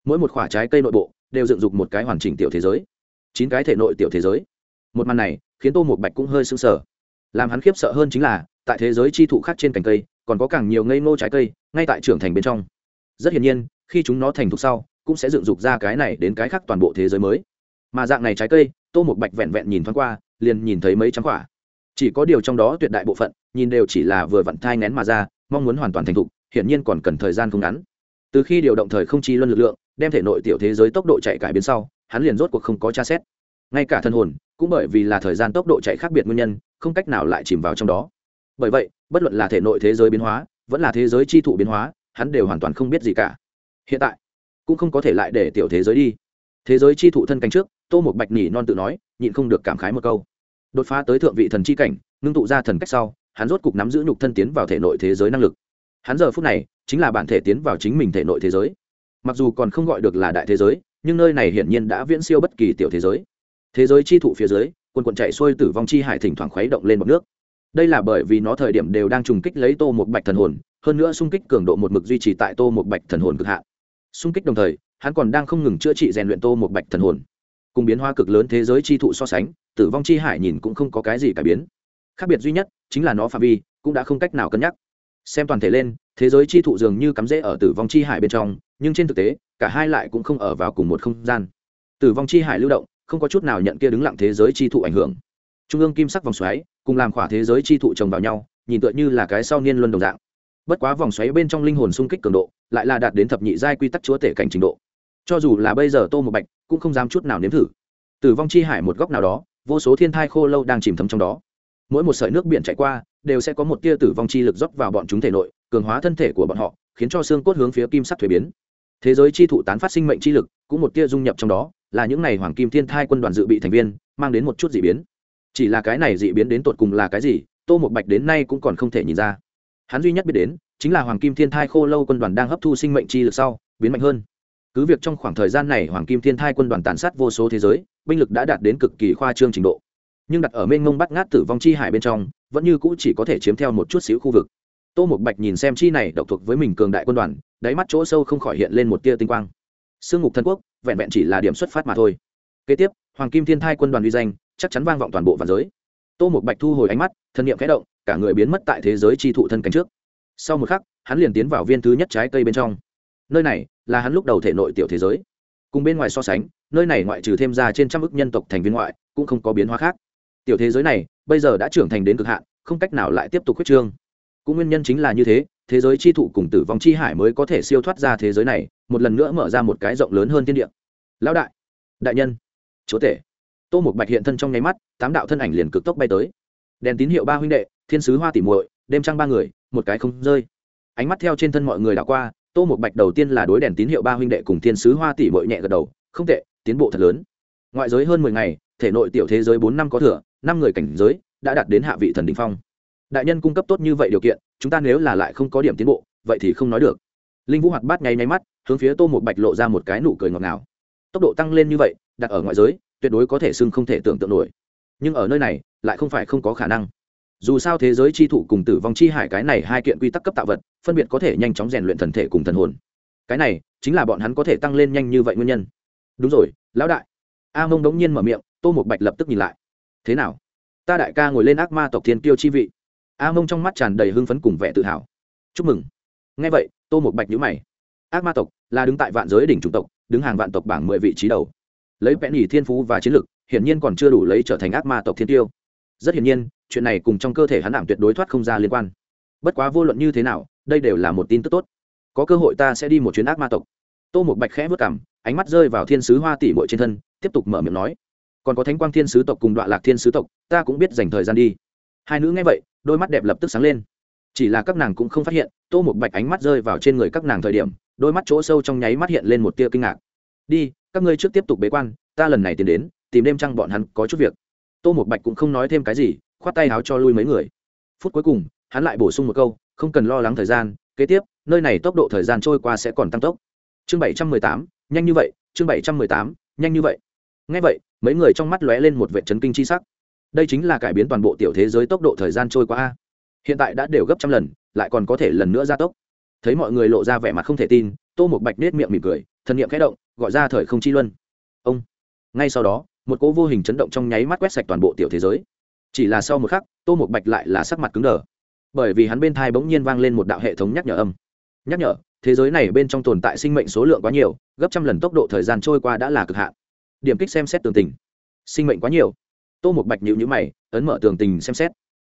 Mỗi một quả trái cây nội bộ đều dựng dục một cái hoàn chỉnh tiểu thế giới. Chín cái thể nội tiểu thế giới. Một màn này khiến tô một bạch cũng hơi sưng sờ. Làm hắn khiếp sợ hơn chính là tại thế giới chi thụ khác trên cành cây, còn có càng nhiều ngây ngô trái cây, ngay tại trưởng thành bên trong. Rất hiển nhiên, khi chúng nó thành thục sau, cũng sẽ dựng dục ra cái này đến cái khác toàn bộ thế giới mới. Mà dạng này trái cây, tô một bạch vẹn vẹn nhìn thoáng qua, liền nhìn thấy mấy trăm quả. Chỉ có điều trong đó tuyệt đại bộ phận, nhìn đều chỉ là vừa vặn thai nén mà ra, mong muốn hoàn toàn thành thục, hiển nhiên còn cần thời gian không ngắn. Từ khi điều động thời không chi luân lực lượng, đem thể nội tiểu thế giới tốc độ chạy cải biến sau, hắn liền rốt cuộc không có tra xét. Ngay cả thân hồn, cũng bởi vì là thời gian tốc độ chạy khác biệt nguyên nhân, không cách nào lại chìm vào trong đó bởi vậy, bất luận là thể nội thế giới biến hóa, vẫn là thế giới chi thụ biến hóa, hắn đều hoàn toàn không biết gì cả. Hiện tại, cũng không có thể lại để tiểu thế giới đi. Thế giới chi thụ thân cánh trước, tô một bạch nỉ non tự nói, nhịn không được cảm khái một câu. Đột phá tới thượng vị thần chi cảnh, ngưng tụ ra thần cách sau, hắn rốt cục nắm giữ nhục thân tiến vào thể nội thế giới năng lực. Hắn giờ phút này, chính là bản thể tiến vào chính mình thể nội thế giới. Mặc dù còn không gọi được là đại thế giới, nhưng nơi này hiển nhiên đã viễn siêu bất kỳ tiểu thế giới. Thế giới chi thụ phía dưới, quần quần chạy xuôi tử vong chi hải thỉnh thoảng khuấy động lên bọc nước đây là bởi vì nó thời điểm đều đang trùng kích lấy tô một bạch thần hồn, hơn nữa xung kích cường độ một mực duy trì tại tô một bạch thần hồn cực hạn. Xung kích đồng thời, hắn còn đang không ngừng chữa trị rèn luyện tô một bạch thần hồn. Cùng biến hóa cực lớn thế giới chi thụ so sánh, tử vong chi hải nhìn cũng không có cái gì cải biến. Khác biệt duy nhất chính là nó phạm vi cũng đã không cách nào cân nhắc. Xem toàn thể lên, thế giới chi thụ dường như cắm rễ ở tử vong chi hải bên trong, nhưng trên thực tế, cả hai lại cũng không ở vào cùng một không gian. Tử vong chi hải lưu động, không có chút nào nhận kia đứng lặng thế giới chi thụ ảnh hưởng. Trung ương kim sắc vòng xoáy cùng làm khỏa thế giới chi thụ chồng vào nhau, nhìn tựa như là cái sau niên luân đồng dạng. Bất quá vòng xoáy bên trong linh hồn sung kích cường độ, lại là đạt đến thập nhị giai quy tắc chúa tể cảnh trình độ. Cho dù là bây giờ tô một bạch cũng không dám chút nào nếm thử. Tử vong chi hải một góc nào đó, vô số thiên thai khô lâu đang chìm thấm trong đó. Mỗi một sợi nước biển chạy qua, đều sẽ có một tia tử vong chi lực dốc vào bọn chúng thể nội, cường hóa thân thể của bọn họ, khiến cho xương cốt hướng phía kim sắc thuế biến. Thế giới chi thụ tán phát sinh mệnh chi lực, cũng một tia dung nhập trong đó, là những n à y hoàng kim thiên thai quân đoàn dự bị thành viên, mang đến một chút d ị biến chỉ là cái này dị biến đến tột cùng là cái gì, tô một bạch đến nay cũng còn không thể nhìn ra. Hắn duy nhất biết đến, chính là hoàng kim thiên thai khô lâu quân đoàn đang hấp thu sinh mệnh chi lực sau, biến mạnh hơn. Cứ việc trong khoảng thời gian này hoàng kim thiên thai quân đoàn tàn sát vô số thế giới, binh lực đã đạt đến cực kỳ khoa trương trình độ. Nhưng đặt ở mênh mông bắt ngát tử vong chi hải bên trong, vẫn như cũ chỉ có thể chiếm theo một chút xíu khu vực. Tô một bạch nhìn xem chi này độc thuộc với mình cường đại quân đoàn, đáy mắt chỗ sâu không khỏi hiện lên một tia tinh quang. Sương ngục thần quốc, vẹn vẹn chỉ là điểm xuất phát mà thôi. Kế tiếp, hoàng kim thiên thai quân đoàn uy danh chắc chắn vang vọng toàn bộ vạn giới. Tô một bạch thu hồi ánh mắt, thân niệm khẽ động, cả người biến mất tại thế giới chi thụ thân cánh trước. Sau một khắc, hắn liền tiến vào viên thứ nhất trái cây bên trong. Nơi này là hắn lúc đầu thể nội tiểu thế giới. Cùng bên ngoài so sánh, nơi này ngoại trừ thêm ra trên trăm ức nhân tộc thành viên ngoại, cũng không có biến hóa khác. Tiểu thế giới này, bây giờ đã trưởng thành đến cực hạn, không cách nào lại tiếp tục huyết trương. Cũng nguyên nhân chính là như thế thế giới chi thụ cùng tử vong chi hải mới có thể siêu thoát ra thế giới này, một lần nữa mở ra một cái rộng lớn hơn thiên địa. Lão đại đại nhân, chúa tể tô một bạch hiện thân trong nháy mắt, tám đạo thân ảnh liền cực tốc bay tới. Đèn tín hiệu ba huynh đệ, thiên sứ hoa tỉ muội, đêm trăng ba người, một cái không rơi. Ánh mắt theo trên thân mọi người đảo qua, tô một bạch đầu tiên là đối đèn tín hiệu ba huynh đệ cùng thiên sứ hoa tỉ muội nhẹ gật đầu, không tệ, tiến bộ thật lớn. Ngoại giới hơn mười ngày, thể nội tiểu thế giới bốn năm có thừa, năm người cảnh giới đã đạt đến hạ vị thần đình phong. Đại nhân cung cấp tốt như vậy điều kiện, chúng ta nếu là lại không có điểm tiến bộ, vậy thì không nói được. Linh vũ hoạt bát nháy nháy mắt, hướng phía tô một bạch lộ ra một cái nụ cười ngọt ngào. Tốc độ tăng lên như vậy, đặt ở ngoại giới tuyệt đối có thể xưng không thể tưởng tượng nổi. Nhưng ở nơi này, lại không phải không có khả năng. Dù sao thế giới chi thụ cùng tử vong chi hải cái này hai kiện quy tắc cấp tạo vật, phân biệt có thể nhanh chóng rèn luyện thần thể cùng thần hồn. Cái này, chính là bọn hắn có thể tăng lên nhanh như vậy nguyên nhân. Đúng rồi, lão đại. A mông đống nhiên mở miệng, tô một bạch lập tức nhìn lại. Thế nào? Ta đại ca ngồi lên ác ma tộc thiên tiêu chi vị. A mông trong mắt tràn đầy hưng phấn cùng vẻ tự hào. Chúc mừng. Ngay vậy, tô một bạch nhữ mày. Ác ma tộc là đứng tại vạn giới đỉnh chủng tộc, đứng hàng vạn tộc bảng mười vị trí đầu lấy vẽ nhỉ thiên phú và chiến lực, hiển nhiên còn chưa đủ lấy trở thành ác ma tộc thiên tiêu. Rất hiển nhiên, chuyện này cùng trong cơ thể hắn ảm tuyệt đối thoát không ra liên quan. Bất quá vô luận như thế nào, đây đều là một tin tức tốt. Có cơ hội ta sẽ đi một chuyến ác ma tộc. Tô một bạch khẽ vất cảm ánh mắt rơi vào thiên sứ hoa tỷ bội trên thân, tiếp tục mở miệng nói. Còn có thánh quang thiên sứ tộc cùng đoạn lạc thiên sứ tộc, ta cũng biết dành thời gian đi. Hai nữ nghe vậy, đôi mắt đẹp lập tức sáng lên. Chỉ là các nàng cũng không phát hiện, tô một bạch ánh mắt rơi vào trên người các nàng thời điểm, đôi mắt chỗ sâu trong nháy mắt hiện lên một tia kinh ngạc. Đi các ngươi trước tiếp tục bế quan, ta lần này tiến đến, tìm đêm trăng bọn hắn có chút việc. Tô một bạch cũng không nói thêm cái gì, khoát tay áo cho lui mấy người. Phút cuối cùng, hắn lại bổ sung một câu, không cần lo lắng thời gian, kế tiếp, nơi này tốc độ thời gian trôi qua sẽ còn tăng tốc. Chương bảy trăm mười tám, nhanh như vậy, chương bảy trăm mười tám, nhanh như vậy. Ngay vậy, mấy người trong mắt lóe lên một vệ chấn kinh chi sắc. Đây chính là cải biến toàn bộ tiểu thế giới tốc độ thời gian trôi qua hiện tại đã đều gấp trăm lần, lại còn có thể lần nữa gia tốc. Thấy mọi người lộ ra vẻ mặt không thể tin, tô một bạch nết miệng mỉm cười, thần niệm khẽ động gọi ra thời không chi luân. Ông, ngay sau đó, một cỗ vô hình chấn động trong nháy mắt quét sạch toàn bộ tiểu thế giới. Chỉ là sau một khắc, tô một bạch lại là sắc mặt cứng đờ. Bởi vì hắn bên thai bỗng nhiên vang lên một đạo hệ thống nhắc nhở âm. Nhắc nhở, thế giới này bên trong tồn tại sinh mệnh số lượng quá nhiều, gấp trăm lần tốc độ thời gian trôi qua đã là cực hạn. Điểm kích xem xét tường tình. Sinh mệnh quá nhiều. Tô một bạch nhịu nhữ mày, ấn mở tường tình xem xét.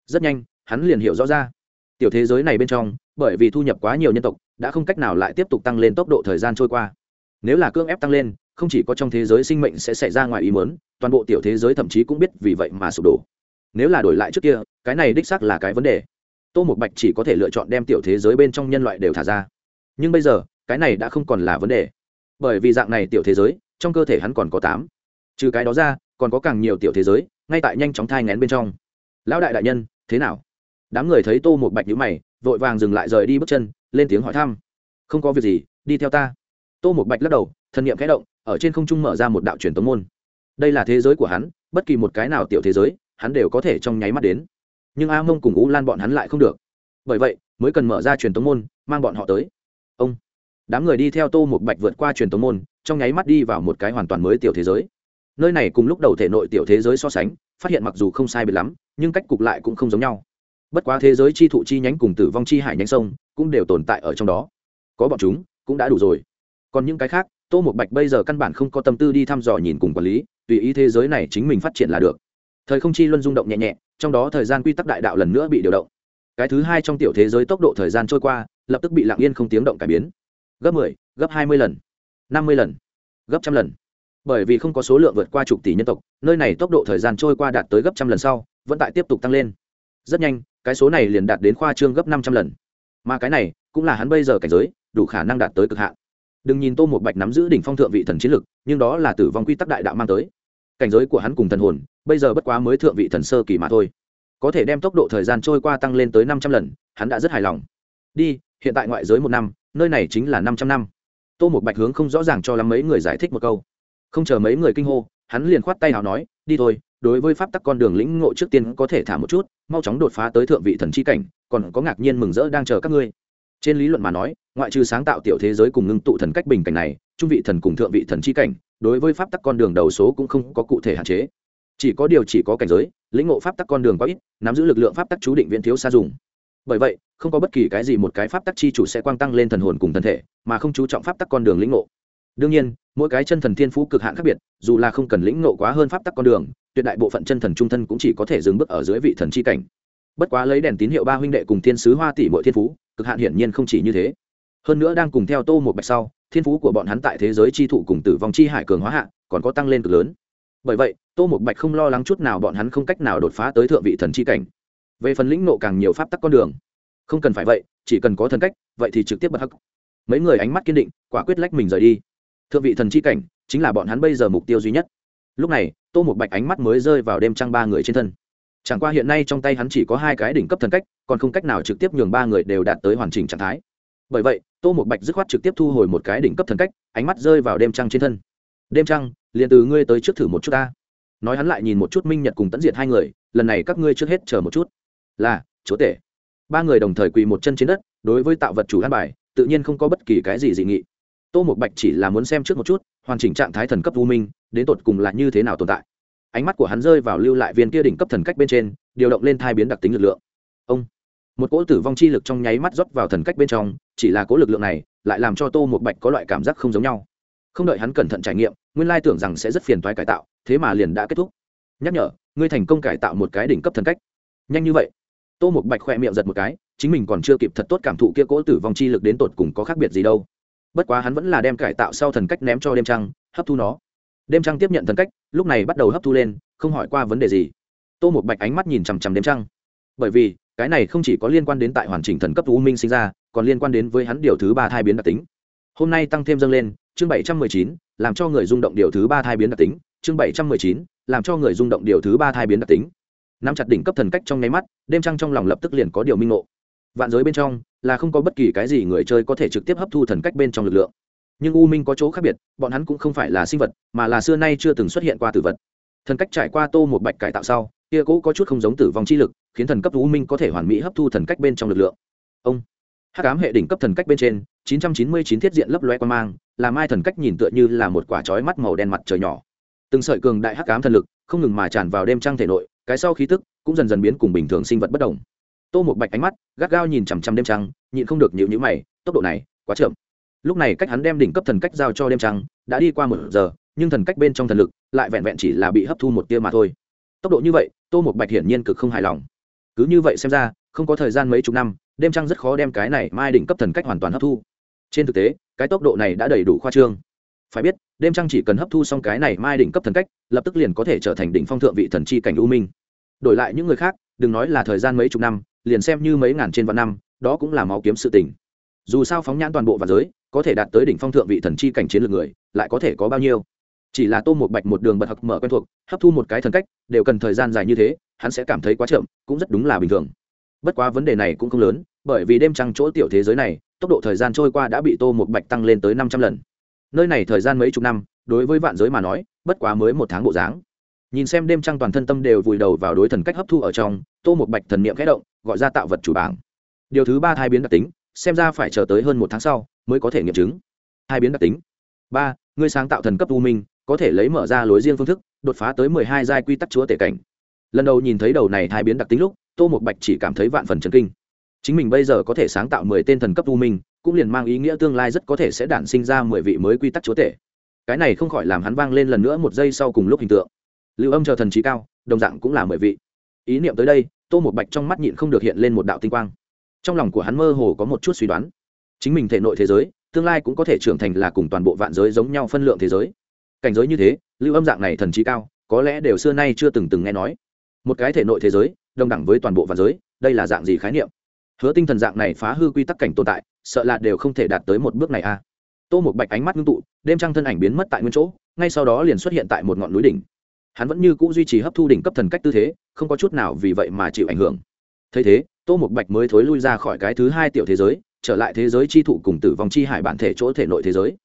Rất nhanh, hắn liền hiểu rõ ra. Tiểu thế giới này bên trong, bởi vì thu nhập quá nhiều nhân tộc, đã không cách nào lại tiếp tục tăng lên tốc độ thời gian trôi qua nếu là cưỡng ép tăng lên, không chỉ có trong thế giới sinh mệnh sẽ xảy ra ngoài ý muốn, toàn bộ tiểu thế giới thậm chí cũng biết vì vậy mà sụp đổ. Nếu là đổi lại trước kia, cái này đích xác là cái vấn đề. Tô một bạch chỉ có thể lựa chọn đem tiểu thế giới bên trong nhân loại đều thả ra. Nhưng bây giờ, cái này đã không còn là vấn đề. Bởi vì dạng này tiểu thế giới, trong cơ thể hắn còn có tám. Trừ cái đó ra, còn có càng nhiều tiểu thế giới, ngay tại nhanh chóng thai ngén bên trong. Lão đại đại nhân, thế nào? Đám người thấy tô một bạch nhữ mày, vội vàng dừng lại rời đi bước chân, lên tiếng hỏi thăm. Không có việc gì, đi theo ta tô một bạch lắc đầu thân nhiệm khẽ động, ở trên không trung mở ra một đạo truyền tống môn. Đây là thế giới của hắn, bất kỳ một cái nào tiểu thế giới, hắn đều có thể trong nháy mắt đến. Nhưng a mông cùng ú lan bọn hắn lại không được. Bởi vậy, mới cần mở ra truyền tống môn, mang bọn họ tới. Ông, đám người đi theo tô một bạch vượt qua truyền tống môn, trong nháy mắt đi vào một cái hoàn toàn mới tiểu thế giới. Nơi này cùng lúc đầu thể nội tiểu thế giới so sánh, phát hiện mặc dù không sai biệt lắm, nhưng cách cục lại cũng không giống nhau. Bất quá thế giới chi thụ chi nhánh cùng tử vong chi hải nhánh sông cũng đều tồn tại ở trong đó. Có bọn chúng cũng đã đủ rồi còn những cái khác tô một bạch bây giờ căn bản không có tâm tư đi thăm dò nhìn cùng quản lý tùy ý thế giới này chính mình phát triển là được. Thời không chi luân rung động nhẹ nhẹ trong đó thời gian quy tắc đại đạo lần nữa bị điều động. Cái thứ hai trong tiểu thế giới tốc độ thời gian trôi qua lập tức bị lặng yên không tiếng động cải biến. Gấp mười 10, gấp hai mươi lần năm mươi lần gấp trăm lần. Bởi vì không có số lượng vượt qua chục tỷ nhân tộc nơi này tốc độ thời gian trôi qua đạt tới gấp trăm lần sau vẫn tại tiếp tục tăng lên. Rất nhanh cái số này liền đạt đến khoa trương gấp năm trăm lần. Mà cái này cũng là hắn bây giờ cảnh giới đủ khả năng đạt tới cực hạn đừng nhìn tô một bạch nắm giữ đỉnh phong thượng vị thần chiến lực, nhưng đó là tử vong quy tắc đại đạo mang tới. Cảnh giới của hắn cùng thần hồn, bây giờ bất quá mới thượng vị thần sơ kỳ mà thôi. Có thể đem tốc độ thời gian trôi qua tăng lên tới năm trăm lần, hắn đã rất hài lòng. Đi, hiện tại ngoại giới một năm, nơi này chính là năm trăm năm. Tô một bạch hướng không rõ ràng cho lắm mấy người giải thích một câu. Không chờ mấy người kinh hô, hắn liền khoát tay nào nói, đi thôi, đối với pháp tắc con đường lĩnh ngộ trước tiên có thể thả một chút, mau chóng đột phá tới thượng vị thần chi cảnh, còn có ngạc nhiên mừng rỡ đang chờ các ngươi trên lý luận mà nói, ngoại trừ sáng tạo tiểu thế giới cùng ngưng tụ thần cách bình cảnh này, trung vị thần cùng thượng vị thần chi cảnh, đối với pháp tắc con đường đầu số cũng không có cụ thể hạn chế. Chỉ có điều chỉ có cảnh giới, lĩnh ngộ pháp tắc con đường quá ít, nắm giữ lực lượng pháp tắc chú định viễn thiếu xa dùng. Bởi vậy, không có bất kỳ cái gì một cái pháp tắc chi chủ sẽ quang tăng lên thần hồn cùng thân thể, mà không chú trọng pháp tắc con đường lĩnh ngộ. Đương nhiên, mỗi cái chân thần thiên phú cực hạn khác biệt, dù là không cần lĩnh ngộ quá hơn pháp tắc con đường, tuyệt đại bộ phận chân thần trung thân cũng chỉ có thể dừng bước ở dưới vị thần chi cảnh bất quá lấy đèn tín hiệu ba huynh đệ cùng thiên sứ hoa tỷ mỗi thiên phú, cực hạn hiển nhiên không chỉ như thế. Hơn nữa đang cùng theo tô một bạch sau, thiên phú của bọn hắn tại thế giới chi thụ cùng tử vong chi hải cường hóa hạ, còn có tăng lên cực lớn. Bởi vậy, tô một bạch không lo lắng chút nào bọn hắn không cách nào đột phá tới thượng vị thần chi cảnh. Về phần lĩnh nộ càng nhiều pháp tắc con đường, không cần phải vậy, chỉ cần có thần cách, vậy thì trực tiếp bật hắc. Mấy người ánh mắt kiên định, quả quyết lách mình rời đi. Thượng vị thần chi cảnh chính là bọn hắn bây giờ mục tiêu duy nhất. Lúc này, tô một bạch ánh mắt mới rơi vào đêm trăng ba người trên thân chẳng qua hiện nay trong tay hắn chỉ có hai cái đỉnh cấp thần cách, còn không cách nào trực tiếp nhường ba người đều đạt tới hoàn chỉnh trạng thái. Bởi vậy, tô một bạch dứt khoát trực tiếp thu hồi một cái đỉnh cấp thần cách, ánh mắt rơi vào đêm trăng trên thân. Đêm trăng, liền từ ngươi tới trước thử một chút ta. Nói hắn lại nhìn một chút minh nhật cùng tẫn diệt hai người, lần này các ngươi trước hết chờ một chút. Là, chúa tể. Ba người đồng thời quỳ một chân trên đất, đối với tạo vật chủ an bài, tự nhiên không có bất kỳ cái gì dị nghị. Tô một bạch chỉ là muốn xem trước một chút, hoàn chỉnh trạng thái thần cấp u minh, đến tột cùng là như thế nào tồn tại ánh mắt của hắn rơi vào lưu lại viên kia đỉnh cấp thần cách bên trên, điều động lên thai biến đặc tính lực lượng. Ông, một cỗ tử vong chi lực trong nháy mắt rót vào thần cách bên trong, chỉ là cỗ lực lượng này lại làm cho tô một bạch có loại cảm giác không giống nhau. Không đợi hắn cẩn thận trải nghiệm, nguyên lai tưởng rằng sẽ rất phiền toái cải tạo, thế mà liền đã kết thúc. Nhắc nhở, ngươi thành công cải tạo một cái đỉnh cấp thần cách. Nhanh như vậy. Tô một bạch khoe miệng giật một cái, chính mình còn chưa kịp thật tốt cảm thụ kia cỗ tử vong chi lực đến tột cùng có khác biệt gì đâu. Bất quá hắn vẫn là đem cải tạo sau thần cách ném cho đêm trăng, hấp thu nó đêm trăng tiếp nhận thần cách, lúc này bắt đầu hấp thu lên, không hỏi qua vấn đề gì. Tô một bạch ánh mắt nhìn chằm chằm đêm trăng. Bởi vì, cái này không chỉ có liên quan đến tại hoàn chỉnh thần cấp u minh sinh ra, còn liên quan đến với hắn điều thứ ba thai biến đặc tính. Hôm nay tăng thêm dâng lên, chương bảy trăm mười chín, làm cho người rung động điều thứ ba thai biến đặc tính, chương bảy trăm mười chín, làm cho người rung động điều thứ ba thai biến đặc tính. Nắm chặt đỉnh cấp thần cách trong nháy mắt, đêm trăng trong lòng lập tức liền có điều minh ngộ. Vạn giới bên trong, là không có bất kỳ cái gì người chơi có thể trực tiếp hấp thu thần cách bên trong lực lượng nhưng u minh có chỗ khác biệt, bọn hắn cũng không phải là sinh vật, mà là xưa nay chưa từng xuất hiện qua tử vật. Thần cách trải qua tô một bạch cải tạo sau, kia cũ có chút không giống tử vong chi lực, khiến thần cấp u minh có thể hoàn mỹ hấp thu thần cách bên trong lực lượng. Ông, hắc ám hệ đỉnh cấp thần cách bên trên 999 thiết diện lấp loe quan mang làm ai thần cách nhìn tựa như là một quả chói mắt màu đen mặt trời nhỏ. Từng sợi cường đại hắc ám thần lực, không ngừng mà tràn vào đêm trăng thể nội, cái sau khí tức cũng dần dần biến cùng bình thường sinh vật bất đồng. Tô một bạch ánh mắt gắt gao nhìn chằm chằm đêm trăng, nhịn không được nhịu nhữ mày, tốc độ này quá chậm lúc này cách hắn đem đỉnh cấp thần cách giao cho đêm trăng, đã đi qua một giờ, nhưng thần cách bên trong thần lực lại vẹn vẹn chỉ là bị hấp thu một tia mà thôi. Tốc độ như vậy, tô một bạch hiển nhiên cực không hài lòng. Cứ như vậy xem ra, không có thời gian mấy chục năm, đêm trăng rất khó đem cái này mai đỉnh cấp thần cách hoàn toàn hấp thu. Trên thực tế, cái tốc độ này đã đầy đủ khoa trương. Phải biết, đêm trăng chỉ cần hấp thu xong cái này mai đỉnh cấp thần cách, lập tức liền có thể trở thành đỉnh phong thượng vị thần chi cảnh u minh. Đổi lại những người khác, đừng nói là thời gian mấy chục năm, liền xem như mấy ngàn trên vạn năm, đó cũng là máu kiếm sự tình. Dù sao phóng nhãn toàn bộ và giới có thể đạt tới đỉnh phong thượng vị thần chi cảnh chiến lược người, lại có thể có bao nhiêu? Chỉ là tô một bạch một đường bật học mở quen thuộc, hấp thu một cái thần cách, đều cần thời gian dài như thế, hắn sẽ cảm thấy quá chậm, cũng rất đúng là bình thường. Bất quá vấn đề này cũng không lớn, bởi vì đêm trăng chỗ tiểu thế giới này, tốc độ thời gian trôi qua đã bị tô một bạch tăng lên tới năm trăm lần. Nơi này thời gian mấy chục năm, đối với vạn giới mà nói, bất quá mới một tháng bộ dáng. Nhìn xem đêm trăng toàn thân tâm đều vùi đầu vào đối thần cách hấp thu ở trong, tô một bạch thần niệm khẽ động, gọi ra tạo vật chủ bảng. Điều thứ ba thai biến đặc tính xem ra phải chờ tới hơn một tháng sau mới có thể nghiệm chứng. Hai biến đặc tính. Ba, ngươi sáng tạo thần cấp u minh, có thể lấy mở ra lối riêng phương thức, đột phá tới mười hai giai quy tắc chúa tể cảnh. Lần đầu nhìn thấy đầu này hai biến đặc tính lúc, tô một bạch chỉ cảm thấy vạn phần chấn kinh. Chính mình bây giờ có thể sáng tạo mười tên thần cấp u minh, cũng liền mang ý nghĩa tương lai rất có thể sẽ đản sinh ra mười vị mới quy tắc chúa tể. Cái này không khỏi làm hắn vang lên lần nữa một giây sau cùng lúc hình tượng. Lưu âm chờ thần trí cao, đồng dạng cũng là mười vị. Ý niệm tới đây, tô một bạch trong mắt nhịn không được hiện lên một đạo tinh quang trong lòng của hắn mơ hồ có một chút suy đoán. Chính mình thể nội thế giới, tương lai cũng có thể trưởng thành là cùng toàn bộ vạn giới giống nhau phân lượng thế giới. Cảnh giới như thế, lưu âm dạng này thần trí cao, có lẽ đều xưa nay chưa từng từng nghe nói. Một cái thể nội thế giới, đồng đẳng với toàn bộ vạn giới, đây là dạng gì khái niệm? Hứa tinh thần dạng này phá hư quy tắc cảnh tồn tại, sợ là đều không thể đạt tới một bước này a à. tô một bạch ánh mắt ngưng tụ, đêm trăng thân ảnh biến mất tại nguyên chỗ, ngay sau đó liền xuất hiện tại một ngọn núi đỉnh. Hắn vẫn như c ũ duy trì hấp thu đỉnh cấp thần cách tư thế, không có chút nào vì vậy mà chịu ảnh hưởng. Thấy thế tô Mục bạch mới thối lui ra khỏi cái thứ hai tiểu thế giới, trở lại thế giới chi thụ cùng tử vong chi hải bản thể chỗ thể nội thế giới.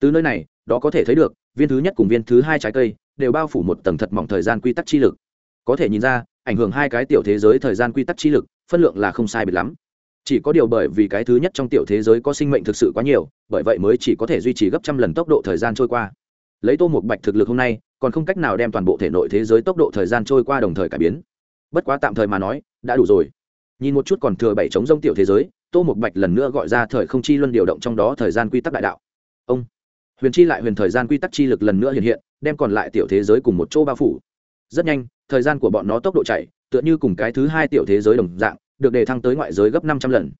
Từ nơi này, đó có thể thấy được, viên thứ nhất cùng viên thứ hai trái cây đều bao phủ một tầng thật mỏng thời gian quy tắc chi lực. Có thể nhìn ra, ảnh hưởng hai cái tiểu thế giới thời gian quy tắc chi lực, phân lượng là không sai biệt lắm. Chỉ có điều bởi vì cái thứ nhất trong tiểu thế giới có sinh mệnh thực sự quá nhiều, bởi vậy mới chỉ có thể duy trì gấp trăm lần tốc độ thời gian trôi qua. Lấy tô một bạch thực lực hôm nay, còn không cách nào đem toàn bộ thể nội thế giới tốc độ thời gian trôi qua đồng thời cải biến. Bất quá tạm thời mà nói, đã đủ rồi nhìn một chút còn thừa bảy chống rông tiểu thế giới, tô một bạch lần nữa gọi ra thời không chi luân điều động trong đó thời gian quy tắc đại đạo. Ông, huyền chi lại huyền thời gian quy tắc chi lực lần nữa hiện hiện, đem còn lại tiểu thế giới cùng một chỗ bao phủ. Rất nhanh, thời gian của bọn nó tốc độ chạy, tựa như cùng cái thứ hai tiểu thế giới đồng dạng, được đề thăng tới ngoại giới gấp năm trăm lần.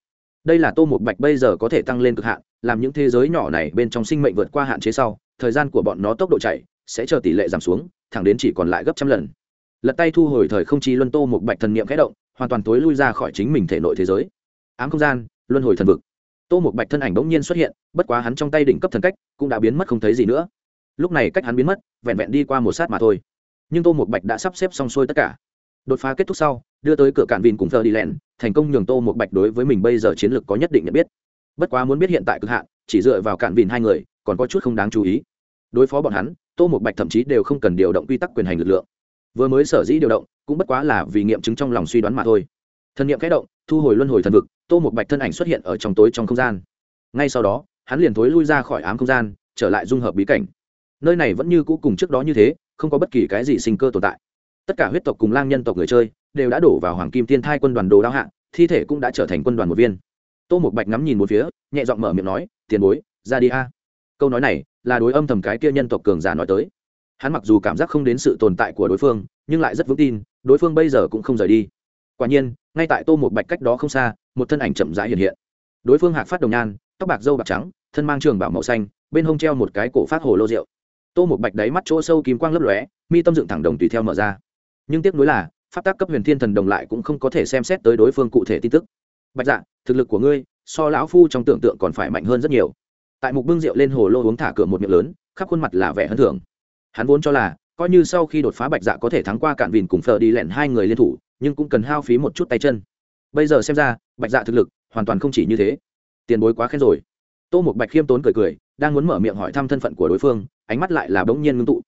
Đây là tô một bạch bây giờ có thể tăng lên cực hạn, làm những thế giới nhỏ này bên trong sinh mệnh vượt qua hạn chế sau, thời gian của bọn nó tốc độ chạy sẽ chờ tỷ lệ giảm xuống, thẳng đến chỉ còn lại gấp trăm lần. Lật tay thu hồi thời không chi luân tô một bạch thần niệm khẽ động hoàn toàn tối lui ra khỏi chính mình thể nội thế giới. Ám không gian, luân hồi thần vực. Tô một bạch thân ảnh bỗng nhiên xuất hiện, bất quá hắn trong tay đỉnh cấp thần cách cũng đã biến mất không thấy gì nữa. Lúc này cách hắn biến mất, vẹn vẹn đi qua một sát mà thôi. Nhưng tô một bạch đã sắp xếp xong xuôi tất cả. Đột phá kết thúc sau, đưa tới cửa cạn vìn cùng thờ đi lẹn thành công nhường tô một bạch đối với mình bây giờ chiến lược có nhất định nhận biết. Bất quá muốn biết hiện tại cực hạn, chỉ dựa vào cạn vìn hai người, còn có chút không đáng chú ý. Đối phó bọn hắn, tô một bạch thậm chí đều không cần điều động quy tắc quyền hành lực lượng vừa mới sở dĩ điều động, cũng bất quá là vì nghiệm chứng trong lòng suy đoán mà thôi. Thần nghiệm kẽ động, thu hồi luân hồi thần vực, tô một bạch thân ảnh xuất hiện ở trong tối trong không gian. Ngay sau đó, hắn liền thối lui ra khỏi ám không gian, trở lại dung hợp bí cảnh. Nơi này vẫn như cũ cùng trước đó như thế, không có bất kỳ cái gì sinh cơ tồn tại. Tất cả huyết tộc cùng lang nhân tộc người chơi, đều đã đổ vào hoàng kim tiên thai quân đoàn đồ đao hạng thi thể cũng đã trở thành quân đoàn một viên. Tô một bạch ngắm nhìn một phía, nhẹ giọng mở miệng nói, tiền bối, ra đi a. Câu nói này là đối âm thầm cái kia nhân tộc cường giả nói tới hắn mặc dù cảm giác không đến sự tồn tại của đối phương, nhưng lại rất vững tin, đối phương bây giờ cũng không rời đi. Quả nhiên, ngay tại tô một bạch cách đó không xa, một thân ảnh chậm rãi hiện hiện. Đối phương hạc phát đồng nhan, tóc bạc dâu bạc trắng, thân mang trường bảo màu xanh, bên hông treo một cái cổ phát hồ lô rượu. Tô một bạch đáy mắt chỗ sâu kim quang lấp lóe, mi tâm dựng thẳng đồng tùy theo mở ra. Nhưng tiếc nuối là, pháp tác cấp huyền thiên thần đồng lại cũng không có thể xem xét tới đối phương cụ thể tin tức. Bạch dạ thực lực của ngươi, so lão phu trong tưởng tượng còn phải mạnh hơn rất nhiều. Tại mục bưng rượu lên hồ lô uống thả cửa một miệng lớn, khắp khuôn mặt là vẻ hơn thường hắn vốn cho là, coi như sau khi đột phá bạch dạ có thể thắng qua cạn vìn cùng phờ đi lẹn hai người liên thủ, nhưng cũng cần hao phí một chút tay chân. Bây giờ xem ra, bạch dạ thực lực hoàn toàn không chỉ như thế. Tiền bối quá khen rồi. Tô một bạch khiêm tốn cười cười, đang muốn mở miệng hỏi thăm thân phận của đối phương, ánh mắt lại là bỗng nhiên ngưng tụ.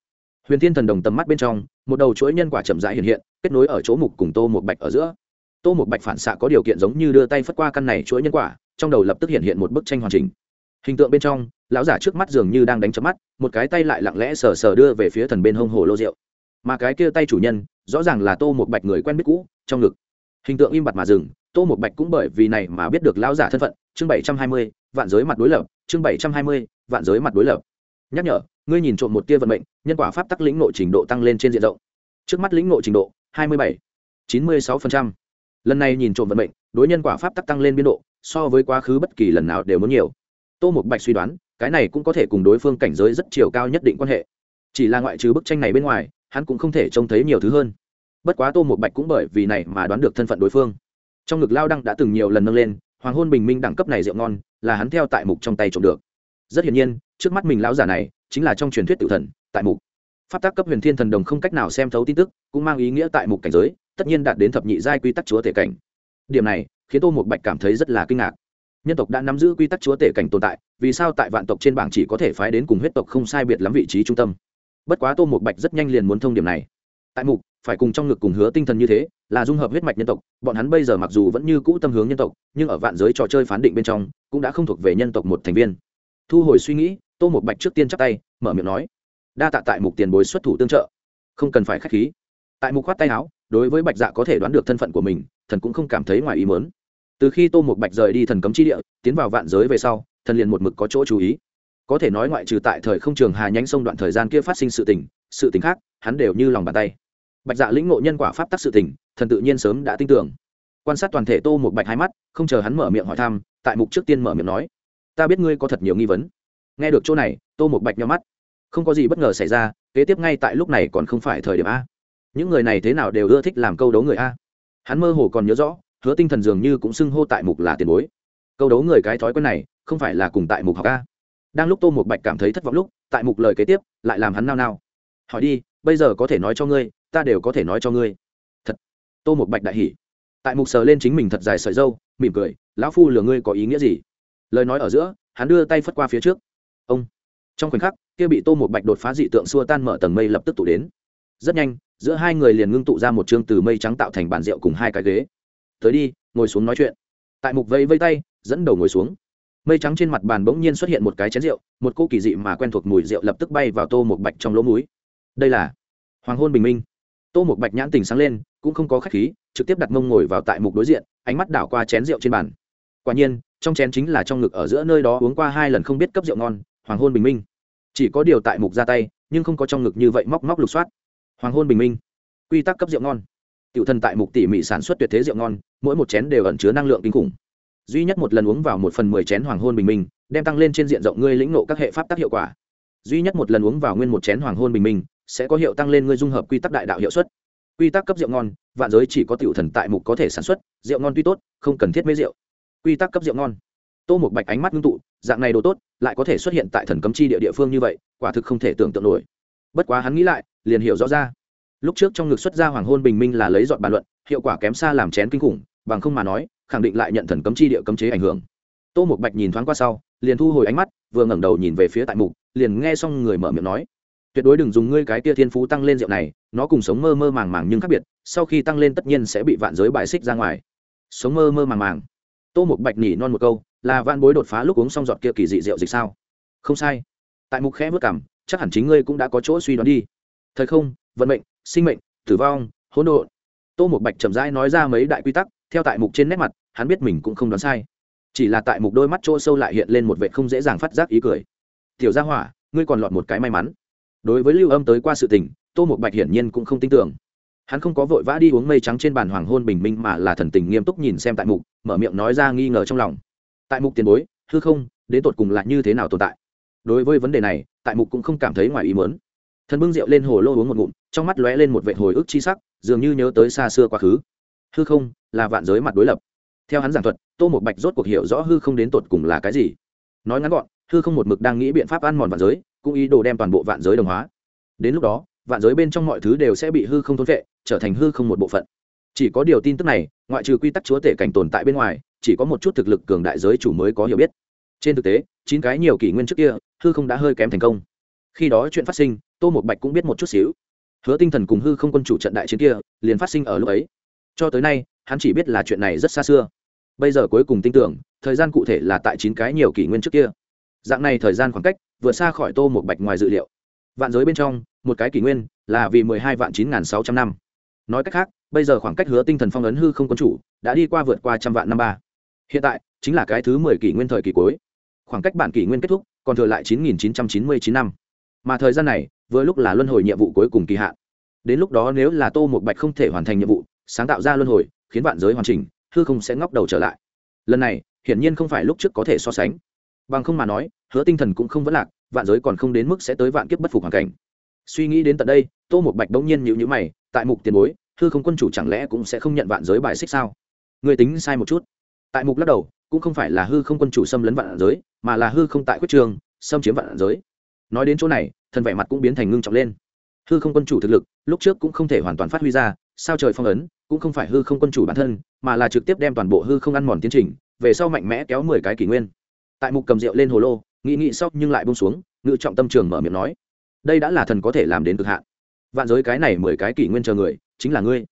Huyền thiên thần đồng tầm mắt bên trong, một đầu chuỗi nhân quả chậm rãi hiện hiện, kết nối ở chỗ mục cùng tô một bạch ở giữa. Tô một bạch phản xạ có điều kiện giống như đưa tay phất qua căn này chuỗi nhân quả, trong đầu lập tức hiện hiện một bức tranh hoàn chỉnh hình tượng bên trong, lão giả trước mắt dường như đang đánh chớp mắt, một cái tay lại lặng lẽ sờ sờ đưa về phía thần bên hông hồ lô rượu. Mà cái kia tay chủ nhân, rõ ràng là tô một bạch người quen biết cũ, trong ngực. Hình tượng im bặt mà dừng, tô một bạch cũng bởi vì này mà biết được lão giả thân phận. Chương bảy trăm hai mươi, vạn giới mặt đối lập. Chương bảy trăm hai mươi, vạn giới mặt đối lập. Nhắc nhở, ngươi nhìn trộm một tia vận mệnh, nhân quả pháp tắc lĩnh nội trình độ tăng lên trên diện rộng. Trước mắt lĩnh nội trình độ, hai mươi bảy, chín mươi sáu lần này nhìn trộm vận mệnh, đối nhân quả pháp tắc tăng lên biên độ, so với quá khứ bất kỳ lần nào đều muốn nhiều tô một bạch suy đoán, cái này cũng có thể cùng đối phương cảnh giới rất chiều cao nhất định quan hệ. Chỉ là ngoại trừ bức tranh này bên ngoài, hắn cũng không thể trông thấy nhiều thứ hơn. Bất quá tô một bạch cũng bởi vì này mà đoán được thân phận đối phương. Trong ngực lao đăng đã từng nhiều lần nâng lên, hoàng hôn bình minh đẳng cấp này rượu ngon, là hắn theo tại mục trong tay trộm được. Rất hiển nhiên, trước mắt mình lão giả này, chính là trong truyền thuyết tự thần, tại mục. Pháp tác cấp huyền thiên thần đồng không cách nào xem thấu tin tức, cũng mang ý nghĩa tại mục cảnh giới, tất nhiên đạt đến thập nhị giai quy tắc chúa thể cảnh. Điểm này, khiến tô một bạch cảm thấy rất là kinh ngạc nhân tộc đã nắm giữ quy tắc chúa tể cảnh tồn tại, vì sao tại vạn tộc trên bảng chỉ có thể phái đến cùng huyết tộc không sai biệt lắm vị trí trung tâm? Bất quá tô một bạch rất nhanh liền muốn thông điểm này. Tại mục, phải cùng trong ngực cùng hứa tinh thần như thế, là dung hợp huyết mạch nhân tộc, bọn hắn bây giờ mặc dù vẫn như cũ tâm hướng nhân tộc, nhưng ở vạn giới trò chơi phán định bên trong, cũng đã không thuộc về nhân tộc một thành viên. Thu hồi suy nghĩ, tô một bạch trước tiên chắp tay, mở miệng nói, đa tạ tại mục tiền bối xuất thủ tương trợ. Không cần phải k h á c h khí. Tại mục khoát tay áo, đối với bạch dạ có thể đoán được thân phận của mình, thần cũng không cảm thấy ngoài ý mớn từ khi tô một bạch rời đi thần cấm chi địa, tiến vào vạn giới về sau, thần liền một mực có chỗ chú ý. Có thể nói ngoại trừ tại thời không trường hà nhánh sông đoạn thời gian kia phát sinh sự tình sự tình khác, hắn đều như lòng bàn tay. Bạch dạ lĩnh ngộ nhân quả pháp tắc sự tình, thần tự nhiên sớm đã tin tưởng. Quan sát toàn thể tô một bạch hai mắt, không chờ hắn mở miệng hỏi thăm, tại mục trước tiên mở miệng nói, ta biết ngươi có thật nhiều nghi vấn. Nghe được chỗ này, tô một bạch nhau mắt. Không có gì bất ngờ xảy ra, kế tiếp ngay tại lúc này còn không phải thời điểm a. Những người này thế nào đều ưa thích làm câu đấu người a. Hắn mơ hồ còn nhớ rõ hứa tinh thần dường như cũng xưng hô tại mục là tiền bối. Câu đấu người cái thói quen này, không phải là cùng tại mục học ca đang lúc tô một bạch cảm thấy thất vọng lúc, tại mục lời kế tiếp, lại làm hắn nao nao. Hỏi đi, bây giờ có thể nói cho ngươi, ta đều có thể nói cho ngươi. Thật. Tô một bạch đại hỉ. Tại mục sờ lên chính mình thật dài sợi dâu, mỉm cười, lão phu lừa ngươi có ý nghĩa gì? Lời nói ở giữa, hắn đưa tay phất qua phía trước. Ông. Trong khoảnh khắc, kia bị tô một bạch đột phá dị tượng xua tan mở tầng mây lập tức tụ đến. Rất nhanh, giữa hai người liền ngưng tụ ra một chương từ mây trắng tạo thành bàn rượu cùng hai cái ghế tới đi, ngồi xuống nói chuyện. Tại mục vây vây tay, dẫn đầu ngồi xuống. Mây trắng trên mặt bàn bỗng nhiên xuất hiện một cái chén rượu, một cô kỳ dị mà quen thuộc mùi rượu lập tức bay vào tô một bạch trong lỗ múi đây là hoàng hôn bình minh. Tô một bạch nhãn tình sáng lên, cũng không có khách khí, trực tiếp đặt mông ngồi vào tại mục đối diện, ánh mắt đảo qua chén rượu trên bàn. Quả nhiên, trong chén chính là trong ngực ở giữa nơi đó uống qua hai lần không biết cấp rượu ngon, hoàng hôn bình minh. Chỉ có điều tại mục ra tay, nhưng không có trong ngực như vậy móc móc lục soát. Hoàng hôn bình minh. Quy tắc cấp rượu ngon tiểu thần tại mục tỉ mỉ sản xuất tuyệt thế rượu ngon, mỗi một chén đều ẩn chứa năng lượng kinh khủng. Duy nhất một lần uống vào một phần mười chén hoàng hôn bình minh, đem tăng lên trên diện rộng ngươi lĩnh nộ các hệ pháp tác hiệu quả. Duy nhất một lần uống vào nguyên một chén hoàng hôn bình minh, sẽ có hiệu tăng lên ngươi dung hợp quy tắc đại đạo hiệu suất. Quy tắc cấp rượu ngon, vạn giới chỉ có tiểu thần tại mục có thể sản xuất, rượu ngon tuy tốt, không cần thiết mấy rượu. Quy tắc cấp rượu ngon. Tô một bạch ánh mắt ngưng tụ, dạng này đồ tốt, lại có thể xuất hiện tại thần cấm chi địa địa phương như vậy, quả thực không thể tưởng tượng nổi. Bất quá hắn nghĩ lại, liền hiểu rõ ra lúc trước trong ngực xuất ra hoàng hôn bình minh là lấy dọn bàn luận, hiệu quả kém xa làm chén kinh khủng, bằng không mà nói, khẳng định lại nhận thần cấm chi địa cấm chế ảnh hưởng. Tô một bạch nhìn thoáng qua sau, liền thu hồi ánh mắt, vừa ngẩng đầu nhìn về phía tại mục, liền nghe xong người mở miệng nói, tuyệt đối đừng dùng ngươi cái tia thiên phú tăng lên rượu này, nó cùng sống mơ mơ màng màng nhưng khác biệt, sau khi tăng lên tất nhiên sẽ bị vạn giới bài xích ra ngoài. Sống mơ mơ màng màng? Tô một bạch nhỉ non một câu, là van bối đột phá lúc uống xong giọt kia kỳ dị rượu dịch sao? Không sai. Tại mục khẽ vất cảm chắc hẳn chính ngươi cũng đã có chỗ suy đoán đi. Thời không vận mệnh, sinh mệnh, tử vong, hỗn độn. Tô một bạch chậm rãi nói ra mấy đại quy tắc, theo tại mục trên nét mặt, hắn biết mình cũng không đoán sai. Chỉ là tại mục đôi mắt chỗ sâu lại hiện lên một vệ không dễ dàng phát giác ý cười. Tiểu gia hỏa, ngươi còn lọt một cái may mắn. Đối với lưu âm tới qua sự tình, tô một bạch hiển nhiên cũng không tin tưởng. Hắn không có vội vã đi uống mây trắng trên bàn hoàng hôn bình minh mà là thần tình nghiêm túc nhìn xem tại mục, mở miệng nói ra nghi ngờ trong lòng. Tại mục tiền bối, hư không, đến tột cùng là như thế nào tồn tại? Đối với vấn đề này, tại mục cũng không cảm thấy ngoài ý mớn thần bưng rượu lên hồ lô uống một ngụm, trong mắt lóe lên một vệ hồi ức chi sắc, dường như nhớ tới xa xưa quá khứ. Hư không, là vạn giới mặt đối lập. Theo hắn giảng thuật, tô một bạch rốt cuộc hiểu rõ hư không đến tột cùng là cái gì. Nói ngắn gọn, hư không một mực đang nghĩ biện pháp ăn mòn vạn giới, cũng ý đồ đem toàn bộ vạn giới đồng hóa. Đến lúc đó, vạn giới bên trong mọi thứ đều sẽ bị hư không thốn vệ, trở thành hư không một bộ phận. Chỉ có điều tin tức này, ngoại trừ quy tắc chúa tể cảnh tồn tại bên ngoài, chỉ có một chút thực lực cường đại giới chủ mới có hiểu biết. Trên thực tế, chín cái nhiều kỷ nguyên trước kia, hư không đã hơi kém thành công khi đó chuyện phát sinh, tô một bạch cũng biết một chút xíu. Hứa tinh thần cùng hư không quân chủ trận đại chiến kia liền phát sinh ở lúc ấy. Cho tới nay, hắn chỉ biết là chuyện này rất xa xưa. Bây giờ cuối cùng tin tưởng, thời gian cụ thể là tại chín cái nhiều kỷ nguyên trước kia. Dạng này thời gian khoảng cách, vượt xa khỏi tô một bạch ngoài dự liệu. Vạn giới bên trong, một cái kỷ nguyên là vì mười hai vạn chín n g h n sáu trăm năm. Nói cách khác, bây giờ khoảng cách hứa tinh thần phong ấn hư không quân chủ đã đi qua vượt qua trăm vạn năm ba. Hiện tại, chính là cái thứ mười kỷ nguyên thời kỳ cuối. Khoảng cách bản kỷ nguyên kết thúc còn thừa lại chín nghìn chín trăm chín mươi chín năm mà thời gian này, vừa lúc là luân hồi nhiệm vụ cuối cùng kỳ hạn. Đến lúc đó nếu là tô một bạch không thể hoàn thành nhiệm vụ, sáng tạo ra luân hồi, khiến vạn giới hoàn chỉnh, hư không sẽ ngóc đầu trở lại. Lần này, hiển nhiên không phải lúc trước có thể so sánh. Bằng không mà nói, hứa tinh thần cũng không vẫn lạc, vạn giới còn không đến mức sẽ tới vạn kiếp bất phục hoàn cảnh. Suy nghĩ đến tận đây, tô một bạch bỗng nhiên nhịu nhữ mày, tại mục tiền bối, hư không quân chủ chẳng lẽ cũng sẽ không nhận vạn giới bài xích sao? Người tính sai một chút. Tại mục lắc đầu, cũng không phải là hư không quân chủ xâm lấn vạn giới, mà là hư không tại quyết trường, xâm chiếm vạn giới. Nói đến chỗ này thần vẻ mặt cũng biến thành ngưng trọng lên. Hư không quân chủ thực lực, lúc trước cũng không thể hoàn toàn phát huy ra, sao trời phong ấn, cũng không phải hư không quân chủ bản thân, mà là trực tiếp đem toàn bộ hư không ăn mòn tiến trình, về sau mạnh mẽ kéo mười cái kỷ nguyên. Tại mục cầm rượu lên hồ lô, nghĩ nghĩ sau nhưng lại bông xuống, ngự trọng tâm trường mở miệng nói, đây đã là thần có thể làm đến cực hạn. Vạn giới cái này mười cái kỷ nguyên chờ người, chính là ngươi.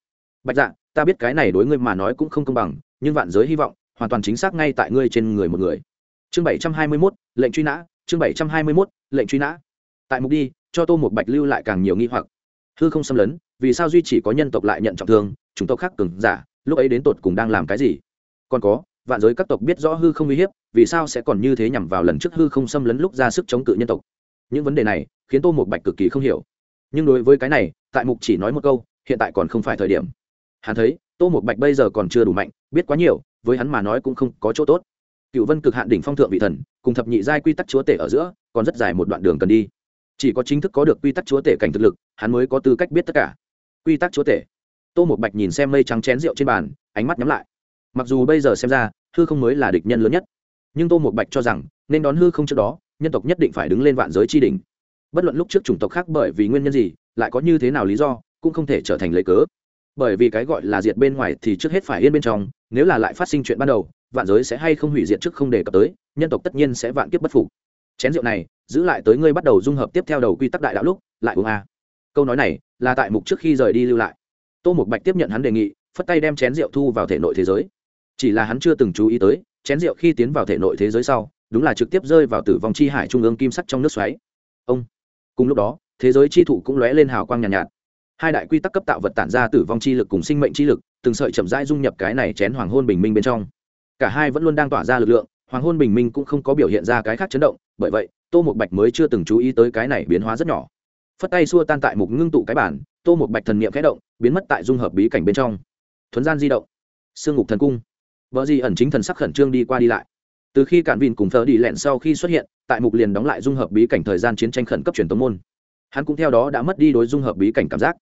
Bạch dạ ta biết cái này đối ngươi mà nói cũng không công bằng, nhưng vạn giới hy vọng, hoàn toàn chính xác ngay tại ngươi trên người một người. Chương bảy trăm hai mươi mốt, lệnh truy nã, chương bảy trăm hai mươi mốt, lệnh truy nã tại mục đi, cho tô một bạch lưu lại càng nhiều nghi hoặc. Hư không xâm lấn, vì sao duy chỉ có nhân tộc lại nhận trọng thương chúng tộc khác cường giả, lúc ấy đến tột cùng đang làm cái gì? Còn có, vạn giới các tộc biết rõ hư không uy hiếp, vì sao sẽ còn như thế nhằm vào lần trước hư không xâm lấn lúc ra sức chống cự nhân tộc? Những vấn đề này khiến tô một bạch cực kỳ không hiểu. Nhưng đối với cái này, tại mục chỉ nói một câu, hiện tại còn không phải thời điểm. Hắn thấy, tô một bạch bây giờ còn chưa đủ mạnh, biết quá nhiều, với hắn mà nói cũng không có chỗ tốt. Cựu vân cực hạn đỉnh phong thượng vị thần, cùng thập nhị giai quy tắc chúa tể ở giữa, còn rất dài một đoạn đường cần đi chỉ có chính thức có được quy tắc chúa tể cảnh thực lực, hắn mới có tư cách biết tất cả. Quy tắc chúa tể. Tô một bạch nhìn xem mây trắng chén rượu trên bàn, ánh mắt nhắm lại. Mặc dù bây giờ xem ra, hư không mới là địch nhân lớn nhất. Nhưng tô một bạch cho rằng, nên đón hư không trước đó, nhân tộc nhất định phải đứng lên vạn giới tri đình bất luận lúc trước chủng tộc khác bởi vì nguyên nhân gì, lại có như thế nào lý do, cũng không thể trở thành lấy cớ. Bởi vì cái gọi là diệt bên ngoài thì trước hết phải yên bên trong, nếu là lại phát sinh chuyện ban đầu, vạn giới sẽ hay không hủy diệt trước không đề cập tới, nhân tộc tất nhiên sẽ vạn kiếp bất phục chén rượu này giữ lại tới ngươi bắt đầu dung hợp tiếp theo đầu quy tắc đại đạo lúc lại uống a. Câu nói này là tại mục trước khi rời đi lưu lại. Tô mục bạch tiếp nhận hắn đề nghị phất tay đem chén rượu thu vào thể nội thế giới. Chỉ là hắn chưa từng chú ý tới chén rượu khi tiến vào thể nội thế giới sau đúng là trực tiếp rơi vào tử vong chi hải trung ương kim sắc trong nước xoáy. Ông! Cùng lúc đó thế giới chi thụ cũng lóe lên hào quang nhàn nhạt, nhạt. Hai đại quy tắc cấp tạo vật tản ra tử vong chi lực cùng sinh mệnh chi lực từng sợi chậm rãi dung nhập cái này chén hoàng hôn bình minh bên trong. Cả hai vẫn luôn đang tỏa ra lực lượng hoàng hôn bình minh cũng không có biểu hiện ra cái khác chấn động, bởi vậy, tô một bạch mới chưa từng chú ý tới cái này biến hóa rất nhỏ. Phất tay xua tan tại mục ngưng tụ cái bản, tô một bạch thần niệm khẽ động, biến mất tại dung hợp bí cảnh bên trong. Thuấn gian di động. Sương ngục thần cung. Vợ gì ẩn chính thần sắc khẩn trương đi qua đi lại. Từ khi cản vìn cùng thờ đi lẹn sau khi xuất hiện, tại mục liền đóng lại dung hợp bí cảnh thời gian chiến tranh khẩn cấp truyền tống môn. Hắn cũng theo đó đã mất đi đối dung hợp bí cảnh cảm giác.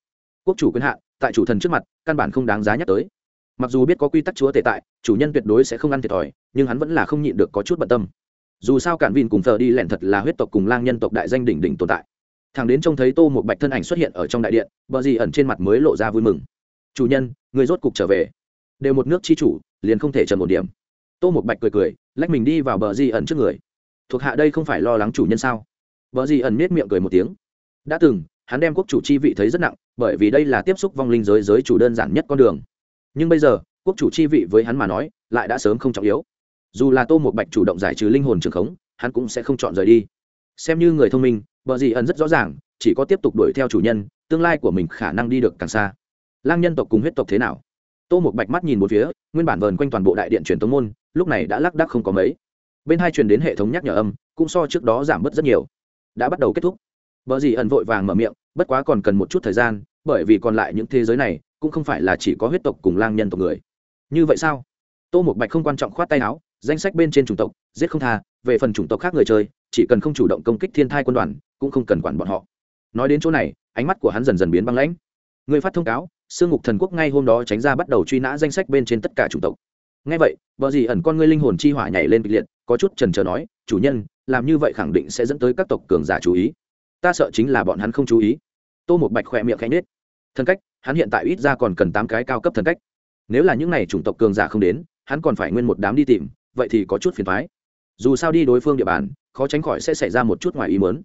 Quốc chủ quyền hạn, tại chủ thần trước mặt, căn bản không đáng giá nhắc tới mặc dù biết có quy tắc chúa tệ tại, chủ nhân tuyệt đối sẽ không ăn thiệt thòi, nhưng hắn vẫn là không nhịn được có chút bận tâm. Dù sao cản vìn cùng thờ đi lẹn thật là huyết tộc cùng lang nhân tộc đại danh đỉnh đỉnh tồn tại. Thằng đến trông thấy tô một bạch thân ảnh xuất hiện ở trong đại điện, bờ gì ẩn trên mặt mới lộ ra vui mừng. Chủ nhân, người rốt cục trở về. Đều một nước chi chủ, liền không thể trần một điểm. Tô một bạch cười cười, lách mình đi vào bờ di ẩn trước người. Thuộc hạ đây không phải lo lắng chủ nhân sao? Bờ di ẩn nết miệng cười một tiếng. Đã từng, hắn đem quốc chủ chi vị thấy rất nặng, bởi vì đây là tiếp xúc vong linh giới giới chủ đơn giản nhất con đường nhưng bây giờ, quốc chủ chi vị với hắn mà nói, lại đã sớm không trọng yếu. Dù là tô một bạch chủ động giải trừ linh hồn trường khống, hắn cũng sẽ không chọn rời đi. Xem như người thông minh vợ dì ẩn rất rõ ràng, chỉ có tiếp tục đuổi theo chủ nhân, tương lai của mình khả năng đi được càng xa. Lang nhân tộc cùng huyết tộc thế nào? Tô một bạch mắt nhìn một phía, nguyên bản vờn quanh toàn bộ đại điện truyền tống môn, lúc này đã lác đắc không có mấy. Bên hai truyền đến hệ thống nhắc nhở âm, cũng so trước đó giảm bớt rất nhiều. Đã bắt đầu kết thúc. Vợ dì ẩn vội vàng mở miệng bất quá còn cần một chút thời gian, bởi vì còn lại những thế giới này, cũng không phải là chỉ có huyết tộc cùng lang nhân tộc người. Như vậy sao? Tô một bạch không quan trọng khoát tay áo, danh sách bên trên chủng tộc, giết không tha, về phần chủng tộc khác người chơi, chỉ cần không chủ động công kích thiên thai quân đoàn, cũng không cần quản bọn họ. Nói đến chỗ này, ánh mắt của hắn dần dần biến băng lãnh. Người phát thông cáo, sương ngục thần quốc ngay hôm đó tránh ra bắt đầu truy nã danh sách bên trên tất cả chủng tộc. Ngay vậy vợ gì ẩn con ngươi linh hồn chi hỏa nhảy lên kịch liệt, có chút trần trờ nói, chủ nhân, làm như vậy khẳng định sẽ dẫn tới các tộc cường giả chú ý. Ta sợ chính là bọn hắn không chú ý tô một bạch khỏe miệng khẽ nết thân cách, hắn hiện tại ít ra còn cần tám cái cao cấp thần cách. Nếu là những n à y chủng tộc cường giả không đến, hắn còn phải nguyên một đám đi tìm, vậy thì có chút phiền thoái dù sao đi đối phương địa bàn, khó tránh khỏi sẽ xảy ra một chút ngoài ý mớn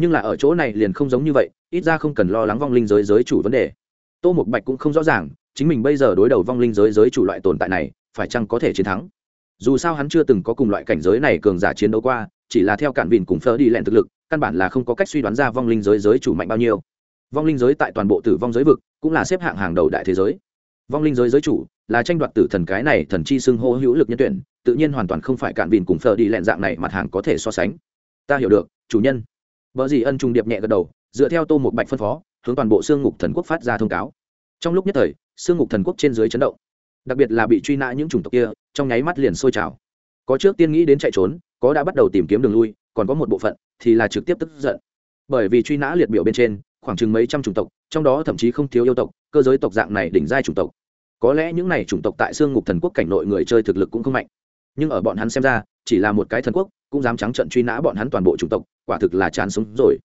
nhưng là ở chỗ này liền không giống như vậy, ít ra không cần lo lắng vong linh giới giới chủ vấn đề. Tô một bạch cũng không rõ ràng, chính mình bây giờ đối đầu vong linh giới giới chủ loại tồn tại này, phải chăng có thể chiến thắng? Dù sao hắn chưa từng có cùng loại cảnh giới này cường giả chiến đấu qua, chỉ là theo cạn vìn cùng phơ đi lẹn thực lực, căn bản là không có cách suy đoán ra vong linh giới giới chủ mạnh bao nhiêu vong linh giới tại toàn bộ tử vong giới vực, cũng là xếp hạng hàng đầu đại thế giới. Vong linh giới giới chủ là tranh đoạt tử thần cái này thần chi xưng hô hữu lực nhân tuyển, tự nhiên hoàn toàn không phải cạn vìn cùng phờ đi lẹn dạng này mặt hàng có thể so sánh. Ta hiểu được, chủ nhân. Vợ gì ân trung điệp nhẹ gật đầu, dựa theo tô một bạch phân phó, hướng toàn bộ xương ngục thần quốc phát ra thông cáo. Trong lúc nhất thời, xương ngục thần quốc trên dưới chấn động. Đặc biệt là bị truy nã những chủng tộc kia, trong nháy mắt liền sôi trào. Có trước tiên nghĩ đến chạy trốn, có đã bắt đầu tìm kiếm đường lui, còn có một bộ phận thì là trực tiếp tức giận. Bởi vì truy nã liệt biểu bên trên khoảng chừng mấy trăm chủng tộc, trong đó thậm chí không thiếu yêu tộc, cơ giới tộc dạng này đỉnh giai chủng tộc. Có lẽ những này chủng tộc tại xương ngục thần quốc cảnh nội người chơi thực lực cũng không mạnh. Nhưng ở bọn hắn xem ra, chỉ là một cái thần quốc, cũng dám trắng trận truy nã bọn hắn toàn bộ chủng tộc, quả thực là chán sống rồi.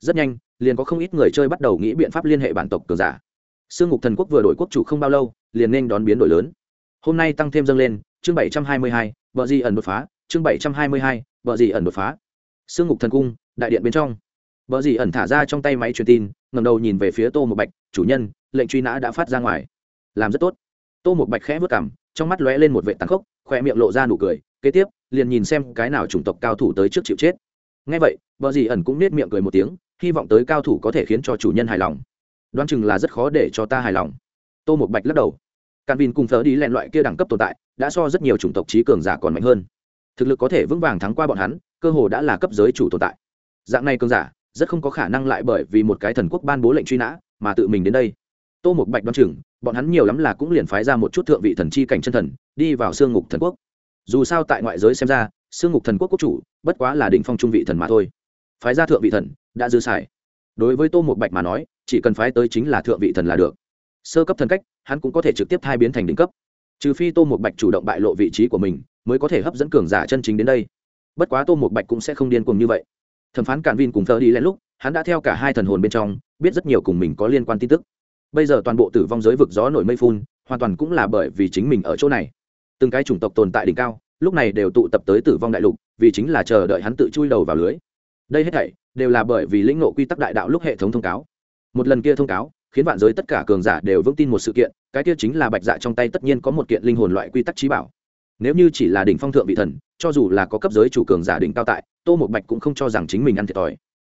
Rất nhanh, liền có không ít người chơi bắt đầu nghĩ biện pháp liên hệ bản tộc cường giả. Xương ngục thần quốc vừa đổi quốc chủ không bao lâu, liền nên đón biến đổi lớn. Hôm nay tăng thêm dâng lên, chương bảy trăm hai mươi hai, vợ di ẩn đột phá, chương bảy trăm hai mươi hai, vợ di ẩn đột phá. Xương ngục thần cung, đại điện bên trong vợ gì ẩn thả ra trong tay máy truyền tin ngẩng đầu nhìn về phía tô một bạch chủ nhân lệnh truy nã đã phát ra ngoài. Làm rất tốt. Tô một bạch khẽ vất cằm, trong mắt lóe lên một vẻ tàn khốc khóe miệng lộ ra nụ cười kế tiếp liền nhìn xem cái nào chủng tộc cao thủ tới trước chịu chết. Nghe vậy vợ gì ẩn cũng nhếch miệng cười một tiếng hy vọng tới cao thủ có thể khiến cho chủ nhân hài lòng. Đoán chừng là rất khó để cho ta hài lòng. Tô một bạch lắc đầu. Càn vin cùng Phở đi lẹn loại kia đẳng cấp tồn tại đã so rất nhiều chủng tộc trí cường giả còn mạnh hơn. Thực lực có thể vững vàng thắng qua bọn hắn cơ hồ đã là cấp giới chủ tồn tại. Dạng này cường giả rất không có khả năng lại bởi vì một cái thần quốc ban bố lệnh truy nã mà tự mình đến đây. Tô một bạch đoan chừng, bọn hắn nhiều lắm là cũng liền phái ra một chút thượng vị thần chi cảnh chân thần, đi vào xương ngục thần quốc. Dù sao tại ngoại giới xem ra xương ngục thần quốc quốc chủ bất quá là đỉnh phong trung vị thần mà thôi. Phái ra thượng vị thần, đã dư xài. Đối với tô một bạch mà nói, chỉ cần phái tới chính là thượng vị thần là được. Sơ cấp thần cách, hắn cũng có thể trực tiếp thai biến thành đỉnh cấp. Trừ phi tô một bạch chủ động bại lộ vị trí của mình, mới có thể hấp dẫn cường giả chân chính đến đây. Bất quá tô một bạch cũng sẽ không điên cuồng như vậy thẩm phán cản vin cùng thơ đi lên lúc, hắn đã theo cả hai thần hồn bên trong, biết rất nhiều cùng mình có liên quan tin tức. Bây giờ toàn bộ tử vong giới vực gió nổi mây phun, hoàn toàn cũng là bởi vì chính mình ở chỗ này. Từng cái chủng tộc tồn tại đỉnh cao, lúc này đều tụ tập tới tử vong đại lục, vì chính là chờ đợi hắn tự chui đầu vào lưới. Đây hết thảy đều là bởi vì lĩnh ngộ quy tắc đại đạo lúc hệ thống thông cáo. Một lần kia thông cáo, khiến vạn giới tất cả cường giả đều vững tin một sự kiện, cái kia chính là bạch dạ trong tay tất nhiên có một kiện linh hồn loại quy tắc trí bảo nếu như chỉ là đỉnh phong thượng vị thần, cho dù là có cấp giới chủ cường giả đỉnh cao tại, tô một bạch cũng không cho rằng chính mình ăn thiệt thòi.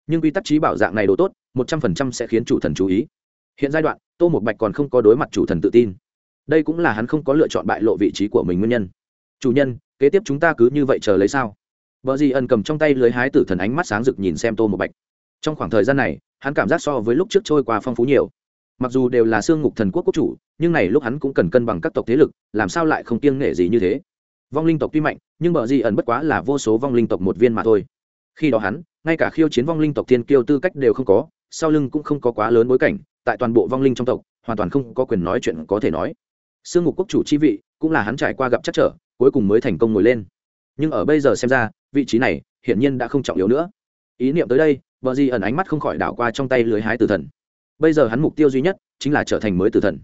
Nhưng quy tắc trí bảo dạng này đồ tốt, một trăm phần trăm sẽ khiến chủ thần chú ý. Hiện giai đoạn, tô một bạch còn không có đối mặt chủ thần tự tin. Đây cũng là hắn không có lựa chọn bại lộ vị trí của mình nguyên nhân. Chủ nhân, kế tiếp chúng ta cứ như vậy chờ lấy sao? Vợ gì ẩn cầm trong tay lưới hái tử thần ánh mắt sáng rực nhìn xem tô một bạch. Trong khoảng thời gian này, hắn cảm giác so với lúc trước trôi qua phong phú nhiều. Mặc dù đều là xương ngục thần quốc quốc chủ, nhưng này lúc hắn cũng cần cân bằng các tộc thế lực, làm sao lại không kiêng nghệ gì như thế? Vong linh tộc tuy mạnh, nhưng bờ di ẩn bất quá là vô số vong linh tộc một viên mà thôi. Khi đó hắn, ngay cả khiêu chiến vong linh tộc thiên kiêu tư cách đều không có, sau lưng cũng không có quá lớn bối cảnh, tại toàn bộ vong linh trong tộc, hoàn toàn không có quyền nói chuyện có thể nói. Sương ngục quốc chủ chi vị, cũng là hắn trải qua gặp chắc trở, cuối cùng mới thành công ngồi lên. Nhưng ở bây giờ xem ra, vị trí này, hiển nhiên đã không trọng yếu nữa. Ý niệm tới đây vợ di ẩn ánh mắt không khỏi đảo qua trong tay lưới hái tử thần. Bây giờ hắn mục tiêu duy nhất, chính là trở thành mới tử thần.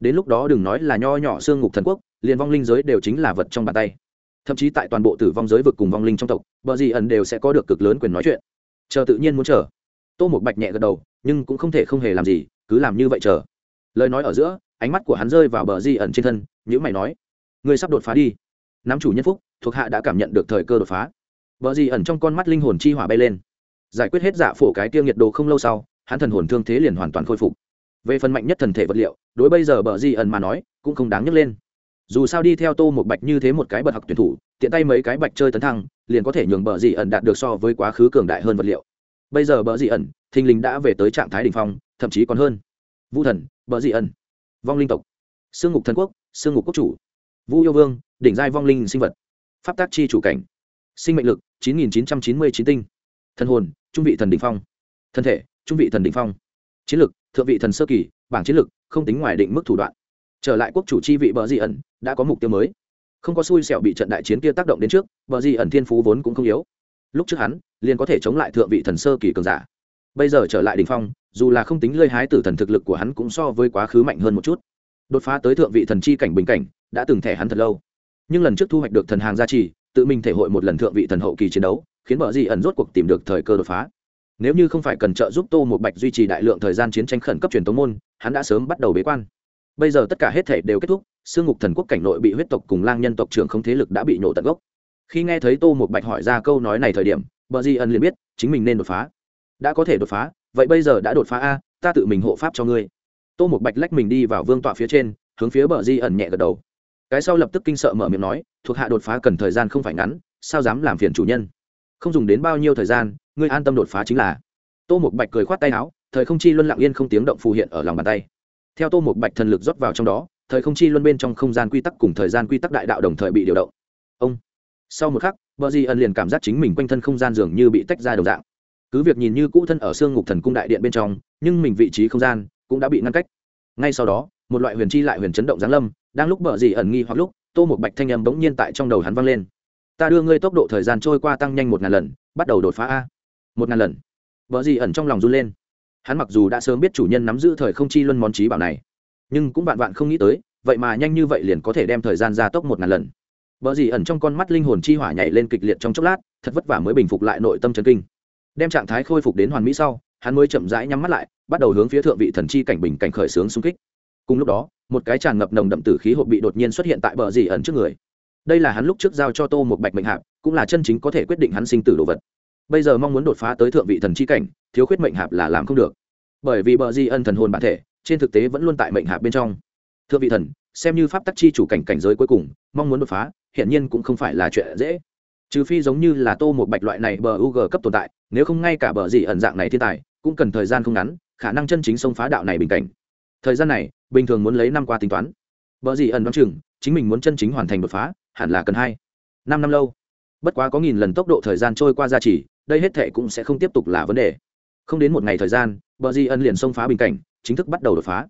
Đến lúc đó đừng nói là nho nhỏ xương ngục thần quốc liền vong linh giới đều chính là vật trong bàn tay. Thậm chí tại toàn bộ tử vong giới vực cùng vong linh trong tộc, bờ gì ẩn đều sẽ có được cực lớn quyền nói chuyện. Chờ tự nhiên muốn chờ. Tô một bạch nhẹ gật đầu, nhưng cũng không thể không hề làm gì, cứ làm như vậy chờ. Lời nói ở giữa, ánh mắt của hắn rơi vào bờ di ẩn trên thân nhữ mày nói, ngươi sắp đột phá đi. Nắm chủ nhân phúc, thuộc hạ đã cảm nhận được thời cơ đột phá. Bờ di ẩn trong con mắt linh hồn chi hỏa bay lên. Giải quyết hết dạ phổ cái tiêu nhiệt độ không lâu sau, hắn thần hồn thương thế liền hoàn toàn khôi phục. Về phần mạnh nhất thần thể vật liệu, đối bây giờ bờ di ẩn mà nói, cũng không đáng nhắc lên dù sao đi theo tô một bạch như thế một cái bật học tuyển thủ, tiện tay mấy cái bạch chơi tấn thăng, liền có thể nhường bờ dị ẩn đạt được so với quá khứ cường đại hơn vật liệu. Bây giờ bờ dị ẩn, thình lình đã về tới trạng thái đ ỉ n h phong, thậm chí còn hơn. Vu thần, bờ dị ẩn. Vong linh tộc. Sương ngục thần quốc, sương ngục quốc chủ. Vu yêu vương, đỉnh giai vong linh sinh vật. Pháp tác chi chủ cảnh. Sinh mệnh lực, chín nghìn chín trăm chín mươi chín tinh. Thân hồn, trung vị thần đ ỉ n h phong. Thân thể, trung vị thần đ ỉ n h phong. Chiến lực, thượng vị thần sơ kỳ, bảng chiến lực, không tính ngoài định mức thủ đoạn trở lại quốc chủ chi vị bờ di ẩn, đã có mục tiêu mới. Không có xui xẻo bị trận đại chiến kia tác động đến trước, bờ di ẩn thiên phú vốn cũng không yếu. Lúc trước hắn, liền có thể chống lại thượng vị thần sơ kỳ cường giả. Bây giờ trở lại đ ỉ n h phong, dù là không tính lơi hái tử thần thực lực của hắn cũng so với quá khứ mạnh hơn một chút. Đột phá tới thượng vị thần chi cảnh bình cảnh, đã từng thẻ hắn thật lâu. Nhưng lần trước thu hoạch được thần hàng gia trì, tự mình thể hội một lần thượng vị thần hậu kỳ chiến đấu, khiến bờ di ẩn rốt cuộc tìm được thời cơ đột phá. Nếu như không phải cần trợ giúp tô một bạch duy trì đại lượng thời gian chiến tranh khẩn cấp truyền tống môn, hắn đã sớm bắt đầu bế quan bây giờ tất cả hết thể đều kết thúc, sương ngục thần quốc cảnh nội bị huyết tộc cùng lang nhân tộc trưởng không thế lực đã bị nổ tận gốc. Khi nghe thấy tô một bạch hỏi ra câu nói này thời điểm, bờ di ẩn liền biết, chính mình nên đột phá. Đã có thể đột phá, vậy bây giờ đã đột phá a, ta tự mình hộ pháp cho ngươi. Tô một bạch lách mình đi vào vương tọa phía trên, hướng phía bờ di ẩn nhẹ gật đầu. Cái sau lập tức kinh sợ mở miệng nói, thuộc hạ đột phá cần thời gian không phải ngắn, sao dám làm phiền chủ nhân? Không dùng đến bao nhiêu thời gian, ngươi an tâm đột phá chính là. Tô một bạch cười khoát tay áo, thời không chi luân lặng yên không tiếng động phù hiện ở lòng bàn tay theo tô một bạch thần lực rót vào trong đó, thời không chi luân bên trong không gian quy tắc cùng thời gian quy tắc đại đạo đồng thời bị điều động. Ông. Sau một khắc, bờ di ẩn liền cảm giác chính mình quanh thân không gian dường như bị tách ra đồng dạng. Cứ việc nhìn như cũ thân ở xương ngục thần cung đại điện bên trong, nhưng mình vị trí không gian cũng đã bị ngăn cách. Ngay sau đó, một loại huyền chi lại huyền chấn động giáng lâm, đang lúc bờ di ẩn nghi hoặc lúc, tô một bạch thanh âm bỗng nhiên tại trong đầu hắn vang lên. Ta đưa ngươi tốc độ thời gian trôi qua tăng nhanh một ngàn lần, bắt đầu đột phá a. Một ngàn lần. Vợ gì ẩn trong lòng run lên hắn mặc dù đã sớm biết chủ nhân nắm giữ thời không chi luân món trí bảo này, nhưng cũng vạn vạn không nghĩ tới, vậy mà nhanh như vậy liền có thể đem thời gian ra tốc một ngàn lần. Vợ gì ẩn trong con mắt linh hồn chi hỏa nhảy lên kịch liệt trong chốc lát, thật vất vả mới bình phục lại nội tâm chân kinh. Đem trạng thái khôi phục đến hoàn mỹ sau, hắn mới chậm rãi nhắm mắt lại, bắt đầu hướng phía thượng vị thần chi cảnh bình cảnh khởi xướng xung kích. Cùng lúc đó, một cái tràn ngập nồng đậm tử khí hộp bị đột nhiên xuất hiện tại bờ dì ẩn trước người. Đây là hắn lúc trước giao cho tô một bạch mệnh hạp, cũng là chân chính có thể quyết định hắn sinh tử đồ vật bây giờ mong muốn đột phá tới thượng vị thần chi cảnh, thiếu khuyết mệnh hạp là làm không được. Bởi vì bờ di ân thần hồn bản thể, trên thực tế vẫn luôn tại mệnh hạp bên trong. Thượng vị thần, xem như pháp tắc chi chủ cảnh cảnh giới cuối cùng, mong muốn đột phá hiện nhiên cũng không phải là chuyện dễ. Trừ phi giống như là tô một bạch loại này bờ u g cấp tồn tại, nếu không ngay cả bờ gì ẩn dạng này thiên tài, cũng cần thời gian không ngắn, khả năng chân chính xông phá đạo này bình cảnh. Thời gian này, bình thường muốn lấy năm qua tính toán. Bờ gì ẩn đoán chừng, chính mình muốn chân chính hoàn thành đột phá, hẳn là cần hai, năm năm lâu. Bất quá có nghìn lần tốc độ thời gian trôi qua gia trì đây hết thệ cũng sẽ không tiếp tục là vấn đề. Không đến một ngày thời gian, bờ di ân liền xông phá bình cảnh, chính thức bắt đầu đột phá.